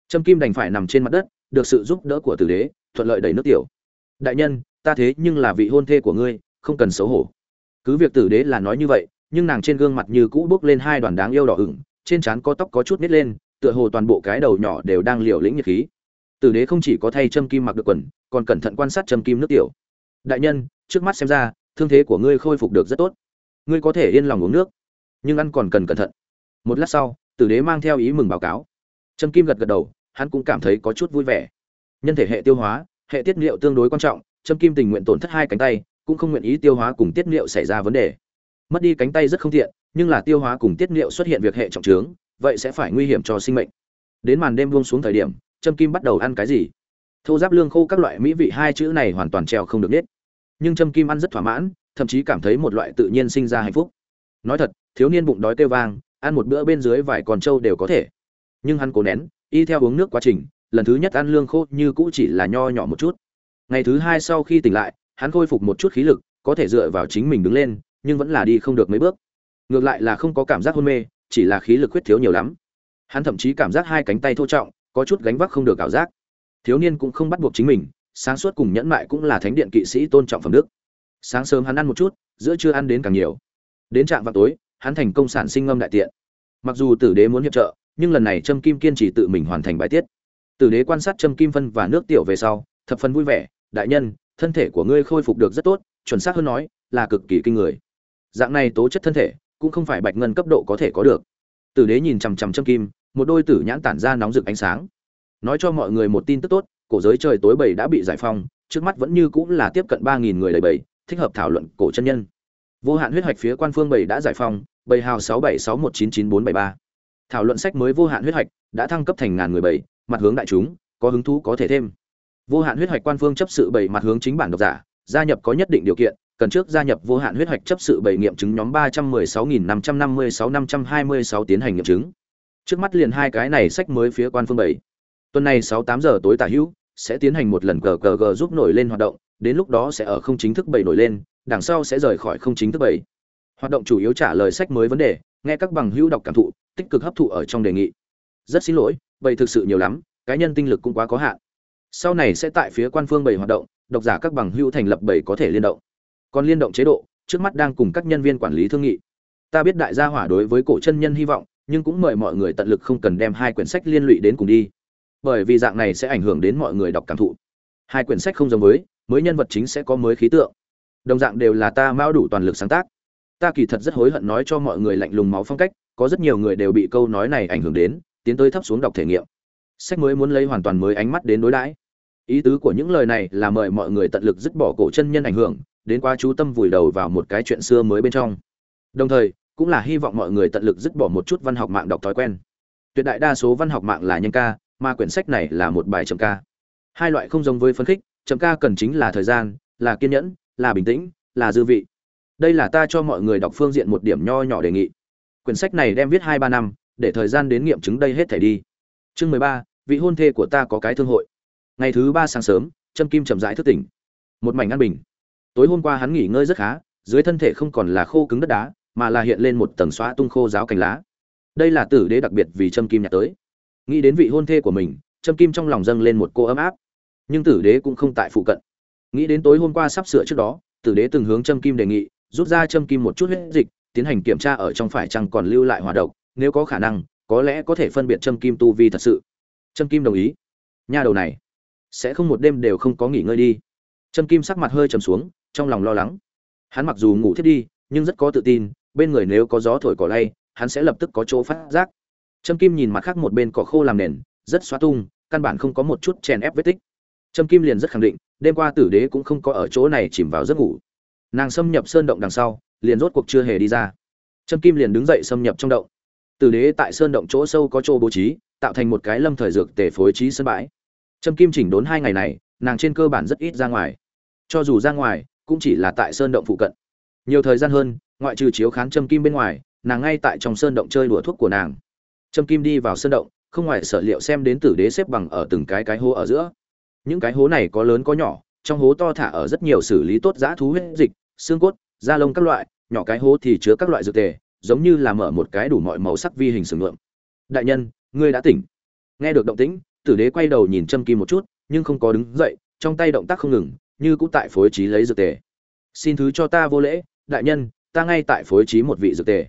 Trâm kim đành phải nằm trên mặt đất, được sự giúp đỡ của tử đế, thuận lợi đẩy nước tiểu. Đại nhân, ta thế nhưng là vị hôn thê của ngươi, không cần xấu hổ. Cứ việc tử đế là nói như vậy, nhưng nàng trên gương mặt như cũ bước lên hai đoàn đáng yêu đỏ ửng, trên trán có tóc có chút nít lên, tựa hồ toàn bộ cái đầu nhỏ đều đang liều lĩnh nhiệt khí. Tử đế không chỉ có thay trâm kim mặc được quần, còn cẩn thận quan sát trâm kim nước tiểu. Đại nhân, trước mắt xem ra thương thế của ngươi khôi phục được rất tốt. Ngươi có thể yên lòng uống nước, nhưng ăn còn cần cẩn thận. Một lát sau, tử đế mang theo ý mừng báo cáo. Trâm kim gật gật đầu, hắn cũng cảm thấy có chút vui vẻ. Nhân thể hệ tiêu hóa, hệ tiết niệu tương đối quan trọng, trâm kim tình nguyện tổn thất hai cánh tay, cũng không nguyện ý tiêu hóa cùng tiết niệu xảy ra vấn đề. Mất đi cánh tay rất không tiện, nhưng là tiêu hóa cùng tiết niệu xuất hiện việc hệ trọng trướng, vậy sẽ phải nguy hiểm cho sinh mệnh. Đến màn đêm buông xuống thời điểm, trâm kim bắt đầu ăn cái gì? Thô giáp lương khô các loại mỹ vị hai chữ này hoàn toàn treo không được nết nhưng trâm kim ăn rất thỏa mãn, thậm chí cảm thấy một loại tự nhiên sinh ra hạnh phúc. Nói thật, thiếu niên bụng đói kêu vang, ăn một bữa bên dưới vài con trâu đều có thể. Nhưng hắn cố nén, y theo uống nước quá trình, lần thứ nhất ăn lương khô như cũ chỉ là nho nhỏ một chút. Ngày thứ hai sau khi tỉnh lại, hắn khôi phục một chút khí lực, có thể dựa vào chính mình đứng lên, nhưng vẫn là đi không được mấy bước. Ngược lại là không có cảm giác hôn mê, chỉ là khí lực khuyết thiếu nhiều lắm. Hắn thậm chí cảm giác hai cánh tay thô trọng, có chút gánh vác không được ảo giác. Thiếu niên cũng không bắt buộc chính mình sáng suốt cùng nhẫn mại cũng là thánh điện kỵ sĩ tôn trọng phẩm đức. Sáng sớm hắn ăn một chút, giữa trưa ăn đến càng nhiều. Đến trạm vào tối, hắn thành công sản sinh ngâm đại tiện. Mặc dù tử đế muốn hiệp trợ, nhưng lần này trâm kim kiên trì tự mình hoàn thành bài tiết. Tử đế quan sát trâm kim phân và nước tiểu về sau, thập phần vui vẻ, đại nhân, thân thể của ngươi khôi phục được rất tốt, chuẩn xác hơn nói, là cực kỳ kinh người. Dạng này tố chất thân thể, cũng không phải bạch ngân cấp độ có thể có được. Tử đế nhìn chằm chằm trâm kim, một đôi tử nhãn tản ra nóng rực ánh sáng. Nói cho mọi người một tin tức tốt cổ giới trời tối bảy đã bị giải phong, trước mắt vẫn như cũng là tiếp cận 3000 người đầy bảy, thích hợp thảo luận cổ chân nhân. Vô hạn huyết hoạch phía quan phương bảy đã giải phong, bảy hào 6761999473. Thảo luận sách mới vô hạn huyết hoạch đã thăng cấp thành ngàn người bảy, mặt hướng đại chúng, có hứng thú có thể thêm. Vô hạn huyết hoạch quan phương chấp sự bảy mặt hướng chính bản độc giả, gia nhập có nhất định điều kiện, cần trước gia nhập vô hạn huyết hoạch chấp sự bảy nghiệm chứng nhóm 316556 tiến hành nghiệm chứng. Trước mắt liền hai cái này sách mới phía quan phương bảy. Tuần này 6 8 giờ tối tả hữu, sẽ tiến hành một lần cờ cờ gờ giúp nổi lên hoạt động, đến lúc đó sẽ ở không chính thức bảy nổi lên, đằng sau sẽ rời khỏi không chính thức bảy. Hoạt động chủ yếu trả lời sách mới vấn đề, nghe các bằng hữu đọc cảm thụ, tích cực hấp thụ ở trong đề nghị. Rất xin lỗi, bảy thực sự nhiều lắm, cá nhân tinh lực cũng quá có hạn. Sau này sẽ tại phía quan phương bảy hoạt động, độc giả các bằng hữu thành lập bảy có thể liên động. Còn liên động chế độ, trước mắt đang cùng các nhân viên quản lý thương nghị. Ta biết đại gia hỏa đối với cổ chân nhân hy vọng, nhưng cũng mời mọi người tận lực không cần đem hai quyển sách liên lụy đến cùng đi bởi vì dạng này sẽ ảnh hưởng đến mọi người đọc cảm thụ. Hai quyển sách không giống với, mới nhân vật chính sẽ có mới khí tượng. Đồng dạng đều là ta mao đủ toàn lực sáng tác. Ta kỳ thật rất hối hận nói cho mọi người lạnh lùng máu phong cách, có rất nhiều người đều bị câu nói này ảnh hưởng đến, tiến tới thấp xuống đọc thể nghiệm. Sách mới muốn lấy hoàn toàn mới ánh mắt đến đối đãi. Ý tứ của những lời này là mời mọi người tận lực dứt bỏ cổ chân nhân ảnh hưởng, đến qua chú tâm vùi đầu vào một cái chuyện xưa mới bên trong. Đồng thời, cũng là hy vọng mọi người tận lực dứt bỏ một chút văn học mạng đọc thói quen. Tuyệt đại đa số văn học mạng là nhân ca mà quyển sách này là một bài chậm ca. Hai loại không giống với phấn khích, chậm ca cần chính là thời gian, là kiên nhẫn, là bình tĩnh, là dư vị. Đây là ta cho mọi người đọc phương diện một điểm nho nhỏ đề nghị. Quyển sách này đem viết hai ba năm, để thời gian đến nghiệm chứng đây hết thể đi. Chương mười ba, vị hôn thê của ta có cái thương hội. Ngày thứ ba sáng sớm, trâm kim chậm rãi thức tỉnh. Một mảnh an bình. Tối hôm qua hắn nghỉ ngơi rất khá, dưới thân thể không còn là khô cứng đất đá, mà là hiện lên một tầng xóa tung khô giáo cành lá. Đây là tử đế đặc biệt vì trâm kim nhặt tới nghĩ đến vị hôn thê của mình, trâm kim trong lòng dâng lên một cô ấm áp. Nhưng tử đế cũng không tại phụ cận. Nghĩ đến tối hôm qua sắp sửa trước đó, tử đế từng hướng trâm kim đề nghị, rút ra trâm kim một chút huyết dịch, tiến hành kiểm tra ở trong phải chăng còn lưu lại hòa độc, nếu có khả năng, có lẽ có thể phân biệt trâm kim tu vi thật sự. Trâm kim đồng ý. Nha đầu này, sẽ không một đêm đều không có nghỉ ngơi đi. Trâm kim sắc mặt hơi trầm xuống, trong lòng lo lắng. Hắn mặc dù ngủ thiết đi, nhưng rất có tự tin, bên người nếu có gió thổi cỏ lay, hắn sẽ lập tức có chỗ phát giác trâm kim nhìn mặt khác một bên cỏ khô làm nền, rất xóa tung, căn bản không có một chút chèn ép vết tích. Trâm kim liền rất khẳng định, đêm qua tử đế cũng không có ở chỗ này chìm vào giấc ngủ. Nàng xâm nhập sơn động đằng sau, liền rốt cuộc chưa hề đi ra. Trâm kim liền đứng dậy xâm nhập trong động. Tử đế tại sơn động chỗ sâu có chỗ bố trí, tạo thành một cái lâm thời dược tể phối trí sân bãi. Trâm kim chỉnh đốn hai ngày này, nàng trên cơ bản rất ít ra ngoài. Cho dù ra ngoài, cũng chỉ là tại sơn động phụ cận. Nhiều thời gian hơn, ngoại trừ chiếu khán trâm kim bên ngoài, nàng ngay tại trong sơn động chơi đùa thuốc của nàng trâm kim đi vào sân động, không ngoài sở liệu xem đến tử đế xếp bằng ở từng cái cái hố ở giữa. Những cái hố này có lớn có nhỏ, trong hố to thả ở rất nhiều xử lý tốt giã thú huyết dịch, xương cốt, da lông các loại, nhỏ cái hố thì chứa các loại dược tề, giống như là mở một cái đủ mọi màu sắc vi hình sừng lượng đại nhân, ngươi đã tỉnh. Nghe được động tĩnh, tử đế quay đầu nhìn trâm kim một chút, nhưng không có đứng dậy, trong tay động tác không ngừng, như cũng tại phối trí lấy dược tề. Xin thứ cho ta vô lễ, đại nhân, ta ngay tại phối trí một vị dược tề.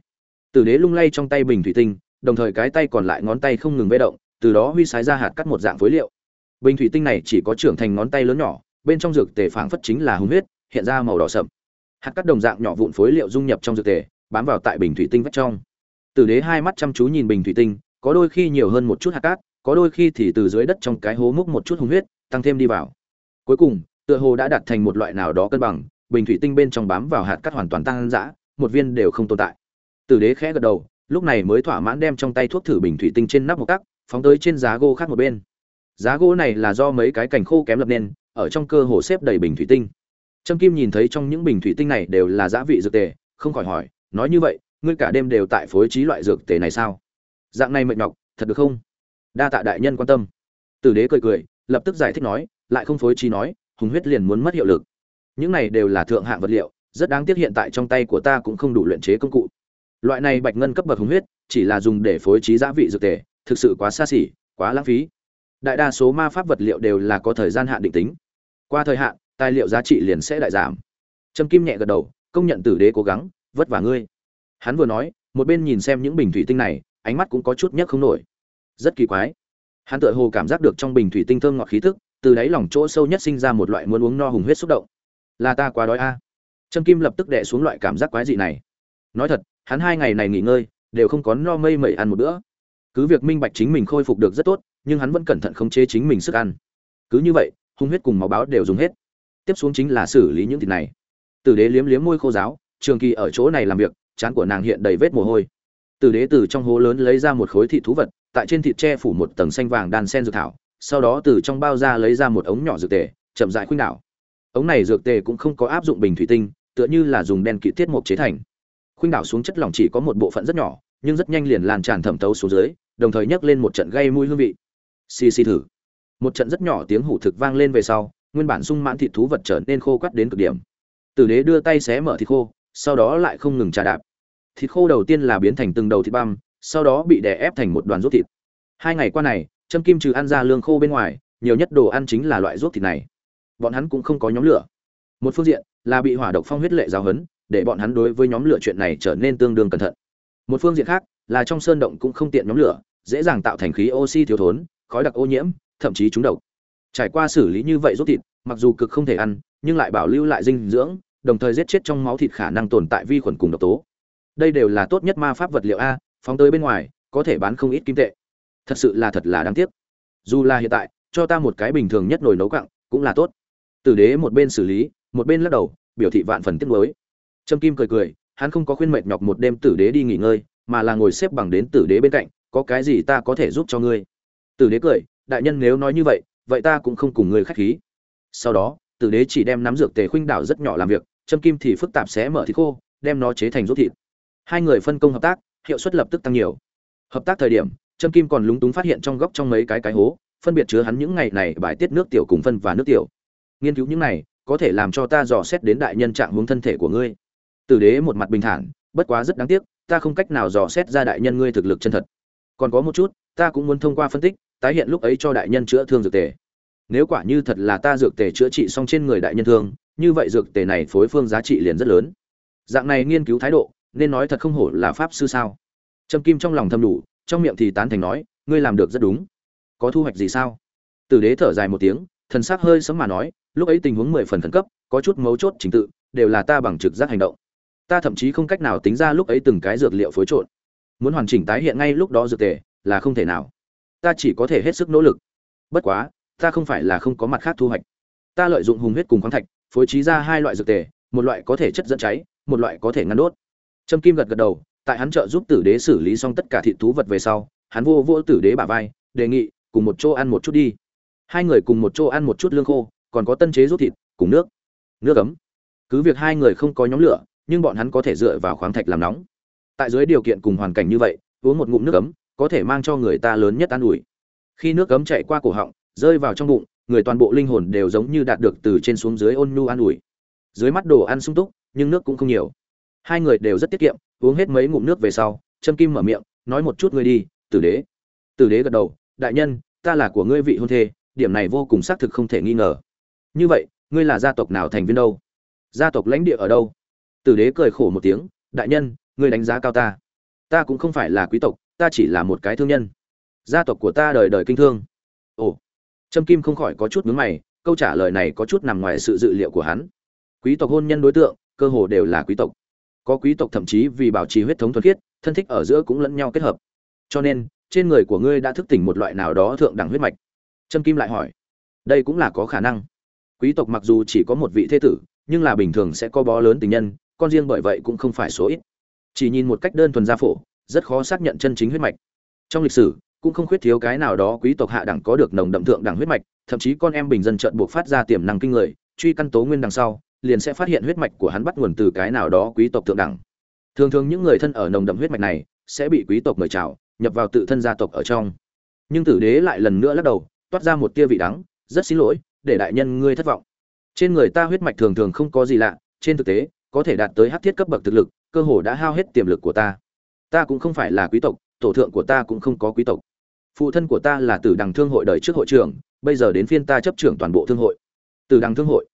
Tử đế lung lay trong tay bình thủy tinh đồng thời cái tay còn lại ngón tay không ngừng vây động, từ đó huy sái ra hạt cắt một dạng phối liệu. Bình thủy tinh này chỉ có trưởng thành ngón tay lớn nhỏ, bên trong dược tề phảng phất chính là hung huyết, hiện ra màu đỏ sậm. Hạt cắt đồng dạng nhỏ vụn phối liệu dung nhập trong dược tề, bám vào tại bình thủy tinh vách trong. Tử đế hai mắt chăm chú nhìn bình thủy tinh, có đôi khi nhiều hơn một chút hạt cát, có đôi khi thì từ dưới đất trong cái hố múc một chút hung huyết, tăng thêm đi vào. Cuối cùng, tựa hồ đã đạt thành một loại nào đó cân bằng, bình thủy tinh bên trong bám vào hạt cát hoàn toàn tăng dã, một viên đều không tồn tại. Tử đế khẽ gật đầu lúc này mới thỏa mãn đem trong tay thuốc thử bình thủy tinh trên nắp một cắc phóng tới trên giá gỗ khác một bên. Giá gỗ này là do mấy cái cành khô kém lập nên, ở trong cơ hồ xếp đầy bình thủy tinh. Trâm kim nhìn thấy trong những bình thủy tinh này đều là giá vị dược tề, không khỏi hỏi, nói như vậy, ngươi cả đêm đều tại phối trí loại dược tề này sao? Dạng này mệt nhọc, thật được không? Đa tạ đại nhân quan tâm. Tử đế cười cười, lập tức giải thích nói, lại không phối trí nói, hùng huyết liền muốn mất hiệu lực. Những này đều là thượng hạng vật liệu, rất đáng tiếc hiện tại trong tay của ta cũng không đủ luyện chế công cụ loại này bạch ngân cấp bậc hùng huyết, chỉ là dùng để phối trí giá vị dược tề, thực sự quá xa xỉ, quá lãng phí. Đại đa số ma pháp vật liệu đều là có thời gian hạn định tính. Qua thời hạn, tài liệu giá trị liền sẽ đại giảm. Trâm kim nhẹ gật đầu, công nhận tử đế cố gắng, vất vả ngươi. Hắn vừa nói, một bên nhìn xem những bình thủy tinh này, ánh mắt cũng có chút nhấc không nổi. Rất kỳ quái. Hắn tựa hồ cảm giác được trong bình thủy tinh thơm ngọt khí thức từ đáy lòng chỗ sâu nhất sinh ra một loại muốn uống no hùng huyết xúc động. Là ta quá đói a. À. trâm kim lập tức đẻ xuống loại cảm giác quái dị này. Nói thật hắn hai ngày này nghỉ ngơi, đều không có no mây mẩy ăn một bữa. Cứ việc minh bạch chính mình khôi phục được rất tốt, nhưng hắn vẫn cẩn thận khống chế chính mình sức ăn. Cứ như vậy, hung huyết cùng máu báo đều dùng hết. Tiếp xuống chính là xử lý những thịt này. Tử đế liếm liếm môi khô giáo, trường kỳ ở chỗ này làm việc trán của nàng hiện đầy vết mồ hôi. Tử đế từ trong hố lớn lấy ra một khối thịt thú vật, tại trên thịt tre phủ một tầng xanh vàng đan sen dược thảo, sau đó từ trong bao ra lấy ra một ống nhỏ dược tề, chậm dại khuynh đảo. Ống này dược tề cũng không có áp dụng bình thủy tinh, tựa như là dùng đen kỵ tiết mộc chế thành khuynh đảo xuống chất lỏng chỉ có một bộ phận rất nhỏ, nhưng rất nhanh liền lan tràn thẩm tấu xuống dưới, đồng thời nhấc lên một trận gây mùi hương vị. Xì xì thử. Một trận rất nhỏ tiếng hủ thực vang lên về sau, nguyên bản sung mãn thịt thú vật trở nên khô quắt đến cực điểm. Tử đế đưa tay xé mở thịt khô, sau đó lại không ngừng trà đạp. Thịt khô đầu tiên là biến thành từng đầu thịt băm, sau đó bị đè ép thành một đoàn ruốc thịt. Hai ngày qua này trâm kim trừ ăn ra lương khô bên ngoài, nhiều nhất đồ ăn chính là loại ruốc thịt này. Bọn hắn cũng không có nhóm lửa. Một phương diện là bị hỏa độc phong huyết lệ giáo hấn để bọn hắn đối với nhóm lửa chuyện này trở nên tương đương cẩn thận. Một phương diện khác, là trong sơn động cũng không tiện nhóm lửa, dễ dàng tạo thành khí oxy thiếu thốn, khói đặc ô nhiễm, thậm chí trúng độc. Trải qua xử lý như vậy rốt thịt, mặc dù cực không thể ăn, nhưng lại bảo lưu lại dinh dưỡng, đồng thời giết chết trong máu thịt khả năng tồn tại vi khuẩn cùng độc tố. Đây đều là tốt nhất ma pháp vật liệu a, phóng tới bên ngoài, có thể bán không ít kim tệ. Thật sự là thật là đáng tiếc. Dù là hiện tại, cho ta một cái bình thường nhất nồi nấu cặng cũng là tốt. Tử đế một bên xử lý, một bên lắc đầu, biểu thị vạn phần tiếc nuối trâm kim cười cười, hắn không có khuyên mệt nhọc một đêm tử đế đi nghỉ ngơi, mà là ngồi xếp bằng đến tử đế bên cạnh, có cái gì ta có thể giúp cho ngươi? Tử đế cười, đại nhân nếu nói như vậy vậy ta cũng không cùng ngươi khách khí. Sau đó, tử đế chỉ đem nắm dược tề khuynh đảo rất nhỏ làm việc, Trâm kim thì phức tạp xé mở thịt khô, đem nó chế thành rốt thịt. Hai người phân công hợp tác, hiệu suất lập tức tăng nhiều. Hợp tác thời điểm, Trâm kim còn lúng túng phát hiện trong góc trong mấy cái cái hố, phân biệt chứa hắn những ngày này bài tiết nước tiểu cùng phân và nước tiểu. Nghiên cứu những này, có thể làm cho ta dò xét đến đại nhân trạng hướng thân thể của ngươi tử đế một mặt bình thản, bất quá rất đáng tiếc, ta không cách nào dò xét ra đại nhân ngươi thực lực chân thật. Còn có một chút, ta cũng muốn thông qua phân tích, tái hiện lúc ấy cho đại nhân chữa thương dược tề. Nếu quả như thật là ta dược tề chữa trị xong trên người đại nhân thương, như vậy dược tề này phối phương giá trị liền rất lớn. Dạng này nghiên cứu thái độ, nên nói thật không hổ là pháp sư sao? Trâm kim trong lòng thầm đủ, trong miệng thì tán thành nói, ngươi làm được rất đúng. Có thu hoạch gì sao? Tử đế thở dài một tiếng, thần s ắ c hơi sấm mà nói, lúc ấy tình huống mười phần khẩn cấp, có chút mấu chốt trình tự, đều là ta bằng trực giác hành động ta thậm chí không cách nào tính ra lúc ấy từng cái dược liệu phối trộn. Muốn hoàn chỉnh tái hiện ngay lúc đó dược tề là không thể nào. Ta chỉ có thể hết sức nỗ lực. Bất quá, ta không phải là không có mặt khác thu hoạch. Ta lợi dụng hùng huyết cùng khoáng thạch, phối trí ra hai loại dược tề, một loại có thể chất dẫn cháy, một loại có thể ngăn đốt. Trâm kim gật gật đầu, tại hắn trợ giúp tử đế xử lý xong tất cả thị thú vật về sau, hắn vô vô tử đế bả vai, đề nghị, cùng một chỗ ăn một chút đi. Hai người cùng một chỗ ăn một chút lương khô, còn có tân chế rút thịt, cùng nước nước ấm. Cứ việc hai người không có nhóm lửa nhưng bọn hắn có thể dựa vào khoáng thạch làm nóng. Tại dưới điều kiện cùng hoàn cảnh như vậy, uống một ngụm nước ấm, có thể mang cho người ta lớn nhất an ủi. Khi nước ấm chạy qua cổ họng, rơi vào trong bụng, người toàn bộ linh hồn đều giống như đạt được từ trên xuống dưới ôn nhu an ủi. Dưới mắt đồ ăn sung túc, nhưng nước cũng không nhiều. Hai người đều rất tiết kiệm, uống hết mấy ngụm nước về sau, trâm kim mở miệng, nói một chút ngươi đi, tử đế. Tử đế gật đầu, đại nhân, ta là của ngươi vị hôn thê, điểm này vô cùng xác thực không thể nghi ngờ. Như vậy, ngươi là gia tộc nào thành viên đâu? Gia tộc lãnh địa ở đâu? Tử đế cười khổ một tiếng, đại nhân, ngươi đánh giá cao ta. Ta cũng không phải là quý tộc, ta chỉ là một cái thương nhân. Gia tộc của ta đời đời kinh thương. Ồ. Trâm kim không khỏi có chút mướn mày, câu trả lời này có chút nằm ngoài sự dự liệu của hắn. Quý tộc hôn nhân đối tượng, cơ hồ đều là quý tộc. Có quý tộc thậm chí vì bảo trì huyết thống thuần khiết, thân thích ở giữa cũng lẫn nhau kết hợp. Cho nên, trên người của ngươi đã thức tỉnh một loại nào đó thượng đẳng huyết mạch. Trâm kim lại hỏi, đây cũng là có khả năng. Quý tộc mặc dù chỉ có một vị thế tử, nhưng là bình thường sẽ có bó lớn tình nhân con riêng bởi vậy cũng không phải số ít. Chỉ nhìn một cách đơn thuần gia phổ, rất khó xác nhận chân chính huyết mạch. Trong lịch sử, cũng không khuyết thiếu cái nào đó quý tộc hạ đẳng có được nồng đậm thượng đẳng huyết mạch, thậm chí con em bình dân trợn buộc phát ra tiềm năng kinh người, truy căn tố nguyên đằng sau, liền sẽ phát hiện huyết mạch của hắn bắt nguồn từ cái nào đó quý tộc thượng đẳng. Thường thường những người thân ở nồng đậm huyết mạch này sẽ bị quý tộc mời chào, nhập vào tự thân gia tộc ở trong. Nhưng tử đế lại lần nữa lắc đầu, toát ra một tia vị đắng, rất xin lỗi, để đại nhân ngươi thất vọng. Trên người ta huyết mạch thường thường không có gì lạ, trên thực tế có thể đạt tới hắc thiết cấp bậc thực lực, cơ hồ đã hao hết tiềm lực của ta. Ta cũng không phải là quý tộc, tổ thượng của ta cũng không có quý tộc. Phụ thân của ta là tử đằng thương hội đời trước hội trưởng, bây giờ đến phiên ta chấp trưởng toàn bộ thương hội. Tử đằng thương hội.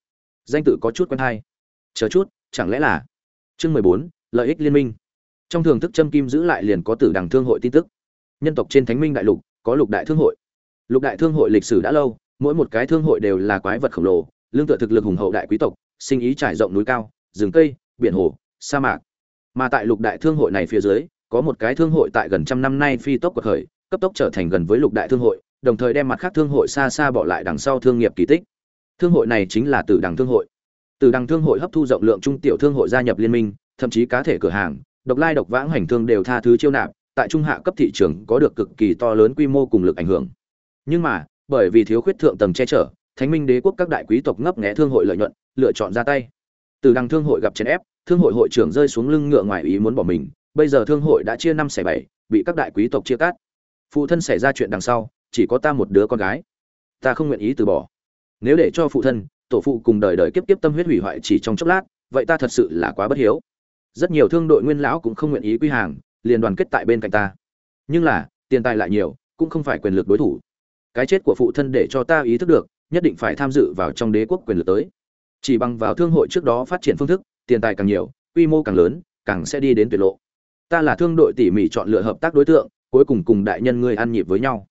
Danh tự có chút quen hay. Chờ chút, chẳng lẽ là chương mười bốn, lợi ích liên minh? Trong thưởng thức châm kim giữ lại liền có tử đằng thương hội tin tức. Nhân tộc trên thánh minh đại lục, có lục đại thương hội. Lục đại thương hội lịch sử đã lâu, mỗi một cái thương hội đều là quái vật khổng lồ, lương tựa thực lực hùng hậu đại quý tộc, sinh ý trải rộng núi cao rừng cây, biển hồ, sa mạc. Mà tại lục đại thương hội này phía dưới, có một cái thương hội tại gần trăm năm nay phi tốc quật khởi, cấp tốc trở thành gần với lục đại thương hội, đồng thời đem mặt khác thương hội xa xa bỏ lại đằng sau thương nghiệp kỳ tích. Thương hội này chính là tử đằng thương hội. Tử đằng thương hội hấp thu rộng lượng trung tiểu thương hội gia nhập liên minh, thậm chí cá thể cửa hàng, độc lai độc vãng hành thương đều tha thứ chiêu nạp, tại trung hạ cấp thị trường có được cực kỳ to lớn quy mô cùng lực ảnh hưởng. Nhưng mà, bởi vì thiếu khuyết thượng tầng che chở, thánh minh đế quốc các đại quý tộc ngấp nghé thương hội lợi nhuận, lựa chọn ra tay từ đằng thương hội gặp chèn ép, thương hội hội trưởng rơi xuống lưng ngựa ngoài ý muốn bỏ mình, bây giờ thương hội đã chia năm xẻ bảy, bị các đại quý tộc chia cắt. Phụ thân xảy ra chuyện đằng sau, chỉ có ta một đứa con gái. Ta không nguyện ý từ bỏ. Nếu để cho phụ thân, tổ phụ cùng đời đời kiếp kiếp tâm huyết hủy hoại chỉ trong chốc lát, vậy ta thật sự là quá bất hiếu. Rất nhiều thương đội nguyên lão cũng không nguyện ý quy hàng, liền đoàn kết tại bên cạnh ta. Nhưng là, tiền tài lại nhiều, cũng không phải quyền lực đối thủ. Cái chết của phụ thân để cho ta ý thức được, nhất định phải tham dự vào trong đế quốc quyền lực tới chỉ bằng vào thương hội trước đó phát triển phương thức, tiền tài càng nhiều, quy mô càng lớn, càng sẽ đi đến tuyệt lộ. Ta là thương đội tỉ mỉ chọn lựa hợp tác đối tượng, cuối cùng cùng đại nhân ngươi ăn nhịp với nhau.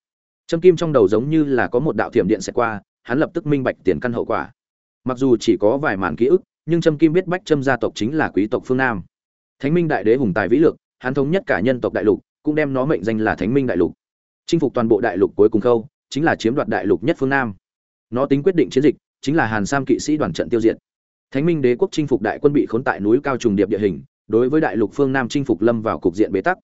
Trâm kim trong đầu giống như là có một đạo thiểm điện sẽ qua, hắn lập tức minh bạch tiền căn hậu quả. Mặc dù chỉ có vài màn ký ức, nhưng trâm kim biết bách trâm gia tộc chính là quý tộc phương nam. Thánh minh đại đế hùng tài vĩ lực, hắn thống nhất cả nhân tộc đại lục, cũng đem nó mệnh danh là thánh minh đại lục. Chinh phục toàn bộ đại lục cuối cùng khâu, chính là chiếm đoạt đại lục nhất phương nam. Nó tính quyết định chiến dịch chính là hàn sam kỵ sĩ đoàn trận tiêu diệt. Thánh minh đế quốc chinh phục đại quân bị khốn tại núi cao trùng điệp địa hình, đối với đại lục phương nam chinh phục lâm vào cục diện bế tắc.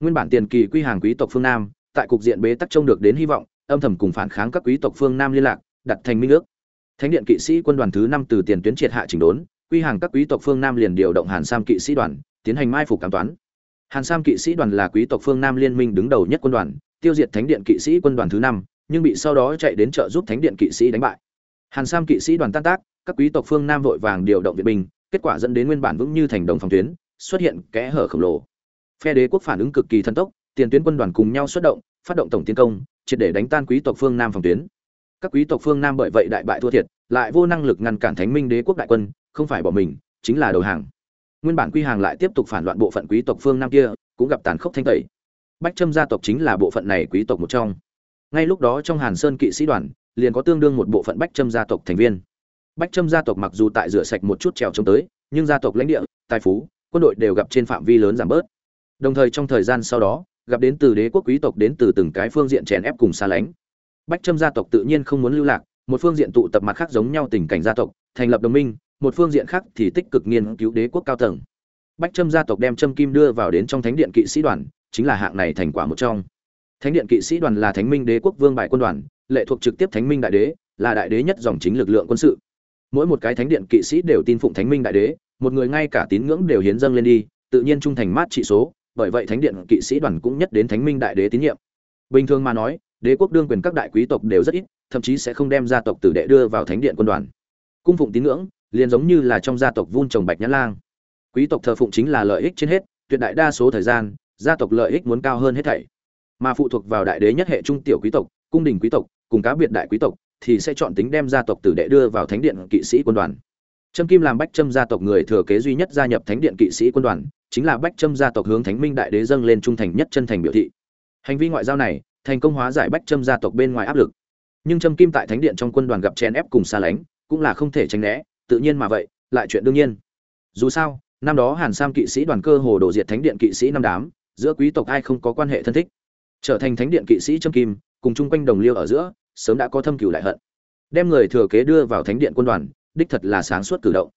Nguyên bản tiền kỳ quy hàng quý tộc phương nam, tại cục diện bế tắc trông được đến hy vọng, âm thầm cùng phản kháng các quý tộc phương nam liên lạc, đặt thành minh ước. Thánh điện kỵ sĩ quân đoàn thứ năm từ tiền tuyến triệt hạ chỉnh đốn, quy hàng các quý tộc phương nam liền điều động hàn sam kỵ sĩ đoàn, tiến hành mai phục cảm toán. Hàn sam kỵ sĩ đoàn là quý tộc phương nam liên minh đứng đầu nhất quân đoàn, tiêu diệt thánh điện kỵ sĩ quân đoàn thứ năm, nhưng bị sau đó chạy đến trợ giúp thánh điện kỵ sĩ đánh bại hàn sam kỵ sĩ đoàn tan tác, các quý tộc phương nam vội vàng điều động viện binh, kết quả dẫn đến nguyên bản vững như thành đồng phòng tuyến, xuất hiện kẽ hở khổng lồ. Phe đế quốc phản ứng cực kỳ thần tốc, tiền tuyến quân đoàn cùng nhau xuất động, phát động tổng tiến công, triệt để đánh tan quý tộc phương nam phòng tuyến. Các quý tộc phương nam bởi vậy đại bại thua thiệt, lại vô năng lực ngăn cản thánh minh đế quốc đại quân, không phải bỏ mình, chính là đầu hàng. Nguyên bản quy hàng lại tiếp tục phản loạn bộ phận quý tộc phương nam kia, cũng gặp tàn khốc thanh tẩy. Bách trâm gia tộc chính là bộ phận này quý tộc một trong. Ngay lúc đó trong hàn sơn kỵ sĩ đoàn liền có tương đương một bộ phận bách trâm gia tộc thành viên. Bách trâm gia tộc mặc dù tại rửa sạch một chút trèo trông tới, nhưng gia tộc lãnh địa, tài phú, quân đội đều gặp trên phạm vi lớn giảm bớt. Đồng thời trong thời gian sau đó, gặp đến từ đế quốc quý tộc đến từ từng cái phương diện chèn ép cùng xa lánh. Bách trâm gia tộc tự nhiên không muốn lưu lạc, một phương diện tụ tập mặt khác giống nhau tình cảnh gia tộc, thành lập đồng minh, một phương diện khác thì tích cực nghiên cứu đế quốc cao tầng. Bách trâm gia tộc đem trâm kim đưa vào đến trong thánh điện kỵ sĩ đoàn, chính là hạng này thành quả một trong. Thánh điện kỵ sĩ đoàn là thánh minh đế quốc vương bại quân đoàn lệ thuộc trực tiếp thánh minh đại đế, là đại đế nhất dòng chính lực lượng quân sự. Mỗi một cái thánh điện kỵ sĩ đều tin phụng thánh minh đại đế, một người ngay cả tín ngưỡng đều hiến dâng lên đi, tự nhiên trung thành mát trị số, bởi vậy thánh điện kỵ sĩ đoàn cũng nhất đến thánh minh đại đế tín nhiệm. Bình thường mà nói, đế quốc đương quyền các đại quý tộc đều rất ít, thậm chí sẽ không đem gia tộc tử đệ đưa vào thánh điện quân đoàn. Cung phụng tín ngưỡng, liền giống như là trong gia tộc vun trồng bạch nhãn lang. Quý tộc thờ phụng chính là lợi ích trên hết, tuyệt đại đa số thời gian, gia tộc lợi ích muốn cao hơn hết thảy. Mà phụ thuộc vào đại đế nhất hệ trung tiểu quý tộc cung đình quý tộc, cùng cá biệt đại quý tộc, thì sẽ chọn tính đem gia tộc tử đệ đưa vào thánh điện kỵ sĩ quân đoàn. Trâm kim làm bách trâm gia tộc người thừa kế duy nhất gia nhập thánh điện kỵ sĩ quân đoàn, chính là bách trâm gia tộc hướng thánh minh đại đế dâng lên trung thành nhất chân thành biểu thị. Hành vi ngoại giao này, thành công hóa giải bách trâm gia tộc bên ngoài áp lực. Nhưng trâm kim tại thánh điện trong quân đoàn gặp chen ép cùng xa lánh, cũng là không thể tránh né, tự nhiên mà vậy, lại chuyện đương nhiên. Dù sao, năm đó hàn sam kỵ sĩ đoàn cơ hồ đổ diệt thánh điện kỵ sĩ năm đám, giữa quý tộc ai không có quan hệ thân thích. Trở thành thánh điện kỵ sĩ trâm kim cùng chung quanh đồng liêu ở giữa, sớm đã có thâm cửu lại hận. Đem người thừa kế đưa vào thánh điện quân đoàn, đích thật là sáng suốt cử động.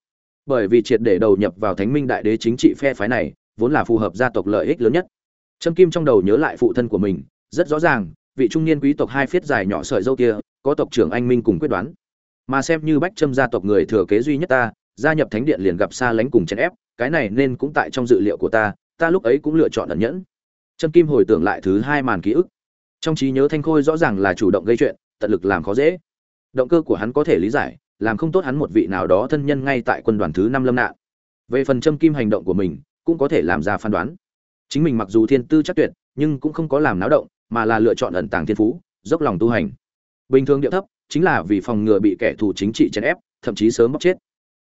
Bởi vì triệt để đầu nhập vào thánh minh đại đế chính trị phe phái này, vốn là phù hợp gia tộc lợi ích lớn nhất. Trâm kim trong đầu nhớ lại phụ thân của mình, rất rõ ràng, vị trung niên quý tộc hai phiết dài nhỏ sợi dâu kia, có tộc trưởng anh minh cùng quyết đoán. Mà xem như bách trâm gia tộc người thừa kế duy nhất ta, gia nhập thánh điện liền gặp xa lánh cùng chèn ép, cái này nên cũng tại trong dự liệu của ta ta lúc ấy cũng lựa chọn ẩn nhẫn. Trâm kim hồi tưởng lại thứ hai màn ký ức trong trí nhớ thanh khôi rõ ràng là chủ động gây chuyện, tận lực làm khó dễ. Động cơ của hắn có thể lý giải, làm không tốt hắn một vị nào đó thân nhân ngay tại quân đoàn thứ năm lâm nạn. Về phần trâm kim hành động của mình, cũng có thể làm ra phán đoán. Chính mình mặc dù thiên tư chắc tuyệt, nhưng cũng không có làm náo động, mà là lựa chọn ẩn tàng thiên phú, dốc lòng tu hành. Bình thường địa thấp, chính là vì phòng ngừa bị kẻ thù chính trị chèn ép, thậm chí sớm bóc chết.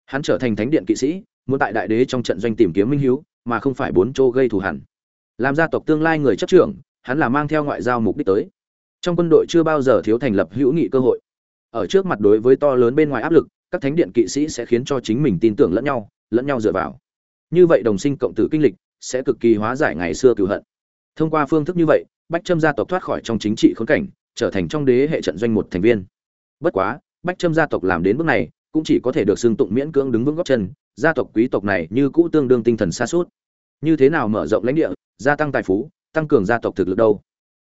Hắn trở thành thánh điện kỵ sĩ, muốn tại đại đế trong trận doanh tìm kiếm minh hiếu, mà không phải bốn chỗ gây thù hẳn làm gia tộc tương lai người chấp trưởng hắn là mang theo ngoại giao mục đích tới. Trong quân đội chưa bao giờ thiếu thành lập hữu nghị cơ hội. Ở trước mặt đối với to lớn bên ngoài áp lực, các thánh điện kỵ sĩ sẽ khiến cho chính mình tin tưởng lẫn nhau lẫn nhau dựa vào. Như vậy đồng sinh cộng tử kinh lịch sẽ cực kỳ hóa giải ngày xưa cựu hận. Thông qua phương thức như vậy, bách trâm gia tộc thoát khỏi trong chính trị khốn cảnh, trở thành trong đế hệ trận doanh một thành viên. Bất quá, bách trâm gia tộc làm đến bước này, cũng chỉ có thể được xưng tụng miễn cưỡng đứng vững góc chân, gia tộc quý tộc này như cũ tương đương tinh thần xa suốt. Như thế nào mở rộng lãnh địa, gia tăng tài phú tăng cường gia tộc thực lực đâu?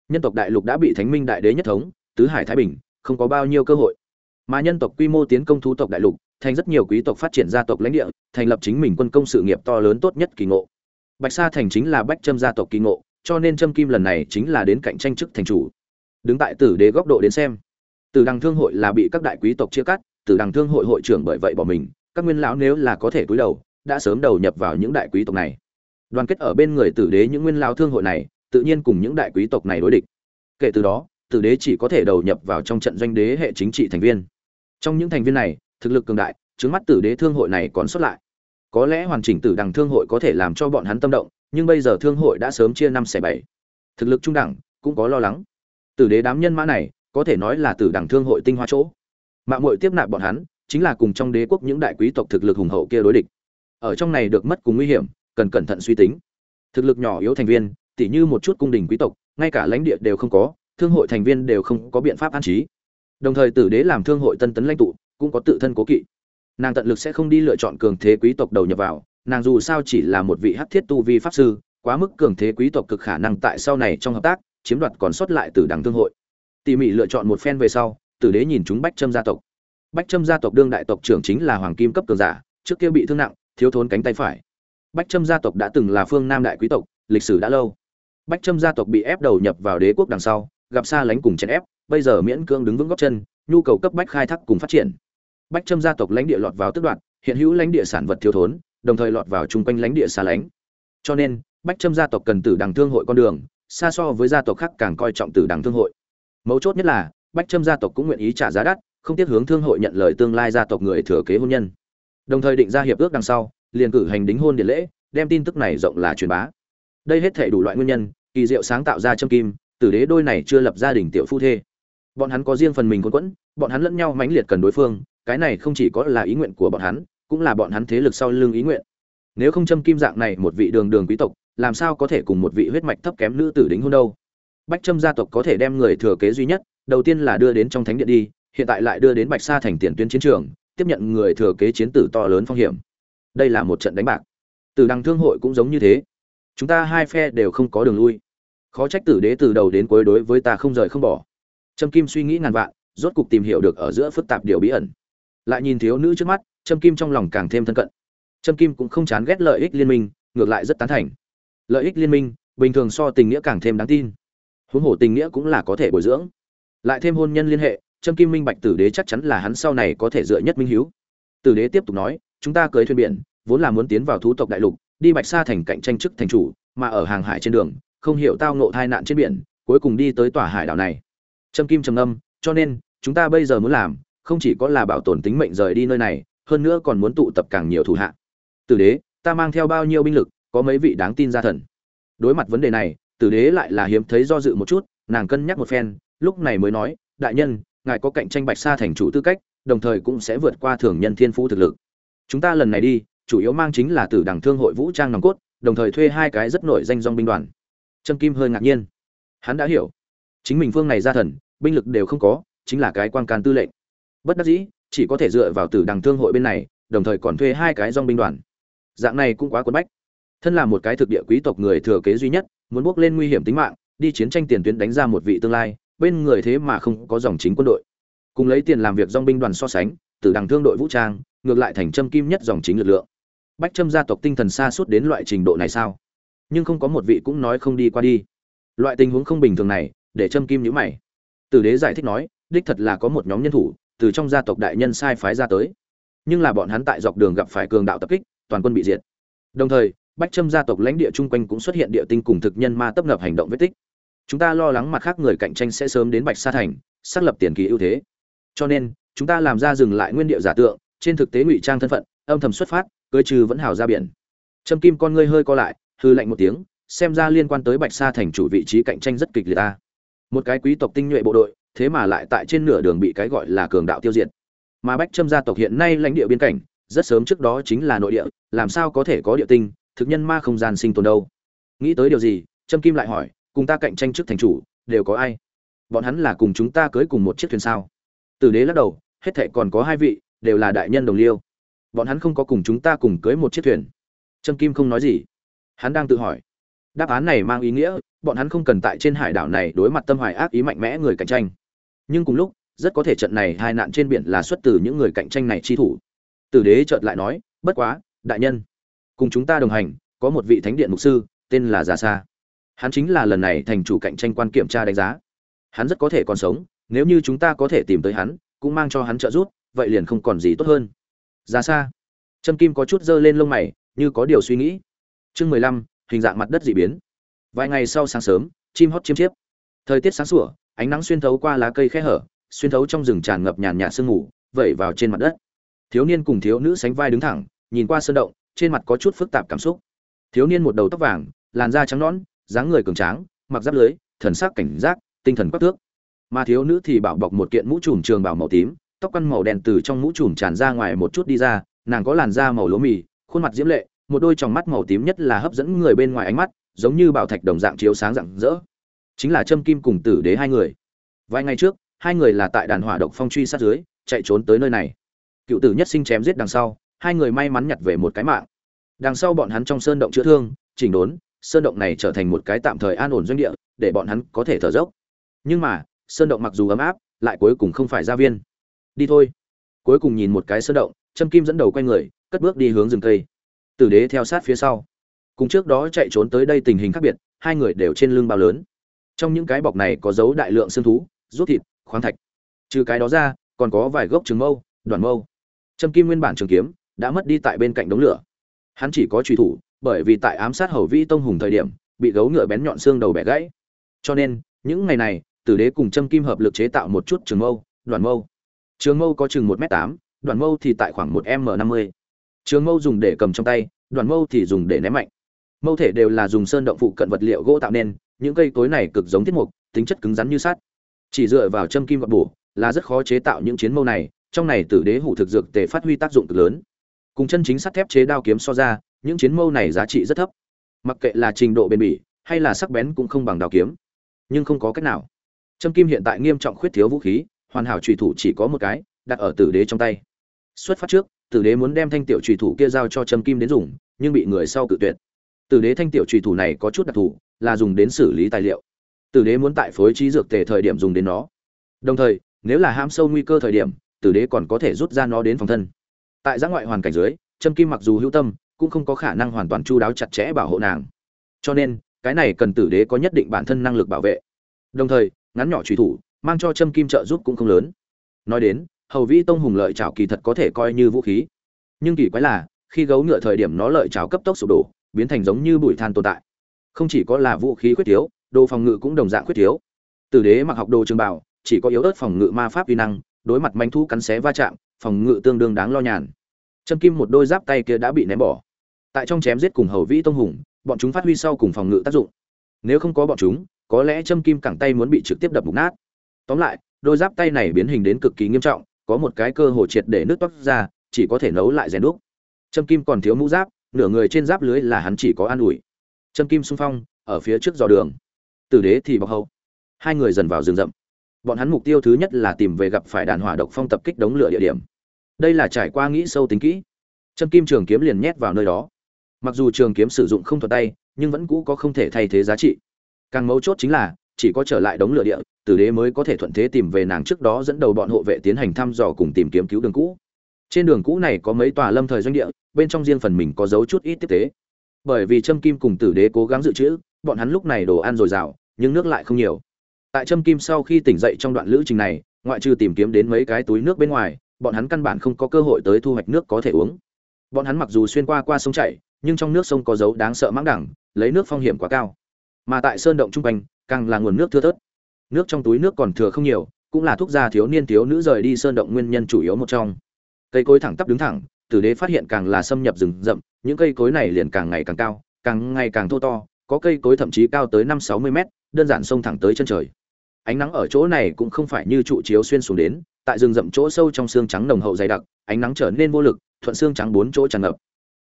Nhân tộc đại lục đã bị thánh minh đại đế nhất thống, tứ hải thái bình, không có bao nhiêu cơ hội. Mà nhân tộc quy mô tiến công thú tộc đại lục, thành rất nhiều quý tộc phát triển gia tộc lãnh địa, thành lập chính mình quân công sự nghiệp to lớn tốt nhất kỳ ngộ. Bạch sa thành chính là bách trâm gia tộc kỳ ngộ, cho nên trâm kim lần này chính là đến cạnh tranh chức thành chủ. Đứng tại tử đế góc độ đến xem, tử đằng thương hội là bị các đại quý tộc chia cắt, tử đằng thương hội hội trưởng bởi vậy bỏ mình, các nguyên lão nếu là có thể cúi đầu, đã sớm đầu nhập vào những đại quý tộc này đoàn kết ở bên người tử đế những nguyên lao thương hội này, tự nhiên cùng những đại quý tộc này đối địch. Kể từ đó, tử đế chỉ có thể đầu nhập vào trong trận doanh đế hệ chính trị thành viên. Trong những thành viên này, thực lực cường đại trước mắt tử đế thương hội này còn xuất lại. Có lẽ hoàn chỉnh tử đằng thương hội có thể làm cho bọn hắn tâm động, nhưng bây giờ thương hội đã sớm chia năm xẻ bảy. Thực lực trung đẳng, cũng có lo lắng. Tử đế đám nhân mã này, có thể nói là tử đẳng thương hội tinh hoa chỗ. Mạng mội tiếp nạp bọn hắn, chính là cùng trong đế quốc những đại quý tộc thực lực hùng hậu kia đối địch. Ở trong này được mất cùng nguy hiểm cần cẩn thận suy tính. Thực lực nhỏ yếu thành viên, tỉ như một chút cung đình quý tộc, ngay cả lãnh địa đều không có, thương hội thành viên đều không có biện pháp an trí. Đồng thời tử đế làm thương hội tân tấn lãnh tụ, cũng có tự thân cố kỵ. Nàng tận lực sẽ không đi lựa chọn cường thế quý tộc đầu nhập vào, nàng dù sao chỉ là một vị hắc thiết tu vi pháp sư, quá mức cường thế quý tộc cực khả năng tại sau này trong hợp tác, chiếm đoạt còn sót lại từ đảng thương hội. Tỉ mỉ lựa chọn một phen về sau, tử đế nhìn chúng bách trâm gia tộc. Bách trâm gia tộc đương đại tộc trưởng chính là hoàng kim cấp cường giả, trước kia bị thương nặng, thiếu thốn cánh tay phải bách trâm gia tộc đã từng là phương nam đại quý tộc, lịch sử đã lâu. Bách trâm gia tộc bị ép đầu nhập vào đế quốc đằng sau, gặp xa lánh cùng chèn ép, bây giờ miễn cương đứng vững góc chân, nhu cầu cấp bách khai thác cùng phát triển. Bách trâm gia tộc lãnh địa lọt vào tức đoạn hiện hữu lãnh địa sản vật thiếu thốn, đồng thời lọt vào chung quanh lãnh địa xa lánh. Cho nên, bách trâm gia tộc cần tử đằng thương hội con đường, xa so với gia tộc khác càng coi trọng tử đằng thương hội. Mấu chốt nhất là, bách trâm gia tộc cũng nguyện ý trả giá đắt, không tiếc hướng thương hội nhận lời tương lai gia tộc người thừa kế hôn nhân. Đồng thời định ra hiệp ước đằng sau liền cử hành đính hôn điện lễ, đem tin tức này rộng là truyền bá. Đây hết thể đủ loại nguyên nhân, kỳ diệu sáng tạo ra châm kim, tử đế đôi này chưa lập gia đình tiểu phu thê. Bọn hắn có riêng phần mình quấn quẫn, bọn hắn lẫn nhau mãnh liệt cần đối phương, cái này không chỉ có là ý nguyện của bọn hắn, cũng là bọn hắn thế lực sau lưng ý nguyện. Nếu không châm kim dạng này một vị đường đường quý tộc, làm sao có thể cùng một vị huyết mạch thấp kém nữ tử đính hôn đâu? Bách trâm gia tộc có thể đem người thừa kế duy nhất, đầu tiên là đưa đến trong thánh điện đi, hiện tại lại đưa đến bạch sa thành tiền tuyến chiến trường, tiếp nhận người thừa kế chiến tử to lớn phong hiểm đây là một trận đánh bạc. Từ đằng thương hội cũng giống như thế. Chúng ta hai phe đều không có đường lui. Khó trách tử đế từ đầu đến cuối đối với ta không rời không bỏ. Trâm kim suy nghĩ ngàn vạn, rốt cục tìm hiểu được ở giữa phức tạp điều bí ẩn. Lại nhìn thiếu nữ trước mắt, trâm kim trong lòng càng thêm thân cận. Trâm kim cũng không chán ghét lợi ích liên minh, ngược lại rất tán thành. Lợi ích liên minh, bình thường so tình nghĩa càng thêm đáng tin. Huống hồ tình nghĩa cũng là có thể bồi dưỡng. Lại thêm hôn nhân liên hệ, trâm kim minh bạch tử đế chắc chắn là hắn sau này có thể dựa nhất minh hiếu. Tử đế tiếp tục nói chúng ta cưới thuyền biển, vốn là muốn tiến vào thú tộc đại lục, đi bạch sa thành cạnh tranh chức thành chủ, mà ở hàng hải trên đường, không hiểu tao ngộ tai nạn trên biển, cuối cùng đi tới tòa hải đảo này. Trâm kim trầm âm cho nên, chúng ta bây giờ muốn làm, không chỉ có là bảo tồn tính mệnh rời đi nơi này, hơn nữa còn muốn tụ tập càng nhiều thủ hạ. Tử đế, ta mang theo bao nhiêu binh lực, có mấy vị đáng tin gia thần. Đối mặt vấn đề này, tử đế lại là hiếm thấy do dự một chút, nàng cân nhắc một phen, lúc này mới nói, đại nhân, ngài có cạnh tranh bạch sa thành chủ tư cách, đồng thời cũng sẽ vượt qua thường nhân thiên phú thực lực chúng ta lần này đi, chủ yếu mang chính là từ đảng thương hội vũ trang nòng cốt, đồng thời thuê hai cái rất nổi danh dong binh đoàn. Trâm kim hơi ngạc nhiên. Hắn đã hiểu. Chính mình phương này ra thần, binh lực đều không có, chính là cái quan can tư lệnh. Bất đắc dĩ, chỉ có thể dựa vào từ đảng thương hội bên này, đồng thời còn thuê hai cái dong binh đoàn. Dạng này cũng quá quấn bách. Thân là một cái thực địa quý tộc người thừa kế duy nhất, muốn bước lên nguy hiểm tính mạng, đi chiến tranh tiền tuyến đánh ra một vị tương lai, bên người thế mà không có dòng chính quân đội. Cùng lấy tiền làm việc dong binh đoàn so sánh từ đằng thương đội vũ trang ngược lại thành châm kim nhất dòng chính lực lượng. Bách trâm gia tộc tinh thần xa suốt đến loại trình độ này sao? Nhưng không có một vị cũng nói không đi qua đi. Loại tình huống không bình thường này, để châm kim nhữ mày. Tử đế giải thích nói, đích thật là có một nhóm nhân thủ, từ trong gia tộc đại nhân sai phái ra tới. Nhưng là bọn hắn tại dọc đường gặp phải cường đạo tập kích, toàn quân bị diệt. Đồng thời, bách trâm gia tộc lãnh địa chung quanh cũng xuất hiện địa tinh cùng thực nhân ma tấp nập hành động vết tích. Chúng ta lo lắng mặt khác người cạnh tranh sẽ sớm đến bạch sa thành, xác lập tiền kỳ ưu thế. Cho nên, chúng ta làm ra dừng lại nguyên địa giả tượng trên thực tế ngụy trang thân phận, âm thầm xuất phát, cưới trừ vẫn hào ra biển. Trâm kim con ngươi hơi co lại hư lạnh một tiếng, xem ra liên quan tới bạch sa thành chủ vị trí cạnh tranh rất kịch liệt ta. Một cái quý tộc tinh nhuệ bộ đội, thế mà lại tại trên nửa đường bị cái gọi là cường đạo tiêu diệt. Mà bách trâm gia tộc hiện nay lãnh địa biên cảnh, rất sớm trước đó chính là nội địa, làm sao có thể có địa tinh, thực nhân ma không gian sinh tồn đâu. Nghĩ tới điều gì, trâm kim lại hỏi, cùng ta cạnh tranh trước thành chủ, đều có ai? Bọn hắn là cùng chúng ta cưới cùng một chiếc thuyền sao? Tử đế lắc đầu, hết thệ còn có hai vị đều là đại nhân đồng liêu. Bọn hắn không có cùng chúng ta cùng cưới một chiếc thuyền. Trâm kim không nói gì. Hắn đang tự hỏi. Đáp án này mang ý nghĩa, bọn hắn không cần tại trên hải đảo này đối mặt tâm hoài ác ý mạnh mẽ người cạnh tranh. Nhưng cùng lúc, rất có thể trận này hai nạn trên biển là xuất từ những người cạnh tranh này chi thủ. Tử đế chợt lại nói, bất quá, đại nhân, cùng chúng ta đồng hành, có một vị thánh điện mục sư, tên là già sa. Hắn chính là lần này thành chủ cạnh tranh quan kiểm tra đánh giá. Hắn rất có thể còn sống, nếu như chúng ta có thể tìm tới hắn, cũng mang cho hắn trợ giúp vậy liền không còn gì tốt hơn. Ra xa. Trâm kim có chút dơ lên lông mày, như có điều suy nghĩ. Chương mười lăm, hình dạng mặt đất dị biến. Vài ngày sau sáng sớm, chim hót chiêm chiếp. Thời tiết sáng sủa, ánh nắng xuyên thấu qua lá cây khe hở, xuyên thấu trong rừng tràn ngập nhàn nhạt sương ngủ vẩy vào trên mặt đất. Thiếu niên cùng thiếu nữ sánh vai đứng thẳng, nhìn qua sơn động, trên mặt có chút phức tạp cảm xúc. Thiếu niên một đầu tóc vàng, làn da trắng nõn, dáng người cường tráng, mặc giáp lưới, thần sắc cảnh giác, tinh thần quắc tước mà thiếu nữ thì bảo bọc một kiện mũ trùm trường bảo màu tím tóc quăn màu đen từ trong mũ trùm tràn ra ngoài một chút đi ra, nàng có làn da màu lúa mì, khuôn mặt diễm lệ, một đôi tròng mắt màu tím nhất là hấp dẫn người bên ngoài ánh mắt, giống như bảo thạch đồng dạng chiếu sáng rạng rỡ. Chính là trâm kim cùng tử đế hai người. Vài ngày trước, hai người là tại đàn hỏa độc phong truy sát dưới, chạy trốn tới nơi này. Cựu tử nhất sinh chém giết đằng sau, hai người may mắn nhặt về một cái mạng. Đằng sau bọn hắn trong sơn động chữa thương, chỉnh đốn, sơn động này trở thành một cái tạm thời an ổn doanh địa, để bọn hắn có thể thở dốc. Nhưng mà, sơn động mặc dù ấm áp, lại cuối cùng không phải gia viên đi thôi. Cuối cùng nhìn một cái sơn động, trâm kim dẫn đầu quay người, cất bước đi hướng rừng cây. Tử đế theo sát phía sau. Cùng trước đó chạy trốn tới đây tình hình khác biệt, hai người đều trên lưng bao lớn. Trong những cái bọc này có dấu đại lượng xương thú rút thịt, khoáng thạch. Trừ cái đó ra, còn có vài gốc trường mâu, đoàn mâu. Trâm kim nguyên bản trường kiếm, đã mất đi tại bên cạnh đống lửa. Hắn chỉ có truy thủ, bởi vì tại ám sát hầu vi tông hùng thời điểm, bị gấu ngựa bén nhọn xương đầu bẻ gãy. Cho nên, những ngày này, tử đế cùng trâm kim hợp lực chế tạo một chút trường mâu, đoàn mâu trường mâu có chừng một m tám đoàn mâu thì tại khoảng một m năm mươi. Trường mâu dùng để cầm trong tay đoàn mâu thì dùng để ném mạnh. Mâu thể đều là dùng sơn động phụ cận vật liệu gỗ tạo nên, những cây cối này cực giống thiết mục, tính chất cứng rắn như sắt. Chỉ dựa vào châm kim gọt bổ, là rất khó chế tạo những chiến mâu này, trong này tử đế hủ thực dược tề phát huy tác dụng cực lớn. Cùng chân chính sắt thép chế đao kiếm so ra, những chiến mâu này giá trị rất thấp. Mặc kệ là trình độ bền bỉ, hay là sắc bén cũng không bằng đao kiếm. Nhưng không có cách nào. Châm kim hiện tại nghiêm trọng khuyết thiếu vũ khí hoàn hảo trùy thủ chỉ có một cái, đặt ở tử đế trong tay. Xuất phát trước, tử đế muốn đem thanh tiểu trùy thủ kia giao cho trâm kim đến dùng, nhưng bị người sau cự tuyệt. Tử đế thanh tiểu trùy thủ này có chút đặc thù, là dùng đến xử lý tài liệu. Tử đế muốn tại phối trí dược tề thời điểm dùng đến nó. Đồng thời, nếu là ham sâu nguy cơ thời điểm, tử đế còn có thể rút ra nó đến phòng thân. Tại giã ngoại hoàn cảnh dưới, trâm kim mặc dù hữu tâm, cũng không có khả năng hoàn toàn chu đáo chặt chẽ bảo hộ nàng. Cho nên, cái này cần tử đế có nhất định bản thân năng lực bảo vệ. Đồng thời, ngắn nhỏ truy thủ mang cho châm kim trợ giúp cũng không lớn. Nói đến, hầu vĩ tông hùng lợi chảo kỳ thật có thể coi như vũ khí. Nhưng kỳ quái là, khi gấu ngựa thời điểm nó lợi chảo cấp tốc sụp đổ, biến thành giống như bụi than tồn tại. Không chỉ có là vũ khí khuyết thiếu, đồ phòng ngự cũng đồng dạng khuyết thiếu. Tử đế mặc học đồ trường bảo chỉ có yếu ớt phòng ngự ma pháp uy năng, đối mặt manh thu cắn xé va chạm, phòng ngự tương đương đáng lo nhàn. Châm kim một đôi giáp tay kia đã bị ném bỏ. Tại trong chém giết cùng hầu vĩ tông hùng, bọn chúng phát huy sau cùng phòng ngự tác dụng. Nếu không có bọn chúng, có lẽ châm kim cẳng tay muốn bị trực tiếp đập mục nát tóm lại, đôi giáp tay này biến hình đến cực kỳ nghiêm trọng, có một cái cơ hồ triệt để nước toát ra, chỉ có thể nấu lại rèn đúc. Châm kim còn thiếu mũ giáp, nửa người trên giáp lưới là hắn chỉ có an ủi. Châm kim xung phong, ở phía trước dò đường. Tử đế thì bọc hậu. Hai người dần vào rừng rậm. Bọn hắn mục tiêu thứ nhất là tìm về gặp phải đàn hỏa độc phong tập kích đống lửa địa điểm. Đây là trải qua nghĩ sâu tính kỹ. Châm kim trường kiếm liền nhét vào nơi đó. Mặc dù trường kiếm sử dụng không thuật tay, nhưng vẫn cũ có không thể thay thế giá trị. Càng mấu chốt chính là chỉ có trở lại đống lửa địa, tử đế mới có thể thuận thế tìm về nàng trước đó dẫn đầu bọn hộ vệ tiến hành thăm dò cùng tìm kiếm cứu đường cũ. Trên đường cũ này có mấy tòa lâm thời doanh địa, bên trong riêng phần mình có dấu chút ít tiếp tế. Bởi vì trâm kim cùng tử đế cố gắng dự trữ, bọn hắn lúc này đồ ăn dồi dào, nhưng nước lại không nhiều. Tại trâm kim sau khi tỉnh dậy trong đoạn lữ trình này, ngoại trừ tìm kiếm đến mấy cái túi nước bên ngoài, bọn hắn căn bản không có cơ hội tới thu hoạch nước có thể uống. Bọn hắn mặc dù xuyên qua qua sông chảy, nhưng trong nước sông có dấu đáng sợ mãng đẳng, lấy nước phong hiểm quá cao. Mà tại sơn động trung quanh càng là nguồn nước thưa thớt. Nước trong túi nước còn thừa không nhiều, cũng là thuốc gia thiếu niên thiếu nữ rời đi sơn động nguyên nhân chủ yếu một trong. Cây cối thẳng tắp đứng thẳng, tử đế phát hiện càng là xâm nhập rừng rậm, những cây cối này liền càng ngày càng cao, càng ngày càng thô to, có cây cối thậm chí cao tới năm sáu mươi mét, đơn giản xông thẳng tới chân trời. Ánh nắng ở chỗ này cũng không phải như trụ chiếu xuyên xuống đến, tại rừng rậm chỗ sâu trong xương trắng nồng hậu dày đặc, ánh nắng trở nên vô lực, thuận xương trắng bốn chỗ tràn ngập.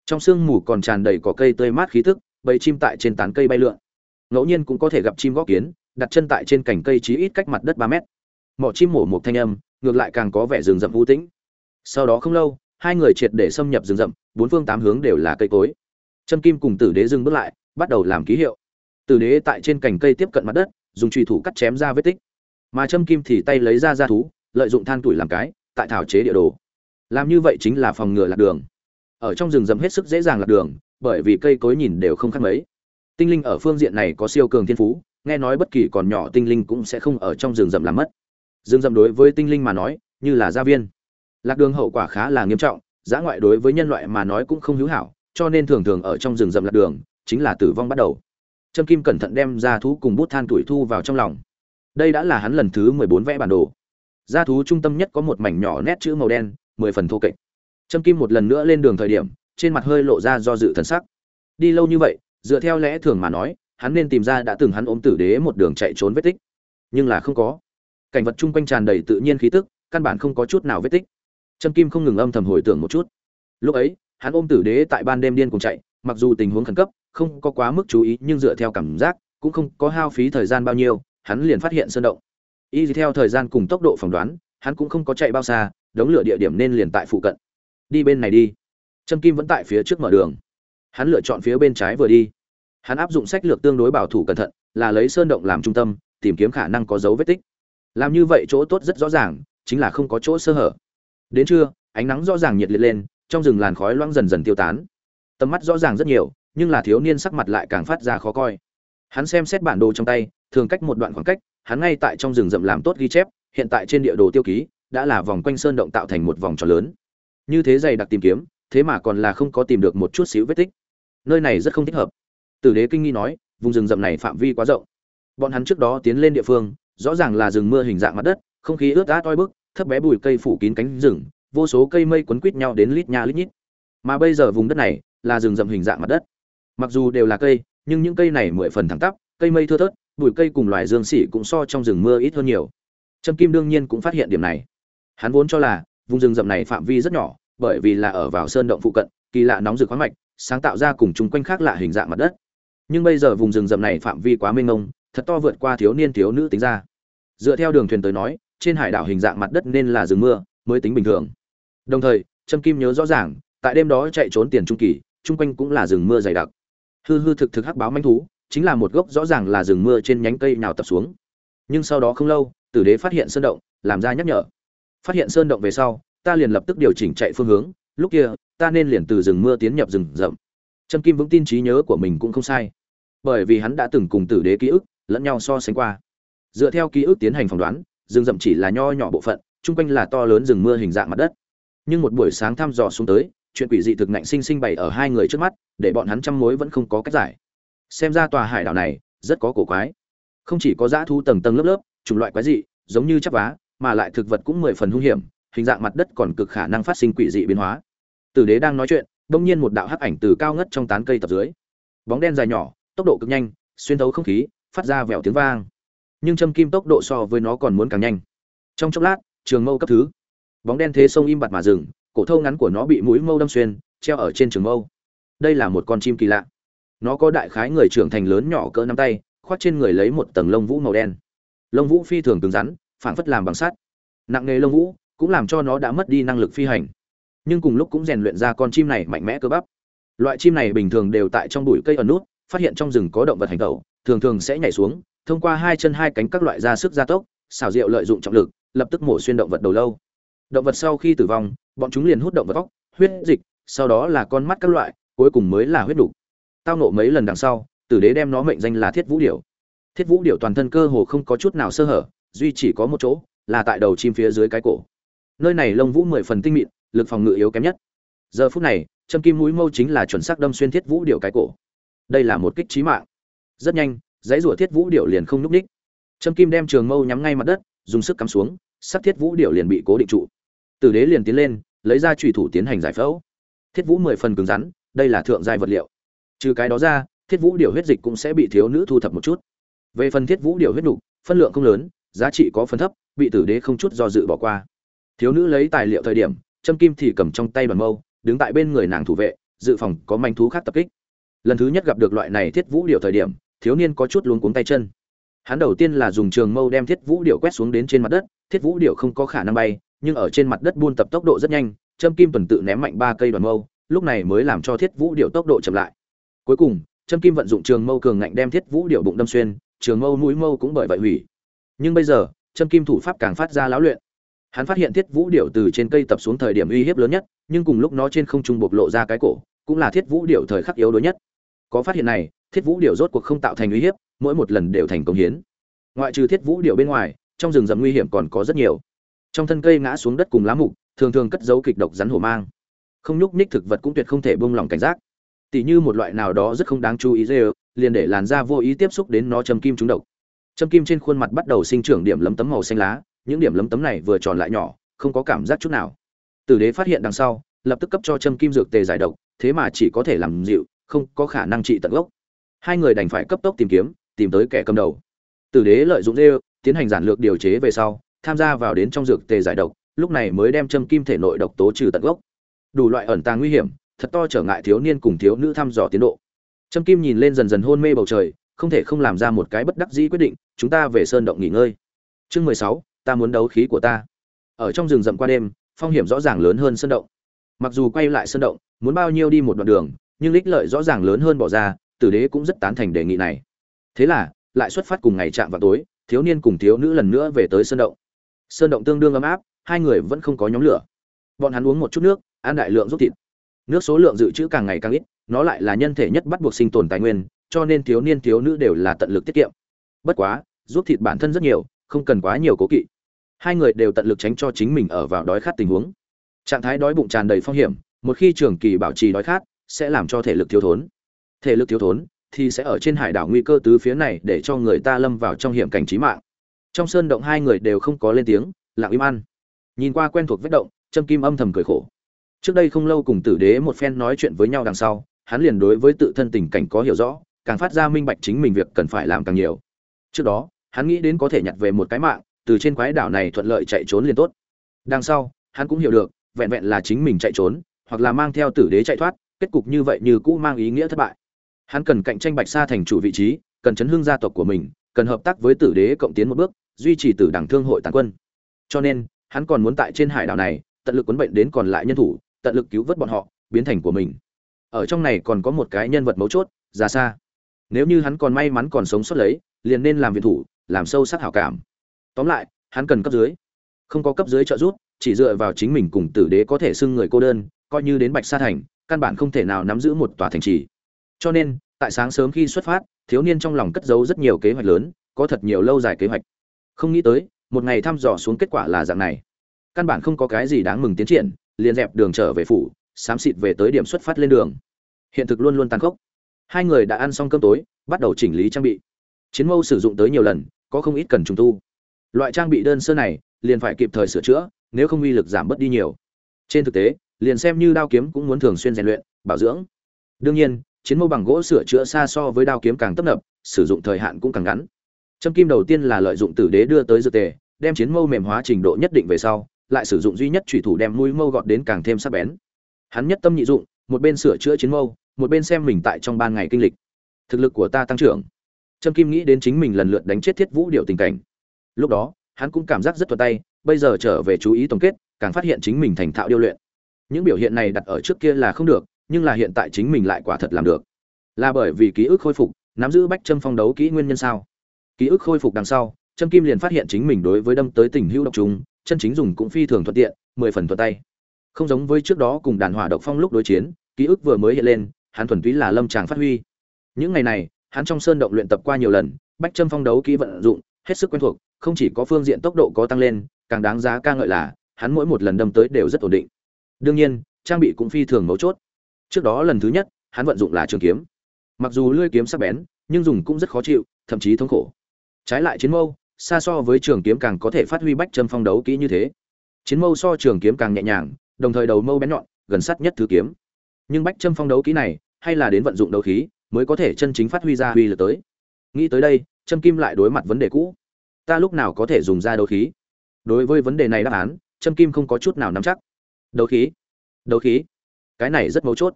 Trong xương mù còn tràn đầy cỏ cây tươi mát khí tức, bầy chim tại trên tán cây bay lượn ngẫu nhiên cũng có thể gặp chim gõ kiến, đặt chân tại trên cành cây chí ít cách mặt đất ba mét. Mỏ chim mổ một thanh âm, ngược lại càng có vẻ rừng rậm vũ tĩnh. Sau đó không lâu, hai người triệt để xâm nhập rừng rậm, bốn phương tám hướng đều là cây cối. Trâm kim cùng tử đế dừng bước lại, bắt đầu làm ký hiệu. Tử đế tại trên cành cây tiếp cận mặt đất, dùng trùy thủ cắt chém ra vết tích. Mà trâm kim thì tay lấy ra ra thú, lợi dụng than tuổi làm cái, tại thảo chế địa đồ. Làm như vậy chính là phòng ngừa lạc đường. Ở trong rừng rậm hết sức dễ dàng lạc đường, bởi vì cây cối nhìn đều không khác mấy tinh linh ở phương diện này có siêu cường thiên phú, nghe nói bất kỳ còn nhỏ tinh linh cũng sẽ không ở trong rừng rậm làm mất. Rừng rậm đối với tinh linh mà nói, như là gia viên. Lạc đường hậu quả khá là nghiêm trọng, giã ngoại đối với nhân loại mà nói cũng không hữu hảo, cho nên thường thường ở trong rừng rậm lạc đường, chính là tử vong bắt đầu. Trâm kim cẩn thận đem ra thú cùng bút than tuổi thu vào trong lòng. Đây đã là hắn lần thứ mười bốn vẽ bản đồ. Gia thú trung tâm nhất có một mảnh nhỏ nét chữ màu đen, mười phần thô kệch. Trâm kim một lần nữa lên đường thời điểm, trên mặt hơi lộ ra do dự thần sắc. Đi lâu như vậy dựa theo lẽ thường mà nói, hắn nên tìm ra đã từng hắn ôm tử đế một đường chạy trốn vết tích. Nhưng là không có. Cảnh vật chung quanh tràn đầy tự nhiên khí tức, căn bản không có chút nào vết tích. Trâm kim không ngừng âm thầm hồi tưởng một chút. Lúc ấy, hắn ôm tử đế tại ban đêm điên cùng chạy, mặc dù tình huống khẩn cấp, không có quá mức chú ý, nhưng dựa theo cảm giác, cũng không có hao phí thời gian bao nhiêu, hắn liền phát hiện sơn động. Y theo thời gian cùng tốc độ phỏng đoán, hắn cũng không có chạy bao xa, đống lửa địa điểm nên liền tại phụ cận. Đi bên này đi. Trâm kim vẫn tại phía trước mở đường hắn lựa chọn phía bên trái vừa đi. Hắn áp dụng sách lược tương đối bảo thủ cẩn thận, là lấy sơn động làm trung tâm, tìm kiếm khả năng có dấu vết tích. Làm như vậy chỗ tốt rất rõ ràng, chính là không có chỗ sơ hở. Đến trưa, ánh nắng rõ ràng nhiệt liệt lên, trong rừng làn khói loãng dần dần tiêu tán. Tầm mắt rõ ràng rất nhiều, nhưng là thiếu niên sắc mặt lại càng phát ra khó coi. Hắn xem xét bản đồ trong tay, thường cách một đoạn khoảng cách, hắn ngay tại trong rừng rậm làm tốt ghi chép, hiện tại trên địa đồ tiêu ký, đã là vòng quanh sơn động tạo thành một vòng tròn lớn. Như thế dày đặc tìm kiếm thế mà còn là không có tìm được một chút xíu vết tích. Nơi này rất không thích hợp. Tử đế kinh nghi nói, vùng rừng rậm này phạm vi quá rộng. Bọn hắn trước đó tiến lên địa phương, rõ ràng là rừng mưa hình dạng mặt đất, không khí ướt át oi bức, thấp bé bụi cây phủ kín cánh rừng, vô số cây mây quấn quít nhau đến lít nha lít nhít. Mà bây giờ vùng đất này là rừng rậm hình dạng mặt đất. Mặc dù đều là cây, nhưng những cây này mười phần thẳng tắp, cây mây thưa thớt, bụi cây cùng loài dương xỉ cũng so trong rừng mưa ít hơn nhiều. Trâm kim đương nhiên cũng phát hiện điểm này. Hắn vốn cho là vùng rừng rậm này phạm vi rất nhỏ bởi vì là ở vào sơn động phụ cận, kỳ lạ nóng rực khoáng mạch, sáng tạo ra cùng chung quanh khác lạ hình dạng mặt đất. Nhưng bây giờ vùng rừng rậm này phạm vi quá mênh mông, thật to vượt qua thiếu niên thiếu nữ tính ra. Dựa theo đường thuyền tới nói, trên hải đảo hình dạng mặt đất nên là rừng mưa, mới tính bình thường. Đồng thời, trâm kim nhớ rõ ràng, tại đêm đó chạy trốn tiền trung kỳ, chung quanh cũng là rừng mưa dày đặc. Hư hư thực thực hắc báo manh thú, chính là một gốc rõ ràng là rừng mưa trên nhánh cây nào tập xuống. Nhưng sau đó không lâu, tử đế phát hiện sơn động, làm ra nhắc nhở. Phát hiện sơn động về sau ta liền lập tức điều chỉnh chạy phương hướng, lúc kia, ta nên liền từ rừng mưa tiến nhập rừng rậm. Trâm kim vững tin trí nhớ của mình cũng không sai, bởi vì hắn đã từng cùng tử đế ký ức, lẫn nhau so sánh qua. Dựa theo ký ức tiến hành phỏng đoán, rừng rậm chỉ là nho nhỏ bộ phận, chung quanh là to lớn rừng mưa hình dạng mặt đất. Nhưng một buổi sáng thăm dò xuống tới, chuyện quỷ dị thực nạnh sinh sinh bày ở hai người trước mắt, để bọn hắn trăm mối vẫn không có cách giải. Xem ra tòa hải đảo này, rất có cổ quái. Không chỉ có dã thu tầng tầng lớp lớp, chủng loại quái dị, giống như chắp vá, mà lại thực vật cũng mười phần hung hiểm hình dạng mặt đất còn cực khả năng phát sinh quỷ dị biến hóa. Tử đế đang nói chuyện, bỗng nhiên một đạo hắc ảnh từ cao ngất trong tán cây tập dưới. Bóng đen dài nhỏ, tốc độ cực nhanh, xuyên thấu không khí, phát ra vẹo tiếng vang. Nhưng châm kim tốc độ so với nó còn muốn càng nhanh. Trong chốc lát, trường mâu cấp thứ. Bóng đen thế sông im bặt mà dừng, cổ thâu ngắn của nó bị mũi mâu đâm xuyên, treo ở trên trường mâu. Đây là một con chim kỳ lạ. Nó có đại khái người trưởng thành lớn nhỏ cỡ nắm tay, khoác trên người lấy một tầng lông vũ màu đen. Lông vũ phi thường cứng rắn phản phất làm bằng sắt. Nặng nghề lông vũ cũng làm cho nó đã mất đi năng lực phi hành. Nhưng cùng lúc cũng rèn luyện ra con chim này mạnh mẽ cơ bắp. Loại chim này bình thường đều tại trong bụi cây ẩn nút, phát hiện trong rừng có động vật hành tẩu, thường thường sẽ nhảy xuống, thông qua hai chân hai cánh các loại ra sức gia tốc, xảo diệu lợi dụng trọng lực, lập tức mổ xuyên động vật đầu lâu. Động vật sau khi tử vong, bọn chúng liền hút động vật vóc huyết dịch, sau đó là con mắt các loại, cuối cùng mới là huyết đủ. tao nộ mấy lần đằng sau, tử đế đem nó mệnh danh là thiết vũ điểu. Thiết vũ điểu toàn thân cơ hồ không có chút nào sơ hở, duy chỉ có một chỗ, là tại đầu chim phía dưới cái cổ nơi này lông vũ mười phần tinh mịn lực phòng ngự yếu kém nhất. Giờ phút này châm kim mũi mâu chính là chuẩn xác đâm xuyên thiết vũ điểu cái cổ. Đây là một kích trí mạng. Rất nhanh dãy rủa thiết vũ điểu liền không nhúc ních. Châm kim đem trường mâu nhắm ngay mặt đất dùng sức cắm xuống sắc thiết vũ điểu liền bị cố định trụ. Tử đế liền tiến lên lấy ra trùy thủ tiến hành giải phẫu. Thiết vũ mười phần cứng rắn đây là thượng giai vật liệu. Trừ cái đó ra thiết vũ điểu huyết dịch cũng sẽ bị thiếu nữ thu thập một chút. Về phần thiết vũ điểu huyết đủ, phân lượng không lớn giá trị có phần thấp bị tử đế không chút do dự bỏ qua thiếu nữ lấy tài liệu thời điểm châm kim thì cầm trong tay đoàn mâu, đứng tại bên người nàng thủ vệ, dự phòng có manh thú khác tập kích. Lần thứ nhất gặp được loại này thiết vũ điệu thời điểm, thiếu niên có chút luống cuống tay chân. Hắn đầu tiên là dùng trường mâu đem thiết vũ điệu quét xuống đến trên mặt đất, thiết vũ điệu không có khả năng bay, nhưng ở trên mặt đất buôn tập tốc độ rất nhanh châm kim tuần tự ném mạnh ba cây đoàn mâu, lúc này mới làm cho thiết vũ điệu tốc độ chậm lại. Cuối cùng châm kim vận dụng trường mâu cường ngạnh đem thiết vũ điệu bụng đâm xuyên, trường mâu mũi mâu cũng bởi vậy hủy. Nhưng bây giờ châm kim thủ pháp càng phát ra lão luyện hắn phát hiện thiết vũ điệu từ trên cây tập xuống thời điểm uy hiếp lớn nhất, nhưng cùng lúc nó trên không trung bộc lộ ra cái cổ, cũng là thiết vũ điệu thời khắc yếu đuối nhất. Có phát hiện này, thiết vũ điệu rốt cuộc không tạo thành uy hiếp, mỗi một lần đều thành công hiến. Ngoại trừ thiết vũ điệu bên ngoài, trong rừng rậm nguy hiểm còn có rất nhiều. Trong thân cây ngã xuống đất cùng lá mục, thường thường cất dấu kịch độc rắn hổ mang. Không nhúc ních thực vật cũng tuyệt không thể buông lỏng cảnh giác. Tỉ như một loại nào đó rất không đáng chú ý dê liền để làn da vô ý tiếp xúc đến nó châm kim trúng độc. Châm kim trên khuôn mặt bắt đầu sinh trưởng điểm lấm tấm màu xanh lá những điểm lấm tấm này vừa tròn lại nhỏ, không có cảm giác chút nào. Tử đế phát hiện đằng sau, lập tức cấp cho châm kim dược tề giải độc, thế mà chỉ có thể làm dịu, không có khả năng trị tận gốc. Hai người đành phải cấp tốc tìm kiếm, tìm tới kẻ cầm đầu. Tử đế lợi dụng dê tiến hành giản lược điều chế về sau, tham gia vào đến trong dược tề giải độc, lúc này mới đem châm kim thể nội độc tố trừ tận gốc. Đủ loại ẩn tàng nguy hiểm, thật to trở ngại thiếu niên cùng thiếu nữ thăm dò tiến độ. Châm kim nhìn lên dần dần hôn mê bầu trời, không thể không làm ra một cái bất đắc dĩ quyết định, chúng ta về sơn động nghỉ ngơi. Chương mười sáu ta muốn đấu khí của ta. Ở trong rừng rậm qua đêm, phong hiểm rõ ràng lớn hơn sơn động. Mặc dù quay lại sơn động, muốn bao nhiêu đi một đoạn đường, nhưng ích lợi rõ ràng lớn hơn bỏ ra, tử đế cũng rất tán thành đề nghị này. Thế là, lại xuất phát cùng ngày chạm vào tối, thiếu niên cùng thiếu nữ lần nữa về tới sơn động. Sơn động tương đương ấm áp, hai người vẫn không có nhóm lửa. Bọn hắn uống một chút nước, ăn đại lượng giúp thịt. Nước số lượng dự trữ càng ngày càng ít, nó lại là nhân thể nhất bắt buộc sinh tồn tài nguyên, cho nên thiếu niên thiếu nữ đều là tận lực tiết kiệm. Bất quá giúp thịt bản thân rất nhiều không cần quá nhiều cố kỵ. Hai người đều tận lực tránh cho chính mình ở vào đói khát tình huống. Trạng thái đói bụng tràn đầy phong hiểm, một khi trường kỳ bảo trì đói khát, sẽ làm cho thể lực thiếu thốn. Thể lực thiếu thốn thì sẽ ở trên hải đảo nguy cơ tứ phía này để cho người ta lâm vào trong hiểm cảnh trí mạng. Trong sơn động hai người đều không có lên tiếng, lặng im ăn. Nhìn qua quen thuộc vết động, trâm kim âm thầm cười khổ. Trước đây không lâu cùng tử đế một phen nói chuyện với nhau đằng sau, hắn liền đối với tự thân tình cảnh có hiểu rõ, càng phát ra minh bạch chính mình việc cần phải làm càng nhiều. Trước đó hắn nghĩ đến có thể nhặt về một cái mạng, từ trên quái đảo này thuận lợi chạy trốn liền tốt. Đằng sau, hắn cũng hiểu được, vẹn vẹn là chính mình chạy trốn, hoặc là mang theo tử đế chạy thoát, kết cục như vậy như cũ mang ý nghĩa thất bại. Hắn cần cạnh tranh bạch sa thành chủ vị trí, cần chấn hương gia tộc của mình, cần hợp tác với tử đế cộng tiến một bước, duy trì tử đảng thương hội tàn quân. Cho nên, hắn còn muốn tại trên hải đảo này, tận lực quấn bệnh đến còn lại nhân thủ, tận lực cứu vớt bọn họ, biến thành của mình. Ở trong này còn có một cái nhân vật mấu chốt ra xa nếu như hắn còn may mắn còn sống sót lấy, liền nên làm viện thủ làm sâu sắc hảo cảm. Tóm lại, hắn cần cấp dưới. Không có cấp dưới trợ giúp, chỉ dựa vào chính mình cùng tử đế có thể xưng người cô đơn, coi như đến bạch sa thành, căn bản không thể nào nắm giữ một tòa thành trì. Cho nên, tại sáng sớm khi xuất phát, thiếu niên trong lòng cất giấu rất nhiều kế hoạch lớn, có thật nhiều lâu dài kế hoạch. Không nghĩ tới, một ngày thăm dò xuống kết quả là dạng này. Căn bản không có cái gì đáng mừng tiến triển, liền dẹp đường trở về phủ, xám xịt về tới điểm xuất phát lên đường. Hiện thực luôn luôn tàn khốc. Hai người đã ăn xong cơm tối, bắt đầu chỉnh lý trang bị. Chiến mâu sử dụng tới nhiều lần có không ít cần trùng tu. Loại trang bị đơn sơ này, liền phải kịp thời sửa chữa, nếu không uy lực giảm bớt đi nhiều. Trên thực tế, liền xem như đao kiếm cũng muốn thường xuyên rèn luyện, bảo dưỡng. Đương nhiên, chiến mâu bằng gỗ sửa chữa xa so với đao kiếm càng tấp nập, sử dụng thời hạn cũng càng ngắn. Châm kim đầu tiên là lợi dụng tử đế đưa tới dược tề, đem chiến mâu mềm hóa trình độ nhất định về sau, lại sử dụng duy nhất thủy thủ đem mũi mâu gọt đến càng thêm sắc bén. Hắn nhất tâm nhị dụng, một bên sửa chữa chiến mâu, một bên xem mình tại trong ban ngày kinh lịch. Thực lực của ta tăng trưởng trâm kim nghĩ đến chính mình lần lượt đánh chết thiết vũ điều tình cảnh. Lúc đó, hắn cũng cảm giác rất thuận tay, bây giờ trở về chú ý tổng kết, càng phát hiện chính mình thành thạo điêu luyện. Những biểu hiện này đặt ở trước kia là không được, nhưng là hiện tại chính mình lại quả thật làm được. Là bởi vì ký ức khôi phục, nắm giữ bách châm phong đấu kỹ nguyên nhân sao? Ký ức khôi phục đằng sau, trâm kim liền phát hiện chính mình đối với đâm tới tình hữu độc trùng, chân chính dùng cũng phi thường thuận tiện, mười phần thuận tay. Không giống với trước đó cùng đàn hỏa độc phong lúc đối chiến, ký ức vừa mới hiện lên, hắn thuần túy là lâm tràng phát huy. Những ngày này hắn trong sơn động luyện tập qua nhiều lần, bách châm phong đấu kỹ vận dụng, hết sức quen thuộc, không chỉ có phương diện tốc độ có tăng lên, càng đáng giá ca ngợi là, hắn mỗi một lần đâm tới đều rất ổn định. Đương nhiên, trang bị cũng phi thường mấu chốt. Trước đó lần thứ nhất, hắn vận dụng là trường kiếm. Mặc dù lưỡi kiếm sắc bén, nhưng dùng cũng rất khó chịu, thậm chí thống khổ. Trái lại chiến mâu, xa so với trường kiếm càng có thể phát huy bách châm phong đấu kỹ như thế. Chiến mâu so trường kiếm càng nhẹ nhàng, đồng thời đầu mâu bén nhọn, gần sát nhất thứ kiếm. Nhưng bách châm phong đấu kỹ này, hay là đến vận dụng đấu khí mới có thể chân chính phát huy ra uy lực tới. Nghĩ tới đây, trâm kim lại đối mặt vấn đề cũ. Ta lúc nào có thể dùng ra đấu khí? Đối với vấn đề này đáp án, trâm kim không có chút nào nắm chắc. Đấu khí? Đấu khí? Cái này rất mấu chốt.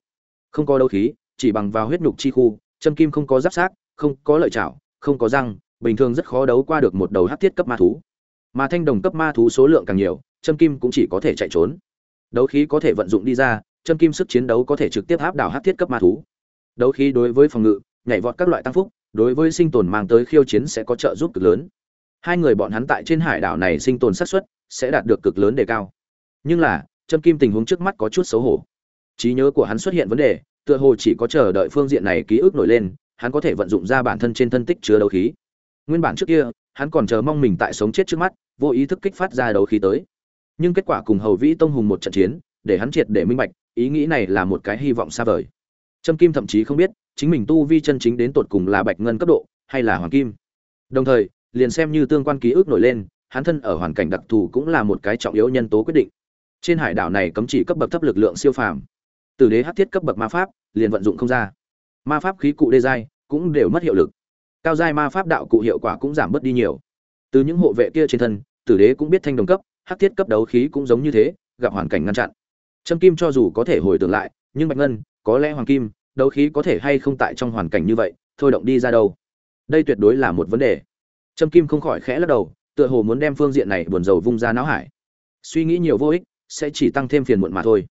Không có đấu khí, chỉ bằng vào huyết nhục chi khu, trâm kim không có giáp sát, không có lợi chảo, không có răng, bình thường rất khó đấu qua được một đầu hắc thiết cấp ma thú. Mà thanh đồng cấp ma thú số lượng càng nhiều, trâm kim cũng chỉ có thể chạy trốn. Đấu khí có thể vận dụng đi ra, trâm kim sức chiến đấu có thể trực tiếp áp đảo hắc thiết cấp ma thú đấu khí đối với phòng ngự, nhảy vọt các loại tăng phúc, đối với sinh tồn mang tới khiêu chiến sẽ có trợ giúp cực lớn. Hai người bọn hắn tại trên hải đảo này sinh tồn xác suất sẽ đạt được cực lớn đề cao. Nhưng là, trâm kim tình huống trước mắt có chút xấu hổ. Trí nhớ của hắn xuất hiện vấn đề, tựa hồ chỉ có chờ đợi phương diện này ký ức nổi lên, hắn có thể vận dụng ra bản thân trên thân tích chứa đấu khí. Nguyên bản trước kia, hắn còn chờ mong mình tại sống chết trước mắt, vô ý thức kích phát ra đấu khí tới. Nhưng kết quả cùng hầu vĩ tông hùng một trận chiến, để hắn triệt để minh bạch, ý nghĩ này là một cái hy vọng xa vời trâm kim thậm chí không biết chính mình tu vi chân chính đến tột cùng là bạch ngân cấp độ hay là hoàng kim đồng thời liền xem như tương quan ký ức nổi lên hắn thân ở hoàn cảnh đặc thù cũng là một cái trọng yếu nhân tố quyết định trên hải đảo này cấm chỉ cấp bậc thấp lực lượng siêu phàm Tử đế hắc thiết cấp bậc ma pháp, liền vận dụng không ra. Ma pháp khí cụ đê giai cũng đều mất hiệu lực. Cao giai ma pháp đạo cụ hiệu quả cũng giảm bớt đi nhiều. Từ những hộ vệ kia trên thân, Tử đế cũng biết thanh đồng cấp, hắc thiết cấp đấu khí cũng giống như thế, gặp hoàn cảnh ngăn chặn. Trâm kim cho dù có thể hồi tưởng lại, nhưng bạch ngân, có lẽ hoàng kim, đấu khí có thể hay không tại trong hoàn cảnh như vậy, thôi động đi ra đâu. Đây tuyệt đối là một vấn đề. Trâm kim không khỏi khẽ lắc đầu, tựa hồ muốn đem phương diện này buồn rầu vung ra não hải. Suy nghĩ nhiều vô ích, sẽ chỉ tăng thêm phiền muộn mà thôi.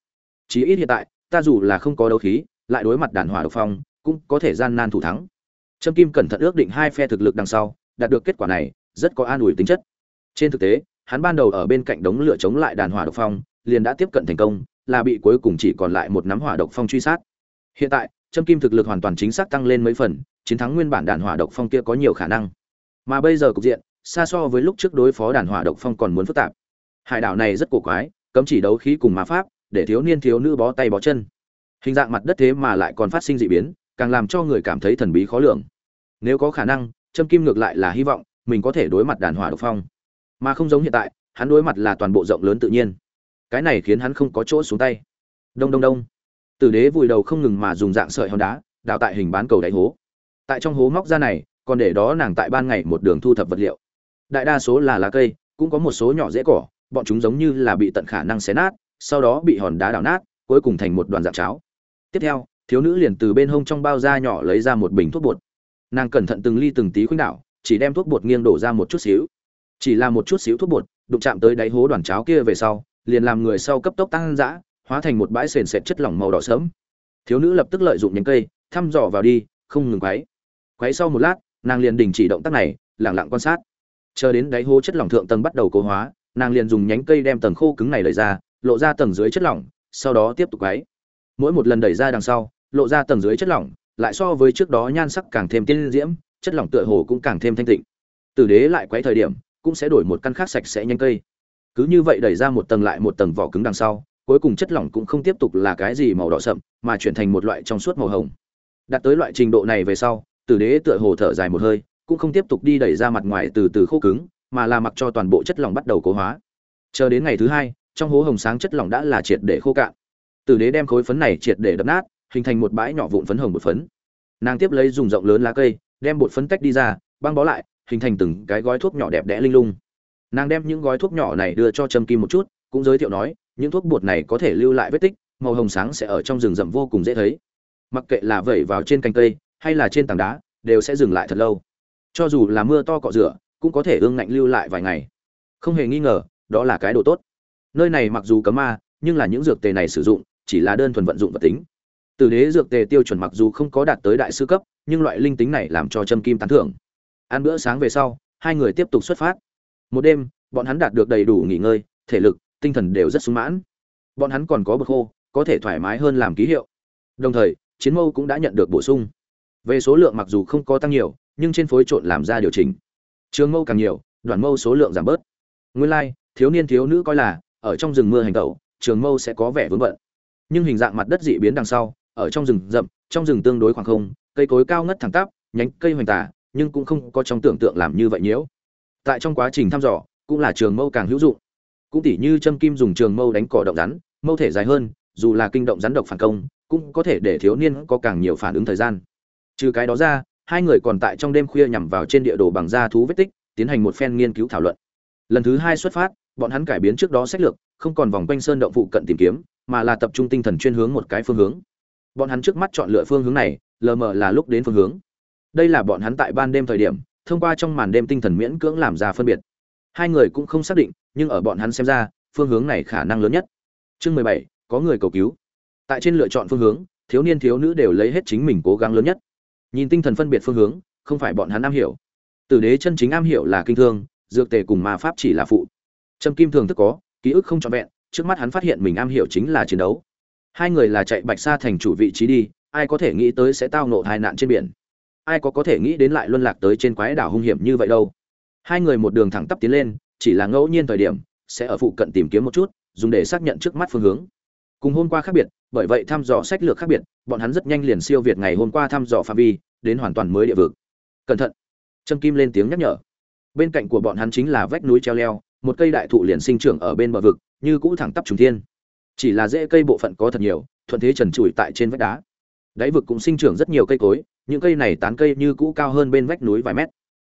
Chí ít hiện tại, ta dù là không có đấu khí, lại đối mặt đàn hỏa độc phong, cũng có thể gian nan thủ thắng. Trâm Kim cẩn thận ước định hai phe thực lực đằng sau, đạt được kết quả này, rất có an ủi tính chất. Trên thực tế, hắn ban đầu ở bên cạnh đống lửa chống lại đàn hỏa độc phong, liền đã tiếp cận thành công, là bị cuối cùng chỉ còn lại một nắm hỏa độc phong truy sát. Hiện tại, Trâm Kim thực lực hoàn toàn chính xác tăng lên mấy phần, chiến thắng nguyên bản đàn hỏa độc phong kia có nhiều khả năng. Mà bây giờ cục diện, xa so với lúc trước đối phó đàn hỏa độc phong còn muốn phức tạp. Hải đảo này rất cổ quái, cấm chỉ đấu khí cùng ma pháp, để thiếu niên thiếu nữ bó tay bó chân. Hình dạng mặt đất thế mà lại còn phát sinh dị biến, càng làm cho người cảm thấy thần bí khó lường. Nếu có khả năng, Trâm Kim ngược lại là hy vọng mình có thể đối mặt đàn hỏa độc phong, mà không giống hiện tại, hắn đối mặt là toàn bộ rộng lớn tự nhiên. Cái này khiến hắn không có chỗ xuống tay. Đông đông đông. Tử đế vùi đầu không ngừng mà dùng dạng sợi hòn đá, đào tại hình bán cầu đáy hố. Tại trong hố móc ra này, còn để đó nàng tại ban ngày một đường thu thập vật liệu. Đại đa số là lá cây, cũng có một số nhỏ dễ cỏ, bọn chúng giống như là bị tận khả năng xé nát, sau đó bị hòn đá đào nát, cuối cùng thành một đoàn dạng cháo. Tiếp theo, thiếu nữ liền từ bên hông trong bao da nhỏ lấy ra một bình thuốc bột. Nàng cẩn thận từng ly từng tí khuynh đảo, chỉ đem thuốc bột nghiêng đổ ra một chút xíu. Chỉ là một chút xíu thuốc bột, đụng chạm tới đáy hố đoàn cháo kia về sau, liền làm người sau cấp tốc tăng dã, hóa thành một bãi sền sệt chất lỏng màu đỏ sẫm. Thiếu nữ lập tức lợi dụng nhánh cây, thăm dò vào đi, không ngừng quấy. Quấy sau một lát, nàng liền đình chỉ động tác này, lặng lặng quan sát. Chờ đến đáy hố chất lỏng thượng tầng bắt đầu cố hóa, nàng liền dùng nhánh cây đem tầng khô cứng này lấy ra, lộ ra tầng dưới chất lỏng, sau đó tiếp tục quấy. Mỗi một lần đẩy ra đằng sau, lộ ra tầng dưới chất lỏng, lại so với trước đó nhan sắc càng thêm tiên diễm, chất lỏng tựa hồ cũng càng thêm thanh tịnh. Tử đế lại quấy thời điểm, cũng sẽ đổi một căn khác sạch sẽ nhanh cây. Cứ như vậy đẩy ra một tầng lại một tầng vỏ cứng đằng sau, cuối cùng chất lỏng cũng không tiếp tục là cái gì màu đỏ sậm, mà chuyển thành một loại trong suốt màu hồng. Đạt tới loại trình độ này về sau, Tử đế tựa hồ thở dài một hơi, cũng không tiếp tục đi đẩy ra mặt ngoài từ từ khô cứng, mà là mặc cho toàn bộ chất lỏng bắt đầu cố hóa. Chờ đến ngày thứ hai, trong hố hồng sáng chất lỏng đã là triệt để khô cạn. Tử đế đem khối phấn này triệt để đập nát, hình thành một bãi nhỏ vụn phấn hồng bột phấn. Nàng tiếp lấy dùng rộng lớn lá cây, đem bột phấn tách đi ra, băng bó lại, hình thành từng cái gói thuốc nhỏ đẹp đẽ linh lung. Nàng đem những gói thuốc nhỏ này đưa cho Trâm Kim một chút, cũng giới thiệu nói, những thuốc bột này có thể lưu lại vết tích, màu hồng sáng sẽ ở trong rừng rậm vô cùng dễ thấy. Mặc kệ là vẩy vào trên cành cây hay là trên tảng đá, đều sẽ dừng lại thật lâu. Cho dù là mưa to cọ rửa, cũng có thể ương ngạnh lưu lại vài ngày. Không hề nghi ngờ, đó là cái đồ tốt. Nơi này mặc dù cấm ma, nhưng là những dược tề này sử dụng chỉ là đơn thuần vận dụng vật tính. Từ đế dược tề tiêu chuẩn mặc dù không có đạt tới đại sư cấp, nhưng loại linh tính này làm cho Trâm Kim tán thưởng. Ăn bữa sáng về sau, hai người tiếp tục xuất phát. Một đêm, bọn hắn đạt được đầy đủ nghỉ ngơi, thể lực, tinh thần đều rất sung mãn. Bọn hắn còn có bậc khô, có thể thoải mái hơn làm ký hiệu. Đồng thời, chiến mâu cũng đã nhận được bổ sung. Về số lượng mặc dù không có tăng nhiều, nhưng trên phối trộn làm ra điều chỉnh. Trường mâu càng nhiều, đoàn mâu số lượng giảm bớt. Nguyên lai、like, thiếu niên thiếu nữ coi là ở trong rừng mưa hành tẩu, trường mâu sẽ có vẻ vướng bận. Nhưng hình dạng mặt đất dị biến đằng sau, ở trong rừng rậm, trong rừng tương đối khoảng không, cây cối cao ngất thẳng tắp, nhánh cây hoành tả, nhưng cũng không có trong tưởng tượng làm như vậy nhiễu. Tại trong quá trình thăm dò, cũng là trường mâu càng hữu dụng. Cũng tỉ như châm kim dùng trường mâu đánh cỏ động rắn, mâu thể dài hơn, dù là kinh động rắn độc phản công, cũng có thể để thiếu niên có càng nhiều phản ứng thời gian. Trừ cái đó ra, hai người còn tại trong đêm khuya nhằm vào trên địa đồ bằng da thú vết tích, tiến hành một phen nghiên cứu thảo luận. Lần thứ hai xuất phát, bọn hắn cải biến trước đó sách lược, không còn vòng quanh sơn động phụ cận tìm kiếm, mà là tập trung tinh thần chuyên hướng một cái phương hướng. Bọn hắn trước mắt chọn lựa phương hướng này, lờ mờ là lúc đến phương hướng. Đây là bọn hắn tại ban đêm thời điểm, thông qua trong màn đêm tinh thần miễn cưỡng làm ra phân biệt. Hai người cũng không xác định, nhưng ở bọn hắn xem ra, phương hướng này khả năng lớn nhất. Chương mười bảy có người cầu cứu. Tại trên lựa chọn phương hướng, thiếu niên thiếu nữ đều lấy hết chính mình cố gắng lớn nhất. Nhìn tinh thần phân biệt phương hướng, không phải bọn hắn am hiểu. Tử đế chân chính am hiểu là kinh thương, dược tề cùng ma pháp chỉ là phụ. Trầm Kim thường thức có, ký ức không trọn vẹn, trước mắt hắn phát hiện mình am hiểu chính là chiến đấu. Hai người là chạy Bạch Sa thành chủ vị trí đi, ai có thể nghĩ tới sẽ tao ngộ tai nạn trên biển. Ai có có thể nghĩ đến lại luân lạc tới trên quái đảo hung hiểm như vậy đâu. Hai người một đường thẳng tắp tiến lên, chỉ là ngẫu nhiên thời điểm sẽ ở phụ cận tìm kiếm một chút, dùng để xác nhận trước mắt phương hướng. Cùng hôm qua khác biệt, bởi vậy thăm dò sách lược khác biệt, bọn hắn rất nhanh liền siêu việt ngày hôm qua thăm dò phạm vi, đến hoàn toàn mới địa vực. Cẩn thận. Trâm Kim lên tiếng nhắc nhở. Bên cạnh của bọn hắn chính là vách núi treo leo, một cây đại thụ liền sinh trưởng ở bên bờ vực, như cũ thẳng tắp trùng thiên. chỉ là rễ cây bộ phận có thật nhiều thuận thế trần trụi tại trên vách đá đáy vực cũng sinh trưởng rất nhiều cây cối những cây này tán cây như cũ cao hơn bên vách núi vài mét.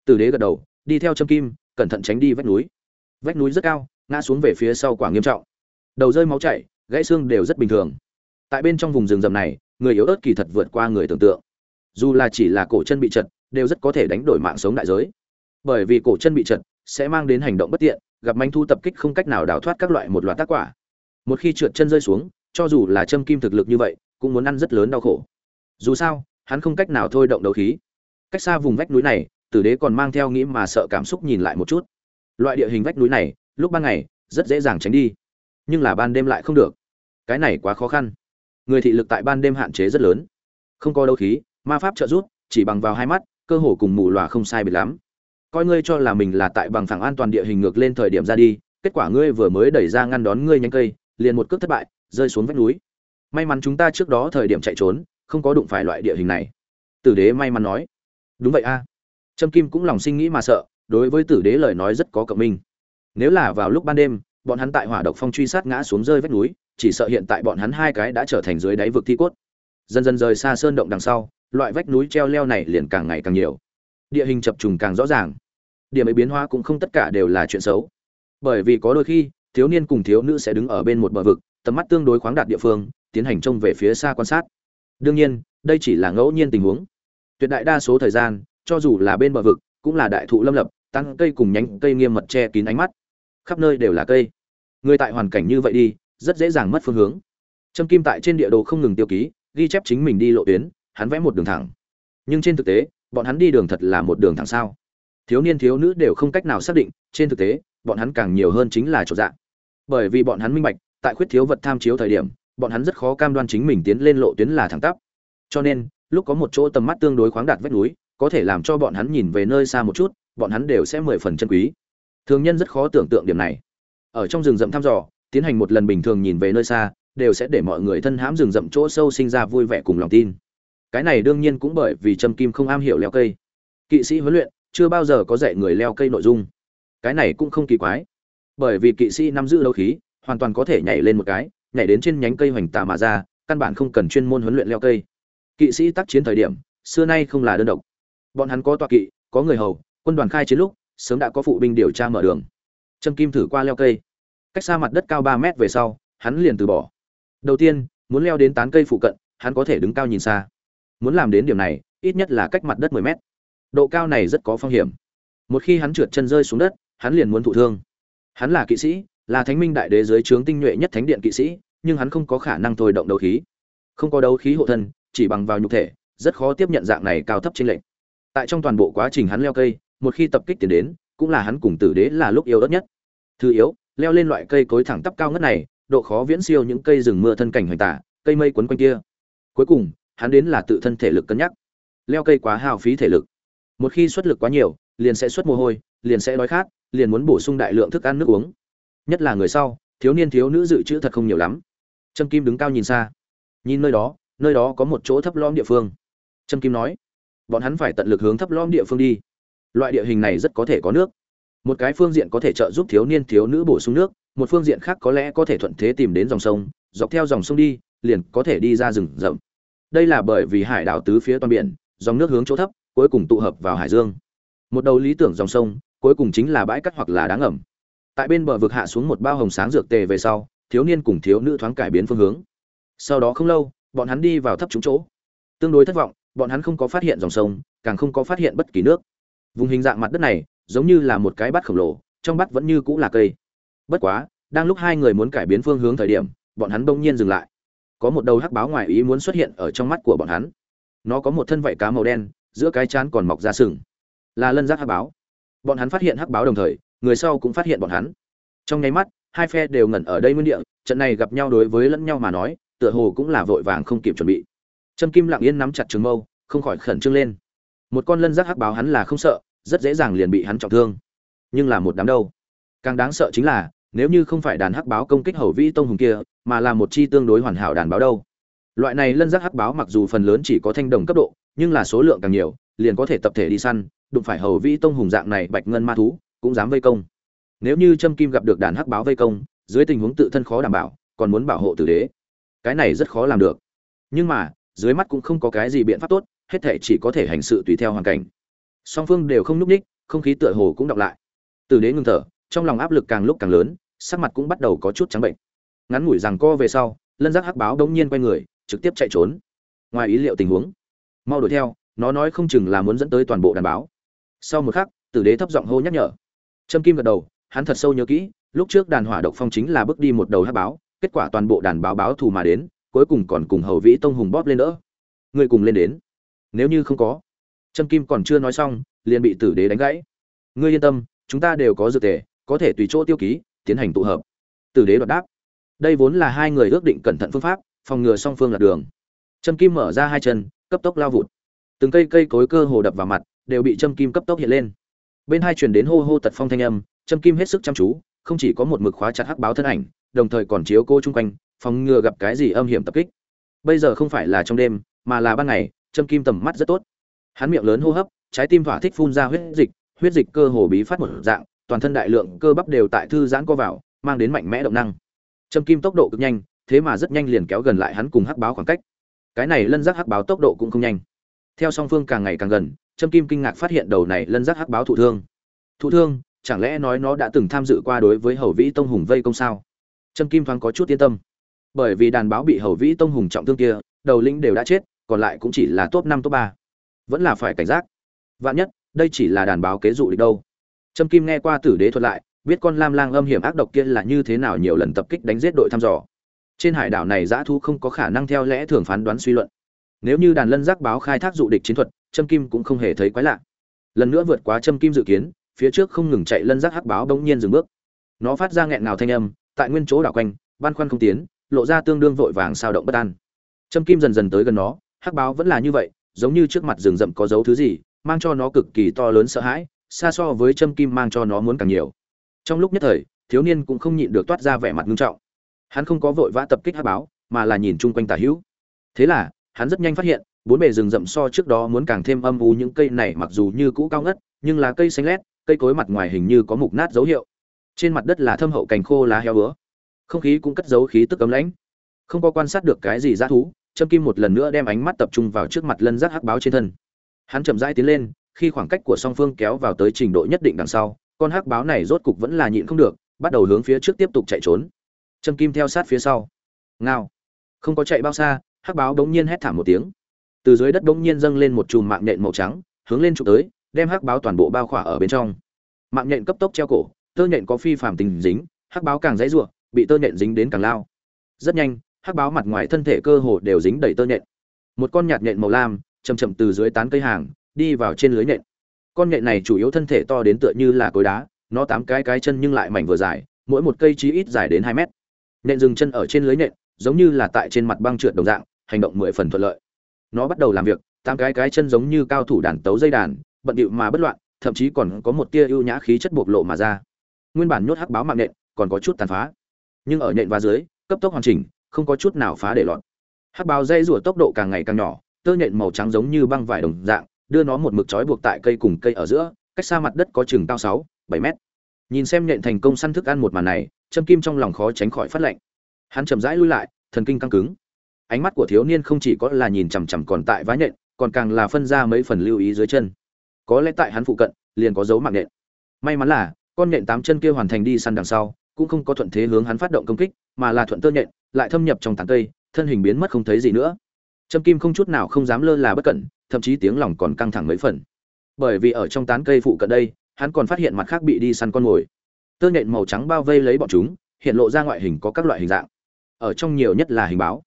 Tử đế gật đầu, đi theo châm kim, cẩn thận tránh đi vách núi. Vách núi rất cao, ngã xuống về phía sau quả nghiêm trọng. Đầu rơi máu chảy, gãy xương đều rất bình thường. Tại bên trong vùng rừng rầm này, người yếu ớt kỳ thật vượt qua người tưởng tượng. Dù là chỉ là cổ chân bị chật, đều rất có thể đánh đổi mạng sống đại giới. Bởi vì cổ chân bị chật, sẽ mang đến hành động bất tiện, gặp manh thu tập kích không cách nào đào thoát các loại một loạt tác quả. Một khi trượt chân rơi xuống, cho dù là châm kim thực lực như vậy, cũng muốn ăn rất lớn đau khổ. Dù sao hắn không cách nào thôi động đấu khí. Cách xa vùng vách núi này, tử đế còn mang theo nghĩ mà sợ cảm xúc nhìn lại một chút. Loại địa hình vách núi này, lúc ban ngày, rất dễ dàng tránh đi. Nhưng là ban đêm lại không được. Cái này quá khó khăn. Người thị lực tại ban đêm hạn chế rất lớn. Không có đấu khí, ma pháp trợ giúp, chỉ bằng vào hai mắt, cơ hồ cùng mù lòa không sai biệt lắm. Coi ngươi cho là mình là tại bằng phẳng an toàn địa hình ngược lên thời điểm ra đi, kết quả ngươi vừa mới đẩy ra ngăn đón ngươi nhanh cây, liền một cước thất bại, rơi xuống vách núi. May mắn chúng ta trước đó thời điểm chạy trốn không có đụng phải loại địa hình này. Tử đế may mắn nói. Đúng vậy a. Trâm kim cũng lòng sinh nghĩ mà sợ, đối với tử đế lời nói rất có cộng minh. Nếu là vào lúc ban đêm, bọn hắn tại hỏa độc phong truy sát ngã xuống rơi vách núi, chỉ sợ hiện tại bọn hắn hai cái đã trở thành dưới đáy vực thi cốt. Dần dần rời xa sơn động đằng sau, loại vách núi treo leo này liền càng ngày càng nhiều. Địa hình chập trùng càng rõ ràng. Điểm ấy biến hóa cũng không tất cả đều là chuyện xấu. Bởi vì có đôi khi, thiếu niên cùng thiếu nữ sẽ đứng ở bên một bờ vực, tầm mắt tương đối khoáng đạt địa phương, tiến hành trông về phía xa quan sát đương nhiên, đây chỉ là ngẫu nhiên tình huống. Tuyệt đại đa số thời gian, cho dù là bên bờ vực, cũng là đại thụ lâm lập, tăng cây cùng nhánh cây nghiêm mật che kín ánh mắt. Khắp nơi đều là cây. Người tại hoàn cảnh như vậy đi, rất dễ dàng mất phương hướng. Trâm kim tại trên địa đồ không ngừng tiêu ký, ghi chép chính mình đi lộ tuyến, hắn vẽ một đường thẳng. Nhưng trên thực tế, bọn hắn đi đường thật là một đường thẳng sao? Thiếu niên thiếu nữ đều không cách nào xác định, trên thực tế, bọn hắn càng nhiều hơn chính là chỗ dạng bởi vì bọn hắn minh bạch, tại khuyết thiếu vật tham chiếu thời điểm bọn hắn rất khó cam đoan chính mình tiến lên lộ tuyến là thẳng tắp. Cho nên, lúc có một chỗ tầm mắt tương đối khoáng đạt vách núi, có thể làm cho bọn hắn nhìn về nơi xa một chút, bọn hắn đều sẽ mười phần chân quý. Thường nhân rất khó tưởng tượng điểm này. Ở trong rừng rậm thăm dò, tiến hành một lần bình thường nhìn về nơi xa, đều sẽ để mọi người thân hãm rừng rậm chỗ sâu sinh ra vui vẻ cùng lòng tin. Cái này đương nhiên cũng bởi vì trâm kim không am hiểu leo cây. Kỵ sĩ huấn luyện, chưa bao giờ có dạy người leo cây nội dung. Cái này cũng không kỳ quái. Bởi vì kỵ sĩ nắm giữ đấu khí, hoàn toàn có thể nhảy lên một cái nhảy đến trên nhánh cây hoành tà mà ra, căn bản không cần chuyên môn huấn luyện leo cây. Kỵ sĩ tác chiến thời điểm, xưa nay không là đơn độc. Bọn hắn có tọa kỵ, có người hầu, quân đoàn khai chiến lúc, sớm đã có phụ binh điều tra mở đường. Trâm kim thử qua leo cây. Cách xa mặt đất cao ba mét về sau, hắn liền từ bỏ. Đầu tiên, muốn leo đến tán cây phụ cận, hắn có thể đứng cao nhìn xa. Muốn làm đến điểm này, ít nhất là cách mặt đất 10 mét. Độ cao này rất có phong hiểm. Một khi hắn trượt chân rơi xuống đất, hắn liền muốn thụ thương. Hắn là kỵ sĩ là thánh minh đại đế dưới trướng tinh nhuệ nhất thánh điện kỵ sĩ, nhưng hắn không có khả năng thôi động đấu khí. Không có đấu khí hộ thân, chỉ bằng vào nhục thể, rất khó tiếp nhận dạng này cao thấp trên lệnh tại trong toàn bộ quá trình hắn leo cây, một khi tập kích tiến đến, cũng là hắn cùng tử đế là lúc yếu đất nhất. Thứ yếu, leo lên loại cây cối thẳng tắp cao ngất này, độ khó viễn siêu những cây rừng mưa thân cảnh hoành tả, cây mây quấn quanh kia. Cuối cùng, hắn đến là tự thân thể lực cân nhắc. Leo cây quá hào phí thể lực. Một khi xuất lực quá nhiều, liền sẽ xuất mồ hôi, liền sẽ đói khát, liền muốn bổ sung đại lượng thức ăn nước uống nhất là người sau, thiếu niên thiếu nữ dự trữ thật không nhiều lắm. Trâm kim đứng cao nhìn xa. Nhìn nơi đó nơi đó có một chỗ thấp lõm địa phương. Trâm kim nói, bọn hắn phải tận lực hướng thấp lõm địa phương đi. Loại địa hình này rất có thể có nước. Một cái phương diện có thể trợ giúp thiếu niên thiếu nữ bổ sung nước, một phương diện khác có lẽ có thể thuận thế tìm đến dòng sông, dọc theo dòng sông đi, liền có thể đi ra rừng rậm. Đây là bởi vì hải đảo tứ phía toàn biển, dòng nước hướng chỗ thấp, cuối cùng tụ hợp vào hải dương. Một đầu lý tưởng dòng sông, cuối cùng chính là bãi cát hoặc là đá ngầm tại bên bờ vực hạ xuống một bao hồng sáng dược tề về sau, thiếu niên cùng thiếu nữ thoáng cải biến phương hướng. Sau đó không lâu, bọn hắn đi vào thấp trúng chỗ. Tương đối thất vọng, bọn hắn không có phát hiện dòng sông, càng không có phát hiện bất kỳ nước. Vùng hình dạng mặt đất này, giống như là một cái bát khổng lồ, trong bát vẫn như cũ là cây. Bất quá, đang lúc hai người muốn cải biến phương hướng thời điểm, bọn hắn bỗng nhiên dừng lại. Có một đầu hắc báo ngoài ý muốn xuất hiện ở trong mắt của bọn hắn. Nó có một thân vảy cá màu đen, giữa cái chán còn mọc ra sừng. Là lân giác hắc báo. Bọn hắn phát hiện hắc báo đồng thời người sau cũng phát hiện bọn hắn. Trong nháy mắt, hai phe đều ngẩn ở đây nguyên địa, trận này gặp nhau đối với lẫn nhau mà nói, tựa hồ cũng là vội vàng không kịp chuẩn bị. Trâm kim lặng yên nắm chặt trường mâu, không khỏi khẩn trương lên. Một con lân giác hắc báo hắn là không sợ, rất dễ dàng liền bị hắn trọng thương. Nhưng là một đám đâu? Càng đáng sợ chính là, nếu như không phải đàn hắc báo công kích hầu vĩ tông hùng kia, mà là một chi tương đối hoàn hảo đàn báo đâu? Loại này lân giác hắc báo mặc dù phần lớn chỉ có thanh đồng cấp độ, nhưng là số lượng càng nhiều, liền có thể tập thể đi săn, đụng phải hầu vĩ tông hùng dạng này bạch ngân ma thú cũng dám vây công. Nếu như trâm kim gặp được đàn hắc báo vây công, dưới tình huống tự thân khó đảm bảo, còn muốn bảo hộ tử đế. Cái này rất khó làm được. Nhưng mà, dưới mắt cũng không có cái gì biện pháp tốt, hết thể chỉ có thể hành sự tùy theo hoàn cảnh. Song phương đều không núp ních, không khí tựa hồ cũng đọc lại. Tử đế ngưng thở, trong lòng áp lực càng lúc càng lớn, sắc mặt cũng bắt đầu có chút trắng bệnh. Ngắn ngủi rằng co về sau, lân giác hắc báo đống nhiên quay người, trực tiếp chạy trốn. Ngoài ý liệu tình huống, mau đuổi theo, nó nói không chừng là muốn dẫn tới toàn bộ đàn báo. Sau một khắc, tử đế thấp giọng hô nhắc nhở trâm kim gật đầu, hắn thật sâu nhớ kỹ, lúc trước đàn hỏa độc phong chính là bước đi một đầu hắc báo, kết quả toàn bộ đàn báo báo thù mà đến, cuối cùng còn cùng hầu vĩ tông hùng bóp lên đỡ. Người cùng lên đến. Nếu như không có, trâm kim còn chưa nói xong, liền bị tử đế đánh gãy. Ngươi yên tâm, chúng ta đều có dự tề, có thể tùy chỗ tiêu ký, tiến hành tụ hợp. Tử đế đoạt đáp. Đây vốn là hai người ước định cẩn thận phương pháp, phòng ngừa song phương lạc đường. Trâm kim mở ra hai chân, cấp tốc lao vụt. Từng cây cây cối cơ hồ đập vào mặt, đều bị trâm kim cấp tốc hiện lên bên hai truyền đến hô hô tật phong thanh âm, châm kim hết sức chăm chú, không chỉ có một mực khóa chặt hắc báo thân ảnh, đồng thời còn chiếu cô chung quanh, phòng ngừa gặp cái gì âm hiểm tập kích. Bây giờ không phải là trong đêm, mà là ban ngày, châm kim tầm mắt rất tốt. Hắn miệng lớn hô hấp, trái tim thỏa thích phun ra huyết dịch huyết dịch cơ hồ bí phát một dạng, toàn thân đại lượng cơ bắp đều tại thư giãn co vào, mang đến mạnh mẽ động năng. Châm kim tốc độ cực nhanh, thế mà rất nhanh liền kéo gần lại hắn cùng hắc báo khoảng cách. Cái này lân giác hắc báo tốc độ cũng không nhanh. Theo song phương càng ngày càng gần trâm kim kinh ngạc phát hiện đầu này lân giác hắc báo thụ thương. Thụ thương? Chẳng lẽ nói nó đã từng tham dự qua đối với hầu vĩ tông hùng vây công sao? Trâm kim thoáng có chút yên tâm. Bởi vì đàn báo bị hầu vĩ tông hùng trọng thương kia, đầu lĩnh đều đã chết, còn lại cũng chỉ là top năm, top ba. Vẫn là phải cảnh giác. Vạn nhất, đây chỉ là đàn báo kế dụ địch đâu. Trâm kim nghe qua tử đế thuật lại, biết con lam lang âm hiểm ác độc kia là như thế nào nhiều lần tập kích đánh giết đội thăm dò. Trên hải đảo này dã thu không có khả năng theo lẽ thường phán đoán suy luận. Nếu như đàn lân giác báo khai thác dụ địch chiến thuật trâm kim cũng không hề thấy quái lạ. Lần nữa vượt quá trâm kim dự kiến, phía trước không ngừng chạy lân giác hắc báo bỗng nhiên dừng bước. Nó phát ra nghẹn ngào thanh âm, tại nguyên chỗ đảo quanh, băn khoăn không tiến, lộ ra tương đương vội vàng sao động bất an. Trâm kim dần dần tới gần nó, hắc báo vẫn là như vậy, giống như trước mặt rừng rậm có dấu thứ gì, mang cho nó cực kỳ to lớn sợ hãi, xa so với trâm kim mang cho nó muốn càng nhiều. Trong lúc nhất thời, thiếu niên cũng không nhịn được toát ra vẻ mặt nghiêm trọng. Hắn không có vội vã tập kích hắc báo, mà là nhìn chung quanh tả hữu. Thế là, hắn rất nhanh phát hiện bốn bề rừng rậm so trước đó muốn càng thêm âm u, những cây này mặc dù như cũ cao ngất, nhưng là cây xanh lét, cây cối mặt ngoài hình như có mục nát dấu hiệu. Trên mặt đất là thâm hậu cành khô lá heo bữa không khí cũng cất dấu khí tức ấm lãnh. Không có quan sát được cái gì dã thú, trâm kim một lần nữa đem ánh mắt tập trung vào trước mặt lân giác hắc báo trên thân. Hắn chậm rãi tiến lên, khi khoảng cách của song phương kéo vào tới trình độ nhất định đằng sau, con hắc báo này rốt cục vẫn là nhịn không được, bắt đầu hướng phía trước tiếp tục chạy trốn. Trâm kim theo sát phía sau. Ngao. Không có chạy bao xa, hắc báo bỗng nhiên hét thảm một tiếng từ dưới đất bỗng nhiên dâng lên một chùm mạng nhện màu trắng, hướng lên chụp tới, đem hắc báo toàn bộ bao khỏa ở bên trong. Mạng nhện cấp tốc treo cổ, tơ nhện có phi phàm tình dính, hắc báo càng dãy ruộng, bị tơ nhện dính đến càng lao. Rất nhanh, hắc báo mặt ngoài thân thể cơ hồ đều dính đầy tơ nhện. Một con nhạt nhện màu lam chầm chậm từ dưới tán cây hàng, đi vào trên lưới nhện. Con nhện này chủ yếu thân thể to đến tựa như là cối đá, nó tám cái cái chân nhưng lại mảnh vừa dài, mỗi một cây chí ít dài đến hai mét. Nhện dừng chân ở trên lưới nhện, giống như là tại trên mặt băng trượt đồng dạng, hành động mười phần thuận lợi nó bắt đầu làm việc tám cái cái chân giống như cao thủ đàn tấu dây đàn bận điệu mà bất loạn thậm chí còn có một tia ưu nhã khí chất bộc lộ mà ra. Nguyên bản nhốt hắc báo mạng nện còn có chút tàn phá. Nhưng ở nện và dưới cấp tốc hoàn chỉnh không có chút nào phá để lọt. Hắc báo dây rùa tốc độ càng ngày càng nhỏ tơ nhện màu trắng giống như băng vải đồng dạng đưa nó một mực trói buộc tại cây cùng cây ở giữa cách xa mặt đất có chừng cao sáu bảy mét. Nhìn xem nhện thành công săn thức ăn một màn này châm kim trong lòng khó tránh khỏi phát lạnh, hắn chậm rãi lui lại thần kinh căng cứng ánh mắt của thiếu niên không chỉ có là nhìn chằm chằm còn tại vá nhện, còn càng là phân ra mấy phần lưu ý dưới chân. Có lẽ tại hắn phụ cận, liền có dấu mạng nhện. May mắn là, con nhện tám chân kia hoàn thành đi săn đằng sau, cũng không có thuận thế hướng hắn phát động công kích, mà là thuận tơ nhện, lại thâm nhập trong tảng cây, thân hình biến mất không thấy gì nữa. Trâm kim không chút nào không dám lơ là bất cẩn, thậm chí tiếng lòng còn căng thẳng mấy phần. Bởi vì ở trong tán cây phụ cận đây, hắn còn phát hiện mặt khác bị đi săn con mồi. Tơ nhện màu trắng bao vây lấy bọn chúng, hiện lộ ra ngoại hình có các loại hình dạng. Ở trong nhiều nhất là hình báo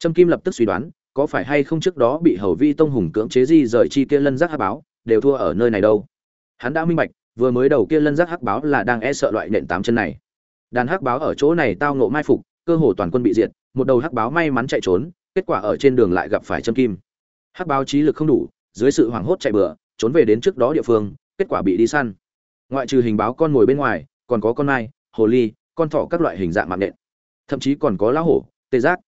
trâm kim lập tức suy đoán, có phải hay không trước đó bị hầu vi tông hùng cưỡng chế di rời chi kia lân giác hắc báo, đều thua ở nơi này đâu. Hắn đã minh bạch, vừa mới đầu kia lân giác hắc báo là đang e sợ loại nện tám chân này. Đàn hắc báo ở chỗ này tao ngộ mai phục, cơ hồ toàn quân bị diệt, một đầu hắc báo may mắn chạy trốn, kết quả ở trên đường lại gặp phải châm kim. Hắc báo trí lực không đủ, dưới sự hoảng hốt chạy bừa, trốn về đến trước đó địa phương, kết quả bị đi săn. Ngoại trừ hình báo con ngồi bên ngoài, còn có con mai, hồ ly, con thỏ các loại hình dạng mạng nện. Thậm chí còn có lá hổ, tê giác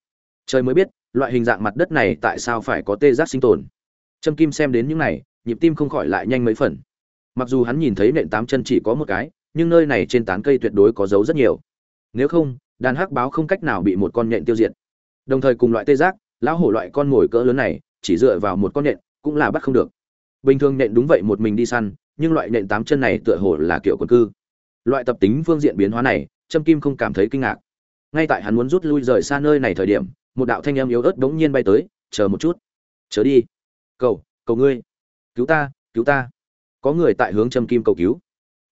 trời mới biết, loại hình dạng mặt đất này tại sao phải có tê giác sinh tồn. Trâm kim xem đến những này, nhịp tim không khỏi lại nhanh mấy phần. Mặc dù hắn nhìn thấy nện tám chân chỉ có một cái, nhưng nơi này trên tán cây tuyệt đối có dấu rất nhiều. Nếu không, đàn hắc báo không cách nào bị một con nhện tiêu diệt. Đồng thời cùng loại tê giác, lão hổ loại con mồi cỡ lớn này, chỉ dựa vào một con nhện, cũng là bắt không được. Bình thường nhện đúng vậy một mình đi săn, nhưng loại nhện tám chân này tựa hồ là kiểu quần cư. Loại tập tính phương diện biến hóa này, trâm kim không cảm thấy kinh ngạc. Ngay tại hắn muốn rút lui rời xa nơi này thời điểm một đạo thanh âm yếu ớt bỗng nhiên bay tới, chờ một chút, chờ đi. Cầu cầu ngươi. Cứu ta cứu ta. Có người tại hướng trâm kim cầu cứu.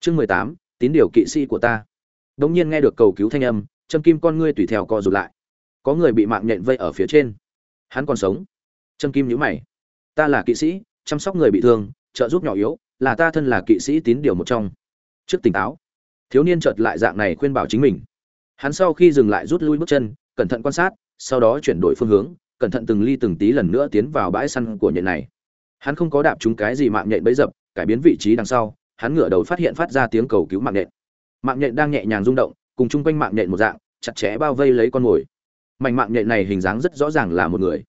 Chương mười tám, tín điều kỵ sĩ của ta. Bỗng nhiên nghe được cầu cứu thanh âm, trâm kim con ngươi tùy theo co rụt lại. Có người bị mạng nhện vây ở phía trên. Hắn còn sống. Trâm kim nhíu mày. Ta là kỵ sĩ, chăm sóc người bị thương, trợ giúp nhỏ yếu, là ta thân là kỵ sĩ tín điều một trong. Trước tỉnh táo, thiếu niên chợt lại dạng này khuyên bảo chính mình. Hắn sau khi dừng lại rút lui bước chân, cẩn thận quan sát sau đó chuyển đổi phương hướng, cẩn thận từng ly từng tí lần nữa tiến vào bãi săn của nhện này. Hắn không có đạp trúng cái gì mạng nhện bấy dập, cải biến vị trí đằng sau, hắn ngửa đầu phát hiện phát ra tiếng cầu cứu mạng nhện. Mạng nhện đang nhẹ nhàng rung động, cùng chung quanh mạng nhện một dạng, chặt chẽ bao vây lấy con mồi. Mảnh mạng nhện này hình dáng rất rõ ràng là một người.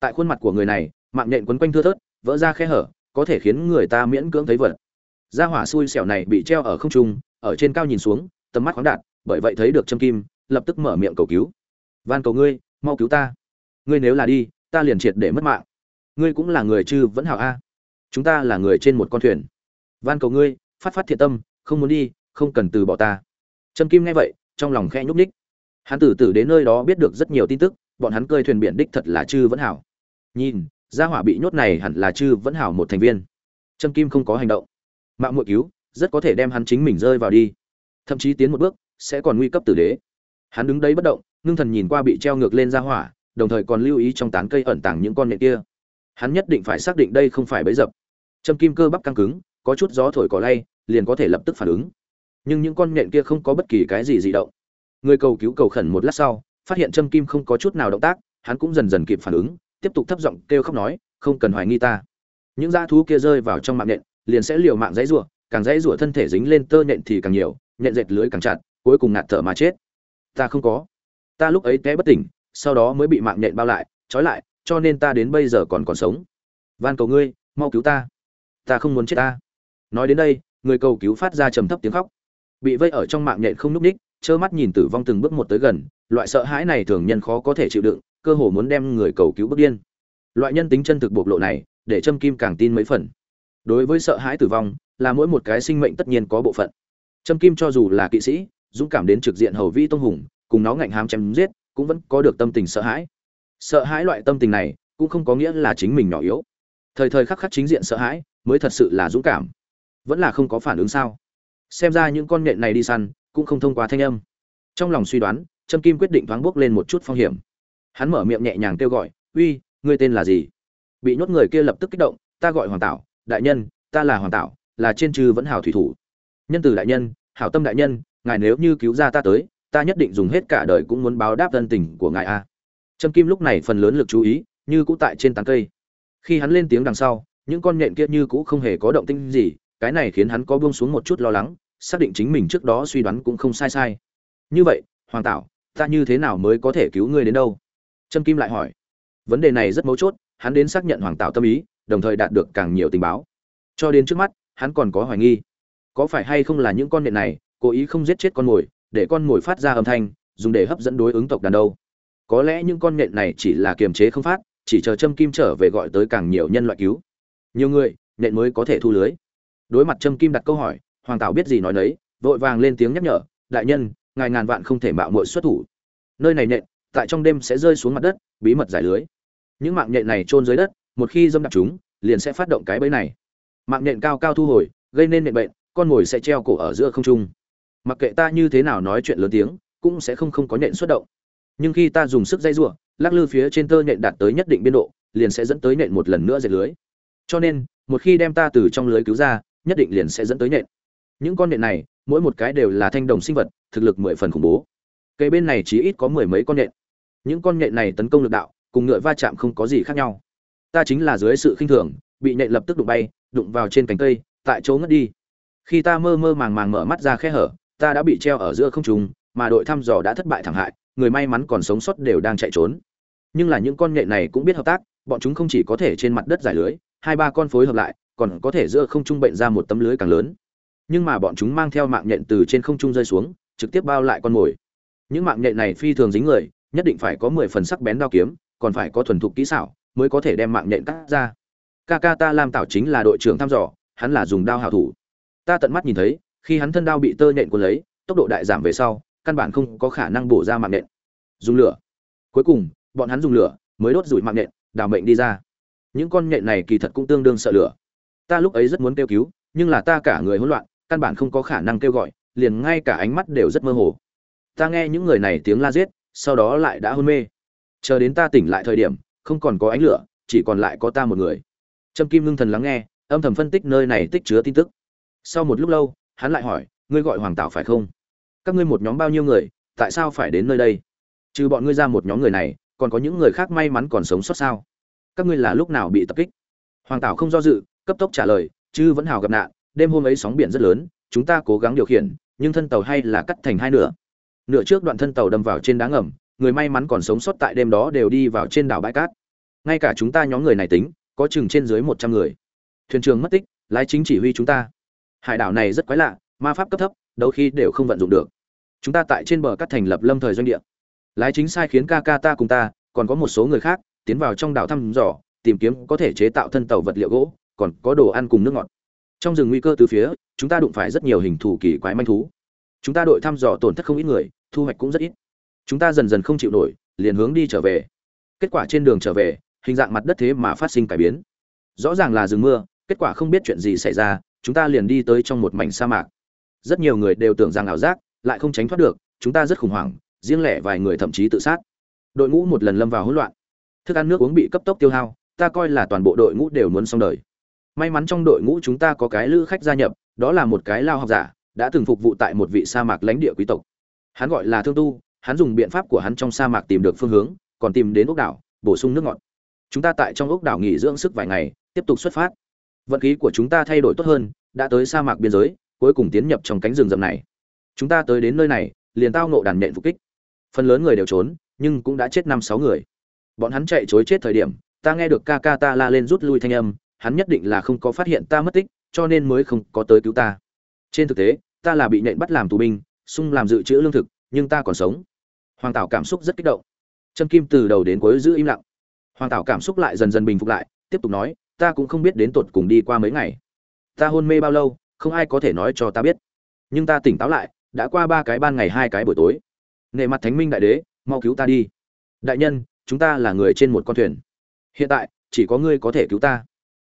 Tại khuôn mặt của người này, mạng nhện quấn quanh thưa thớt, vỡ ra khe hở, có thể khiến người ta miễn cưỡng thấy vật. Da hỏa xui xẻo này bị treo ở không trung, ở trên cao nhìn xuống, tầm mắt khoáng đạt, bởi vậy thấy được châm kim, lập tức mở miệng cầu cứu. Van cầu ngươi mau cứu ta. Ngươi nếu là đi, ta liền triệt để mất mạng. Ngươi cũng là người chư vẫn hảo a. Chúng ta là người trên một con thuyền. Van cầu ngươi, phát phát thiện tâm, không muốn đi, không cần từ bỏ ta. Trâm kim nghe vậy, trong lòng khe nhúc ních hắn từ từ đến nơi đó biết được rất nhiều tin tức, bọn hắn cơi thuyền biển đích thật là chư vẫn hảo. Nhìn, gia hỏa bị nhốt này hẳn là chư vẫn hảo một thành viên. Trâm kim không có hành động. Mạng muội cứu, rất có thể đem hắn chính mình rơi vào đi. Thậm chí tiến một bước, sẽ còn nguy cấp tử đế. Hắn đứng đấy bất động ngưng thần nhìn qua bị treo ngược lên gia hỏa, đồng thời còn lưu ý trong tán cây ẩn tàng những con nhện kia. Hắn nhất định phải xác định đây không phải bẫy dập. Châm kim cơ bắp căng cứng, có chút gió thổi cỏ lay, liền có thể lập tức phản ứng. Nhưng những con nhện kia không có bất kỳ cái gì dị động. Người cầu cứu cầu khẩn một lát sau, phát hiện châm kim không có chút nào động tác, hắn cũng dần dần kịp phản ứng, tiếp tục thấp giọng kêu khóc nói, không cần hoài nghi ta. Những dã thú kia rơi vào trong mạng nhện, liền sẽ liều mạng dãy rủa, càng dãy rủa thân thể dính lên tơ nhện thì càng nhiều, nhện dệt lưới càng chặt, cuối cùng ngạt thở mà chết. Ta không có ta lúc ấy té bất tỉnh, sau đó mới bị mạng nhện bao lại, trói lại, cho nên ta đến bây giờ còn còn sống. Van cầu ngươi, mau cứu ta. Ta không muốn chết ta. Nói đến đây, người cầu cứu phát ra trầm thấp tiếng khóc. Bị vây ở trong mạng nhện không n ú c ních, trơ mắt nhìn tử vong từng bước một tới gần, loại sợ hãi này thường nhân khó có thể chịu đựng, cơ hồ muốn đem người cầu cứu bước điên. Loại nhân tính chân thực bộc lộ này, để châm kim càng tin mấy phần. Đối với sợ hãi tử vong, là mỗi một cái sinh mệnh tất nhiên có bộ phận. Châm kim cho dù là kỵ sĩ, dũng cảm đến trực diện hầu vi tông hùng cùng nó ngạnh hám chém giết, cũng vẫn có được tâm tình sợ hãi. Sợ hãi loại tâm tình này, cũng không có nghĩa là chính mình nhỏ yếu. Thời thời khắc khắc chính diện sợ hãi, mới thật sự là dũng cảm. Vẫn là không có phản ứng sao? Xem ra những con nhện này đi săn, cũng không thông qua thanh âm. Trong lòng suy đoán, trâm kim quyết định thoáng bước lên một chút phong hiểm. Hắn mở miệng nhẹ nhàng kêu gọi, uy, ngươi tên là gì? Bị nhốt người kia lập tức kích động, ta gọi hoàng tảo, đại nhân, ta là hoàng tảo, là trên trư vẫn hảo thủy thủ. Nhân từ đại nhân, hảo tâm đại nhân, ngài nếu như cứu ra ta tới ta nhất định dùng hết cả đời cũng muốn báo đáp ân tình của ngài a. Trâm kim lúc này phần lớn lực chú ý như cũ tại trên tán cây. Khi hắn lên tiếng đằng sau, những con nhện kia như cũ không hề có động tĩnh gì, cái này khiến hắn có buông xuống một chút lo lắng, xác định chính mình trước đó suy đoán cũng không sai sai. Như vậy, hoàng tảo, ta như thế nào mới có thể cứu ngươi đến đâu? Trâm kim lại hỏi. Vấn đề này rất mấu chốt, hắn đến xác nhận hoàng tảo tâm ý, đồng thời đạt được càng nhiều tình báo. Cho đến trước mắt, hắn còn có hoài nghi. Có phải hay không là những con nhện này cố ý không giết chết con mồi để con mồi phát ra âm thanh, dùng để hấp dẫn đối ứng tộc đàn đâu. Có lẽ những con nhện này chỉ là kiềm chế không phát, chỉ chờ châm kim trở về gọi tới càng nhiều nhân loại cứu. Nhiều người, nhện mới có thể thu lưới. Đối mặt châm kim đặt câu hỏi, hoàng tảo biết gì nói nấy, vội vàng lên tiếng nhắc nhở, đại nhân, ngài ngàn vạn không thể mạo muội xuất thủ. Nơi này nhện, tại trong đêm sẽ rơi xuống mặt đất, bí mật giải lưới. Những mạng nhện này chôn dưới đất, một khi dâm đạp chúng, liền sẽ phát động cái bẫy này. Mạng nhện cao cao thu hồi, gây nên nhện bệnh, con mồi sẽ treo cổ ở giữa không trung mặc kệ ta như thế nào nói chuyện lớn tiếng, cũng sẽ không không có nhện xuất động. Nhưng khi ta dùng sức dây rủa, lắc lư phía trên tơ nhện đạt tới nhất định biên độ, liền sẽ dẫn tới nhện một lần nữa dệt lưới. Cho nên, một khi đem ta từ trong lưới cứu ra, nhất định liền sẽ dẫn tới nhện những con nhện này, mỗi một cái đều là thanh đồng sinh vật, thực lực mười phần khủng bố. Cây bên này chỉ ít có mười mấy con nhện những con nhện này tấn công lực đạo, cùng ngựa va chạm không có gì khác nhau. Ta chính là dưới sự khinh thường, bị nhện lập tức đụng bay, đụng vào trên cành cây, tại chỗ ngất đi. Khi ta mơ mơ màng màng mở mắt ra khe hở ta đã bị treo ở giữa không trung, mà đội thăm dò đã thất bại thảm hại, người may mắn còn sống sót đều đang chạy trốn. Nhưng là những con nhện này cũng biết hợp tác, bọn chúng không chỉ có thể trên mặt đất giải lưới, hai ba con phối hợp lại, còn có thể giữa không trung bệnh ra một tấm lưới càng lớn. Nhưng mà bọn chúng mang theo mạng nhện từ trên không trung rơi xuống, trực tiếp bao lại con mồi. những mạng nhện này phi thường dính người nhất định phải có mười phần sắc bén đao kiếm còn phải có thuần thục kỹ xảo mới có thể đem mạng nhện cắt ra Kakata ta lam tảo chính là đội trưởng thăm dò hắn là dùng đao hảo thủ ta tận mắt nhìn thấy khi hắn thân đao bị tơ nhện cuốn lấy tốc độ đại giảm về sau căn bản không có khả năng bổ ra mạng nện. dùng lửa. Cuối cùng bọn hắn dùng lửa mới đốt rủi mạng nện, đào mệnh đi ra. Những con nhện này kỳ thật cũng tương đương sợ lửa. Ta lúc ấy rất muốn kêu cứu nhưng là ta cả người hỗn loạn căn bản không có khả năng kêu gọi liền ngay cả ánh mắt đều rất mơ hồ. Ta nghe những người này tiếng la giết sau đó lại đã hôn mê. Chờ đến ta tỉnh lại thời điểm không còn có ánh lửa chỉ còn lại có ta một người. Trâm kim ngưng thần lắng nghe âm thầm phân tích nơi này tích chứa tin tức. Sau một lúc lâu hắn lại hỏi, ngươi gọi hoàng Tạo phải không? Các ngươi một nhóm bao nhiêu người, tại sao phải đến nơi đây? Trừ bọn ngươi ra một nhóm người này, còn có những người khác may mắn còn sống sót sao? Các ngươi là lúc nào bị tập kích? Hoàng tảo không do dự, cấp tốc trả lời chứ vẫn hào gặp nạn, đêm hôm ấy sóng biển rất lớn, chúng ta cố gắng điều khiển, nhưng thân tàu hay là cắt thành hai nửa. Nửa trước đoạn thân tàu đâm vào trên đá ngầm, người may mắn còn sống sót tại đêm đó đều đi vào trên đảo bãi cát. Ngay cả chúng ta nhóm người này tính, có chừng trên dưới một trăm người. Thuyền trường mất tích, lái chính chỉ huy chúng ta hải đảo này rất quái lạ, ma pháp cấp thấp đôi khi đều không vận dụng được. Chúng ta tại trên bờ cắt thành lập lâm thời doanh địa. Lái chính sai khiến ca ca ta cùng ta, còn có một số người khác, tiến vào trong đảo thăm dò, tìm kiếm có thể chế tạo thân tàu vật liệu gỗ, còn có đồ ăn cùng nước ngọt. Trong rừng nguy cơ từ phía, chúng ta đụng phải rất nhiều hình thù kỳ quái manh thú. Chúng ta đội thăm dò tổn thất không ít người, thu hoạch cũng rất ít. Chúng ta dần dần không chịu nổi, liền hướng đi trở về. Kết quả trên đường trở về, hình dạng mặt đất thế mà phát sinh cải biến. Rõ ràng là rừng mưa, kết quả không biết chuyện gì xảy ra chúng ta liền đi tới trong một mảnh sa mạc. Rất nhiều người đều tưởng rằng ảo giác, lại không tránh thoát được, chúng ta rất khủng hoảng, riêng lẻ vài người thậm chí tự sát. Đội ngũ một lần lâm vào hỗn loạn. Thức ăn nước uống bị cấp tốc tiêu hao, ta coi là toàn bộ đội ngũ đều muốn xong đời. May mắn trong đội ngũ chúng ta có cái lữ khách gia nhập, đó là một cái lao học giả, đã từng phục vụ tại một vị sa mạc lãnh địa quý tộc. Hắn gọi là thương tu, hắn dùng biện pháp của hắn trong sa mạc tìm được phương hướng, còn tìm đến ốc đảo, bổ sung nước ngọt. Chúng ta tại trong ốc đảo nghỉ dưỡng sức vài ngày, tiếp tục xuất phát vận khí của chúng ta thay đổi tốt hơn, đã tới sa mạc biên giới, cuối cùng tiến nhập trong cánh rừng rậm này. Chúng ta tới đến nơi này, liền tao nộ đàn nện phục kích. Phần lớn người đều trốn, nhưng cũng đã chết năm sáu người. Bọn hắn chạy chối chết thời điểm, ta nghe được ca ca ta la lên rút lui thanh âm, hắn nhất định là không có phát hiện ta mất tích, cho nên mới không có tới cứu ta. Trên thực tế, ta là bị nện bắt làm tù binh, sung làm dự trữ lương thực, nhưng ta còn sống. Hoàng tảo cảm xúc rất kích động. Trâm kim từ đầu đến cuối giữ im lặng. Hoàng tảo cảm xúc lại dần dần bình phục lại, tiếp tục nói ta cũng không biết đến tột cùng đi qua mấy ngày. Ta hôn mê bao lâu, không ai có thể nói cho ta biết. Nhưng ta tỉnh táo lại, đã qua ba cái ban ngày hai cái buổi tối. Nệ mặt thánh minh đại đế, mau cứu ta đi. Đại nhân, chúng ta là người trên một con thuyền. Hiện tại, chỉ có ngươi có thể cứu ta.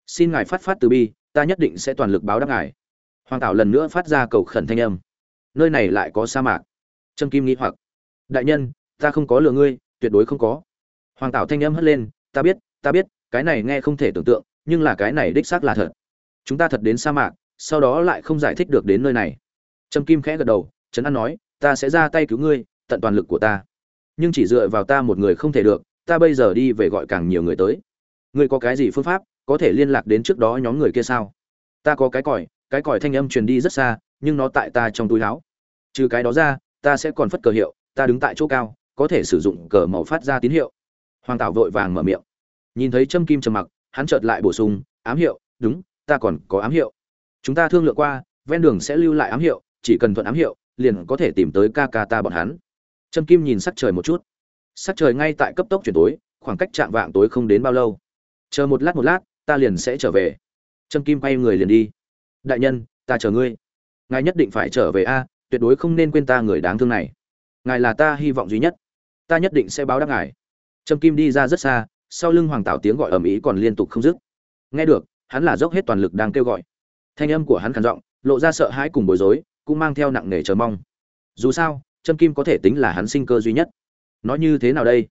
Xin ngài phát phát từ bi, ta nhất định sẽ toàn lực báo đáp ngài. Hoàng tảo lần nữa phát ra cầu khẩn thanh âm. Nơi này lại có sa mạc. Trâm kim nghĩ hoặc. Đại nhân, ta không có lừa ngươi, tuyệt đối không có. Hoàng tảo thanh âm hất lên. Ta biết ta biết, cái này nghe không thể tưởng tượng nhưng là cái này đích xác là thật. Chúng ta thật đến sa mạc, sau đó lại không giải thích được đến nơi này. Trâm kim khẽ gật đầu, trấn an nói, ta sẽ ra tay cứu ngươi, tận toàn lực của ta. Nhưng chỉ dựa vào ta một người không thể được, ta bây giờ đi về gọi càng nhiều người tới. Ngươi có cái gì phương pháp, có thể liên lạc đến trước đó nhóm người kia sao? Ta có cái còi cái còi thanh âm truyền đi rất xa, nhưng nó tại ta trong túi áo. Trừ cái đó ra, ta sẽ còn phất cờ hiệu, ta đứng tại chỗ cao, có thể sử dụng cờ màu phát ra tín hiệu. Hoàng tảo vội vàng mở miệng. Nhìn thấy trâm kim trầm mặc hắn chợt lại bổ sung, ám hiệu, đúng, ta còn có ám hiệu. Chúng ta thương lượng qua, ven đường sẽ lưu lại ám hiệu, chỉ cần thuận ám hiệu, liền có thể tìm tới ca ca ta bọn hắn. Trâm kim nhìn sắc trời một chút. Sắc trời ngay tại cấp tốc chuyển tối, khoảng cách chạm vạng tối không đến bao lâu. Chờ một lát một lát, ta liền sẽ trở về. Trâm kim quay người liền đi. Đại nhân, ta chờ ngươi. Ngài nhất định phải trở về a, tuyệt đối không nên quên ta người đáng thương này. Ngài là ta hy vọng duy nhất. Ta nhất định sẽ báo đáp ngài. Trâm kim đi ra rất xa sau lưng hoàng tạo tiếng gọi ầm ĩ còn liên tục không dứt. Nghe được, hắn là dốc hết toàn lực đang kêu gọi. Thanh âm của hắn khàn giọng, lộ ra sợ hãi cùng bối rối, cũng mang theo nặng nề chờ mong. Dù sao, châm kim có thể tính là hắn sinh cơ duy nhất. Nó như thế nào đây?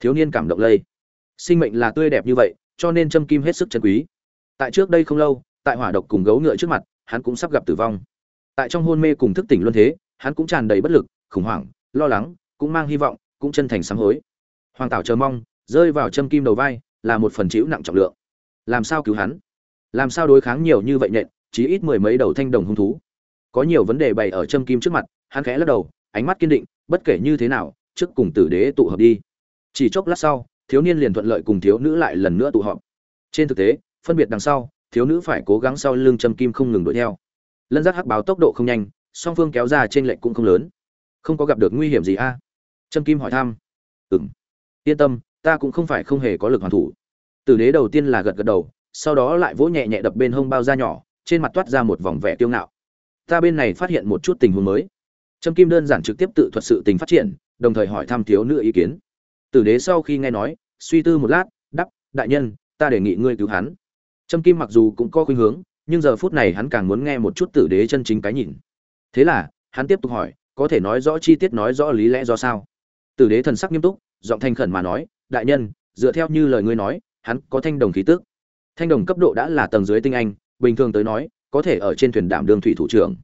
Thiếu niên cảm động lây. Sinh mệnh là tươi đẹp như vậy, cho nên châm kim hết sức chân quý. Tại trước đây không lâu, tại hỏa độc cùng gấu ngựa trước mặt, hắn cũng sắp gặp tử vong. Tại trong hôn mê cùng thức tỉnh luân thế, hắn cũng tràn đầy bất lực, khủng hoảng, lo lắng, cũng mang hy vọng, cũng chân thành sám hối. Hoàng tảo chờ mong rơi vào châm kim đầu vai, là một phần chịu nặng trọng lượng. Làm sao cứu hắn? Làm sao đối kháng nhiều như vậy nhện chí ít mười mấy đầu thanh đồng hung thú? Có nhiều vấn đề bày ở châm kim trước mặt, hắn khẽ lắc đầu, ánh mắt kiên định, bất kể như thế nào, trước cùng tử đế tụ hợp đi. Chỉ chốc lát sau, thiếu niên liền thuận lợi cùng thiếu nữ lại lần nữa tụ họp. Trên thực tế, phân biệt đằng sau, thiếu nữ phải cố gắng sau lưng châm kim không ngừng đuổi theo. Lân giác hắc báo tốc độ không nhanh, song phương kéo ra trên lệnh cũng không lớn. Không có gặp được nguy hiểm gì a? Trâm kim hỏi thăm. Ừng yên tâm ta cũng không phải không hề có lực hoàn thủ. Tử đế đầu tiên là gật gật đầu, sau đó lại vỗ nhẹ nhẹ đập bên hông bao da nhỏ, trên mặt toát ra một vòng vẻ tiêu ngạo. Ta bên này phát hiện một chút tình huống mới. Trâm kim đơn giản trực tiếp tự thuật sự tình phát triển, đồng thời hỏi thăm thiếu nữ ý kiến. Tử đế sau khi nghe nói, suy tư một lát đắp đại nhân, ta đề nghị ngươi cứu hắn. Trâm kim mặc dù cũng có khuynh hướng, nhưng giờ phút này hắn càng muốn nghe một chút tử đế chân chính cái nhìn. Thế là, hắn tiếp tục hỏi, có thể nói rõ chi tiết, nói rõ lý lẽ do sao? Tử đế thần sắc nghiêm túc, giọng thanh khẩn mà nói đại nhân, dựa theo như lời ngươi nói, hắn có thanh đồng khí tức. Thanh đồng cấp độ đã là tầng dưới tinh anh, bình thường tới nói, có thể ở trên thuyền đảm đương thủy thủ trưởng.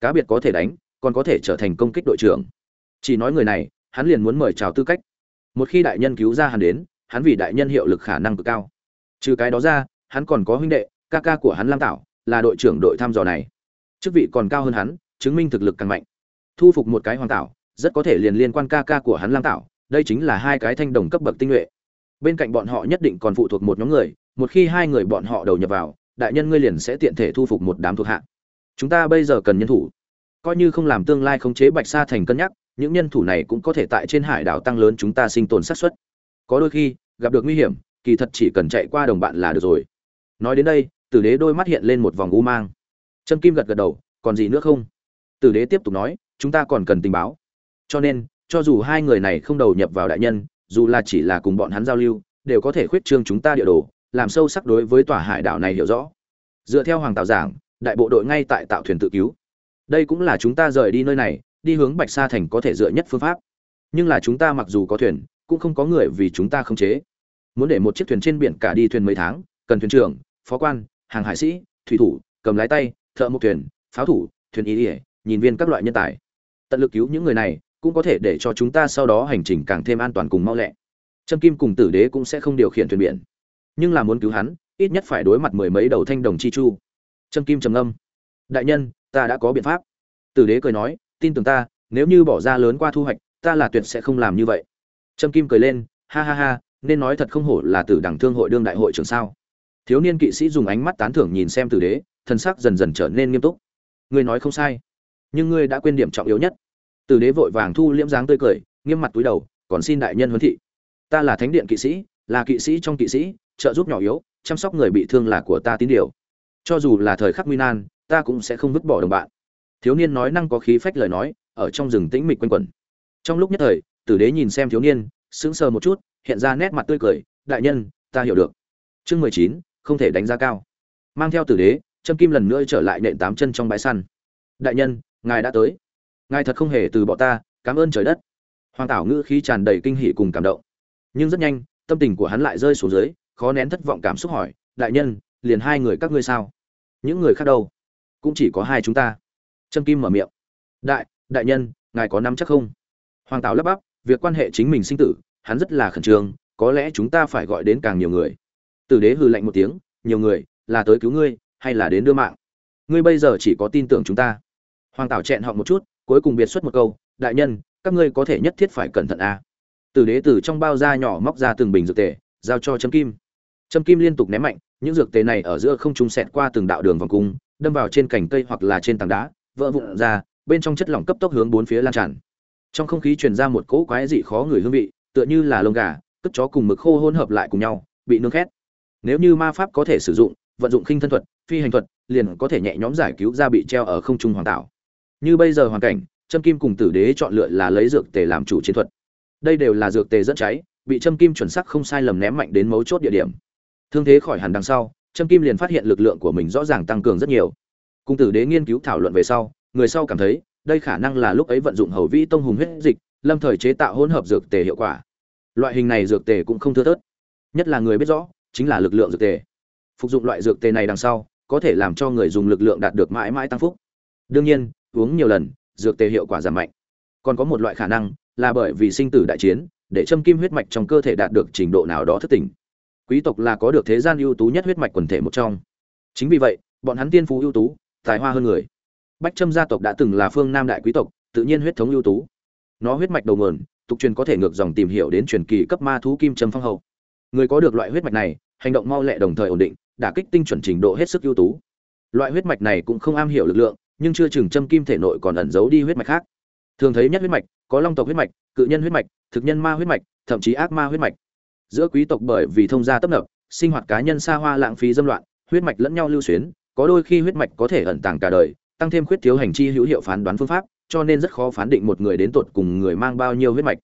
Cá biệt có thể đánh, còn có thể trở thành công kích đội trưởng. Chỉ nói người này, hắn liền muốn mời chào tư cách. Một khi đại nhân cứu ra hắn đến, hắn vì đại nhân hiệu lực khả năng cực cao. Trừ cái đó ra, hắn còn có huynh đệ, ca ca của hắn lam tảo, là đội trưởng đội thăm dò này. Chức vị còn cao hơn hắn, chứng minh thực lực càng mạnh. Thu phục một cái hoàng tảo, rất có thể liền liên quan ca ca của hắn lam tảo đây chính là hai cái thanh đồng cấp bậc tinh nhuệ. Bên cạnh bọn họ nhất định còn phụ thuộc một nhóm người, một khi hai người bọn họ đầu nhập vào, đại nhân ngươi liền sẽ tiện thể thu phục một đám thuộc hạ. Chúng ta bây giờ cần nhân thủ. Coi như không làm tương lai khống chế bạch sa thành cân nhắc, những nhân thủ này cũng có thể tại trên hải đảo tăng lớn chúng ta sinh tồn xác suất. Có đôi khi, gặp được nguy hiểm, kỳ thật chỉ cần chạy qua đồng bạn là được rồi. Nói đến đây, tử đế đôi mắt hiện lên một vòng u mang. Trâm kim gật gật đầu, còn gì nữa không? Tử đế tiếp tục nói, chúng ta còn cần tình báo. Cho nên cho dù hai người này không đầu nhập vào đại nhân, dù là chỉ là cùng bọn hắn giao lưu, đều có thể khuyết trương chúng ta địa đồ, làm sâu sắc đối với tòa hải đảo này hiểu rõ. Dựa theo hoàng tạo giảng, đại bộ đội ngay tại tạo thuyền tự cứu. Đây cũng là chúng ta rời đi nơi này, đi hướng bạch sa thành có thể dựa nhất phương pháp. Nhưng là chúng ta mặc dù có thuyền, cũng không có người vì chúng ta không chế. Muốn để một chiếc thuyền trên biển cả đi thuyền mấy tháng, cần thuyền trưởng, phó quan, hàng hải sĩ, thủy thủ, cầm lái tay, thợ mộc thuyền, pháo thủ, thuyền ý ỉa nhìn viên các loại nhân tài. Tận lực cứu những người này cũng có thể để cho chúng ta sau đó hành trình càng thêm an toàn cùng mau lẹ. Trâm kim cùng tử đế cũng sẽ không điều khiển thuyền biển. Nhưng là muốn cứu hắn, ít nhất phải đối mặt mười mấy đầu thanh đồng chi chu. Trâm kim trầm âm đại nhân, ta đã có biện pháp. Tử đế cười nói, tin tưởng ta, nếu như bỏ ra lớn qua thu hoạch, ta là tuyệt sẽ không làm như vậy. Trâm kim cười lên, ha ha ha, nên nói thật không hổ là tử đẳng thương hội đương đại hội trưởng sao. Thiếu niên kỵ sĩ dùng ánh mắt tán thưởng nhìn xem tử đế thân sắc dần dần trở nên nghiêm túc. Ngươi nói không sai, nhưng ngươi đã quên điểm trọng yếu nhất tử đế vội vàng thu liễm dáng tươi cười, nghiêm mặt túi đầu, còn xin đại nhân huấn thị. Ta là thánh điện kỵ sĩ, là kỵ sĩ trong kỵ sĩ, trợ giúp nhỏ yếu, chăm sóc người bị thương là của ta tín điều. Cho dù là thời khắc nguy nan, ta cũng sẽ không vứt bỏ đồng bạn. Thiếu niên nói năng có khí phách lời nói, ở trong rừng tĩnh mịch quanh quẩn. Trong lúc nhất thời, tử đế nhìn xem thiếu niên, sững sờ một chút, hiện ra nét mặt tươi cười, đại nhân, ta hiểu được. Chương mười chín, không thể đánh giá cao. Mang theo tử đế, trâm kim lần nữa trở lại nện tám chân trong bãi săn. Đại nhân, ngài đã tới ngài thật không hề từ bỏ ta, cảm ơn trời đất. Hoàng tảo ngữ khí tràn đầy kinh hỉ cùng cảm động. Nhưng rất nhanh, tâm tình của hắn lại rơi xuống dưới, khó nén thất vọng cảm xúc hỏi, đại nhân, liền hai người các ngươi sao? Những người khác đâu? Cũng chỉ có hai chúng ta. Trâm kim mở miệng, đại đại nhân, ngài có nắm chắc không? Hoàng tảo lắp bắp, việc quan hệ chính mình sinh tử, hắn rất là khẩn trương, có lẽ chúng ta phải gọi đến càng nhiều người. Tử đế hừ lạnh một tiếng, nhiều người, là tới cứu ngươi, hay là đến đưa mạng? Ngươi bây giờ chỉ có tin tưởng chúng ta. Hoàng tảo chẹn họ một chút cuối cùng biệt xuất một câu, đại nhân, các ngươi có thể nhất thiết phải cẩn thận a à. tử đế từ trong bao da nhỏ móc ra từng bình dược tề, giao cho châm kim. Châm kim liên tục ném mạnh, những dược tề này ở giữa không trung xẹt qua từng đạo đường vòng cung, đâm vào trên cành cây hoặc là trên tảng đá, vỡ vụn ra, bên trong chất lỏng cấp tốc hướng bốn phía lan tràn. Trong không khí truyền ra một cỗ quái dị khó người hương vị, tựa như là lông gà, cất chó cùng mực khô hỗn hợp lại cùng nhau, bị nướng khét. Nếu như ma pháp có thể sử dụng, vận dụng khinh thân thuật, phi hành thuật, liền có thể nhẹ nhõm giải cứu ra bị treo ở không trung hoàng tạo như bây giờ hoàn cảnh, trâm kim cùng tử đế chọn lựa là lấy dược tề làm chủ chiến thuật. Đây đều là dược tề dẫn cháy, bị trâm kim chuẩn xác không sai lầm ném mạnh đến mấu chốt địa điểm. Thương thế khỏi hẳn đằng sau, trâm kim liền phát hiện lực lượng của mình rõ ràng tăng cường rất nhiều. Cung tử đế nghiên cứu thảo luận về sau, người sau cảm thấy, đây khả năng là lúc ấy vận dụng hầu vĩ tông hùng huyết dịch, lâm thời chế tạo hỗn hợp dược tề hiệu quả. Loại hình này dược tề cũng không thưa thớt. Nhất là người biết rõ, chính là lực lượng dược tề. Phục dụng loại dược tề này đằng sau, có thể làm cho người dùng lực lượng đạt được mãi mãi tăng phúc đương nhiên, uống nhiều lần, dược tề hiệu quả giảm mạnh. Còn có một loại khả năng là bởi vì sinh tử đại chiến, để châm kim huyết mạch trong cơ thể đạt được trình độ nào đó thất tình. Quý tộc là có được thế gian ưu tú nhất huyết mạch quần thể một trong. Chính vì vậy, bọn hắn tiên phú ưu tú, tài hoa hơn người. Bách trâm gia tộc đã từng là phương nam đại quý tộc, tự nhiên huyết thống ưu tú. Nó huyết mạch đầu nguồn, tục truyền có thể ngược dòng tìm hiểu đến truyền kỳ cấp ma thú kim trâm phong hậu người có được loại huyết mạch này, hành động mau lẹ đồng thời ổn định, đả kích tinh chuẩn trình độ hết sức ưu tú. Loại huyết mạch này cũng không am hiểu lực lượng nhưng chưa chừng châm kim thể nội còn ẩn giấu đi huyết mạch khác. Thường thấy nhất huyết mạch, có long tộc huyết mạch, cự nhân huyết mạch, thực nhân ma huyết mạch, thậm chí ác ma huyết mạch. Giữa quý tộc bởi vì thông gia tấp nập, sinh hoạt cá nhân xa hoa lãng phí dâm loạn, huyết mạch lẫn nhau lưu xuyến, có đôi khi huyết mạch có thể ẩn tàng cả đời, tăng thêm khuyết thiếu hành chi hữu hiệu phán đoán phương pháp, cho nên rất khó phán định một người đến tột cùng người mang bao nhiêu huyết mạch.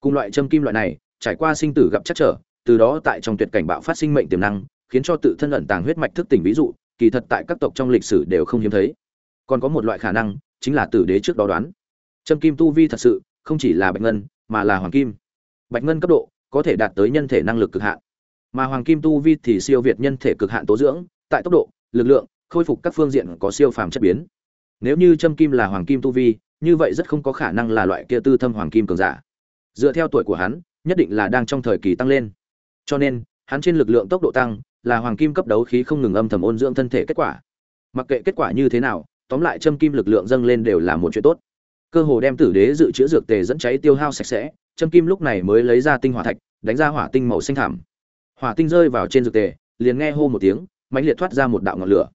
Cùng loại châm kim loại này, trải qua sinh tử gặp chắc trở, từ đó tại trong tuyệt cảnh bạo phát sinh mệnh tiềm năng, khiến cho tự thân ẩn tàng huyết mạch thức tỉnh ví dụ, kỳ thật tại các tộc trong lịch sử đều không hiếm thấy còn có một loại khả năng chính là tử đế trước đó đoán. Trâm kim tu vi thật sự không chỉ là bạch ngân, mà là hoàng kim. Bạch ngân cấp độ có thể đạt tới nhân thể năng lực cực hạn. Mà hoàng kim tu vi thì siêu việt nhân thể cực hạn tố dưỡng, tại tốc độ, lực lượng, khôi phục các phương diện có siêu phàm chất biến. Nếu như Trâm kim là hoàng kim tu vi, như vậy rất không có khả năng là loại kia tư thâm hoàng kim cường giả. Dựa theo tuổi của hắn, nhất định là đang trong thời kỳ tăng lên. Cho nên, hắn trên lực lượng tốc độ tăng là hoàng kim cấp đấu khí không ngừng âm thầm ôn dưỡng thân thể kết quả. Mặc kệ kết quả như thế nào tóm lại châm kim lực lượng dâng lên đều là một chuyện tốt. Cơ hồ đem tử đế dự trữ dược tề dẫn cháy tiêu hao sạch sẽ, châm kim lúc này mới lấy ra tinh hỏa thạch, đánh ra hỏa tinh màu xanh thảm hỏa tinh rơi vào trên dược tề, liền nghe hô một tiếng, mãnh liệt thoát ra một đạo ngọn lửa.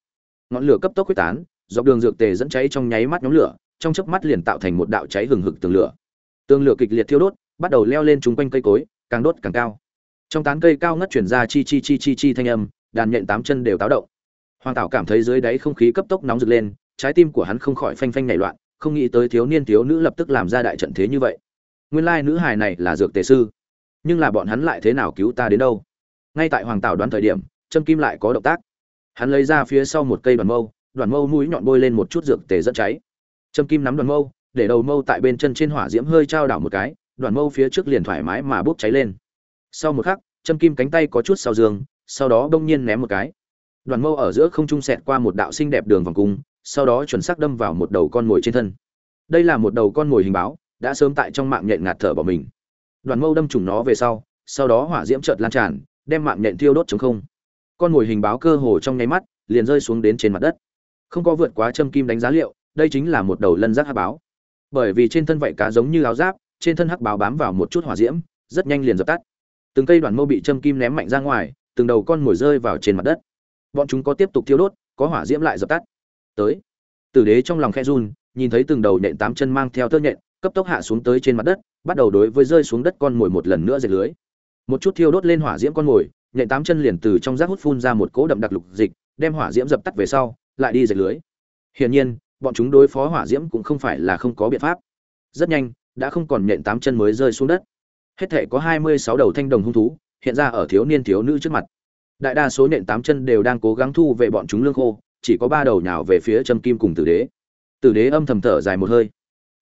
Ngọn lửa cấp tốc quyết tán, dọc đường dược tề dẫn cháy trong nháy mắt nhóm lửa, trong chớp mắt liền tạo thành một đạo cháy hừng hực tường lửa. Tường lửa kịch liệt thiêu đốt, bắt đầu leo lên chúng quanh cây cối, càng đốt càng cao. Trong tán cây cao ngất chuyển ra chi chi chi chi chi thanh âm, đàn nhện tám chân đều táo động. Hoàng tảo cảm thấy dưới đáy không khí cấp tốc nóng rực lên trái tim của hắn không khỏi phanh phanh nảy loạn, không nghĩ tới thiếu niên thiếu nữ lập tức làm ra đại trận thế như vậy. Nguyên lai nữ hài này là dược tề sư. Nhưng là bọn hắn lại thế nào cứu ta đến đâu? Ngay tại hoàng tảo đoán thời điểm châm kim lại có động tác. Hắn lấy ra phía sau một cây đoàn mâu đoàn mâu mũi nhọn bôi lên một chút dược tề dẫn cháy. Châm kim nắm đoàn mâu, để đầu mâu tại bên chân trên hỏa diễm hơi trao đảo một cái, đoàn mâu phía trước liền thoải mái mà bốc cháy lên. Sau một khắc châm kim cánh tay có chút sau giường sau đó đông nhiên ném một cái. Đoàn mâu ở giữa không trung sẹt qua một đạo xinh đẹp đường vòng cung sau đó chuẩn xác đâm vào một đầu con mồi trên thân. Đây là một đầu con mồi hình báo, đã sớm tại trong mạng nhện ngạt thở bỏ mình. Đoàn mâu đâm trùng nó về sau sau đó hỏa diễm chợt lan tràn, đem mạng nhện thiêu đốt chống không. Con mồi hình báo cơ hồ trong nháy mắt, liền rơi xuống đến trên mặt đất. Không có vượt quá châm kim đánh giá liệu, đây chính là một đầu lân giác hắc báo. Bởi vì trên thân vảy cá giống như áo giáp, trên thân hắc báo bám vào một chút hỏa diễm, rất nhanh liền dập tắt. Từng cây đoàn mâu bị châm kim ném mạnh ra ngoài, từng đầu con mồi rơi vào trên mặt đất. Bọn chúng có tiếp tục thiêu đốt, có hỏa diễm lại dập tắt tới. Tử đế trong lòng khe run, nhìn thấy từng đầu nhện tám chân mang theo tơ nhện, cấp tốc hạ xuống tới trên mặt đất, bắt đầu đối với rơi xuống đất con mồi một lần nữa dệt lưới. Một chút thiêu đốt lên hỏa diễm con mồi nhện tám chân liền từ trong rác hút phun ra một cỗ đậm đặc lục dịch, đem hỏa diễm dập tắt về sau, lại đi dệt lưới. Hiển nhiên, bọn chúng đối phó hỏa diễm cũng không phải là không có biện pháp. Rất nhanh, đã không còn nhện tám chân mới rơi xuống đất. Hết thể có hai mươi sáu đầu thanh đồng hung thú, hiện ra ở thiếu niên thiếu nữ trước mặt. Đại đa số nhện tám chân đều đang cố gắng thu về bọn chúng lương khô chỉ có ba đầu nhào về phía châm kim cùng tử đế. Tử đế âm thầm thở dài một hơi.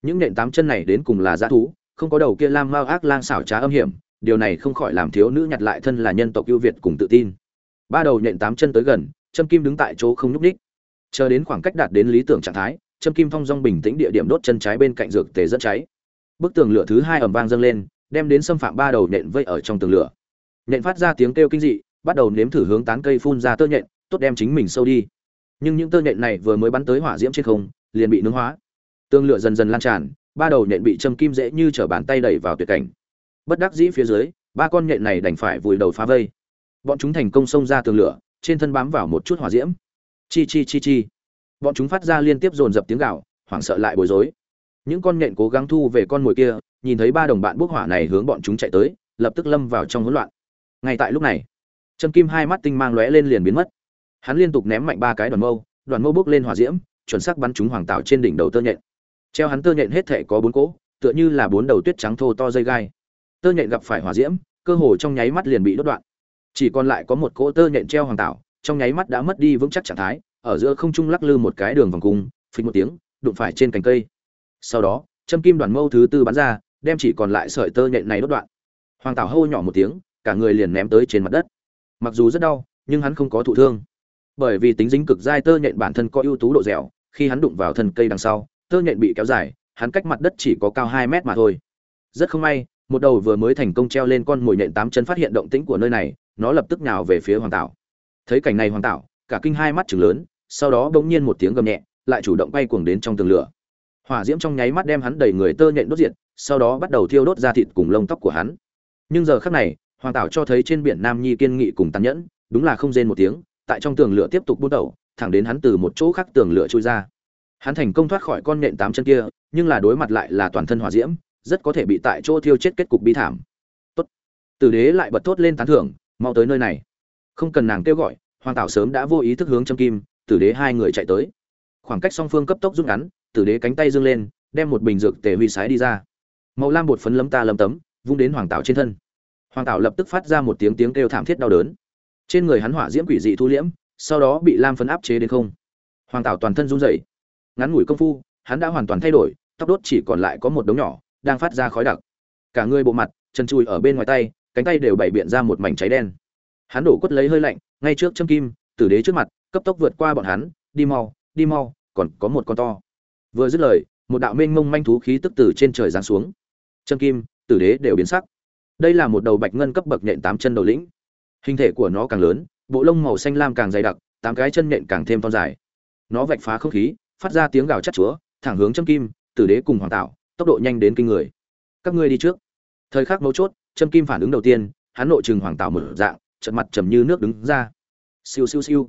Những nện tám chân này đến cùng là g thú, không có đầu kia lam mao ác lang xảo trá âm hiểm, điều này không khỏi làm thiếu nữ nhặt lại thân là nhân tộc ưu việt cùng tự tin. Ba đầu nện tám chân tới gần châm kim đứng tại chỗ không nhúc ních chờ đến khoảng cách đạt đến lý tưởng trạng thái châm kim thong dong bình tĩnh địa điểm đốt chân trái bên cạnh dược tề dẫn cháy. Bức tường lửa thứ hai ẩm vang dâng lên, đem đến xâm phạm ba đầu nện vây ở trong tường lửa. Nện phát ra tiếng kêu kinh dị, bắt đầu nếm thử hướng tán cây phun ra tơ nhện, tốt đem chính mình sâu đi nhưng những tơ nhện này vừa mới bắn tới hỏa diễm trên không, liền bị nướng hóa. Tương lửa dần dần lan tràn, ba đầu nhện bị châm kim dễ như t bàn tay đẩy vào tuyệt cảnh. Bất đắc dĩ phía dưới, ba con nhện này đành phải vùi đầu phá vây. Bọn chúng thành công xông ra tường lửa, trên thân bám vào một chút hỏa diễm. Chi chi chi chi. Bọn chúng phát ra liên tiếp dồn dập tiếng gạo hoảng sợ lại bối rối. Những con nhện cố gắng thu về con mồi kia, nhìn thấy ba đồng bạn bốc hỏa này hướng bọn chúng chạy tới, lập tức lâm vào trong hỗn loạn. Ngay tại lúc này trâm kim hai mắt tinh mang lóe lên liền biến mất hắn liên tục ném mạnh ba cái đoàn mâu đoàn mâu bốc lên hỏa diễm, chuẩn xác bắn trúng hoàng tạo trên đỉnh đầu tơ nhện. Treo hắn tơ nhện hết thể có bốn cỗ, tựa như là bốn đầu tuyết trắng thô to dây gai. Tơ nhện gặp phải hỏa diễm, cơ hồ trong nháy mắt liền bị đốt đoạn. Chỉ còn lại có một cỗ tơ nhện treo hoàng tạo, trong nháy mắt đã mất đi vững chắc trạng thái, ở giữa không trung lắc lư một cái đường vòng cung phình một tiếng, đụng phải trên cành cây. Sau đó, châm kim đoàn mâu thứ tư bắn ra, đem chỉ còn lại sợi tơ nhện này đốt đoạn. Hoàng tảo hô nhỏ một tiếng, cả người liền ném tới trên mặt đất. Mặc dù rất đau, nhưng hắn không có thụ thương bởi vì tính dính cực dai tơ nhện bản thân có ưu tú độ dẻo, khi hắn đụng vào thân cây đằng sau, tơ nhện bị kéo dài, hắn cách mặt đất chỉ có cao hai mét mà thôi. Rất không may, một đầu vừa mới thành công treo lên con mồi nhện tám chân phát hiện động tĩnh của nơi này, nó lập tức nhào về phía hoàng tảo. Thấy cảnh này hoàng tảo, cả kinh hai mắt chừng lớn, sau đó bỗng nhiên một tiếng gầm nhẹ, lại chủ động bay cuồng đến trong tường lửa. Hỏa diễm trong nháy mắt đem hắn đầy người tơ nhện đốt diệt, sau đó bắt đầu thiêu đốt ra thịt cùng lông tóc của hắn. Nhưng giờ khắc này, hoàng tảo cho thấy trên biển nam nhi kiên nghị cùng tàn nhẫn, đúng là không rên một tiếng tại trong tường lửa tiếp tục bút đầu thẳng đến hắn từ một chỗ khác tường lửa trôi ra. Hắn thành công thoát khỏi con nện tám chân kia, nhưng là đối mặt lại là toàn thân hỏa diễm, rất có thể bị tại chỗ thiêu chết kết cục bi thảm. Tốt. Tử đế lại bật thốt lên tán thưởng, mau tới nơi này. Không cần nàng kêu gọi, hoàng tảo sớm đã vô ý thức hướng châm kim, tử đế hai người chạy tới. Khoảng cách song phương cấp tốc rút ngắn, tử đế cánh tay dương lên, đem một bình dược tề huy sái đi ra. Màu lam bột phấn lấm ta lấm tấm, vung đến hoàng tảo trên thân. Hoàng tảo lập tức phát ra một tiếng tiếng kêu thảm thiết đau đớn trên người hắn hỏa diễm quỷ dị thu liễm, sau đó bị lam phấn áp chế đến không. Hoàng tảo toàn thân run rẩy. Ngắn ngủi công phu, hắn đã hoàn toàn thay đổi, tóc đốt chỉ còn lại có một đống nhỏ, đang phát ra khói đặc. Cả người bộ mặt, chân chui ở bên ngoài tay, cánh tay đều bày biện ra một mảnh cháy đen. Hắn đổ quất lấy hơi lạnh, ngay trước châm kim, tử đế trước mặt, cấp tốc vượt qua bọn hắn, đi mau đi mau, còn có một con to. Vừa dứt lời, một đạo mênh mông manh thú khí tức từ trên trời giáng xuống. Châm kim, tử đế đều biến sắc. Đây là một đầu bạch ngân cấp bậc nhện tám chân đầu lĩnh hình thể của nó càng lớn, bộ lông màu xanh lam càng dày đặc, tám cái chân nện càng thêm to dài. Nó vạch phá không khí, phát ra tiếng gào chắc chúa, thẳng hướng châm kim, tử đế cùng hoàng tạo, tốc độ nhanh đến kinh người. Các ngươi đi trước. Thời khắc mấu chốt, châm kim phản ứng đầu tiên, hắn nội trừng hoàng tạo mở dạng trận mặt trầm như nước đứng ra. Siêu siêu siêu.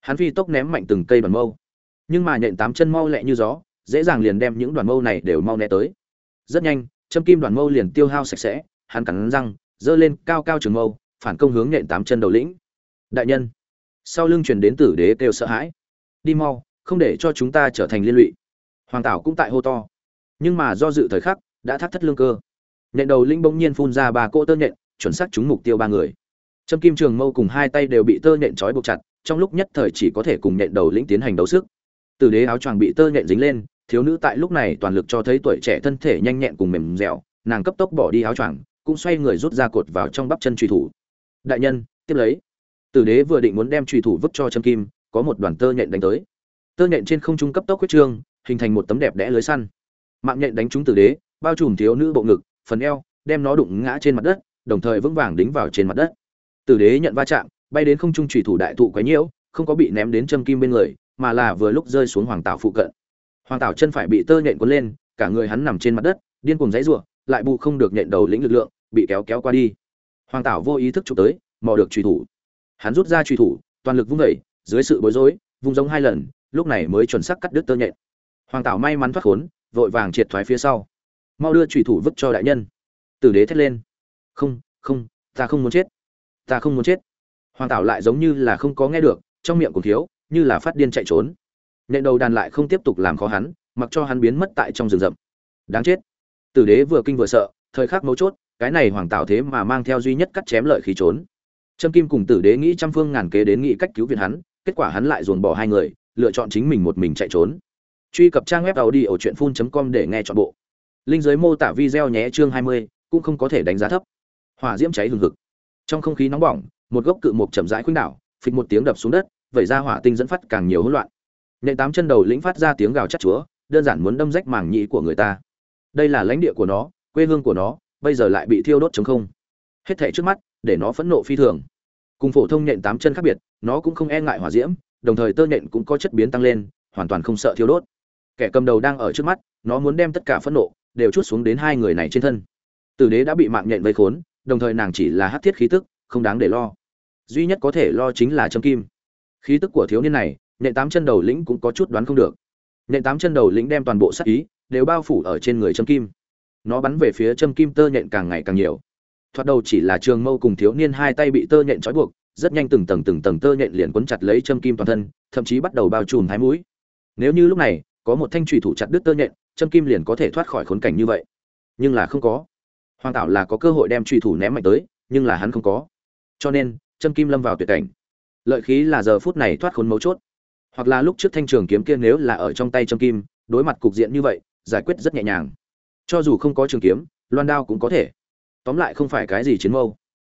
Hắn phi tốc ném mạnh từng cây đoàn mâu. Nhưng mà nhện tám chân mau lẹ như gió, dễ dàng liền đem những đoàn mâu này đều mau né tới. Rất nhanh, châm kim đoàn mâu liền tiêu hao sạch sẽ, hắn cắn răng, giơ lên cao cao trường mâu phản công hướng nện tám chân đầu lĩnh. Đại nhân sau lưng truyền đến tử đế kêu sợ hãi. Đi mau không để cho chúng ta trở thành liên lụy. Hoàng tảo cũng tại hô to. Nhưng mà do dự thời khắc đã thắt thất lương cơ. Nhện đầu linh bỗng nhiên phun ra ba cỗ tơ nhện chuẩn xác trúng mục tiêu ba người. Trâm Kim Trường Mâu cùng hai tay đều bị tơ nhện trói buộc chặt, trong lúc nhất thời chỉ có thể cùng nhện đầu lĩnh tiến hành đấu sức. Tử đế áo choàng bị tơ nhện dính lên, thiếu nữ tại lúc này toàn lực cho thấy tuổi trẻ thân thể nhanh nhẹn cùng mềm dẻo, nàng cấp tốc bỏ đi áo choàng, cũng xoay người rút ra cột vào trong bắp chân truy thủ. Đại nhân, tiếp lấy. Tử đế vừa định muốn đem trùy thủ vứt cho Trâm Kim, có một đoàn tơ nhện đánh tới. Tơ nhện trên không trung cấp tốc huyết trương, hình thành một tấm đẹp đẽ lưới săn. Mạng nhện đánh trúng Tử đế, bao trùm thiếu nữ bộ ngực, phần eo, đem nó đụng ngã trên mặt đất, đồng thời vững vàng đính vào trên mặt đất tử đế nhận va chạm bay đến không trung trùy thủ đại thụ quấy nhiễu không có bị ném đến châm kim bên người mà là vừa lúc rơi xuống hoàng tảo phụ cận hoàng tảo chân phải bị tơ nhện cuốn lên cả người hắn nằm trên mặt đất điên cuồng dãy rủa lại bù không được nhện đầu lĩnh lực lượng bị kéo kéo qua đi hoàng tảo vô ý thức chụp tới, mò được truy thủ. Hắn rút ra truy thủ, toàn lực vung vẩy dưới sự bối rối, vung giống hai lần, lúc này mới chuẩn xác cắt đứt tơ nhện. Hoàng tảo may mắn thoát khốn, vội vàng triệt thoái phía sau. Mau đưa truy thủ vứt cho đại nhân. Tử đế thét lên. Không không, ta không muốn chết. Ta không muốn chết. Hoàng tảo lại giống như là không có nghe được, trong miệng cùng thiếu, như là phát điên chạy trốn. Nện đầu đàn lại không tiếp tục làm khó hắn, mặc cho hắn biến mất tại trong rừng rậm. Đáng chết. Tử đế vừa kinh vừa sợ, thời khắc mấu chốt cái này hoàng tạo thế mà mang theo duy nhất cắt chém lợi khí trốn. Trâm kim cùng tử đế nghĩ trăm phương ngàn kế đến nghĩ cách cứu viện hắn kết quả hắn lại dồn bỏ hai người lựa chọn chính mình một mình chạy trốn. Truy cập trang web tàu đi ở truyện phun com để nghe chọn bộ. Linh giới mô tả video nhé chương 20, cũng không có thể đánh giá thấp. Hỏa diễm cháy hừng hực. Trong không khí nóng bỏng một gốc cự mục chậm rãi khuynh đảo phịch một tiếng đập xuống đất vẩy ra hỏa tinh dẫn phát càng nhiều hỗn loạn. Nệ tám chân đầu lĩnh phát ra tiếng gào chắc chúa đơn giản muốn đâm rách màng nhĩ của người ta. Đây là lãnh địa của nó quê hương của nó bây giờ lại bị thiêu đốt chống không. Hết thảy trước mắt, để nó phẫn nộ phi thường. Cùng phổ thông nhện tám chân khác biệt, nó cũng không e ngại hỏa diễm, đồng thời tơ nhện cũng có chất biến tăng lên, hoàn toàn không sợ thiêu đốt. Kẻ cầm đầu đang ở trước mắt, nó muốn đem tất cả phẫn nộ, đều chút xuống đến hai người này trên thân. Tử đế đã bị mạng nhện vây khốn, đồng thời nàng chỉ là hát thiết khí tức, không đáng để lo. Duy nhất có thể lo chính là châm kim. Khí tức của thiếu niên này nện tám chân đầu lĩnh cũng có chút đoán không được. Nện tám chân đầu lĩnh đem toàn bộ sắc ý, đều bao phủ ở trên người châm kim nó bắn về phía châm kim tơ nhện càng ngày càng nhiều. Thoạt đầu chỉ là trường mâu cùng thiếu niên hai tay bị tơ nhện trói buộc, rất nhanh từng tầng từng tầng tơ nhện liền quấn chặt lấy châm kim toàn thân, thậm chí bắt đầu bao trùm thái mũi. Nếu như lúc này, có một thanh trùy thủ chặt đứt tơ nhện, châm kim liền có thể thoát khỏi khốn cảnh như vậy. Nhưng là không có. Hoàng tạo là có cơ hội đem trùy thủ ném mạnh tới, nhưng là hắn không có. Cho nên, châm kim lâm vào tuyệt cảnh. Lợi khí là giờ phút này thoát khốn mấu chốt. Hoặc là lúc trước thanh trường kiếm kia nếu là ở trong tay châm kim, đối mặt cục diện như vậy, giải quyết rất nhẹ nhàng cho dù không có trường kiếm, loan đao cũng có thể. Tóm lại không phải cái gì chiến mâu.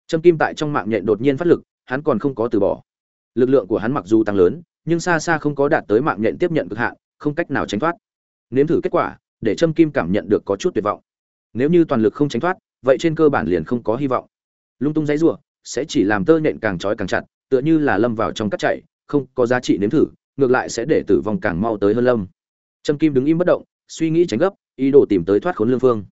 Châm kim tại trong mạng nhện đột nhiên phát lực, hắn còn không có từ bỏ. Lực lượng của hắn mặc dù tăng lớn, nhưng xa xa không có đạt tới mạng nhện tiếp nhận cực hạn, không cách nào tránh thoát. Nếm thử kết quả, để châm kim cảm nhận được có chút tuyệt vọng. Nếu như toàn lực không tránh thoát, vậy trên cơ bản liền không có hy vọng. Lung tung dãy rủa, sẽ chỉ làm tơ nhện càng trói càng chặt, tựa như là lâm vào trong cắt chạy, không có giá trị nếm thử, ngược lại sẽ để tử vong càng mau tới hơn lâm. Trâm kim đứng im bất động, suy nghĩ tránh gấp ý đồ tìm tới thoát khốn lương phương.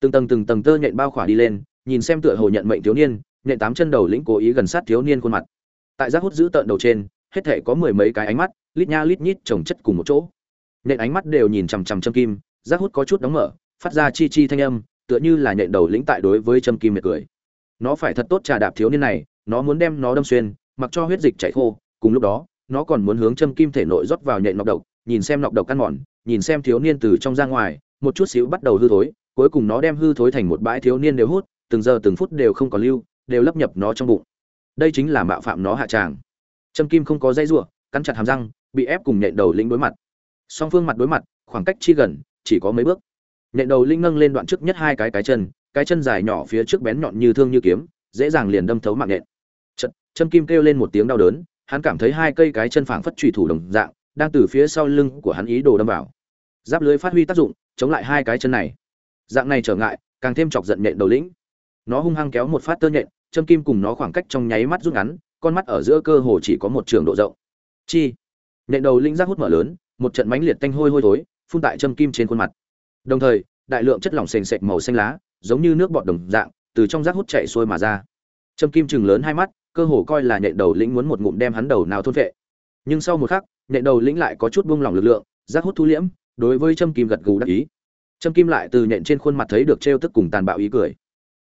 Từng tầng từng tầng tơ nhện bao khỏa đi lên, nhìn xem tựa hồ nhận mệnh thiếu niên, nhện tám chân đầu lĩnh cố ý gần sát thiếu niên khuôn mặt. Tại giác hút giữ tợn đầu trên, hết thể có mười mấy cái ánh mắt, lít nha lít nhít trồng chất cùng một chỗ. Nhện ánh mắt đều nhìn chằm chằm châm kim rác hút có chút đóng mở, phát ra chi chi thanh âm, tựa như là nhện đầu lĩnh tại đối với châm kim miệt cười. Nó phải thật tốt trà đạp thiếu niên này, nó muốn đem nó đâm xuyên, mặc cho huyết dịch chảy khô, cùng lúc đó, nó còn muốn hướng châm kim thể nội rót vào nhện nọc độc, nhìn xem nọc độc căn mòn, nhìn xem thiếu niên từ trong ra ngoài một chút xíu bắt đầu hư thối, cuối cùng nó đem hư thối thành một bãi thiếu niên đều hút, từng giờ từng phút đều không còn lưu, đều lấp nhập nó trong bụng. Đây chính là mạo phạm nó hạ tràng. Trâm kim không có dây rủa, cắn chặt hàm răng, bị ép cùng nhện đầu lĩnh đối mặt. Song phương mặt đối mặt, khoảng cách chi gần, chỉ có mấy bước. Nhện đầu linh nâng lên đoạn trước nhất hai cái cái chân cái chân dài nhỏ phía trước bén nhọn như thương như kiếm, dễ dàng liền đâm thấu mạng nhện. Chật châm kim kêu lên một tiếng đau đớn, hắn cảm thấy hai cây cái chân phảng phất trùy thủ đồng dạng, đang từ phía sau lưng của hắn ý đồ đâm vào giáp lưới phát huy tác dụng, chống lại hai cái chân này. Dạng này trở ngại, càng thêm chọc giận nhện đầu lĩnh. Nó hung hăng kéo một phát tơ nhện, châm kim cùng nó khoảng cách trong nháy mắt rút ngắn, con mắt ở giữa cơ hồ chỉ có một trường độ rộng. Chi? Nhện đầu lĩnh giác hút mở lớn, một trận mánh liệt tanh hôi hôi thối, phun tại châm kim trên khuôn mặt. Đồng thời, đại lượng chất lỏng sền sệt màu xanh lá, giống như nước bọt đồng dạng, từ trong rác hút chạy xuôi mà ra. Châm kim chừng lớn hai mắt, cơ hồ coi là nhện đầu lĩnh muốn một ngụm đem hắn đầu nào thôn vệ nhưng sau một khắc, nhện đầu lĩnh lại có chút buông lỏng lực lượng rác hút thu liễm đối với châm kim gật gù đắc ý. Châm kim lại từ nhện trên khuôn mặt thấy được trêu tức cùng tàn bạo ý cười.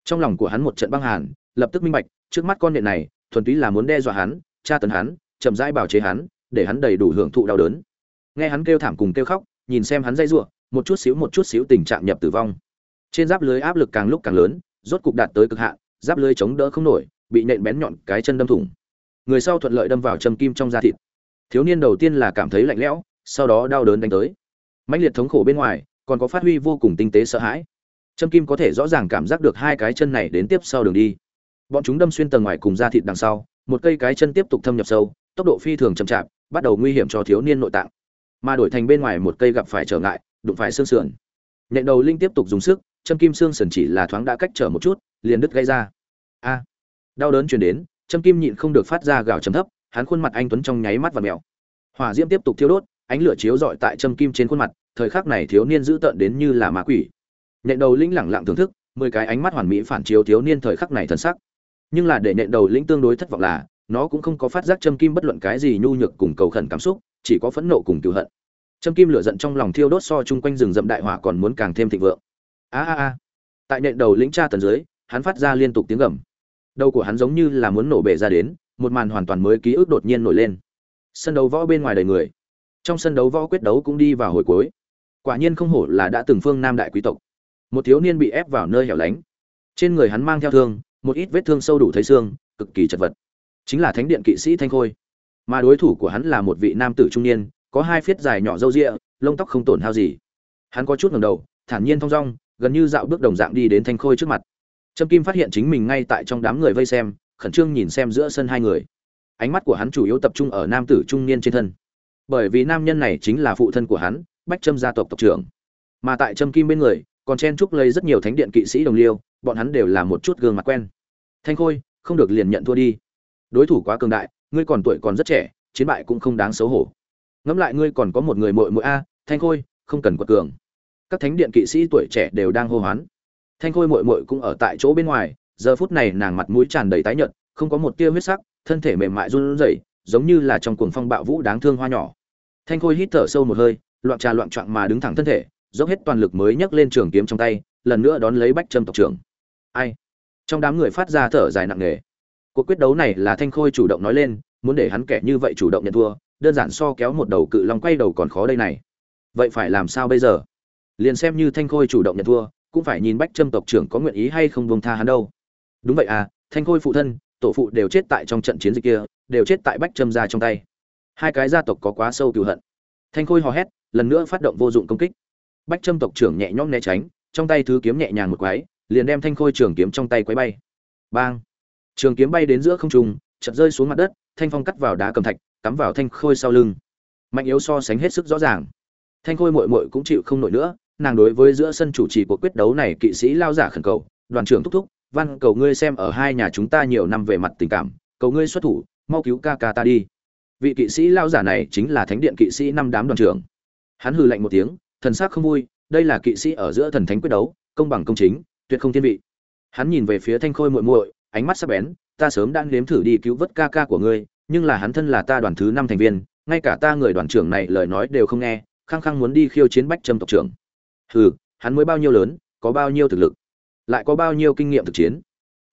Trong lòng của hắn một trận băng hàn, lập tức minh bạch, trước mắt con nhện này, thuần túy là muốn đe dọa hắn, tra tấn hắn, chậm rãi bảo chế hắn, để hắn đầy đủ hưởng thụ đau đớn. Nghe hắn kêu thảm cùng kêu khóc, nhìn xem hắn dây giụa một chút xíu một chút xíu tình trạng nhập tử vong. Trên giáp lưới áp lực càng lúc càng lớn, rốt cục đạt tới cực hạn, giáp lưới chống đỡ không nổi, bị nện bén nhọn cái chân đâm thủng. Người sau thuận lợi đâm vào châm kim trong da thịt. Thiếu niên đầu tiên là cảm thấy lạnh lẽo, sau đó đau đớn đánh tới mãnh liệt thống khổ bên ngoài, còn có phát huy vô cùng tinh tế sợ hãi. Trâm kim có thể rõ ràng cảm giác được hai cái chân này đến tiếp sau đường đi. Bọn chúng đâm xuyên tầng ngoài cùng da thịt đằng sau, một cây cái chân tiếp tục thâm nhập sâu, tốc độ phi thường chậm chạp, bắt đầu nguy hiểm cho thiếu niên nội tạng. Mà đổi thành bên ngoài một cây gặp phải trở ngại, đụng phải xương sườn. Nhện đầu linh tiếp tục dùng sức châm kim xương sườn chỉ là thoáng đã cách trở một chút, liền đứt gây ra. A! Đau đớn truyền đến châm kim nhịn không được phát ra gào trầm thấp, hắn khuôn mặt anh tuấn trong nháy mắt và mèo. Hỏa diễm tiếp tục thiêu đốt ánh lửa chiếu rọi tại châm kim trên khuôn mặt, thời khắc này thiếu niên giữ tợn đến như là ma quỷ. Nện đầu lĩnh lẳng lặng thưởng thức, mười cái ánh mắt hoàn mỹ phản chiếu thiếu niên thời khắc này thần sắc. Nhưng là để nện đầu lĩnh tương đối thất vọng là, nó cũng không có phát giác châm kim bất luận cái gì nhu nhược cùng cầu khẩn cảm xúc, chỉ có phẫn nộ cùng tiêu hận. Châm kim lửa giận trong lòng thiêu đốt so chung quanh rừng rậm đại hỏa còn muốn càng thêm thịnh vượng. A a a. Tại nện đầu lĩnh tra tần dưới, hắn phát ra liên tục tiếng gầm. Đầu của hắn giống như là muốn nổ bể ra đến, một màn hoàn toàn mới ký ức đột nhiên nổi lên. Sân đấu võ bên ngoài đầy người trong sân đấu võ quyết đấu cũng đi vào hồi cuối. Quả nhiên không hổ là đã từng phương nam đại quý tộc. Một thiếu niên bị ép vào nơi hẻo lánh. Trên người hắn mang theo thương, một ít vết thương sâu đủ thấy xương, cực kỳ chật vật. Chính là thánh điện kỵ sĩ thanh khôi. Mà đối thủ của hắn là một vị nam tử trung niên, có hai phiết dài nhỏ râu ria, lông tóc không tổn hao gì. Hắn có chút ngẩng đầu, thản nhiên thong dong, gần như dạo bước đồng dạng đi đến thanh khôi trước mặt. Trâm kim phát hiện chính mình ngay tại trong đám người vây xem, khẩn trương nhìn xem giữa sân hai người. Ánh mắt của hắn chủ yếu tập trung ở nam tử trung niên trên thân bởi vì nam nhân này chính là phụ thân của hắn, bách trâm gia tộc tộc trưởng. Mà tại trâm kim bên người, còn chen chúc lấy rất nhiều thánh điện kỵ sĩ đồng liêu, bọn hắn đều là một chút gương mặt quen. Thanh khôi, không được liền nhận thua đi. Đối thủ quá cường đại, ngươi còn tuổi còn rất trẻ, chiến bại cũng không đáng xấu hổ. Ngẫm lại ngươi còn có một người muội muội a, thanh khôi, không cần quật cường. Các thánh điện kỵ sĩ tuổi trẻ đều đang hô hoán. Thanh khôi muội muội cũng ở tại chỗ bên ngoài, giờ phút này nàng mặt mũi tràn đầy tái nhợt, không có một tia huyết sắc, thân thể mềm mại run rẩy, giống như là trong cuồng phong bạo vũ đáng thương hoa nhỏ thanh khôi hít thở sâu một hơi, loạn trà loạn trạng mà đứng thẳng thân thể, dốc hết toàn lực mới nhấc lên trường kiếm trong tay, lần nữa đón lấy bách trâm tộc trưởng. Ai? Trong đám người phát ra thở dài nặng nề. Cuộc quyết đấu này là thanh khôi chủ động nói lên, muốn để hắn kẻ như vậy chủ động nhận thua, đơn giản so kéo một đầu cự long quay đầu còn khó đây này. Vậy phải làm sao bây giờ? Liền xem như thanh khôi chủ động nhận thua, cũng phải nhìn bách trâm tộc trưởng có nguyện ý hay không buông tha hắn đâu. Đúng vậy à thanh khôi phụ thân, tổ phụ đều chết tại trong trận chiến dịch kia, đều chết tại bách trâm ra trong tay hai cái gia tộc có quá sâu cựu hận. Thanh khôi hò hét, lần nữa phát động vô dụng công kích. Bách trâm tộc trưởng nhẹ nhõm né tránh, trong tay thứ kiếm nhẹ nhàng một quái, liền đem thanh khôi trường kiếm trong tay quấy bay. Bang! Trường kiếm bay đến giữa không trung, chợt rơi xuống mặt đất, thanh phong cắt vào đá cầm thạch, cắm vào thanh khôi sau lưng. Mạnh yếu so sánh hết sức rõ ràng. Thanh khôi mội mội cũng chịu không nổi nữa, nàng đối với giữa sân chủ trì cuộc quyết đấu này kỵ sĩ lao giả khẩn cầu, đoàn trưởng thúc thúc văn cầu ngươi xem ở hai nhà chúng ta nhiều năm về mặt tình cảm, cầu ngươi xuất thủ, mau cứu ca ca ta đi vị kỵ sĩ lao giả này chính là thánh điện kỵ sĩ năm đám đoàn trưởng. Hắn hừ lạnh một tiếng, thần sắc không vui, đây là kỵ sĩ ở giữa thần thánh quyết đấu, công bằng công chính, tuyệt không thiên vị. Hắn nhìn về phía thanh khôi muội muội, ánh mắt sắc bén, ta sớm đã nếm thử đi cứu vớt ca ca của ngươi, nhưng là hắn thân là ta đoàn thứ năm thành viên, ngay cả ta người đoàn trưởng này lời nói đều không nghe, khăng khăng muốn đi khiêu chiến bách trâm tộc trưởng. Hừ, hắn mới bao nhiêu lớn, có bao nhiêu thực lực, lại có bao nhiêu kinh nghiệm thực chiến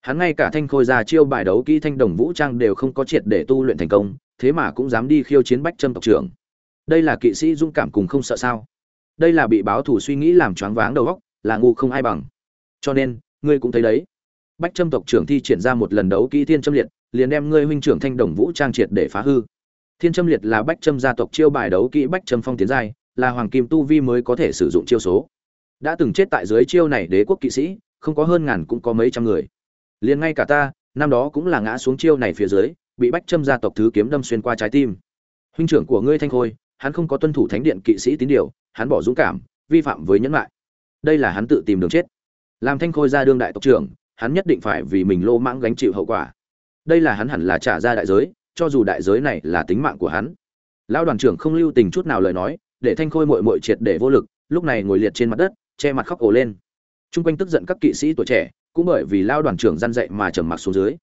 hắn ngay cả thanh khôi ra chiêu bài đấu kỹ thanh đồng vũ trang đều không có triệt để tu luyện thành công, thế mà cũng dám đi khiêu chiến bách trâm tộc trưởng. Đây là kỵ sĩ dũng cảm cùng không sợ sao? Đây là bị báo thủ suy nghĩ làm choáng váng đầu óc, là ngu không ai bằng. Cho nên, ngươi cũng thấy đấy. Bách trâm tộc trưởng thi triển ra một lần đấu kỹ thiên trâm liệt, liền đem ngươi huynh trưởng thanh đồng vũ trang triệt để phá hư. Thiên trâm liệt là bách trâm gia tộc chiêu bài đấu kỹ bách trâm phong tiến giai, là hoàng kim tu vi mới có thể sử dụng chiêu số. Đã từng chết tại dưới chiêu này đế quốc kỵ sĩ, không có hơn ngàn cũng có mấy trăm người liền ngay cả ta, năm đó cũng là ngã xuống chiêu này phía dưới, bị bách trâm gia tộc thứ kiếm đâm xuyên qua trái tim. Huynh trưởng của ngươi thanh khôi, hắn không có tuân thủ thánh điện kỵ sĩ tín điều, hắn bỏ dũng cảm, vi phạm với nhẫn lại. Đây là hắn tự tìm đường chết. Làm thanh khôi ra đương đại tộc trưởng, hắn nhất định phải vì mình lô mãng gánh chịu hậu quả. Đây là hắn hẳn là trả ra đại giới, cho dù đại giới này là tính mạng của hắn. Lão đoàn trưởng không lưu tình chút nào lời nói, để thanh khôi mội mội triệt để vô lực, lúc này ngồi liệt trên mặt đất, che mặt khóc ổ lên. T r u n g quanh tức giận các kỵ sĩ tuổi trẻ cũng bởi vì lao đoàn trưởng răn dậy mà trầm mặc xuống dưới.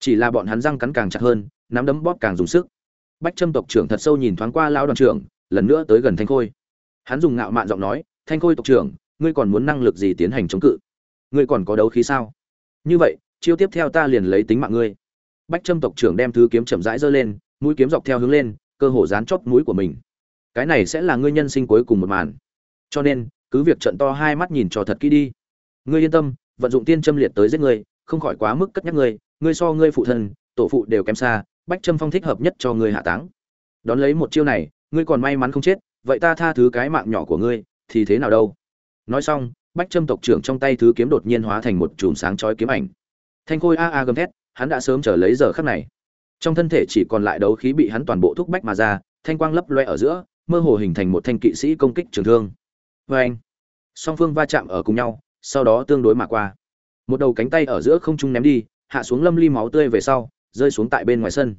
Chỉ là bọn hắn răng cắn càng chặt hơn, nắm đấm bóp càng dùng sức. Bách trâm tộc trưởng thật sâu nhìn thoáng qua lao đoàn trưởng, lần nữa tới gần thanh khôi. Hắn dùng ngạo mạn giọng nói, thanh khôi tộc trưởng, ngươi còn muốn năng lực gì tiến hành chống cự? Ngươi còn có đấu khí sao? Như vậy, chiêu tiếp theo ta liền lấy tính mạng ngươi. Bách trâm tộc trưởng đem thứ kiếm chậm rãi giơ lên, mũi kiếm dọc theo hướng lên, cơ hồ dán chóp mũi của mình. Cái này sẽ là ngươi nhân sinh cuối cùng một màn. Cho nên, cứ việc trận to hai mắt nhìn cho thật kỹ đi. Ngươi yên tâm vận dụng tiên châm liệt tới giết ngươi, không khỏi quá mức cất nhắc ngươi ngươi so ngươi phụ thân, tổ phụ đều kém xa, bách châm phong thích hợp nhất cho ngươi hạ táng. Đón lấy một chiêu này, ngươi còn may mắn không chết, vậy ta tha thứ cái mạng nhỏ của ngươi, thì thế nào đâu? Nói xong, bách châm tộc trưởng trong tay thứ kiếm đột nhiên hóa thành một chùm sáng chói kiếm ảnh. Thanh khôi a a gầm thét, hắn đã sớm chờ lấy giờ khắc này. Trong thân thể chỉ còn lại đấu khí bị hắn toàn bộ thúc bách mà ra, thanh quang lấp loe ở giữa, mơ hồ hình thành một thanh kỵ sĩ công kích trường thương. Vê anh song phương va chạm ở cùng nhau sau đó tương đối mà qua. Một đầu cánh tay ở giữa không trung ném đi, hạ xuống lâm ly máu tươi về sau, rơi xuống tại bên ngoài sân.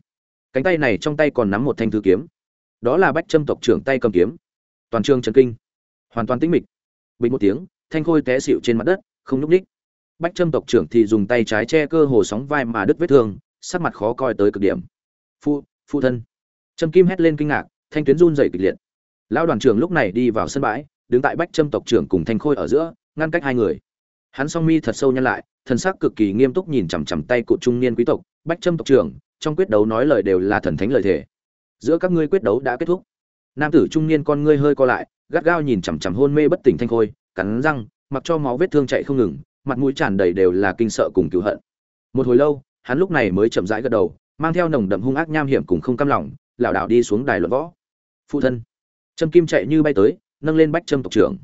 Cánh tay này trong tay còn nắm một thanh thư kiếm. Đó là bách trâm tộc trưởng tay cầm kiếm. Toàn trường trần kinh. Hoàn toàn tĩnh mịch. Bình một tiếng, thanh khôi té xịu trên mặt đất, không nhúc ních bách trâm tộc trưởng thì dùng tay trái che cơ hồ sóng vai mà đứt vết thương, sắc mặt khó coi tới cực điểm. Phụ phụ thân. Trâm kim hét lên kinh ngạc, thanh tuyến run dày kịch liệt. Lão đoàn trưởng lúc này đi vào sân bãi, đứng tại bách trâm tộc trưởng cùng thanh khôi ở giữa ngăn cách hai người. Hắn song mi thật sâu nhăn lại, thần sắc cực kỳ nghiêm túc nhìn chằm chằm tay của trung niên quý tộc, bách trâm tộc trưởng, trong quyết đấu nói lời đều là thần thánh lời thề. Giữa các ngươi quyết đấu đã kết thúc. Nam tử trung niên con ngươi hơi co lại, gắt gao nhìn chằm chằm hôn mê bất tỉnh thanh khôi, cắn răng, mặc cho máu vết thương chạy không ngừng, mặt mũi tràn đầy đều là kinh sợ cùng cứu hận. Một hồi lâu, hắn lúc này mới chậm rãi gật đầu, mang theo nồng đậm hung ác nham hiểm cùng không cam lòng, lảo đảo đi xuống đài luận võ. Phụ thân. Trâm kim chạy như bay tới, nâng lên bách trâm tộc trưởng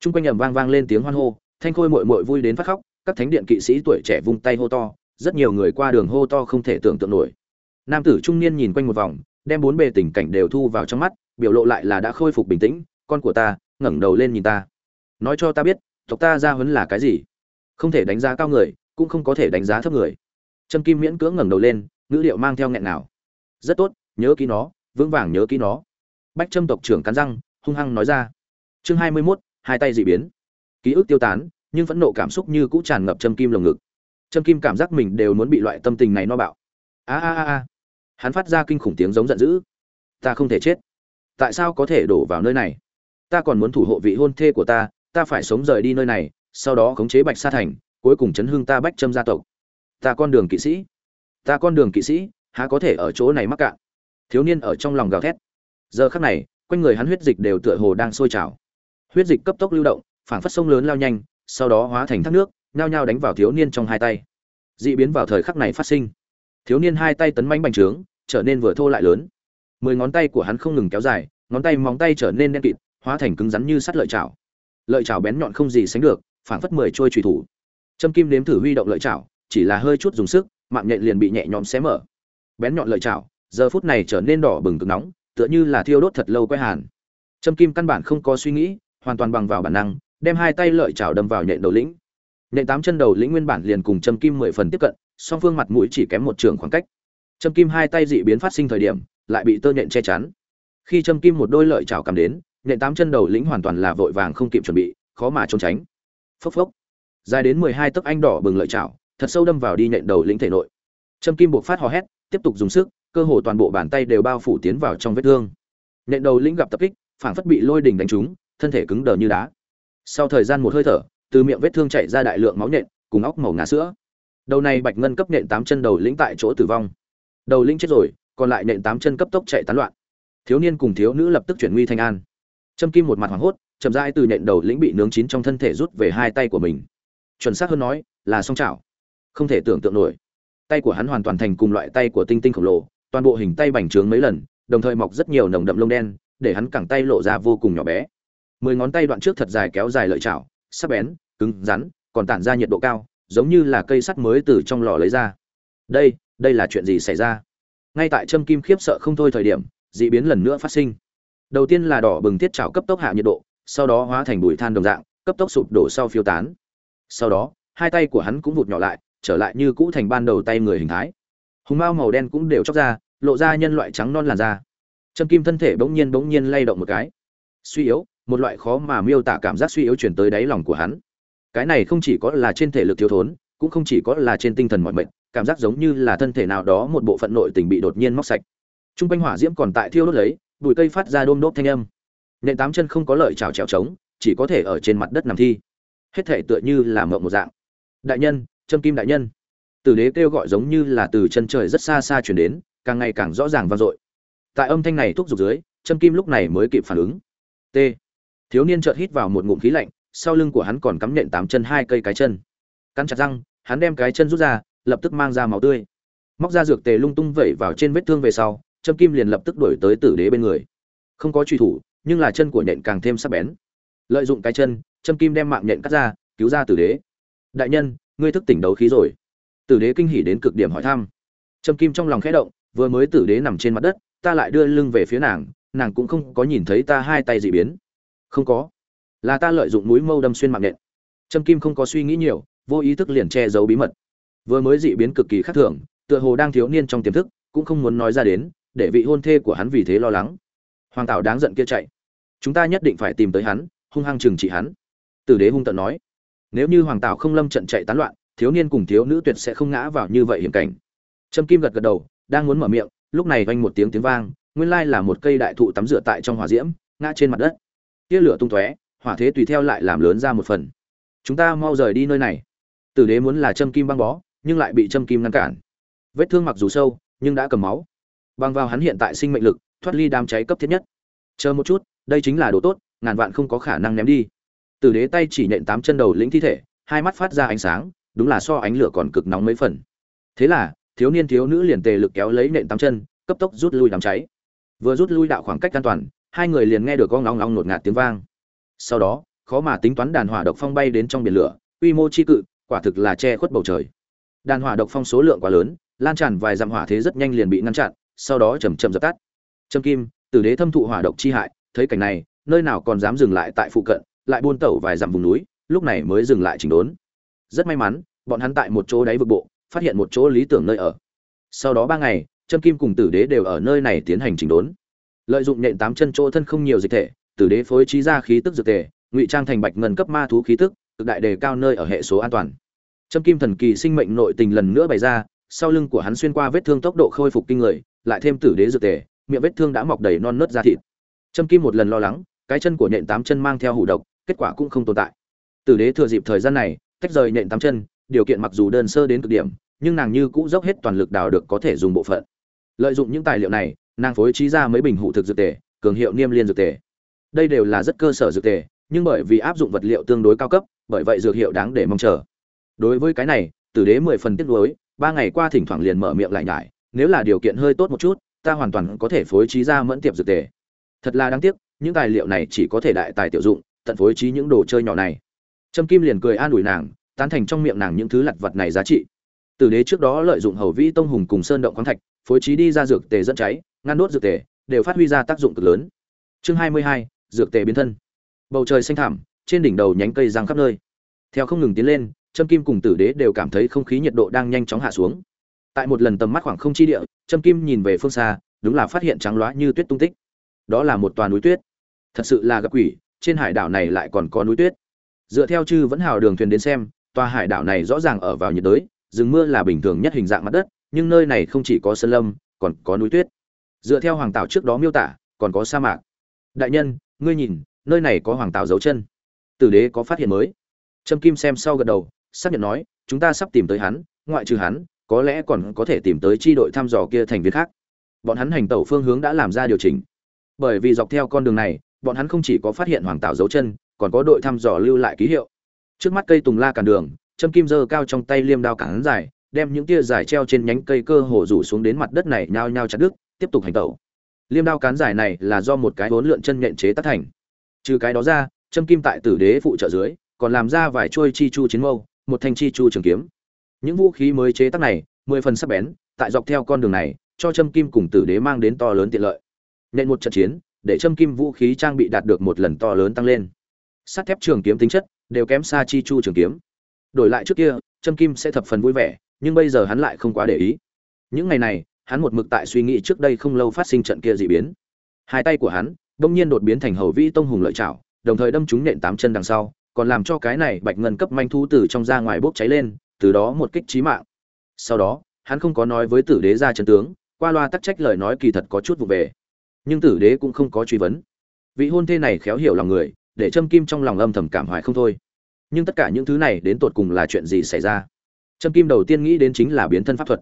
t r u n g quanh ẩm vang vang lên tiếng hoan hô thanh khôi mội mội vui đến phát khóc các thánh điện kỵ sĩ tuổi trẻ vung tay hô to rất nhiều người qua đường hô to không thể tưởng tượng nổi. Nam tử trung niên nhìn quanh một vòng đem bốn bề tình cảnh đều thu vào trong mắt biểu lộ lại là đã khôi phục bình tĩnh con của ta ngẩng đầu lên nhìn ta. Nói cho ta biết tộc ta ra huấn là cái gì? Không thể đánh giá cao người cũng không có thể đánh giá thấp người. Trâm kim miễn cưỡng ngẩng đầu lên ngữ liệu mang theo nghẹn nào. Rất tốt nhớ kỹ nó vững vàng nhớ kỹ nó. Bách trâm tộc trưởng cắn răng hung hăng nói ra. Chương hai mươi 21, hai tay dị biến. Ký ức tiêu tán, nhưng phẫn nộ cảm xúc như cũ tràn ngập châm kim lồng ngực. Châm kim cảm giác mình đều muốn bị loại tâm tình này no bạo. A a a a. Hắn phát ra kinh khủng tiếng giống giận dữ. Ta không thể chết. Tại sao có thể đổ vào nơi này? Ta còn muốn thủ hộ vị hôn thê của ta ta phải sống rời đi nơi này, sau đó khống chế bạch sa thành, cuối cùng chấn hương ta bách châm gia tộc. Ta con đường kỵ sĩ. Ta con đường kỵ sĩ, há có thể ở chỗ này mắc cạn? Thiếu niên ở trong lòng gào thét. Giờ khắc này, quanh người hắn huyết dịch đều tựa hồ đang sôi trào huyết dịch cấp tốc lưu động, phảng phất sông lớn lao nhanh, sau đó hóa thành thác nước, nhao nhao đánh vào thiếu niên trong hai tay. Dị biến vào thời khắc này phát sinh. Thiếu niên hai tay tấn manh bành trướng, trở nên vừa thô lại lớn. Mười ngón tay của hắn không ngừng kéo dài, ngón tay móng tay trở nên đen kịt, hóa thành cứng rắn như sắt lợi chảo. Lợi chảo bén nhọn không gì sánh được, phảng phất mười trôi trùy thủ. Châm kim nếm thử huy động lợi chảo, chỉ là hơi chút dùng sức, mạng nhện liền bị nhẹ nhõm xé mở. Bén nhọn lợi chảo, giờ phút này trở nên đỏ bừng cực nóng, tựa như là thiêu đốt thật lâu quay hàn. Trâm kim căn bản không có suy nghĩ hoàn toàn bằng vào bản năng, đem hai tay lợi chảo đâm vào nhện đầu lĩnh. Nhện tám chân đầu lĩnh nguyên bản liền cùng trâm kim mười phần tiếp cận, song phương mặt mũi chỉ kém một trường khoảng cách. Trâm kim hai tay dị biến phát sinh thời điểm, lại bị tơ nhện che chắn. Khi trâm kim một đôi lợi chảo cầm đến, nhện tám chân đầu lĩnh hoàn toàn là vội vàng không kịp chuẩn bị, khó mà trốn tránh. Phốc phốc. Dài đến mười hai tấc anh đỏ bừng lợi chảo, thật sâu đâm vào đi nhện đầu lĩnh thể nội. Trâm kim buộc phát hò hét, tiếp tục dùng sức, cơ hồ toàn bộ bàn tay đều bao phủ tiến vào trong vết thương. Nhện đầu lĩnh gặp tập kích, phảng phất bị lôi đình đánh trúng thân thể cứng đờ như đá. Sau thời gian một hơi thở, từ miệng vết thương chảy ra đại lượng máu nhện, cùng óc màu ngà sữa. Đầu này bạch ngân cấp nện tám chân đầu lĩnh tại chỗ tử vong. Đầu lĩnh chết rồi, còn lại nện tám chân cấp tốc chạy tán loạn. Thiếu niên cùng thiếu nữ lập tức chuyển nguy thành an. Châm kim một mặt hoảng hốt, chậm rãi từ nện đầu lĩnh bị nướng chín trong thân thể rút về hai tay của mình. Chuẩn xác hơn nói, là song chảo. Không thể tưởng tượng nổi. Tay của hắn hoàn toàn thành cùng loại tay của tinh tinh khổng lồ, toàn bộ hình tay bành trướng mấy lần, đồng thời mọc rất nhiều nồng đậm lông đen, để hắn cẳng tay lộ ra vô cùng nhỏ bé mười ngón tay đoạn trước thật dài kéo dài lợi chảo, sắc bén, cứng rắn, còn tản ra nhiệt độ cao, giống như là cây sắt mới từ trong lò lấy ra. Đây đây là chuyện gì xảy ra? Ngay tại châm kim khiếp sợ không thôi thời điểm, dị biến lần nữa phát sinh. Đầu tiên là đỏ bừng tiết chảo cấp tốc hạ nhiệt độ, sau đó hóa thành bụi than đồng dạng, cấp tốc sụp đổ sau phiêu tán. Sau đó, hai tay của hắn cũng vụt nhỏ lại, trở lại như cũ thành ban đầu tay người hình thái. Hùng mao màu đen cũng đều chóc ra, lộ ra nhân loại trắng non làn da. Châm kim thân thể bỗng nhiên bỗng nhiên lay động một cái. Suy yếu một loại khó mà miêu tả cảm giác suy yếu chuyển tới đáy lòng của hắn. Cái này không chỉ có là trên thể lực thiếu thốn, cũng không chỉ có là trên tinh thần mọi mệnh cảm giác giống như là thân thể nào đó một bộ phận nội tình bị đột nhiên móc sạch. T r u n g quanh hỏa diễm còn tại thiêu đốt lấy, bụi cây phát ra đôm đốt thanh âm. Nện tám chân không có lợi trào trèo trống, chỉ có thể ở trên mặt đất nằm thi. Hết thể tựa như là mộng một dạng. Đại nhân châm kim đại nhân. Tử đế kêu gọi giống như là từ chân trời rất xa xa chuyển đến, càng ngày càng rõ ràng vang dội. Tại âm thanh này thúc giục dưới châm kim lúc này mới kịp phản ứng. T thiếu niên chợt hít vào một ngụm khí lạnh, sau lưng của hắn còn cắm nện tám chân hai cây cái chân. Cắn chặt răng, hắn đem cái chân rút ra, lập tức mang ra máu tươi. Móc ra dược tề lung tung vẩy vào trên vết thương về sau, châm kim liền lập tức đuổi tới tử đế bên người. Không có truy thủ, nhưng là chân của nhện càng thêm sắc bén. Lợi dụng cái chân, châm kim đem mạng nhện cắt ra, cứu ra tử đế. Đại nhân, ngươi thức tỉnh đấu khí rồi. Tử đế kinh hỉ đến cực điểm hỏi thăm. Châm kim trong lòng khẽ động, vừa mới tử đế nằm trên mặt đất, ta lại đưa lưng về phía nàng nàng cũng không có nhìn thấy ta hai tay dị biến không có. Là ta lợi dụng mũi mâu đâm xuyên mạng nện trâm kim không có suy nghĩ nhiều, vô ý thức liền che giấu bí mật. Vừa mới dị biến cực kỳ khác thường, tựa hồ đang thiếu niên trong tiềm thức, cũng không muốn nói ra đến, để vị hôn thê của hắn vì thế lo lắng. Hoàng tảo đáng giận kia chạy. Chúng ta nhất định phải tìm tới hắn, hung hăng trừng trị hắn. Tử đế hung tận nói. Nếu như hoàng tảo không lâm trận chạy tán loạn, thiếu niên cùng thiếu nữ tuyệt sẽ không ngã vào như vậy hiểm cảnh. Trâm kim gật gật đầu, đang muốn mở miệng, lúc này vang một tiếng tiếng vang, nguyên lai là một cây đại thụ tắm rửa tại trong hỏa diễm, ngã trên mặt đất tia lửa tung tóe, hỏa thế tùy theo lại làm lớn ra một phần. Chúng ta mau rời đi nơi này. Tử đế muốn là châm kim băng bó, nhưng lại bị châm kim ngăn cản. Vết thương mặc dù sâu, nhưng đã cầm máu. Băng vào hắn hiện tại sinh mệnh lực, thoát ly đám cháy cấp thiết nhất. Chờ một chút, đây chính là đồ tốt, ngàn vạn không có khả năng ném đi. Tử đế tay chỉ nện tám chân đầu lĩnh thi thể, hai mắt phát ra ánh sáng, đúng là so ánh lửa còn cực nóng mấy phần. Thế là, thiếu niên thiếu nữ liền tề lực kéo lấy nện tám chân, cấp tốc rút lui đám cháy. Vừa rút lui đạo khoảng cách an toàn hai người liền nghe được con ngóng ngóng nột ngạt tiếng vang. Sau đó, khó mà tính toán đàn hỏa độc phong bay đến trong biển lửa, quy mô chi cự, quả thực là che khuất bầu trời. Đàn hỏa độc phong số lượng quá lớn, lan tràn vài dặm hỏa thế rất nhanh liền bị ngăn chặn, sau đó chầm chậm dập tắt. Trâm kim, tử đế thâm thụ hỏa độc chi hại, thấy cảnh này, nơi nào còn dám dừng lại tại phụ cận, lại buôn tẩu vài dặm vùng núi, lúc này mới dừng lại chỉnh đốn. Rất may mắn, bọn hắn tại một chỗ đáy vực bộ, phát hiện một chỗ lý tưởng nơi ở. Sau đó ba ngày, trâm kim cùng tử đế đều ở nơi này tiến hành chỉnh đốn lợi dụng nện tám chân chỗ thân không nhiều dịch thể, tử đế phối trí ra khí tức dược thể, ngụy trang thành bạch ngân cấp ma thú khí tức, cực đại đề cao nơi ở hệ số an toàn. Trâm kim thần kỳ sinh mệnh nội tình lần nữa bày ra, sau lưng của hắn xuyên qua vết thương tốc độ khôi phục kinh người, lại thêm tử đế dược thể, miệng vết thương đã mọc đầy non nớt da thịt. Trâm kim một lần lo lắng, cái chân của nện tám chân mang theo hủ độc, kết quả cũng không tồn tại. Tử đế thừa dịp thời gian này, tách rời nện tám chân, điều kiện mặc dù đơn sơ đến cực điểm, nhưng nàng như cũ dốc hết toàn lực đào được có thể dùng bộ phận. Lợi dụng những tài liệu này nàng phối trí ra mấy bình hụ thực dược tề, cường hiệu niêm liên dược tề. Đây đều là rất cơ sở dược tề, nhưng bởi vì áp dụng vật liệu tương đối cao cấp, bởi vậy dược hiệu đáng để mong chờ. Đối với cái này, tử đế mười phần tiếc nuối, ba ngày qua thỉnh thoảng liền mở miệng lại nhải, nếu là điều kiện hơi tốt một chút, ta hoàn toàn có thể phối trí ra mẫn tiệp dược tề. Thật là đáng tiếc, những tài liệu này chỉ có thể đại tài tiểu dụng, tận phối trí những đồ chơi nhỏ này. Trâm kim liền cười an ủi nàng, tán thành trong miệng nàng những thứ lặt vật này giá trị. Tử đế trước đó lợi dụng hầu vĩ tông hùng cùng sơn động khoáng thạch, phối trí đi ra dược tề dẫn cháy ngăn đốt dược tề đều phát huy ra tác dụng cực lớn. Chương hai mươi hai, dược tề biến thân. Bầu trời xanh thẳm, trên đỉnh đầu nhánh cây răng khắp nơi. Theo không ngừng tiến lên, trâm kim cùng tử đế đều cảm thấy không khí nhiệt độ đang nhanh chóng hạ xuống. Tại một lần tầm mắt khoảng không chi địa, trâm kim nhìn về phương xa, đúng là phát hiện trắng loá như tuyết tung tích. Đó là một toàn núi tuyết. Thật sự là gặp quỷ, trên hải đảo này lại còn có núi tuyết. Dựa theo chư vẫn hào đường thuyền đến xem, tòa hải đảo này rõ ràng ở vào nhiệt đới, rừng mưa là bình thường nhất hình dạng mặt đất, nhưng nơi này không chỉ có sơn lâm, còn có núi tuyết dựa theo hoàng tảo trước đó miêu tả, còn có sa mạc. Đại nhân, ngươi nhìn, nơi này có hoàng tảo dấu chân. Tử đế có phát hiện mới. Trâm kim xem sau gật đầu, xác nhận nói, chúng ta sắp tìm tới hắn, ngoại trừ hắn, có lẽ còn có thể tìm tới tri đội thăm dò kia thành viên khác. Bọn hắn hành tẩu phương hướng đã làm ra điều chỉnh. Bởi vì dọc theo con đường này, bọn hắn không chỉ có phát hiện hoàng tạo dấu chân, còn có đội thăm dò lưu lại ký hiệu. Trước mắt cây tùng la cản đường châm kim dơ cao trong tay liêm đao cản dài, đem những tia dài treo trên nhánh cây cơ hồ rủ xuống đến mặt đất này nhao nhao chặt đứt tiếp tục hành tẩu. Liêm đao cán dài này là do một cái vốn lượn chân nhện chế tác thành. Trừ cái đó ra, châm kim tại tử đế phụ trợ dưới, còn làm ra vài chuôi chi chu chiến mâu, một thanh chi chu trường kiếm. Những vũ khí mới chế tác này, mười phần sắc bén, tại dọc theo con đường này, cho châm kim cùng tử đế mang đến to lớn tiện lợi. Nên một trận chiến, để châm kim vũ khí trang bị đạt được một lần to lớn tăng lên. Sắt thép trường kiếm tính chất, đều kém xa chi chu trường kiếm. Đổi lại trước kia, châm kim sẽ thập phần vui vẻ, nhưng bây giờ hắn lại không quá để ý. Những ngày này hắn một mực tại suy nghĩ trước đây không lâu phát sinh trận kia dị biến. Hai tay của hắn đông nhiên đột biến thành hầu vĩ tông hùng lợi chảo, đồng thời đâm trúng nện tám chân đằng sau, còn làm cho cái này bạch ngân cấp manh thu từ trong ra ngoài bốc cháy lên, từ đó một kích trí mạng. Sau đó, hắn không có nói với tử đế ra chân tướng, qua loa tắc trách lời nói kỳ thật có chút vụ về. Nhưng tử đế cũng không có truy vấn. Vị hôn thê này khéo hiểu lòng người, để châm kim trong lòng âm thầm cảm hoài không thôi. Nhưng tất cả những thứ này đến tột cùng là chuyện gì xảy ra? Châm kim đầu tiên nghĩ đến chính là biến thân pháp thuật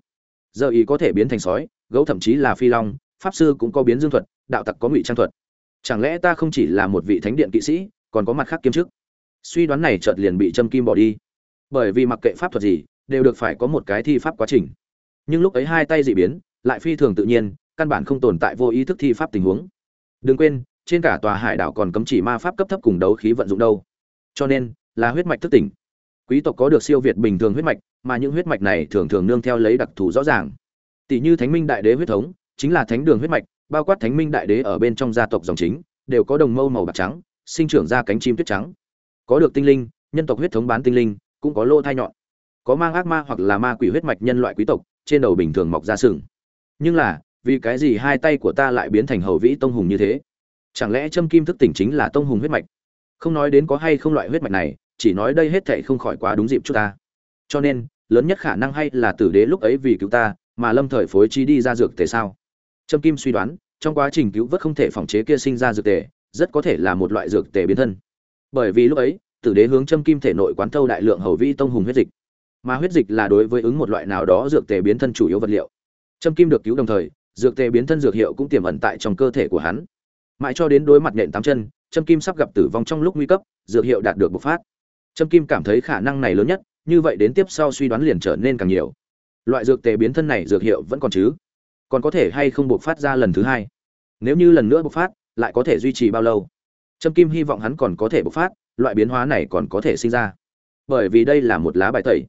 giờ ý có thể biến thành sói, gấu thậm chí là phi long, pháp sư cũng có biến dương thuật, đạo tặc có ngụy trang thuật. Chẳng lẽ ta không chỉ là một vị thánh điện kỵ sĩ, còn có mặt khác kiêm chức? Suy đoán này chợt liền bị châm kim bỏ đi. Bởi vì mặc kệ pháp thuật gì, đều được phải có một cái thi pháp quá trình. Nhưng lúc ấy hai tay dị biến, lại phi thường tự nhiên, căn bản không tồn tại vô ý thức thi pháp tình huống. Đừng quên, trên cả tòa hải đảo còn cấm chỉ ma pháp cấp thấp cùng đấu khí vận dụng đâu. Cho nên, là huyết mạch thức tỉnh quý tộc có được siêu việt bình thường huyết mạch, mà những huyết mạch này thường thường nương theo lấy đặc thù rõ ràng. Tỷ như thánh minh đại đế huyết thống, chính là thánh đường huyết mạch, bao quát thánh minh đại đế ở bên trong gia tộc dòng chính, đều có đồng mâu màu bạc trắng, sinh trưởng ra cánh chim tuyết trắng. Có được tinh linh, nhân tộc huyết thống bán tinh linh, cũng có lô thai nhọn. Có mang ác ma hoặc là ma quỷ huyết mạch nhân loại quý tộc, trên đầu bình thường mọc ra sừng. Nhưng là, vì cái gì hai tay của ta lại biến thành hầu vĩ tông hùng như thế? Chẳng lẽ châm kim thức tỉnh chính là tông hùng huyết mạch? Không nói đến có hay không loại huyết mạch này chỉ nói đây hết thệ không khỏi quá đúng dịp chút ta. Cho nên, lớn nhất khả năng hay là tử đế lúc ấy vì cứu ta, mà lâm thời phối trí đi ra dược tề sao? Trâm kim suy đoán, trong quá trình cứu vớt không thể phòng chế kia sinh ra dược tề, rất có thể là một loại dược tề biến thân. Bởi vì lúc ấy, tử đế hướng trâm kim thể nội quán thâu đại lượng hầu vi tông hùng huyết dịch. Mà huyết dịch là đối với ứng một loại nào đó dược tề biến thân chủ yếu vật liệu. Trâm kim được cứu đồng thời, dược tề biến thân dược hiệu cũng tiềm ẩn tại trong cơ thể của hắn. Mãi cho đến đối mặt nện tám chân, trâm kim sắp gặp tử vong trong lúc nguy cấp, dược hiệu đạt được bộc phát trâm kim cảm thấy khả năng này lớn nhất, như vậy đến tiếp sau suy đoán liền trở nên càng nhiều. Loại dược tề biến thân này dược hiệu vẫn còn chứ? Còn có thể hay không bộc phát ra lần thứ hai? Nếu như lần nữa bộc phát, lại có thể duy trì bao lâu? Trâm kim hy vọng hắn còn có thể bộc phát, loại biến hóa này còn có thể sinh ra. Bởi vì đây là một lá bài tẩy.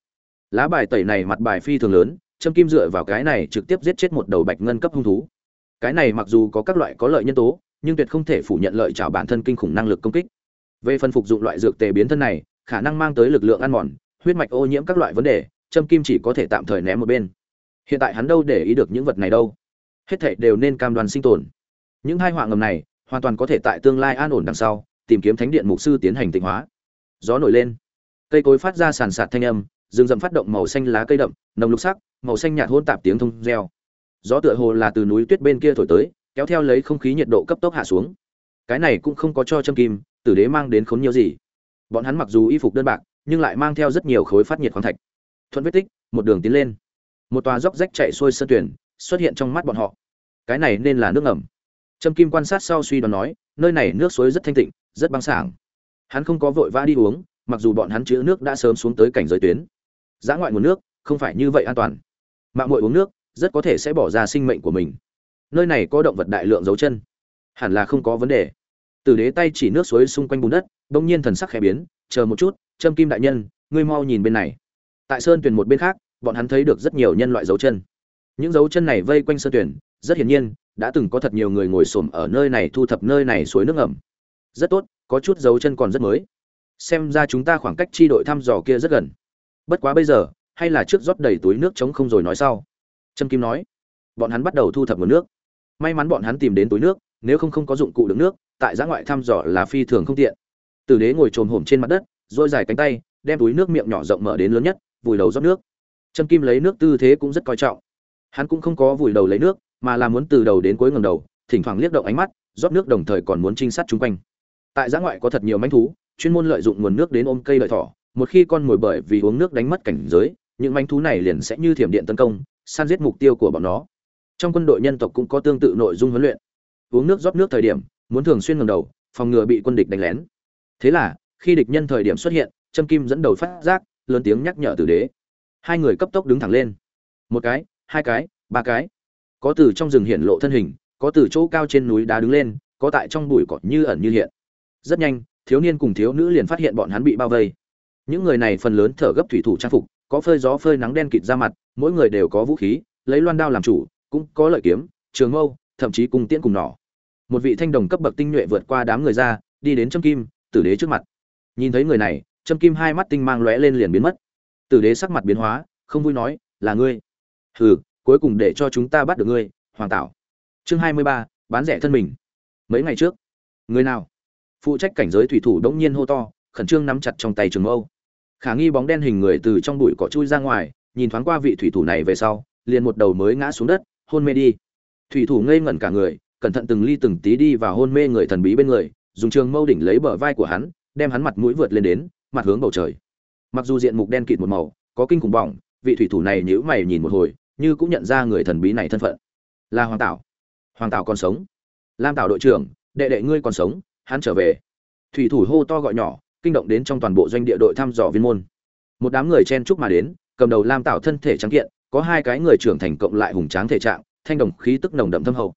Lá bài tẩy này mặt bài phi thường lớn, trâm kim dựa vào cái này trực tiếp giết chết một đầu bạch ngân cấp hung thú. Cái này mặc dù có các loại có lợi nhân tố, nhưng tuyệt không thể phủ nhận lợi trào bản thân kinh khủng năng lực công kích. Về phần phục dụng loại dược tề biến thân này khả năng mang tới lực lượng ăn mòn, huyết mạch ô nhiễm các loại vấn đề trâm kim chỉ có thể tạm thời ném một bên. Hiện tại hắn đâu để ý được những vật này đâu. Hết thảy đều nên cam đoan sinh tồn. Những hai họa ngầm này hoàn toàn có thể tại tương lai an ổn đằng sau, tìm kiếm thánh điện mục sư tiến hành tịnh hóa. Gió nổi lên. Cây cối phát ra sàn sạt thanh âm, rừng rậm phát động màu xanh lá cây đậm, nồng lục sắc, màu xanh nhạt hôn tạp tiếng thông reo. Gió tựa hồ là từ núi tuyết bên kia thổi tới, kéo theo lấy không khí nhiệt độ cấp tốc hạ xuống. Cái này cũng không có cho châm kim, tử đế mang đến khốn nhiều gì bọn hắn mặc dù y phục đơn bạc, nhưng lại mang theo rất nhiều khối phát nhiệt khoáng thạch. Thuận vết tích, một đường tiến lên. Một tòa dốc rách chạy xuôi sơn tuyển, xuất hiện trong mắt bọn họ. Cái này nên là nước ngầm. Trâm kim quan sát sau suy đoán nói, nơi này nước suối rất thanh tịnh, rất băng sảng. Hắn không có vội vã đi uống, mặc dù bọn hắn chữ nước đã sớm xuống tới cảnh giới tuyến. Giã ngoại nguồn nước, không phải như vậy an toàn. Mạng mội uống nước, rất có thể sẽ bỏ ra sinh mệnh của mình. Nơi này có động vật đại lượng dấu chân. Hẳn là không có vấn đề từ đế tay chỉ nước suối xung quanh bùn đất, bỗng nhiên thần sắc khẽ biến, chờ một chút, trâm kim đại nhân, ngươi mau nhìn bên này. Tại sơn tuyển một bên khác, bọn hắn thấy được rất nhiều nhân loại dấu chân. Những dấu chân này vây quanh sơn tuyển, rất hiển nhiên, đã từng có thật nhiều người ngồi xổm ở nơi này thu thập nơi này suối nước ẩm rất tốt, có chút dấu chân còn rất mới. Xem ra chúng ta khoảng cách chi đội thăm dò kia rất gần. Bất quá bây giờ, hay là trước rót đầy túi nước trống không rồi nói sau. Trâm kim nói. Bọn hắn bắt đầu thu thập nguồn nước. May mắn bọn hắn tìm đến túi nước nếu không không có dụng cụ đựng nước, tại giã ngoại thăm dò là phi thường không tiện. Tử đế ngồi trồm hổm trên mặt đất dôi dài cánh tay, đem túi nước miệng nhỏ rộng mở đến lớn nhất, vùi đầu rót nước. Trâm kim lấy nước tư thế cũng rất coi trọng. Hắn cũng không có vùi đầu lấy nước, mà là muốn từ đầu đến cuối ngầm đầu, thỉnh thoảng liếc động ánh mắt, rót nước đồng thời còn muốn trinh sát chung quanh. Tại giã ngoại có thật nhiều manh thú, chuyên môn lợi dụng nguồn nước đến ôm cây lợi thỏ, một khi con mồi bởi vì uống nước đánh mất cảnh giới, những manh thú này liền sẽ như thiểm điện tấn công săn giết mục tiêu của bọn nó. Trong quân đội nhân tộc cũng có tương tự nội dung huấn luyện uống nước rót nước thời điểm, muốn thường xuyên ngầm đầu, phòng ngừa bị quân địch đánh lén. Thế là, khi địch nhân thời điểm xuất hiện châm kim dẫn đầu phát giác, lớn tiếng nhắc nhở tử đế. Hai người cấp tốc đứng thẳng lên. Một cái, hai cái, ba cái. Có từ trong rừng hiện lộ thân hình, có từ chỗ cao trên núi đá đứng lên, có tại trong bụi cỏ như ẩn như hiện. Rất nhanh, thiếu niên cùng thiếu nữ liền phát hiện bọn hắn bị bao vây. Những người này phần lớn thở gấp thủy thủ trang phục, có phơi gió phơi nắng đen kịt ra mặt, mỗi người đều có vũ khí, lấy loan đao làm chủ, cũng có lợi kiếm, trường mâu thậm chí cùng tiễn cùng nỏ. Một vị thanh đồng cấp bậc tinh nhuệ vượt qua đám người ra, đi đến trâm kim, tử đế trước mặt. Nhìn thấy người này, trâm kim hai mắt tinh mang lóe lên liền biến mất. Tử đế sắc mặt biến hóa, không vui nói, là ngươi. Hừ, cuối cùng để cho chúng ta bắt được ngươi, hoàng tảo. Chương hai mươi ba, bán rẻ thân mình. Mấy ngày trước, người nào? Phụ trách cảnh giới thủy thủ đống nhiên hô to, khẩn trương nắm chặt trong tay trường mâu. Khả nghi bóng đen hình người từ trong bụi cỏ chui ra ngoài, nhìn thoáng qua vị thủy thủ này về sau, liền một đầu mới ngã xuống đất, hôn mê đi thủy thủ ngây ngẩn cả người, cẩn thận từng ly từng tí đi vào hôn mê người thần bí bên người, dùng trường mâu đỉnh lấy bờ vai của hắn, đem hắn mặt mũi vượt lên đến, mặt hướng bầu trời. Mặc dù diện mục đen kịt một màu, có kinh khủng bỏng, vị thủy thủ này nhữ mày nhìn một hồi, như cũng nhận ra người thần bí này thân phận. Là hoàng tảo. Hoàng tảo còn sống. Lam tảo đội trưởng, đệ đệ ngươi còn sống, hắn trở về. Thủy thủ hô to gọi nhỏ, kinh động đến trong toàn bộ doanh địa đội thăm dò viên môn. Một đám người chen chúc mà đến, cầm đầu lam tảo thân thể trắng kiện, có hai cái người trưởng thành cộng lại hùng tráng thể trạng thanh đồng khí tức nồng đậm thâm hậu.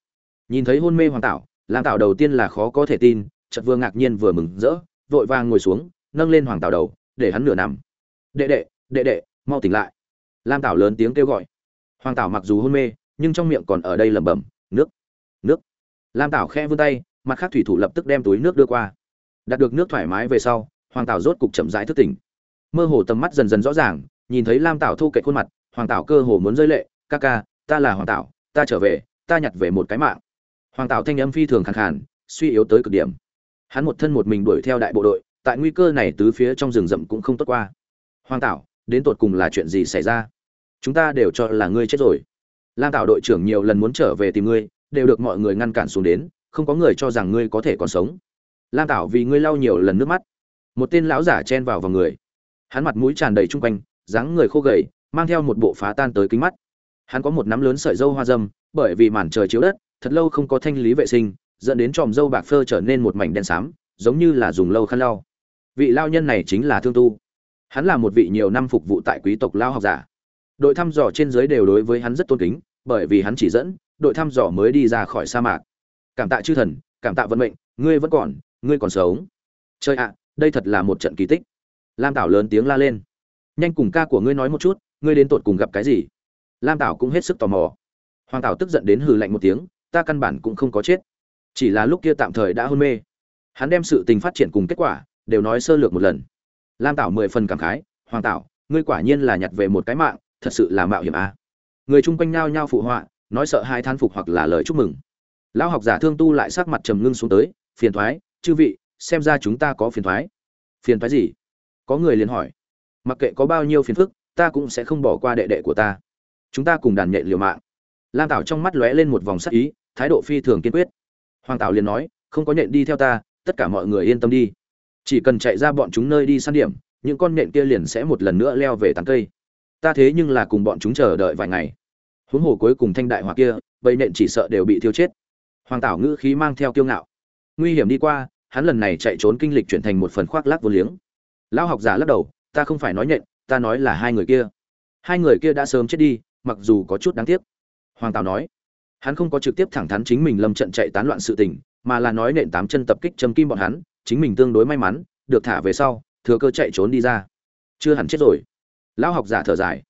Nhìn thấy hôn mê hoàng tảo lam tảo đầu tiên là khó có thể tin, chợt vừa ngạc nhiên vừa mừng rỡ, vội vàng ngồi xuống, nâng lên hoàng tảo đầu, để hắn nửa nằm. Đệ đệ đệ đệ, mau tỉnh lại. Lam tảo lớn tiếng kêu gọi. Hoàng tảo mặc dù hôn mê, nhưng trong miệng còn ở đây lẩm bẩm, nước nước. Lam tảo khe vươn tay, mặt khác thủy thủ lập tức đem túi nước đưa qua. Đạt được nước thoải mái về sau, hoàng tảo rốt cục chậm rãi thức tỉnh. Mơ hồ tầm mắt dần dần rõ ràng, nhìn thấy lam tảo thu cậy khuôn mặt, hoàng tảo cơ hồ muốn rơi lệ, ca ca, ta là hoàng tảo ta trở về ta nhặt về một cái mạng. Hoàng Tạo thanh âm phi thường khẳng khàn suy yếu tới cực điểm. Hắn một thân một mình đuổi theo đại bộ đội tại nguy cơ này tứ phía trong rừng rậm cũng không tốt qua. Hoàng Tạo, đến tột cùng là chuyện gì xảy ra? Chúng ta đều cho là ngươi chết rồi. Lam Tạo đội trưởng nhiều lần muốn trở về tìm ngươi đều được mọi người ngăn cản xuống đến không có người cho rằng ngươi có thể còn sống. Lam Tạo vì ngươi lau nhiều lần nước mắt. Một tên lão giả chen vào vào người. Hắn mặt mũi tràn đầy chung quanh dáng người khô gầy mang theo một bộ phá tan tới kính mắt hắn có một nắm lớn sợi dâu hoa dâm, bởi vì màn trời chiếu đất, thật lâu không có thanh lý vệ sinh, dẫn đến tròm dâu bạc phơ trở nên một mảnh đen xám, giống như là dùng lâu khăn lau. Vị lao nhân này chính là thương tu. Hắn là một vị nhiều năm phục vụ tại quý tộc lao học giả. Đội thăm dò trên dưới đều đối với hắn rất tôn kính, bởi vì hắn chỉ dẫn, đội thăm dò mới đi ra khỏi sa mạc. Cảm tạ chư thần, cảm tạ vận mệnh, ngươi vẫn còn, ngươi còn sống. Chơi ạ, đây thật là một trận kỳ tích. Lam tảo lớn tiếng la lên. Nhanh cùng ca của ngươi nói một chút, ngươi đến tột cùng gặp cái gì? Lam tảo cũng hết sức tò mò. Hoàng tảo tức giận đến hừ lạnh một tiếng, ta căn bản cũng không có chết. Chỉ là lúc kia tạm thời đã hôn mê. Hắn đem sự tình phát triển cùng kết quả, đều nói sơ lược một lần. Lam tảo mười phần cảm khái, hoàng tảo, ngươi quả nhiên là nhặt về một cái mạng, thật sự là mạo hiểm à. người chung quanh nhao nhao phụ họa, nói sợ hai than phục hoặc là lời chúc mừng. Lão học giả thương tu lại sắc mặt trầm ngưng xuống tới, phiền thoái, chư vị, xem ra chúng ta có phiền thoái. Phiền thoái gì? Có người liền hỏi. Mặc kệ có bao nhiêu phiền phức, ta cũng sẽ không bỏ qua đệ đệ của ta chúng ta cùng đàn nhện liều mạng. Lam tảo trong mắt lóe lên một vòng sắc ý, thái độ phi thường kiên quyết. Hoàng tảo liền nói, không có nhện đi theo ta, tất cả mọi người yên tâm đi. Chỉ cần chạy ra bọn chúng nơi đi săn điểm, những con nhện kia liền sẽ một lần nữa leo về tán cây. Ta thế nhưng là cùng bọn chúng chờ đợi vài ngày. Huống hồ cuối cùng thanh đại hoặc kia bầy nện chỉ sợ đều bị thiêu chết. Hoàng tảo ngữ khí mang theo kiêu ngạo. Nguy hiểm đi qua, hắn lần này chạy trốn kinh lịch chuyển thành một phần khoác lác vô liếng. Lão học giả lắc đầu, ta không phải nói nhện, ta nói là hai người kia. Hai người kia đã sớm chết đi mặc dù có chút đáng tiếc. Hoàng Tào nói, hắn không có trực tiếp thẳng thắn chính mình lâm trận chạy tán loạn sự tình, mà là nói nện tám chân tập kích châm kim bọn hắn, chính mình tương đối may mắn, được thả về sau, thừa cơ chạy trốn đi ra. Chưa hẳn chết rồi. Lão học giả thở dài.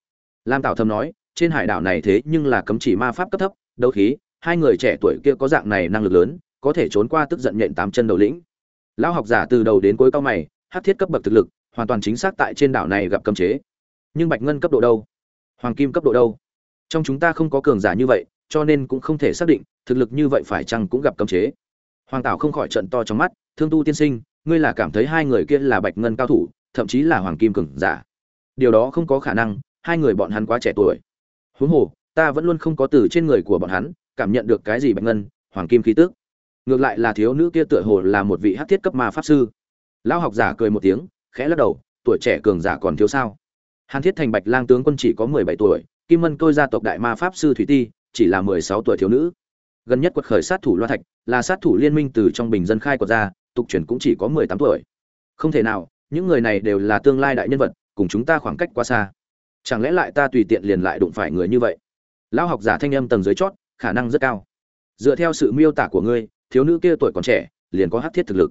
Lam Tào thầm nói, trên hải đảo này thế nhưng là cấm chỉ ma pháp cấp thấp, đấu khí, hai người trẻ tuổi kia có dạng này năng lực lớn, có thể trốn qua tức giận nhện tám chân đầu lĩnh. Lão học giả từ đầu đến cuối cao mày hát thiết cấp bậc thực lực, hoàn toàn chính xác tại trên đảo này gặp cấm chế. Nhưng bạch ngân cấp độ đâu? Hoàng kim cấp độ đâu? Trong chúng ta không có cường giả như vậy, cho nên cũng không thể xác định, thực lực như vậy phải chăng cũng gặp cấm chế. Hoàng tảo không khỏi trận to trong mắt, thương tu tiên sinh, ngươi là cảm thấy hai người kia là bạch ngân cao thủ, thậm chí là hoàng kim cường giả. Điều đó không có khả năng, hai người bọn hắn quá trẻ tuổi. Huống hồ, ta vẫn luôn không có từ trên người của bọn hắn cảm nhận được cái gì bạch ngân, hoàng kim khí tức. Ngược lại là thiếu nữ kia tựa hồ là một vị hắc thiết cấp ma pháp sư. Lão học giả cười một tiếng, khẽ lắc đầu, tuổi trẻ cường giả còn thiếu sao? Hàn thiết thành bạch lang tướng quân chỉ có mười bảy tuổi kim mân tôi gia tộc đại ma pháp sư thủy ti, chỉ là mười sáu tuổi thiếu nữ. Gần nhất quật khởi sát thủ loa thạch, là sát thủ liên minh từ trong bình dân khai quật ra, tục truyền cũng chỉ có mười tám tuổi. Không thể nào, những người này đều là tương lai đại nhân vật, cùng chúng ta khoảng cách quá xa. Chẳng lẽ lại ta tùy tiện liền lại đụng phải người như vậy? Lão học giả thanh âm tầng dưới chót, khả năng rất cao. Dựa theo sự miêu tả của ngươi, thiếu nữ kia tuổi còn trẻ, liền có hát thiết thực lực.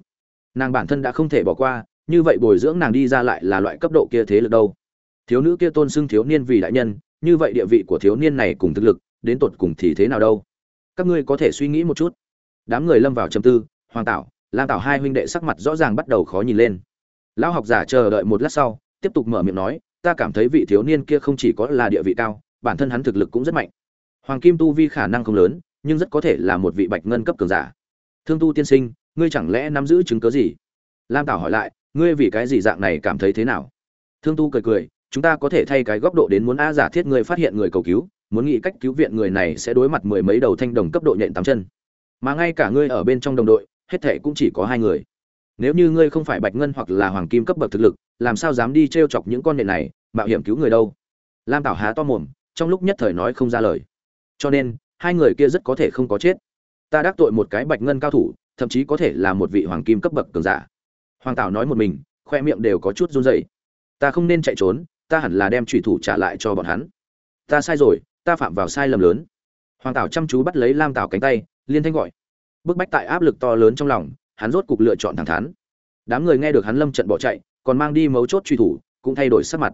Nàng bản thân đã không thể bỏ qua, như vậy bồi dưỡng nàng đi ra lại là loại cấp độ kia thế lực đâu. Thiếu nữ kia tôn xưng thiếu niên vì đại nhân như vậy địa vị của thiếu niên này cùng thực lực, đến tột cùng thì thế nào đâu? Các ngươi có thể suy nghĩ một chút. Đám người lâm vào trầm tư, hoàng tảo lam tảo hai huynh đệ sắc mặt rõ ràng bắt đầu khó nhìn lên. Lão học giả chờ đợi một lát sau, tiếp tục mở miệng nói, ta cảm thấy vị thiếu niên kia không chỉ có là địa vị cao, bản thân hắn thực lực cũng rất mạnh. Hoàng kim tu vi khả năng không lớn, nhưng rất có thể là một vị bạch ngân cấp cường giả. Thương tu tiên sinh, ngươi chẳng lẽ nắm giữ chứng cớ gì? Lam tảo hỏi lại, ngươi vì cái gì dạng này cảm thấy thế nào? Thương tu cười cười chúng ta có thể thay cái góc độ đến muốn a giả thiết người phát hiện người cầu cứu, muốn nghĩ cách cứu viện người này sẽ đối mặt mười mấy đầu thanh đồng cấp độ nhện tám chân. Mà ngay cả ngươi ở bên trong đồng đội, hết thệ cũng chỉ có hai người. Nếu như ngươi không phải bạch ngân hoặc là hoàng kim cấp bậc thực lực, làm sao dám đi t r e o chọc những con nhện này, mạo hiểm cứu người đâu? Lam tảo há to mồm, trong lúc nhất thời nói không ra lời. Cho nên, hai người kia rất có thể không có chết. Ta đắc tội một cái bạch ngân cao thủ, thậm chí có thể là một vị hoàng kim cấp bậc cường giả. Hoàng tảo nói một mình, khoe miệng đều có chút run rẩy. Ta không nên chạy trốn ta hẳn là đem trùy thủ trả lại cho bọn hắn. Ta sai rồi, ta phạm vào sai lầm lớn. Hoàng tảo chăm chú bắt lấy lam tảo cánh tay, liên thanh gọi. Bức bách tại áp lực to lớn trong lòng, hắn rốt cục lựa chọn thẳng thắn. Đám người nghe được hắn lâm trận bỏ chạy, còn mang đi mấu chốt truy thủ, cũng thay đổi sắc mặt.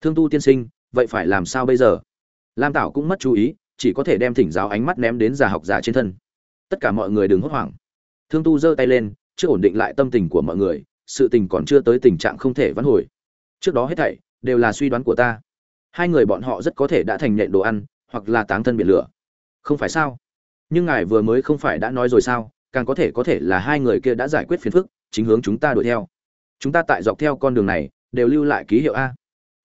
Thương tu tiên sinh, vậy phải làm sao bây giờ? Lam tảo cũng mất chú ý, chỉ có thể đem thỉnh giáo ánh mắt ném đến già học giả trên thân. Tất cả mọi người đừng hốt hoảng. Thương tu giơ tay lên, chưa ổn định lại tâm tình của mọi người, sự tình còn chưa tới tình trạng không thể vãn hồi. Trước đó hết thảy đều là suy đoán của ta. Hai người bọn họ rất có thể đã thành nhện đồ ăn, hoặc là táng thân biển lửa. Không phải sao? Nhưng ngài vừa mới không phải đã nói rồi sao? Càng có thể có thể là hai người kia đã giải quyết phiền phức, chính hướng chúng ta đuổi theo. Chúng ta tại dọc theo con đường này, đều lưu lại ký hiệu a.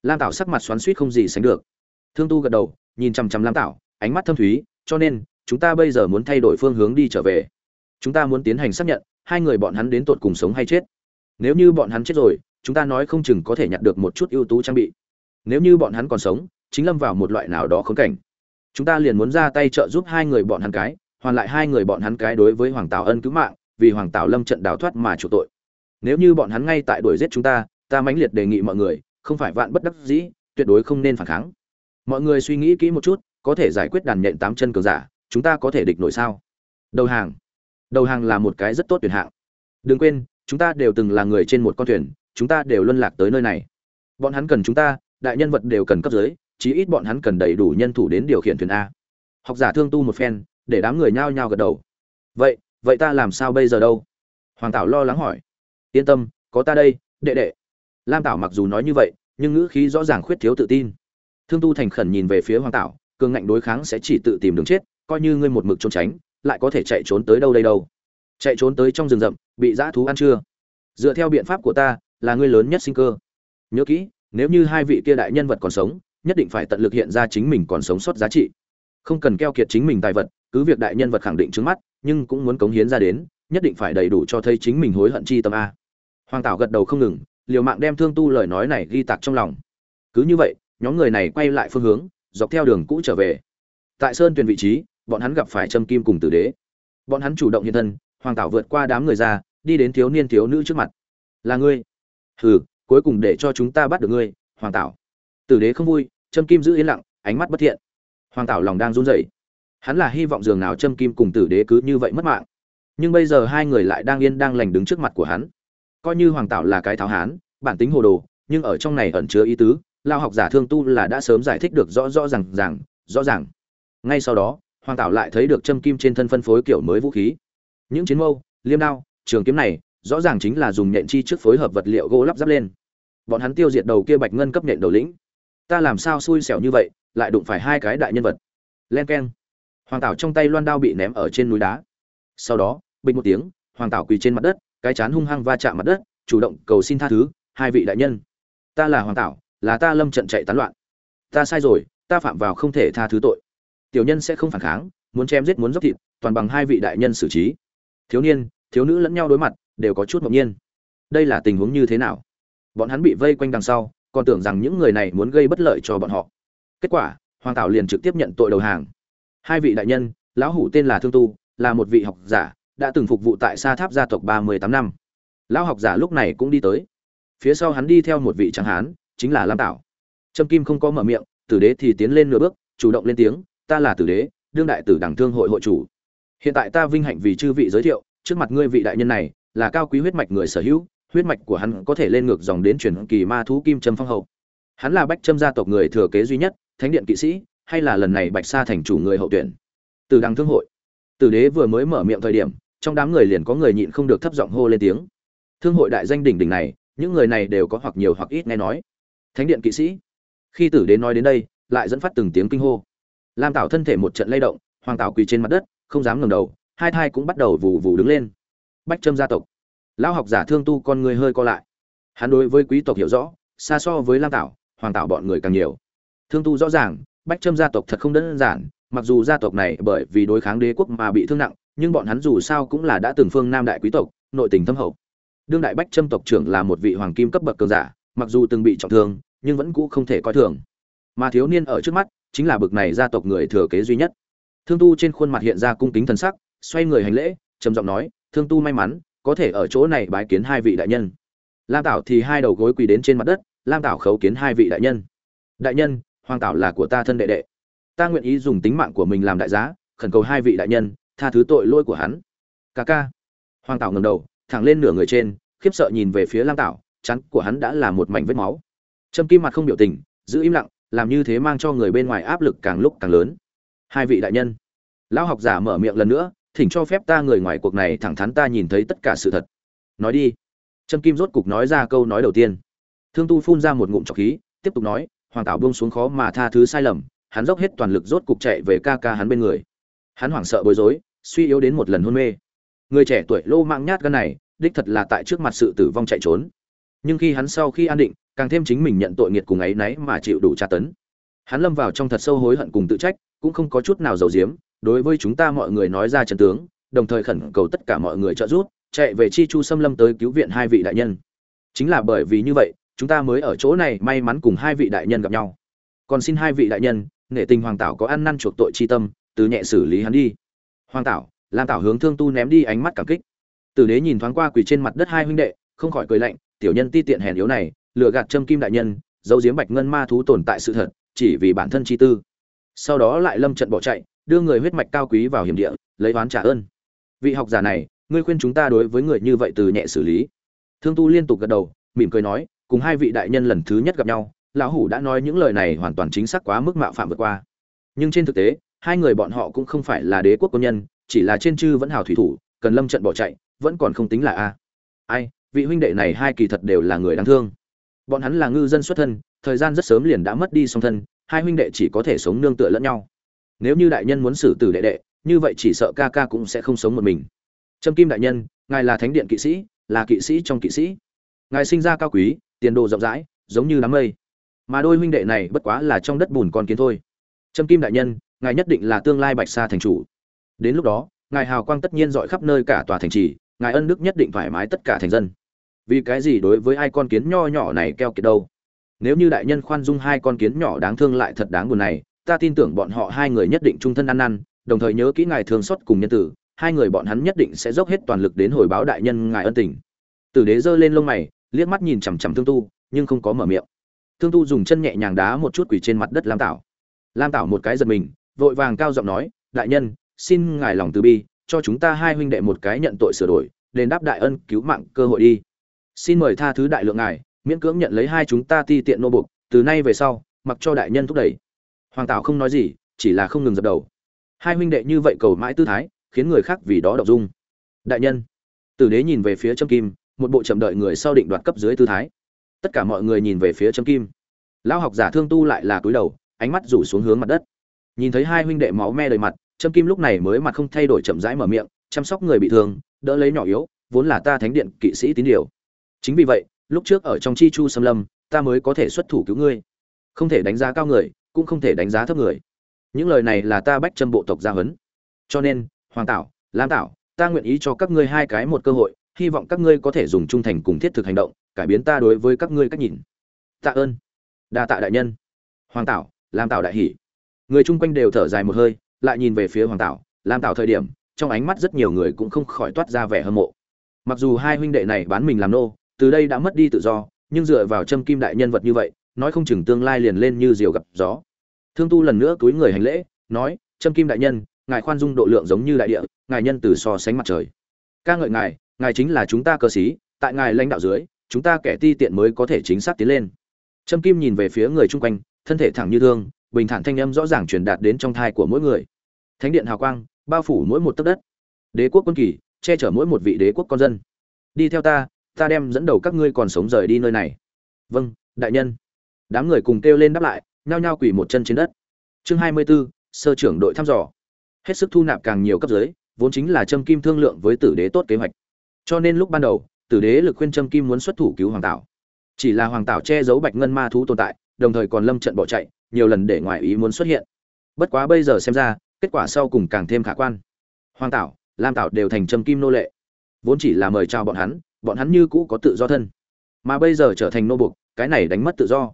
Lam tảo sắc mặt xoắn suýt không gì sánh được. Thương tu gật đầu, nhìn chằm chằm lam tảo, ánh mắt thâm thúy, cho nên, chúng ta bây giờ muốn thay đổi phương hướng đi trở về. Chúng ta muốn tiến hành xác nhận, hai người bọn hắn đến tột cùng sống hay chết. Nếu như bọn hắn chết rồi chúng ta nói không chừng có thể nhặt được một chút ưu tú trang bị. Nếu như bọn hắn còn sống, chính lâm vào một loại nào đó khốn cảnh. Chúng ta liền muốn ra tay trợ giúp hai người bọn hắn cái, hoàn lại hai người bọn hắn cái đối với hoàng tào ân cứu mạng, vì hoàng tào lâm trận đào thoát mà chủ tội. Nếu như bọn hắn ngay tại đuổi giết chúng ta ta mãnh liệt đề nghị mọi người, không phải vạn bất đắc dĩ, tuyệt đối không nên phản kháng. Mọi người suy nghĩ kỹ một chút, có thể giải quyết đàn nhện tám chân cường giả, chúng ta có thể địch nổi sao? Đầu hàng. Đầu hàng là một cái rất tốt tuyển hạng. Đừng quên, chúng ta đều từng là người trên một con thuyền chúng ta đều luân lạc tới nơi này. Bọn hắn cần chúng ta, đại nhân vật đều cần cấp dưới, chí ít bọn hắn cần đầy đủ nhân thủ đến điều khiển thuyền a. Học giả thương tu một phen, để đám người nhao nhao gật đầu. Vậy vậy ta làm sao bây giờ đâu? Hoàng tảo lo lắng hỏi. Yên tâm, có ta đây, đệ đệ. Lam tảo mặc dù nói như vậy, nhưng ngữ khí rõ ràng khuyết thiếu tự tin. Thương tu thành khẩn nhìn về phía hoàng tảo, cường ngạnh đối kháng sẽ chỉ tự tìm đường chết, coi như ngươi một mực trốn tránh, lại có thể chạy trốn tới đâu đây đâu. Chạy trốn tới trong rừng rậm, bị dã thú ăn chưa? Dựa theo biện pháp của ta là ngươi lớn nhất sinh cơ. Nhớ kỹ, nếu như hai vị kia đại nhân vật còn sống, nhất định phải tận lực hiện ra chính mình còn sống sót giá trị. Không cần keo kiệt chính mình tài vật, cứ việc đại nhân vật khẳng định trước mắt, nhưng cũng muốn cống hiến ra đến, nhất định phải đầy đủ cho thấy chính mình hối hận chi tâm a. Hoàng tảo gật đầu không ngừng, liều mạng đem thương tu lời nói này ghi tạc trong lòng. Cứ như vậy, nhóm người này quay lại phương hướng, dọc theo đường cũ trở về. Tại sơn tuyền vị trí, bọn hắn gặp phải trâm kim cùng tử đế. Bọn hắn chủ động hiện thân, hoàng tảo vượt qua đám người ra, đi đến thiếu niên thiếu nữ trước mặt. Là ngươi? Hừ cuối cùng để cho chúng ta bắt được ngươi, hoàng tảo. Tử đế không vui, trâm kim giữ yên lặng, ánh mắt bất thiện. Hoàng tảo lòng đang run rẩy. Hắn là hy vọng dường nào trâm kim cùng tử đế cứ như vậy mất mạng. Nhưng bây giờ hai người lại đang yên đang lành đứng trước mặt của hắn. Coi như hoàng tảo là cái tháo hán, bản tính hồ đồ, nhưng ở trong này ẩn chứa ý tứ, lao học giả thương tu là đã sớm giải thích được rõ rõ r à n g ràng, rõ ràng. Ngay sau đó, hoàng tảo lại thấy được trâm kim trên thân phân phối kiểu mới vũ khí. Những chiến mâu, liêm đao, trường kiếm này rõ ràng chính là dùng nhện chi trước phối hợp vật liệu gỗ lắp ráp lên. Bọn hắn tiêu diệt đầu kia bạch ngân cấp nhện đầu lĩnh. Ta làm sao xui xẻo như vậy, lại đụng phải hai cái đại nhân vật. Len keng. Hoàng tảo trong tay loan đao bị ném ở trên núi đá. Sau đó, bình một tiếng, hoàng tảo quỳ trên mặt đất, cái chán hung hăng va chạm mặt đất, chủ động cầu xin tha thứ, hai vị đại nhân. Ta là hoàng tảo, là ta lâm trận chạy tán loạn. Ta sai rồi, ta phạm vào không thể tha thứ tội. Tiểu nhân sẽ không phản kháng, muốn chém giết muốn dốc thịt, toàn bằng hai vị đại nhân xử trí. Thiếu niên, thiếu nữ lẫn nhau đối mặt đều có chút ngẫu nhiên. Đây là tình huống như thế nào? Bọn hắn bị vây quanh đằng sau, còn tưởng rằng những người này muốn gây bất lợi cho bọn họ. Kết quả, hoàng tảo liền trực tiếp nhận tội đầu hàng. Hai vị đại nhân, lão hủ tên là thương tu, là một vị học giả, đã từng phục vụ tại sa tháp gia tộc ba mươi tám năm. Lão học giả lúc này cũng đi tới. Phía sau hắn đi theo một vị tráng hán, chính là lam tảo. Trâm kim không có mở miệng, tử đế thì tiến lên nửa bước, chủ động lên tiếng, ta là tử đế, đương đại tử đảng thương hội hội chủ. Hiện tại ta vinh hạnh vì chư vị giới thiệu, trước mặt ngươi vị đại nhân này là cao quý huyết mạch người sở hữu, huyết mạch của hắn có thể lên ngược dòng đến truyền kỳ ma thú kim trâm phong hậu. Hắn là bách trâm gia tộc người thừa kế duy nhất, thánh điện kỵ sĩ, hay là lần này bạch sa thành chủ người hậu tuyển. Từ đăng thương hội. Tử đế vừa mới mở miệng thời điểm, trong đám người liền có người nhịn không được thấp giọng hô lên tiếng. Thương hội đại danh đỉnh đỉnh này, những người này đều có hoặc nhiều hoặc ít nghe nói. Thánh điện kỵ sĩ. Khi tử đế nói đến đây, lại dẫn phát từng tiếng kinh hô. Lam tảo thân thể một trận lay động, hoàng tảo quỳ trên mặt đất, không dám ngẩng đầu, hai thai cũng bắt đầu vù vù đứng lên bách trâm gia tộc. Lão học giả thương tu con người hơi co lại. Hắn đối với quý tộc hiểu rõ, xa so với lam tảo, hoàng tảo bọn người càng nhiều. Thương tu rõ ràng, bách trâm gia tộc thật không đơn giản, mặc dù gia tộc này bởi vì đối kháng đế quốc mà bị thương nặng, nhưng bọn hắn dù sao cũng là đã từng phương nam đại quý tộc, nội tình thâm hậu. Đương đại bách trâm tộc trưởng là một vị hoàng kim cấp bậc cường giả, mặc dù từng bị trọng thương, nhưng vẫn cũ không thể coi thường. Mà thiếu niên ở trước mắt, chính là bậc này gia tộc người thừa kế duy nhất. Thương tu trên khuôn mặt hiện ra cung kính thần sắc, xoay người hành lễ, trầm giọng nói thương tu may mắn, có thể ở chỗ này bái kiến hai vị đại nhân. Lam tảo thì hai đầu gối quỳ đến trên mặt đất, lam tảo khấu kiến hai vị đại nhân. Đại nhân, hoàng tảo là của ta thân đệ đệ. Ta nguyện ý dùng tính mạng của mình làm đại giá, khẩn cầu hai vị đại nhân, tha thứ tội lỗi của hắn. Ca ca. Hoàng tảo ngầm đầu, thẳng lên nửa người trên, khiếp sợ nhìn về phía lam tảo, chắn của hắn đã là một mảnh vết máu. Trâm kim mặt không biểu tình, giữ im lặng, làm như thế mang cho người bên ngoài áp lực càng lúc càng lớn. Hai vị đại nhân. Lão học giả mở miệng lần nữa thỉnh cho phép ta người ngoài cuộc này thẳng thắn ta nhìn thấy tất cả sự thật. Nói đi. Trâm kim rốt cục nói ra câu nói đầu tiên. Thương tu phun ra một ngụm trọc khí, tiếp tục nói, hoàng tảo buông xuống khó mà tha thứ sai lầm, hắn dốc hết toàn lực rốt cục chạy về ca ca hắn bên người. Hắn hoảng sợ bối rối, suy yếu đến một lần hôn mê. Người trẻ tuổi lô mạng nhát gan này, đích thật là tại trước mặt sự tử vong chạy trốn. Nhưng khi hắn sau khi an định, càng thêm chính mình nhận tội nghiệt cùng ấy nấy mà chịu đủ tra tấn. Hắn lâm vào trong thật sâu hối hận cùng tự trách, cũng không có chút nào giàu diếm đối với chúng ta mọi người nói ra trận tướng, đồng thời khẩn cầu tất cả mọi người trợ giúp, chạy về chi chu xâm lâm tới cứu viện hai vị đại nhân. Chính là bởi vì như vậy, chúng ta mới ở chỗ này may mắn cùng hai vị đại nhân gặp nhau. Còn xin hai vị đại nhân nghệ tình hoàng tảo có ăn năn chuộc tội chi tâm, từ nhẹ xử lý hắn đi. Hoàng tảo, lam tảo hướng thương tu ném đi ánh mắt cảm kích. Tử đế nhìn thoáng qua quỳ trên mặt đất hai huynh đệ, không khỏi cười lạnh, tiểu nhân ti tiện hèn yếu này, lừa gạt châm kim đại nhân, giấu giếm bạch ngân ma thú tồn tại sự thật, chỉ vì bản thân chi tư. Sau đó lại lâm trận bỏ chạy đưa người huyết mạch cao quý vào hiểm địa, lấy oán trả ơn. Vị học giả này, ngươi khuyên chúng ta đối với người như vậy từ nhẹ xử lý. Thương tu liên tục gật đầu, mỉm cười nói, cùng hai vị đại nhân lần thứ nhất gặp nhau, lão hủ đã nói những lời này hoàn toàn chính xác quá mức mạo phạm vượt qua. Nhưng trên thực tế, hai người bọn họ cũng không phải là đế quốc quân nhân, chỉ là trên chư vẫn hào thủy thủ, cần lâm trận bỏ chạy, vẫn còn không tính là a. Ai, vị huynh đệ này hai kỳ thật đều là người đáng thương. Bọn hắn là ngư dân xuất thân, thời gian rất sớm liền đã mất đi song thân, hai huynh đệ chỉ có thể sống nương tựa lẫn nhau nếu như đại nhân muốn xử tử đệ đệ, như vậy chỉ sợ ca ca cũng sẽ không sống một mình. Trâm kim đại nhân, ngài là thánh điện kỵ sĩ, là kỵ sĩ trong kỵ sĩ. Ngài sinh ra cao quý, tiền đồ rộng rãi, giống như đám mây. Mà đôi huynh đệ này bất quá là trong đất bùn con kiến thôi. Trâm kim đại nhân, ngài nhất định là tương lai bạch sa thành chủ. Đến lúc đó, ngài hào quang tất nhiên dọi khắp nơi cả tòa thành trì, ngài ân đức nhất định thoải mái tất cả thành dân. Vì cái gì đối với hai con kiến nho nhỏ này keo kiệt đâu? Nếu như đại nhân khoan dung hai con kiến nhỏ đáng thương lại thật đáng buồn này ta tin tưởng bọn họ hai người nhất định trung thân ăn năn, đồng thời nhớ kỹ ngài thương xót cùng nhân tử, hai người bọn hắn nhất định sẽ dốc hết toàn lực đến hồi báo đại nhân ngài ân tình. Tử đế giơ lên lông mày, liếc mắt nhìn chằm chằm thương tu, nhưng không có mở miệng. Thương tu dùng chân nhẹ nhàng đá một chút quỷ trên mặt đất lam tảo. Lam tảo một cái giật mình, vội vàng cao giọng nói, đại nhân, xin ngài lòng từ bi, cho chúng ta hai huynh đệ một cái nhận tội sửa đổi, đền đáp đại ân, cứu mạng cơ hội đi. Xin mời tha thứ đại lượng ngài, miễn cưỡng nhận lấy hai chúng ta ti tiện nô bục từ nay về sau, mặc cho đại nhân thúc đẩy hoàng Tạo không nói gì, chỉ là không ngừng dập đầu. Hai huynh đệ như vậy cầu mãi tư thái, khiến người khác vì đó đọc dung. Đại nhân. Tử đế nhìn về phía trâm kim, một bộ chậm đợi người sau định đoạt cấp dưới tư thái. Tất cả mọi người nhìn về phía trâm kim. Lão học giả thương tu lại là cúi đầu, ánh mắt rủ xuống hướng mặt đất. Nhìn thấy hai huynh đệ máu me đầy mặt, trâm kim lúc này mới mặt không thay đổi chậm rãi mở miệng, chăm sóc người bị thương, đỡ lấy nhỏ yếu, vốn là ta thánh điện kỵ sĩ tín điều. Chính vì vậy, lúc trước ở trong chi chu xâm lâm, ta mới có thể xuất thủ cứu ngươi. Không thể đánh giá cao người cũng không thể đánh giá thấp người. Những lời này là ta bách châm bộ tộc gia huấn. Cho nên, hoàng tảo, lam tảo, ta nguyện ý cho các ngươi hai cái một cơ hội, hy vọng các ngươi có thể dùng trung thành cùng thiết thực hành động, cải biến ta đối với các ngươi cách nhìn. Tạ ơn. Đa tạ đại nhân. Hoàng tảo, lam tảo đại hỷ người chung quanh đều thở dài một hơi, lại nhìn về phía hoàng tảo. Lam tảo thời điểm, trong ánh mắt rất nhiều người cũng không khỏi toát ra vẻ hâm mộ. Mặc dù hai huynh đệ này bán mình làm nô, từ đây đã mất đi tự do, nhưng dựa vào châm kim đại nhân vật như vậy nói không chừng tương lai liền lên như diều gặp gió. Thương tu lần nữa cúi người hành lễ, nói, Trâm kim đại nhân, ngài khoan dung độ lượng giống như đại địa, ngài nhân từ so sánh mặt trời. Ca ngợi ngài ngài chính là chúng ta cơ sĩ, tại ngài lãnh đạo dưới, chúng ta kẻ ti tiện mới có thể chính xác tiến lên. Trâm kim nhìn về phía người chung quanh, thân thể thẳng như thương, bình thản thanh âm rõ ràng truyền đạt đến trong thai của mỗi người. Thánh điện hào quang, bao phủ mỗi một tấc đất. Đế quốc quân kỳ, che chở mỗi một vị đế quốc con dân. Đi theo ta ta đem dẫn đầu các ngươi còn sống rời đi nơi này. Vâng đại nhân đám người cùng kêu lên đáp lại nhao nhao quỳ một chân trên đất. Chương hai mươi 24, sơ trưởng đội thăm dò. Hết sức thu nạp càng nhiều cấp dưới vốn chính là châm kim thương lượng với tử đế tốt kế hoạch. Cho nên lúc ban đầu tử đế lực khuyên châm kim muốn xuất thủ cứu hoàng tảo. Chỉ là hoàng tảo che giấu bạch ngân ma thú tồn tại đồng thời còn lâm trận bỏ chạy nhiều lần để ngoại ý muốn xuất hiện. Bất quá bây giờ xem ra kết quả sau cùng càng thêm khả quan. Hoàng tảo lam tảo đều thành châm kim nô lệ. Vốn chỉ là mời chào bọn hắn bọn hắn như cũ có tự do thân. Mà bây giờ trở thành nô buộc cái này đánh mất tự do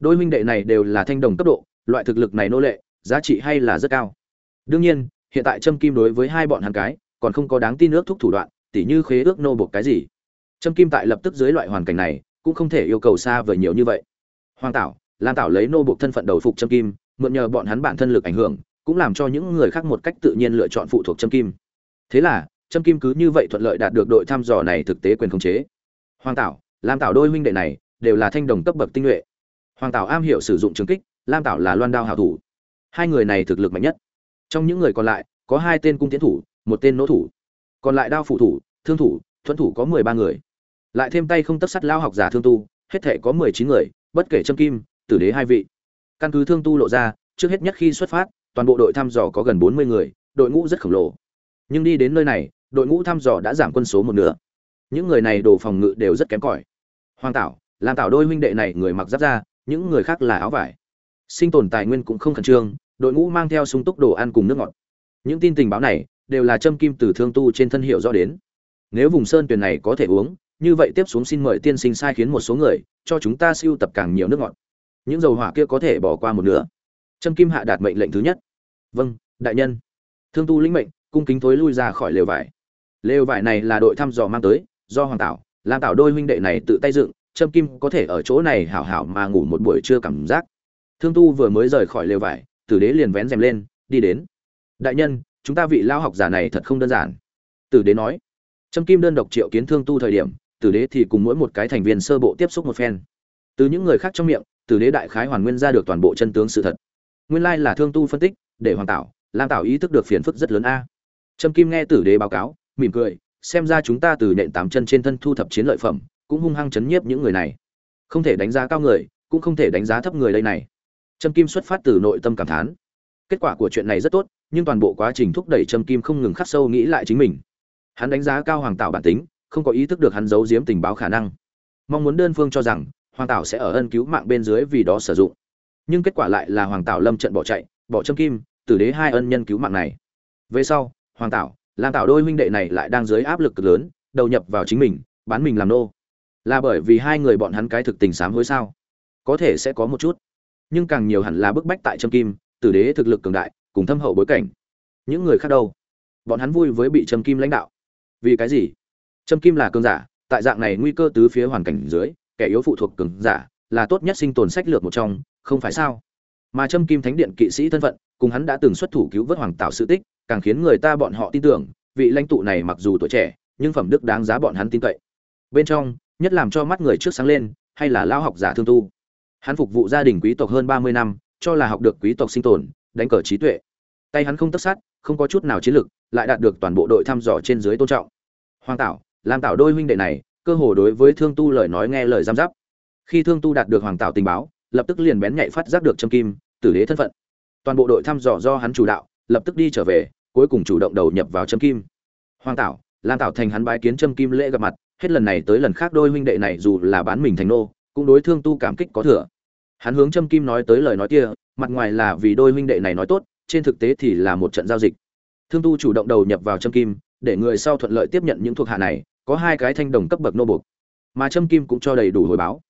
đôi huynh đệ này đều là thanh đồng cấp độ, loại thực lực này nô lệ, giá trị hay là rất cao. Đương nhiên, hiện tại châm kim đối với hai bọn hắn cái, còn không có đáng tin ước thúc thủ đoạn, tỉ như khế ước nô buộc cái gì. Châm kim tại lập tức dưới loại hoàn cảnh này, cũng không thể yêu cầu xa vời nhiều như vậy. Hoàng tảo, lam tảo lấy nô buộc thân phận đầu phục châm kim, mượn nhờ bọn hắn bản thân lực ảnh hưởng, cũng làm cho những người khác một cách tự nhiên lựa chọn phụ thuộc châm kim. Thế là châm kim cứ như vậy thuận lợi đạt được đội thăm dò này thực tế quyền khống chế. Hoàng tảo, lam tảo đôi huynh đệ này, đều là thanh đồng cấp bậc tinh nhuệ hoàng tảo am hiểu sử dụng trường kích, lam tảo là loan đao hảo thủ. Hai người này thực lực mạnh nhất. Trong những người còn lại, có hai tên cung tiến thủ, một tên nỗ thủ. Còn lại đao phụ thủ, thương thủ, thuẫn thủ có mười ba người. Lại thêm tay không tất sắt lao học giả thương tu, hết thể có mười chín người, bất kể châm kim, tử đế hai vị. Căn cứ thương tu lộ ra, trước hết nhất khi xuất phát, toàn bộ đội thăm dò có gần bốn mươi người, đội ngũ rất khổng lồ. Nhưng đi đến nơi này, đội ngũ thăm dò đã giảm quân số một nửa. Những người này đồ phòng ngự đều rất kém cỏi. Hoàng tảo làm tảo đôi huynh đệ này người mặc giáp ra những người khác là áo vải. Sinh tồn tài nguyên cũng không khẩn trương, đội ngũ mang theo sung túc đồ ăn cùng nước ngọt. Những tin tình báo này đều là châm kim từ thương tu trên thân hiệu rõ đến. Nếu vùng sơn tuyền này có thể uống, như vậy tiếp xuống xin mời tiên sinh sai khiến một số người, cho chúng ta siêu tập càng nhiều nước ngọt. Những dầu hỏa kia có thể bỏ qua một nửa. Trâm kim hạ đạt mệnh lệnh thứ nhất. Vâng đại nhân. Thương tu lĩnh mệnh, cung kính thối lui ra khỏi lều vải. Lều vải này là đội thăm dò mang tới, do hoàng tảo làm tảo đôi huynh đệ này tự tay dựng trâm kim có thể ở chỗ này hảo hảo mà ngủ một buổi trưa cảm giác. Thương tu vừa mới rời khỏi lều vải tử đế liền vén rèm lên đi đến. Đại nhân chúng ta vị lao học giả này thật không đơn giản. Tử đế nói. Trâm kim đơn độc triệu kiến thương tu thời điểm tử đế thì cùng mỗi một cái thành viên sơ bộ tiếp xúc một phen. Từ những người khác trong miệng tử đế đại khái hoàn nguyên ra được toàn bộ chân tướng sự thật. Nguyên lai là thương tu phân tích để hoàng tạo, lam tạo ý thức được phiền phức rất lớn a. Trâm kim nghe tử đế báo cáo mỉm cười xem ra chúng ta từ nện tám chân trên thân thu thập chiến lợi phẩm cũng hung hăng chấn nhiếp những người này. Không thể đánh giá cao người, cũng không thể đánh giá thấp người đây này. Trâm kim xuất phát từ nội tâm cảm thán. Kết quả của chuyện này rất tốt, nhưng toàn bộ quá trình thúc đẩy trâm kim không ngừng khắc sâu nghĩ lại chính mình. Hắn đánh giá cao hoàng tạo bản tính, không có ý thức được hắn giấu giếm tình báo khả năng. Mong muốn đơn phương cho rằng, hoàng tạo sẽ ở ân cứu mạng bên dưới vì đó sử dụng. Nhưng kết quả lại là hoàng tạo lâm trận bỏ chạy, bỏ trâm kim tử đế hai ân nhân cứu mạng này. Về sau, hoàng tạo làm tạo đôi huynh đệ này lại đang dưới áp lực cực lớn, đầu nhập vào chính mình, bán mình làm nô là bởi vì hai người bọn hắn cái thực tình sám hối sao? Có thể sẽ có một chút. Nhưng càng nhiều hẳn là bức bách tại trâm kim, tử đế thực lực cường đại, cùng thâm hậu bối cảnh. Những người khác đâu? Bọn hắn vui với bị trâm kim lãnh đạo. Vì cái gì? Trâm kim là cường giả, tại dạng này nguy cơ tứ phía hoàn cảnh dưới, kẻ yếu phụ thuộc cường giả, là tốt nhất sinh tồn sách lược một trong, không phải sao? Mà trâm kim thánh điện kỵ sĩ thân phận, cùng hắn đã từng xuất thủ cứu vớt hoàng tạo sự tích, càng khiến người ta bọn họ tin tưởng, vị lãnh tụ này mặc dù tuổi trẻ, nhưng phẩm đức đáng giá bọn hắn tin cậy. Bên trong nhất làm cho mắt người trước sáng lên, hay là lao học giả thương tu. Hắn phục vụ gia đình quý tộc hơn ba mươi năm, cho là học được quý tộc sinh tồn, đánh cờ trí tuệ. Tay hắn không tất sát, không có chút nào chiến lực, lại đạt được toàn bộ đội thăm dò trên dưới tôn trọng. Hoàng tảo làm tảo đôi huynh đệ này, cơ hồ đối với thương tu lời nói nghe lời giam giáp. Khi thương tu đạt được hoàng tảo tình báo, lập tức liền bén nhạy phát giác được trâm kim, tử đế thân phận. Toàn bộ đội thăm dò do hắn chủ đạo, lập tức đi trở về, cuối cùng chủ động đầu nhập vào trâm kim. Hoàng tảo lan tảo thành hắn bái kiến trâm kim lễ gặp mặt hết lần này tới lần khác đôi huynh đệ này dù là bán mình thành nô, cũng đối thương tu cảm kích có thừa. Hắn hướng trâm kim nói tới lời nói kia, mặt ngoài là vì đôi huynh đệ này nói tốt, trên thực tế thì là một trận giao dịch. Thương tu chủ động đầu nhập vào trâm kim, để người sau thuận lợi tiếp nhận những thuộc hạ này, có hai cái thanh đồng cấp bậc nô buộc. Mà trâm kim cũng cho đầy đủ hồi báo.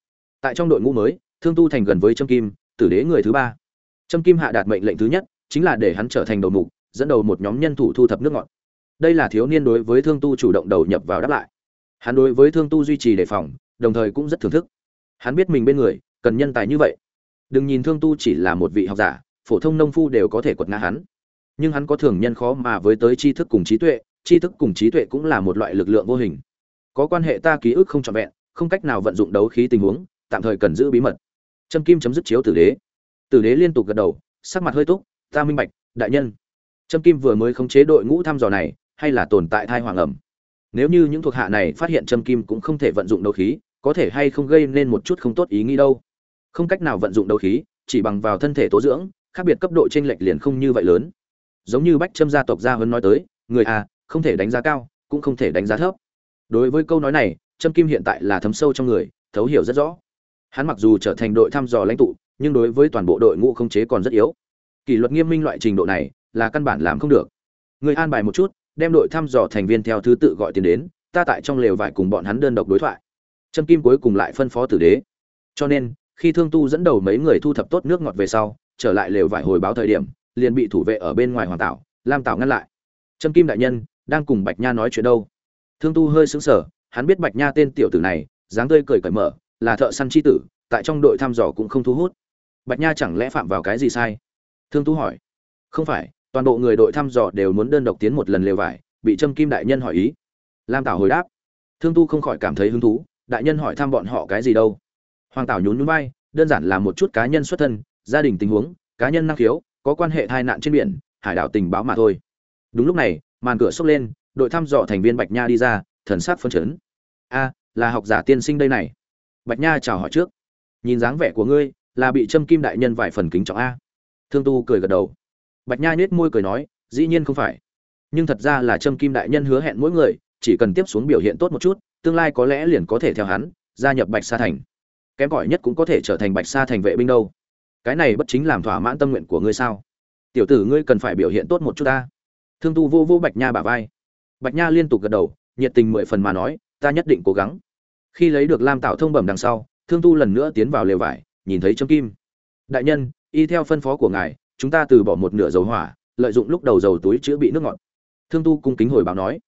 Tại trong đội ngũ mới, thương tu thành gần với trâm kim, tử đế người thứ ba. Trâm kim hạ đạt mệnh lệnh thứ nhất, chính là để hắn trở thành đầu mục, dẫn đầu một nhóm nhân thủ thu thập nước ngọt. Đây là thiếu niên đối với thương tu chủ động đầu nhập vào đáp lại hắn đối với thương tu duy trì đề phòng, đồng thời cũng rất thưởng thức. Hắn biết mình bên người, cần nhân tài như vậy. Đừng nhìn thương tu chỉ là một vị học giả, phổ thông nông phu đều có thể quật ngã hắn. Nhưng hắn có thường nhân khó mà với tới tri thức cùng trí tuệ, tri thức cùng trí tuệ cũng là một loại lực lượng vô hình. Có quan hệ ta ký ức không trọn vẹn, không cách nào vận dụng đấu khí tình huống, tạm thời cần giữ bí mật. Trâm kim chấm dứt chiếu tử đế. Tử đế liên tục gật đầu, sắc mặt hơi túc, ta minh bạch, đại nhân. Trâm kim vừa mới khống chế đội ngũ thăm dò này, hay là tồn tại thai hoàng ẩm? Nếu như những thuộc hạ này phát hiện trâm kim cũng không thể vận dụng đấu khí, có thể hay không gây nên một chút không tốt ý nghĩ đâu? Không cách nào vận dụng đấu khí, chỉ bằng vào thân thể tố dưỡng, khác biệt cấp độ t r ê n lệch liền không như vậy lớn. Giống như bách trâm gia tộc gia hơn nói tới, người à không thể đánh giá cao, cũng không thể đánh giá thấp. Đối với câu nói này, trâm kim hiện tại là thấm sâu trong người, thấu hiểu rất rõ. Hắn mặc dù trở thành đội thăm dò lãnh tụ, nhưng đối với toàn bộ đội ngũ không chế còn rất yếu. Kỷ luật nghiêm minh loại trình độ này là căn bản làm không được. Người an bài một chút đem đội thăm dò thành viên theo thứ tự gọi tiền đến, ta tại trong lều vải cùng bọn hắn đơn độc đối thoại. Trâm kim cuối cùng lại phân phó tử đế. Cho nên, khi thương tu dẫn đầu mấy người thu thập tốt nước ngọt về sau, trở lại lều vải hồi báo thời điểm, liền bị thủ vệ ở bên ngoài hoàng tảo, lam tảo ngăn lại. Trâm kim đại nhân, đang cùng bạch nha nói chuyện đâu? Thương tu hơi sững sờ, hắn biết bạch nha tên tiểu tử này, dáng tươi cười cởi mở, là thợ săn chi tử, tại trong đội thăm dò cũng không thu hút. Bạch nha chẳng lẽ phạm vào cái gì sai? Thương tu hỏi. Không phải toàn bộ người đội thăm dò đều muốn đơn độc tiến một lần lều vải, bị trâm kim đại nhân hỏi ý. Lam tảo hồi đáp, thương tu không khỏi cảm thấy hứng thú, đại nhân hỏi thăm bọn họ cái gì đâu. Hoàng tảo nhún nhún vai, đơn giản là một chút cá nhân xuất thân, gia đình tình huống, cá nhân năng khiếu, có quan hệ tai nạn trên biển, hải đảo tình báo mà thôi. Đúng lúc này, màn cửa xốc lên, đội thăm dò thành viên bạch nha đi ra, thần sắc phân chấn. A, là học giả tiên sinh đây này. Bạch nha chào hỏi trước. Nhìn dáng vẻ của ngươi, là bị trâm kim đại nhân vài phần kính trọng a. Thương tu cười gật đầu bạch nha nhếch môi cười nói, dĩ nhiên không phải. Nhưng thật ra là trâm kim đại nhân hứa hẹn mỗi người, chỉ cần tiếp xuống biểu hiện tốt một chút, tương lai có lẽ liền có thể theo hắn gia nhập bạch sa thành. Kém cỏi nhất cũng có thể trở thành bạch sa thành vệ binh đâu. Cái này bất chính làm thỏa mãn tâm nguyện của ngươi sao? Tiểu tử ngươi cần phải biểu hiện tốt một chút ta. Thương tu vô vô bạch nha bả vai. Bạch nha liên tục gật đầu, nhiệt tình mười phần mà nói, ta nhất định cố gắng. Khi lấy được lam tạo thông bẩm đằng sau, thương tu lần nữa tiến vào lều vải, nhìn thấy Trâm kim. Đại nhân, y theo phân phó của ngài chúng ta từ bỏ một nửa dầu hỏa, lợi dụng lúc đầu dầu túi chữa bị nước ngọt. Thương tu cung kính hồi báo nói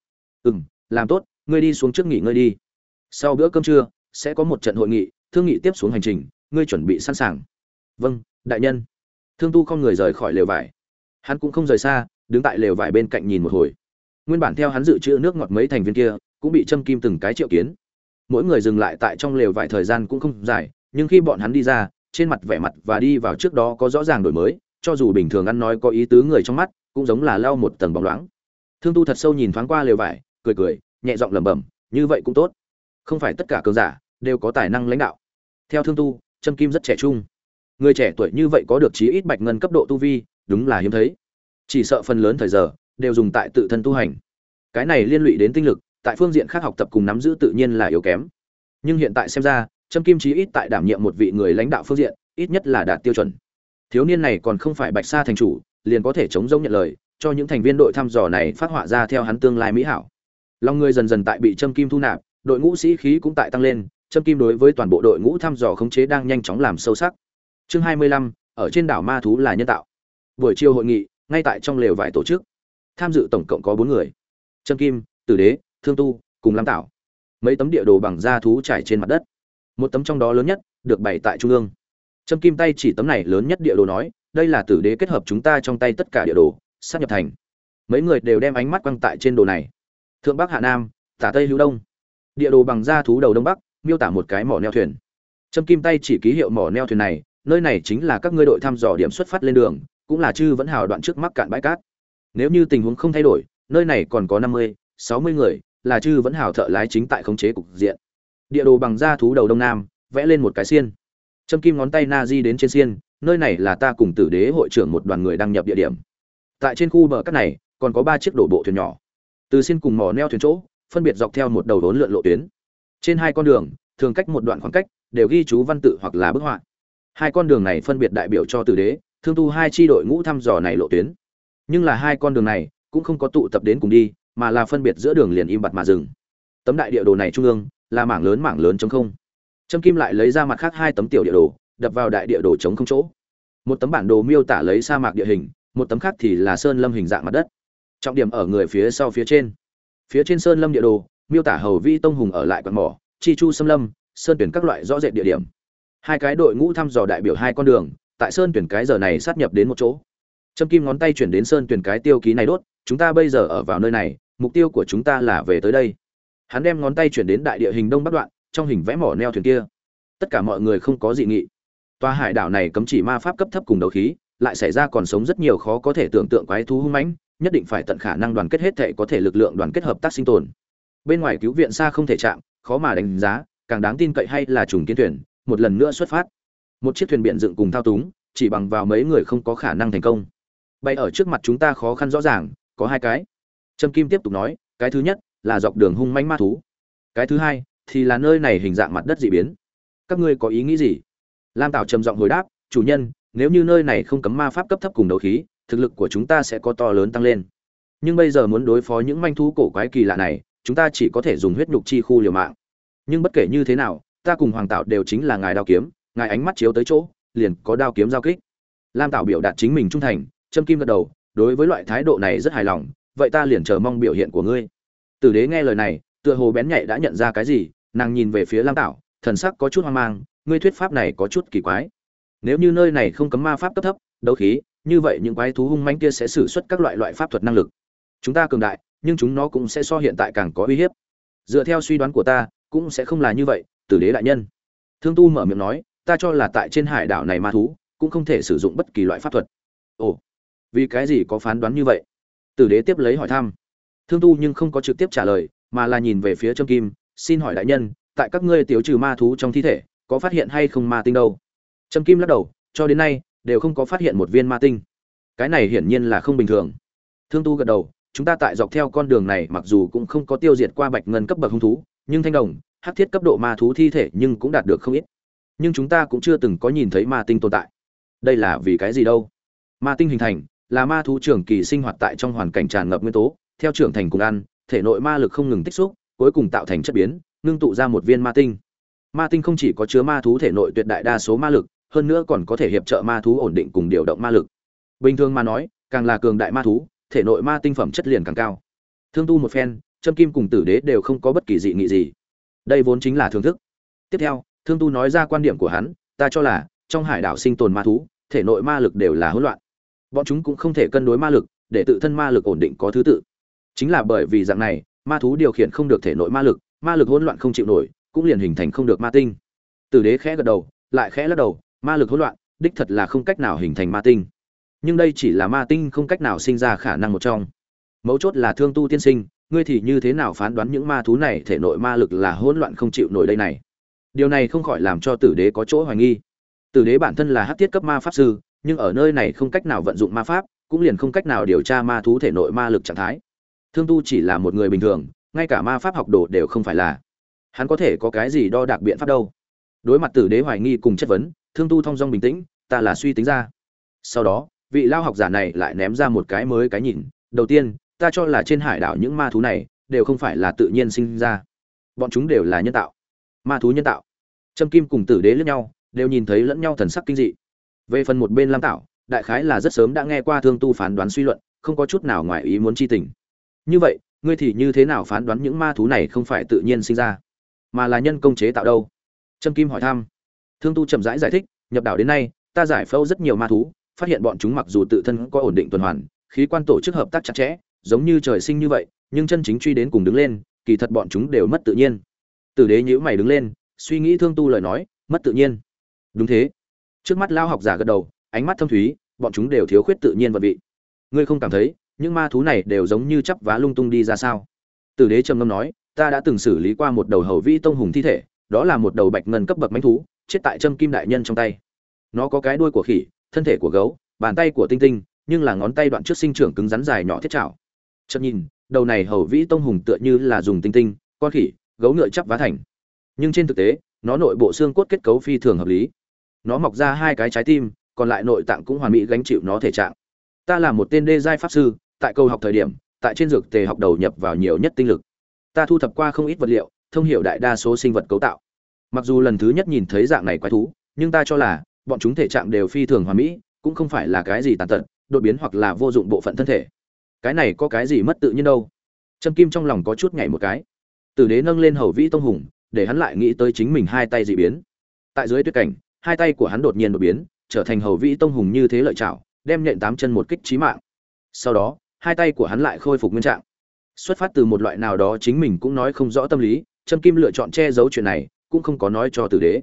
ừ m làm tốt, ngươi đi xuống trước nghỉ ngơi đi. Sau bữa cơm trưa, sẽ có một trận hội nghị, thương nghị tiếp xuống hành trình, ngươi chuẩn bị sẵn sàng. Vâng đại nhân. Thương tu không người rời khỏi lều vải. Hắn cũng không rời xa, đứng tại lều vải bên cạnh nhìn một hồi. Nguyên bản theo hắn dự trữ nước ngọt mấy thành viên kia, cũng bị châm kim từng cái triệu kiến. Mỗi người dừng lại tại trong lều vải thời gian cũng không dài, nhưng khi bọn hắn đi ra, trên mặt vẻ mặt và đi vào trước đó có rõ ràng đổi mới cho dù bình thường ăn nói có ý tứ người trong mắt, cũng giống là lau một tầng bóng loáng. Thương tu thật sâu nhìn thoáng qua lều vải, cười cười, nhẹ giọng lẩm bẩm, như vậy cũng tốt. Không phải tất cả cường giả đều có tài năng lãnh đạo. Theo thương tu, trâm kim rất trẻ trung. Người trẻ tuổi như vậy có được chí ít bạch ngân cấp độ tu vi, đúng là hiếm thấy. Chỉ sợ phần lớn thời giờ đều dùng tại tự thân tu hành. Cái này liên lụy đến tinh lực, tại phương diện khác học tập cùng nắm giữ tự nhiên là yếu kém. Nhưng hiện tại xem ra, trâm kim chí ít tại đảm nhiệm một vị người lãnh đạo phương diện, ít nhất là đạt tiêu chuẩn thiếu niên này còn không phải bạch sa thành chủ, liền có thể chống giống nhận lời, cho những thành viên đội thăm dò này phát họa ra theo hắn tương lai mỹ hảo. Lòng người dần dần tại bị trâm kim thu nạp, đội ngũ sĩ khí cũng tại tăng lên, trâm kim đối với toàn bộ đội ngũ thăm dò khống chế đang nhanh chóng làm sâu sắc. Chương hai mươi lăm, ở trên đảo ma thú là nhân tạo. Buổi chiều hội nghị, ngay tại trong lều vải tổ chức. Tham dự tổng cộng có bốn người. Trâm kim, tử đế, thương tu, cùng lam tạo mấy tấm địa đồ bằng da thú trải trên mặt đất. Một tấm trong đó lớn nhất, được bày tại trung ương trâm kim tay chỉ tấm này lớn nhất địa đồ nói, đây là tử đế kết hợp chúng ta trong tay tất cả địa đồ, sắp nhập thành. Mấy người đều đem ánh mắt quăng tại trên đồ này. Thượng bắc hạ nam, tả tây lưu đông. Địa đồ bằng da thú đầu đông bắc, miêu tả một cái mỏ neo thuyền. Trâm kim tay chỉ ký hiệu mỏ neo thuyền này, nơi này chính là các ngươi đội thăm dò điểm xuất phát lên đường, cũng là chư vẫn hào đoạn trước mắc cạn bãi cát. Nếu như tình huống không thay đổi, nơi này còn có năm mươi, sáu mươi người, là chư vẫn hào thợ lái chính tại khống chế cục diện. Địa đồ bằng da thú đầu đông nam, vẽ lên một cái xiên châm kim ngón tay na di đến trên xiên, nơi này là ta cùng tử đế hội trưởng một đoàn người đăng nhập địa điểm. Tại trên khu bờ cát này, còn có ba chiếc đổ bộ thuyền nhỏ. Từ xiên cùng mỏ neo thuyền chỗ, phân biệt dọc theo một đầu đốn lượn lộ tuyến. Trên hai con đường, thường cách một đoạn khoảng cách, đều ghi chú văn tự hoặc là bức họa. Hai con đường này phân biệt đại biểu cho tử đế, thương tu hai chi đội ngũ thăm dò này lộ tuyến. Nhưng là hai con đường này, cũng không có tụ tập đến cùng đi, mà là phân biệt giữa đường liền im bặt mà dừng. Tấm đại địa đồ này trung ương, là mảng lớn mảng lớn trống không trâm kim lại lấy ra mặt khác hai tấm tiểu địa đồ, đập vào đại địa đồ chống không chỗ. Một tấm bản đồ miêu tả lấy sa mạc địa hình, một tấm khác thì là sơn lâm hình dạng mặt đất. Trọng điểm ở người phía sau phía trên. Phía trên sơn lâm địa đồ, miêu tả hầu vi tông hùng ở lại quạt mỏ, chi chu xâm lâm, sơn tuyển các loại rõ rệt địa điểm. Hai cái đội ngũ thăm dò đại biểu hai con đường, tại sơn tuyển cái giờ này sát nhập đến một chỗ. Trâm kim ngón tay chuyển đến sơn tuyển cái tiêu ký này đốt, chúng ta bây giờ ở vào nơi này, mục tiêu của chúng ta là về tới đây. Hắn đem ngón tay chuyển đến đại địa hình đông bắc đoạn trong hình vẽ mỏ neo thuyền kia. Tất cả mọi người không có dị nghị. Tòa hải đảo này cấm chỉ ma pháp cấp thấp cùng đấu khí, lại xảy ra còn sống rất nhiều khó có thể tưởng tượng quái thú hung mãnh, nhất định phải tận khả năng đoàn kết hết thệ có thể lực lượng đoàn kết hợp tác sinh tồn. Bên ngoài cứu viện xa không thể chạm, khó mà đánh giá, càng đáng tin cậy hay là trùng kiến thuyền, một lần nữa xuất phát. Một chiếc thuyền biển dựng cùng thao túng, chỉ bằng vào mấy người không có khả năng thành công. Bay ở trước mặt chúng ta khó khăn rõ ràng, có hai cái. Trâm kim tiếp tục nói, cái thứ nhất là dọc đường hung manh ma thú. Cái thứ hai thì là nơi này hình dạng mặt đất dị biến. Các ngươi có ý nghĩ gì? Lam tạo trầm giọng hồi đáp, chủ nhân, nếu như nơi này không cấm ma pháp cấp thấp cùng đấu khí, thực lực của chúng ta sẽ có to lớn tăng lên. Nhưng bây giờ muốn đối phó những manh thú cổ quái kỳ lạ này, chúng ta chỉ có thể dùng huyết nhục chi khu liều mạng. Nhưng bất kể như thế nào, ta cùng hoàng tạo đều chính là ngài đao kiếm, ngài ánh mắt chiếu tới chỗ, liền có đao kiếm giao kích. Lam tạo biểu đạt chính mình trung thành, châm kim gật đầu, đối với loại thái độ này rất hài lòng, vậy ta liền chờ mong biểu hiện của ngươi. Tử đế nghe lời này, tựa hồ bén nhạy đã nhận ra cái gì nàng nhìn về phía lam tảo, thần sắc có chút hoang mang, ngươi thuyết pháp này có chút kỳ quái. Nếu như nơi này không cấm ma pháp cấp thấp, đấu khí, như vậy những quái thú hung manh kia sẽ sử xuất các loại loại pháp thuật năng lực. Chúng ta cường đại, nhưng chúng nó cũng sẽ so hiện tại càng có uy hiếp. Dựa theo suy đoán của ta, cũng sẽ không là như vậy, tử đế đại nhân. Thương tu mở miệng nói, ta cho là tại trên hải đảo này ma thú cũng không thể sử dụng bất kỳ loại pháp thuật. Ồ, vì cái gì có phán đoán như vậy? Tử đế tiếp lấy hỏi thăm. Thương tu nhưng không có trực tiếp trả lời, mà là nhìn về phía trâm kim xin hỏi đại nhân, tại các ngươi tiêu trừ ma thú trong thi thể, có phát hiện hay không ma tinh đâu? Trâm kim lắc đầu, cho đến nay, đều không có phát hiện một viên ma tinh. Cái này hiển nhiên là không bình thường. Thương tu gật đầu, chúng ta tại dọc theo con đường này, mặc dù cũng không có tiêu diệt qua bạch ngân cấp bậc hung thú, nhưng thanh đồng, hắc thiết cấp độ ma thú thi thể nhưng cũng đạt được không ít. Nhưng chúng ta cũng chưa từng có nhìn thấy ma tinh tồn tại. Đây là vì cái gì đâu? Ma tinh hình thành, là ma thú trưởng kỳ sinh hoạt tại trong hoàn cảnh tràn ngập nguyên tố, theo trưởng thành cùng ăn, thể nội ma lực không ngừng tích xúc cuối cùng tạo thành chất biến, ngưng tụ ra một viên ma tinh. Ma tinh không chỉ có chứa ma thú thể nội tuyệt đại đa số ma lực, hơn nữa còn có thể hiệp trợ ma thú ổn định cùng điều động ma lực. Bình thường mà nói, càng là cường đại ma thú, thể nội ma tinh phẩm chất liền càng cao. Thương tu một phen châm kim cùng tử đế đều không có bất kỳ dị nghị gì. Đây vốn chính là thưởng thức. Tiếp theo, thương tu nói ra quan điểm của hắn, ta cho là, trong hải đảo sinh tồn ma thú, thể nội ma lực đều là hỗn loạn. Bọn chúng cũng không thể cân đối ma lực, để tự thân ma lực ổn định có thứ tự. Chính là bởi vì dạng này ma thú điều khiển không được thể nội ma lực ma lực hỗn loạn không chịu nổi, cũng liền hình thành không được ma tinh. Tử đế khẽ gật đầu, lại khẽ lắc đầu, ma lực hỗn loạn, đích thật là không cách nào hình thành ma tinh. Nhưng đây chỉ là ma tinh không cách nào sinh ra khả năng một trong. Mấu chốt là thương tu tiên sinh, ngươi thì như thế nào phán đoán những ma thú này thể nội ma lực là hỗn loạn không chịu nổi đây này? Điều này không khỏi làm cho tử đế có chỗ hoài nghi. Tử đế bản thân là hát tiết cấp ma pháp sư, nhưng ở nơi này không cách nào vận dụng ma pháp, cũng liền không cách nào điều tra ma thú thể nội ma lực trạng thái thương tu chỉ là một người bình thường, ngay cả ma pháp học đồ đều không phải là. Hắn có thể có cái gì đo đạc biện pháp đâu? Đối mặt tử đế hoài nghi cùng chất vấn, thương tu thong dong bình tĩnh, ta là suy tính ra. Sau đó, vị lao học giả này lại ném ra một cái mới cái nhìn. Đầu tiên, ta cho là trên hải đảo những ma thú này đều không phải là tự nhiên sinh ra. Bọn chúng đều là nhân tạo. Ma thú nhân tạo. Trâm kim cùng tử đế lẫn nhau, đều nhìn thấy lẫn nhau thần sắc kinh dị. Về phần một bên lam tạo đại khái là rất sớm đã nghe qua thương tu phán đoán suy luận, không có chút nào ngoài ý muốn chi tình như vậy ngươi thì như thế nào phán đoán những ma thú này không phải tự nhiên sinh ra mà là nhân công chế tạo đâu? Trâm kim hỏi thăm. Thương tu chậm rãi giải, giải thích nhập đảo đến nay ta giải phẫu rất nhiều ma thú phát hiện bọn chúng mặc dù tự thân có ổn định tuần hoàn khí quan tổ chức hợp tác chặt chẽ giống như trời sinh như vậy nhưng chân chính truy đến cùng đứng lên kỳ thật bọn chúng đều mất tự nhiên. Tử đế nhíu mày đứng lên suy nghĩ thương tu lời nói mất tự nhiên. Đúng thế. Trước mắt lao học giả gật đầu ánh mắt thâm thúy bọn chúng đều thiếu khuyết tự nhiên vật vị. Ngươi không cảm thấy những ma thú này đều giống như chắp vá lung tung đi ra sao? Tử đế trầm ngâm nói, ta đã từng xử lý qua một đầu hầu vĩ tông hùng thi thể, đó là một đầu bạch ngân cấp bậc mánh thú, chết tại trâm kim đại nhân trong tay. Nó có cái đuôi của khỉ, thân thể của gấu, bàn tay của tinh tinh, nhưng là ngón tay đoạn trước sinh trưởng cứng rắn dài nhỏ thiết chảo chậm nhìn, đầu này hầu vĩ tông hùng tựa như là dùng tinh tinh, con khỉ, gấu ngựa chắp vá thành. Nhưng trên thực tế, nó nội bộ xương cốt kết cấu phi thường hợp lý. Nó mọc ra hai cái trái tim, còn lại nội tạng cũng hoàn mỹ gánh chịu nó thể trạng. Ta là một tên đê giai pháp sư tại câu học thời điểm, tại trên dược tề học đầu nhập vào nhiều nhất tinh lực. Ta thu thập qua không ít vật liệu, thông hiểu đại đa số sinh vật cấu tạo. Mặc dù lần thứ nhất nhìn thấy dạng này quái thú, nhưng ta cho là, bọn chúng thể trạng đều phi thường hoàn mỹ, cũng không phải là cái gì tàn tật, đột biến hoặc là vô dụng bộ phận thân thể. Cái này có cái gì mất tự nhiên đâu? Trâm kim trong lòng có chút nhảy một cái. Tử đế nâng lên hầu vĩ tông hùng, để hắn lại nghĩ tới chính mình hai tay dị biến. Tại dưới tuyết cảnh, hai tay của hắn đột nhiên đột biến, trở thành hầu vĩ tông hùng như thế lợi chảo đem nhện tám chân một kích trí mạng. Sau đó hai tay của hắn lại khôi phục nguyên trạng. Xuất phát từ một loại nào đó chính mình cũng nói không rõ tâm lý, trâm kim lựa chọn che giấu chuyện này, cũng không có nói cho tử đế.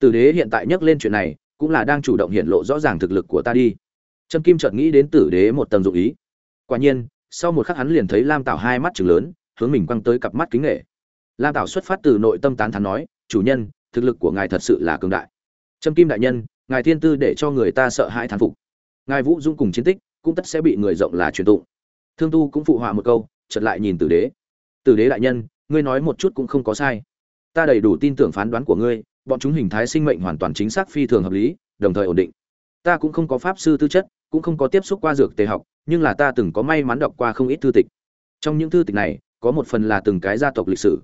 Tử đế hiện tại nhắc lên chuyện này, cũng là đang chủ động hiện lộ rõ ràng thực lực của ta đi. Trâm kim chợt nghĩ đến tử đế một tầng dụng ý. Quả nhiên, sau một khắc hắn liền thấy lam tảo hai mắt chừng lớn, hướng mình quăng tới cặp mắt kính nghệ lam tảo xuất phát từ nội tâm tán thán nói, chủ nhân, thực lực của ngài thật sự là cường đại. Trâm kim đại nhân, ngài thiên tư để cho người ta sợ hãi thán phục. Ngài vũ dung cùng chiến tích, cũng tất sẽ bị người rộng là truyền tụng thương tu cũng phụ họa một câu, chợt lại nhìn tử đế. Tử đế đại nhân, ngươi nói một chút cũng không có sai. Ta đầy đủ tin tưởng phán đoán của ngươi, bọn chúng hình thái sinh mệnh hoàn toàn chính xác phi thường hợp lý, đồng thời ổn định. Ta cũng không có pháp sư tư chất, cũng không có tiếp xúc qua dược tề học, nhưng là ta từng có may mắn đọc qua không ít thư tịch. Trong những thư tịch này, có một phần là từng cái gia tộc lịch sử.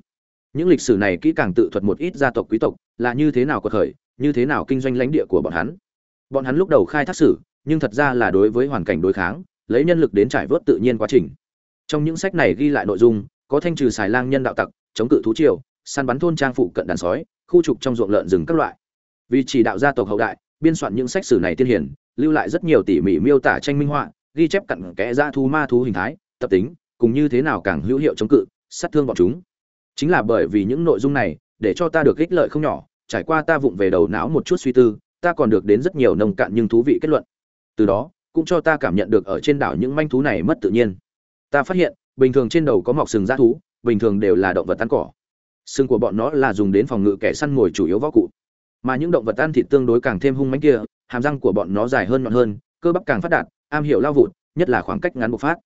Những lịch sử này kỹ càng tự thuật một ít gia tộc quý tộc, là như thế nào có khởi như thế nào kinh doanh lãnh địa của bọn hắn. Bọn hắn lúc đầu khai thác sử, nhưng thật ra là đối với hoàn cảnh đối kháng lấy nhân lực đến trải vớt tự nhiên quá trình. Trong những sách này ghi lại nội dung, có thanh trừ xài lang nhân đạo tặc, chống cự thú triều, săn bắn thôn trang phụ cận đàn sói, khu trục trong ruộng lợn rừng các loại. Vì chỉ đạo gia tộc hậu đại, biên soạn những sách sử này tiên hiển, lưu lại rất nhiều tỉ mỉ miêu tả tranh minh họa, ghi chép cặn kẽ ra thu ma thú hình thái, tập tính, cùng như thế nào càng hữu hiệu chống cự, sát thương bọn chúng. Chính là bởi vì những nội dung này, để cho ta được ích lợi không nhỏ, trải qua ta vụng về đầu não một chút suy tư, ta còn được đến rất nhiều nông cạn nhưng thú vị kết luận. Từ đó cũng cho ta cảm nhận được ở trên đảo những manh thú này mất tự nhiên. Ta phát hiện, bình thường trên đầu có mọc sừng g thú, bình thường đều là động vật ăn cỏ. Sừng của bọn nó là dùng đến phòng ngự kẻ săn mồi chủ yếu võ cụ. Mà những động vật ăn thịt tương đối càng thêm hung mánh kia, hàm răng của bọn nó dài hơn nhọn hơn, cơ bắp càng phát đạt, am hiểu lao vụt, nhất là khoảng cách ngắn bộc phát.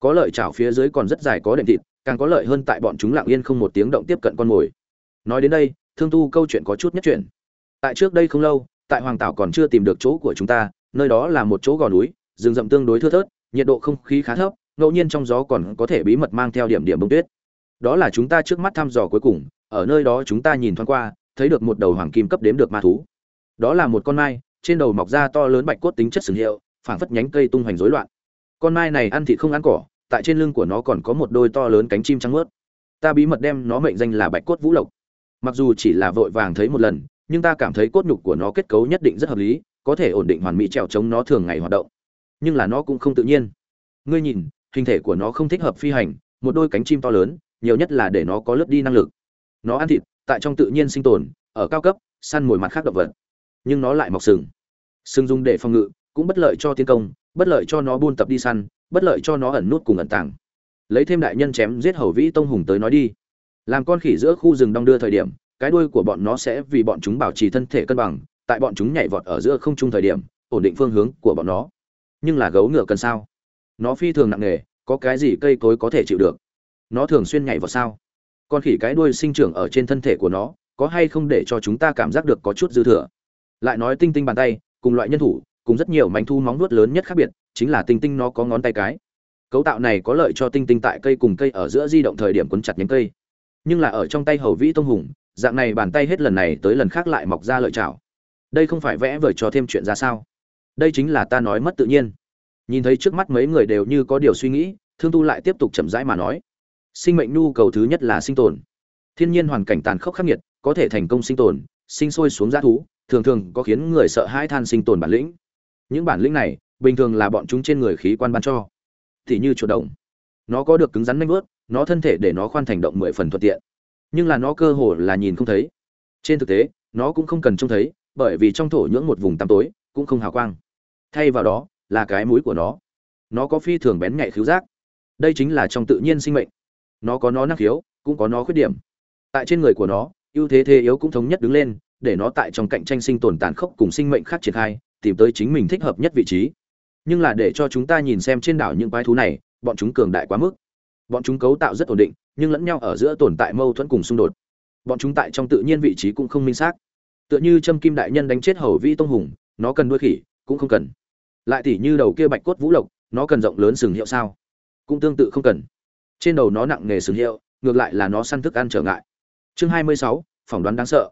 Có lợi chảo phía dưới còn rất dài có đệm thịt, càng có lợi hơn tại bọn chúng lặng yên không một tiếng động tiếp cận con mồi. Nói đến đây, thương tu câu chuyện có chút nhất chuyện tại trước đây không lâu, tại hoàng tảo còn chưa tìm được chỗ của chúng ta nơi đó là một chỗ gò núi, rừng rậm tương đối thưa thớt, nhiệt độ không khí khá thấp, ngẫu nhiên trong gió còn có thể bí mật mang theo điểm điểm bông tuyết. Đó là chúng ta trước mắt thăm dò cuối cùng, ở nơi đó chúng ta nhìn thoáng qua, thấy được một đầu hoàng kim cấp đếm được ma thú. Đó là một con mai, trên đầu mọc ra to lớn bạch cốt tính chất sừng hiệu, phảng phất nhánh cây tung hoành rối loạn. Con mai này ăn thịt không ăn cỏ, tại trên lưng của nó còn có một đôi to lớn cánh chim trắng mướt. Ta bí mật đem nó mệnh danh là bạch cốt vũ lộc. Mặc dù chỉ là vội vàng thấy một lần, nhưng ta cảm thấy cốt nhục của nó kết cấu nhất định rất hợp lý có thể ổn định hoàn mỹ trèo chống nó thường ngày hoạt động. Nhưng là nó cũng không tự nhiên. Ngươi nhìn, hình thể của nó không thích hợp phi hành, một đôi cánh chim to lớn, nhiều nhất là để nó có lướt đi năng lực. Nó ăn thịt, tại trong tự nhiên sinh tồn, ở cao cấp, săn mồi mặt khác động vật. Nhưng nó lại mọc sừng. Sừng dùng để phòng ngự, cũng bất lợi cho tiến công, bất lợi cho nó buôn tập đi săn, bất lợi cho nó ẩn nút cùng ẩn tàng. Lấy thêm đại nhân chém giết hầu vĩ tông hùng tới nói đi. Làm con khỉ giữa khu rừng đong đưa thời điểm, cái đuôi của bọn nó sẽ vì bọn chúng bảo trì thân thể cân bằng tại bọn chúng nhảy vọt ở giữa không trung thời điểm, ổn định phương hướng của bọn nó. Nhưng là gấu ngựa cần sao? Nó phi thường nặng nề, có cái gì cây cối có thể chịu được? Nó thường xuyên nhảy vào sao? Con khỉ cái đuôi sinh trưởng ở trên thân thể của nó, có hay không để cho chúng ta cảm giác được có chút dư thừa? Lại nói tinh tinh bàn tay, cùng loại nhân thủ, cùng rất nhiều mảnh thu móng nuốt lớn nhất khác biệt, chính là tinh tinh nó có ngón tay cái. Cấu tạo này có lợi cho tinh tinh tại cây cùng cây ở giữa di động thời điểm quấn chặt nhánh cây. Nhưng là ở trong tay hầu vĩ tông hùng, dạng này bàn tay hết lần này tới lần khác lại mọc ra lợi chảo đây không phải vẽ vời cho thêm chuyện ra sao? Đây chính là ta nói mất tự nhiên. Nhìn thấy trước mắt mấy người đều như có điều suy nghĩ, thương tu lại tiếp tục chậm rãi mà nói. Sinh mệnh nhu cầu thứ nhất là sinh tồn. Thiên nhiên hoàn cảnh tàn khốc khắc nghiệt, có thể thành công sinh tồn, sinh sôi xuống g thú, thường thường có khiến người sợ hãi than sinh tồn bản lĩnh. Những bản lĩnh này, bình thường là bọn chúng trên người khí quan ban cho. Thì như chuột động nó có được cứng rắn nanh vớt nó thân thể để nó khoan thành động mười phần thuận tiện. Nhưng là nó cơ hồ là nhìn không thấy. Trên thực tế, nó cũng không cần trông thấy bởi vì trong thổ nhưỡng một vùng tăm tối, cũng không hào quang. Thay vào đó, là cái mũi của nó. Nó có phi thường bén nhạy khiếu giác. Đây chính là trong tự nhiên sinh mệnh. Nó có nó năng khiếu, cũng có nó khuyết điểm. Tại trên người của nó, ưu thế thế yếu cũng thống nhất đứng lên, để nó tại trong cạnh tranh sinh tồn tàn khốc cùng sinh mệnh khác triển khai, tìm tới chính mình thích hợp nhất vị trí. Nhưng là để cho chúng ta nhìn xem trên đảo những quái thú này, bọn chúng cường đại quá mức. Bọn chúng cấu tạo rất ổn định, nhưng lẫn nhau ở giữa tồn tại mâu thuẫn cùng xung đột. Bọn chúng tại trong tự nhiên vị trí cũng không minh xác tựa như châm kim đại nhân đánh chết hầu vĩ tông hùng, nó cần đuôi khỉ, cũng không cần. Lại tỉ như đầu kia bạch cốt vũ lộc, nó cần rộng lớn sừng hiệu sao? Cũng tương tự không cần. Trên đầu nó nặng nghề sừng hiệu, ngược lại là nó săn thức ăn trở ngại. Chương hai mươi sáu, phỏng đoán đáng sợ.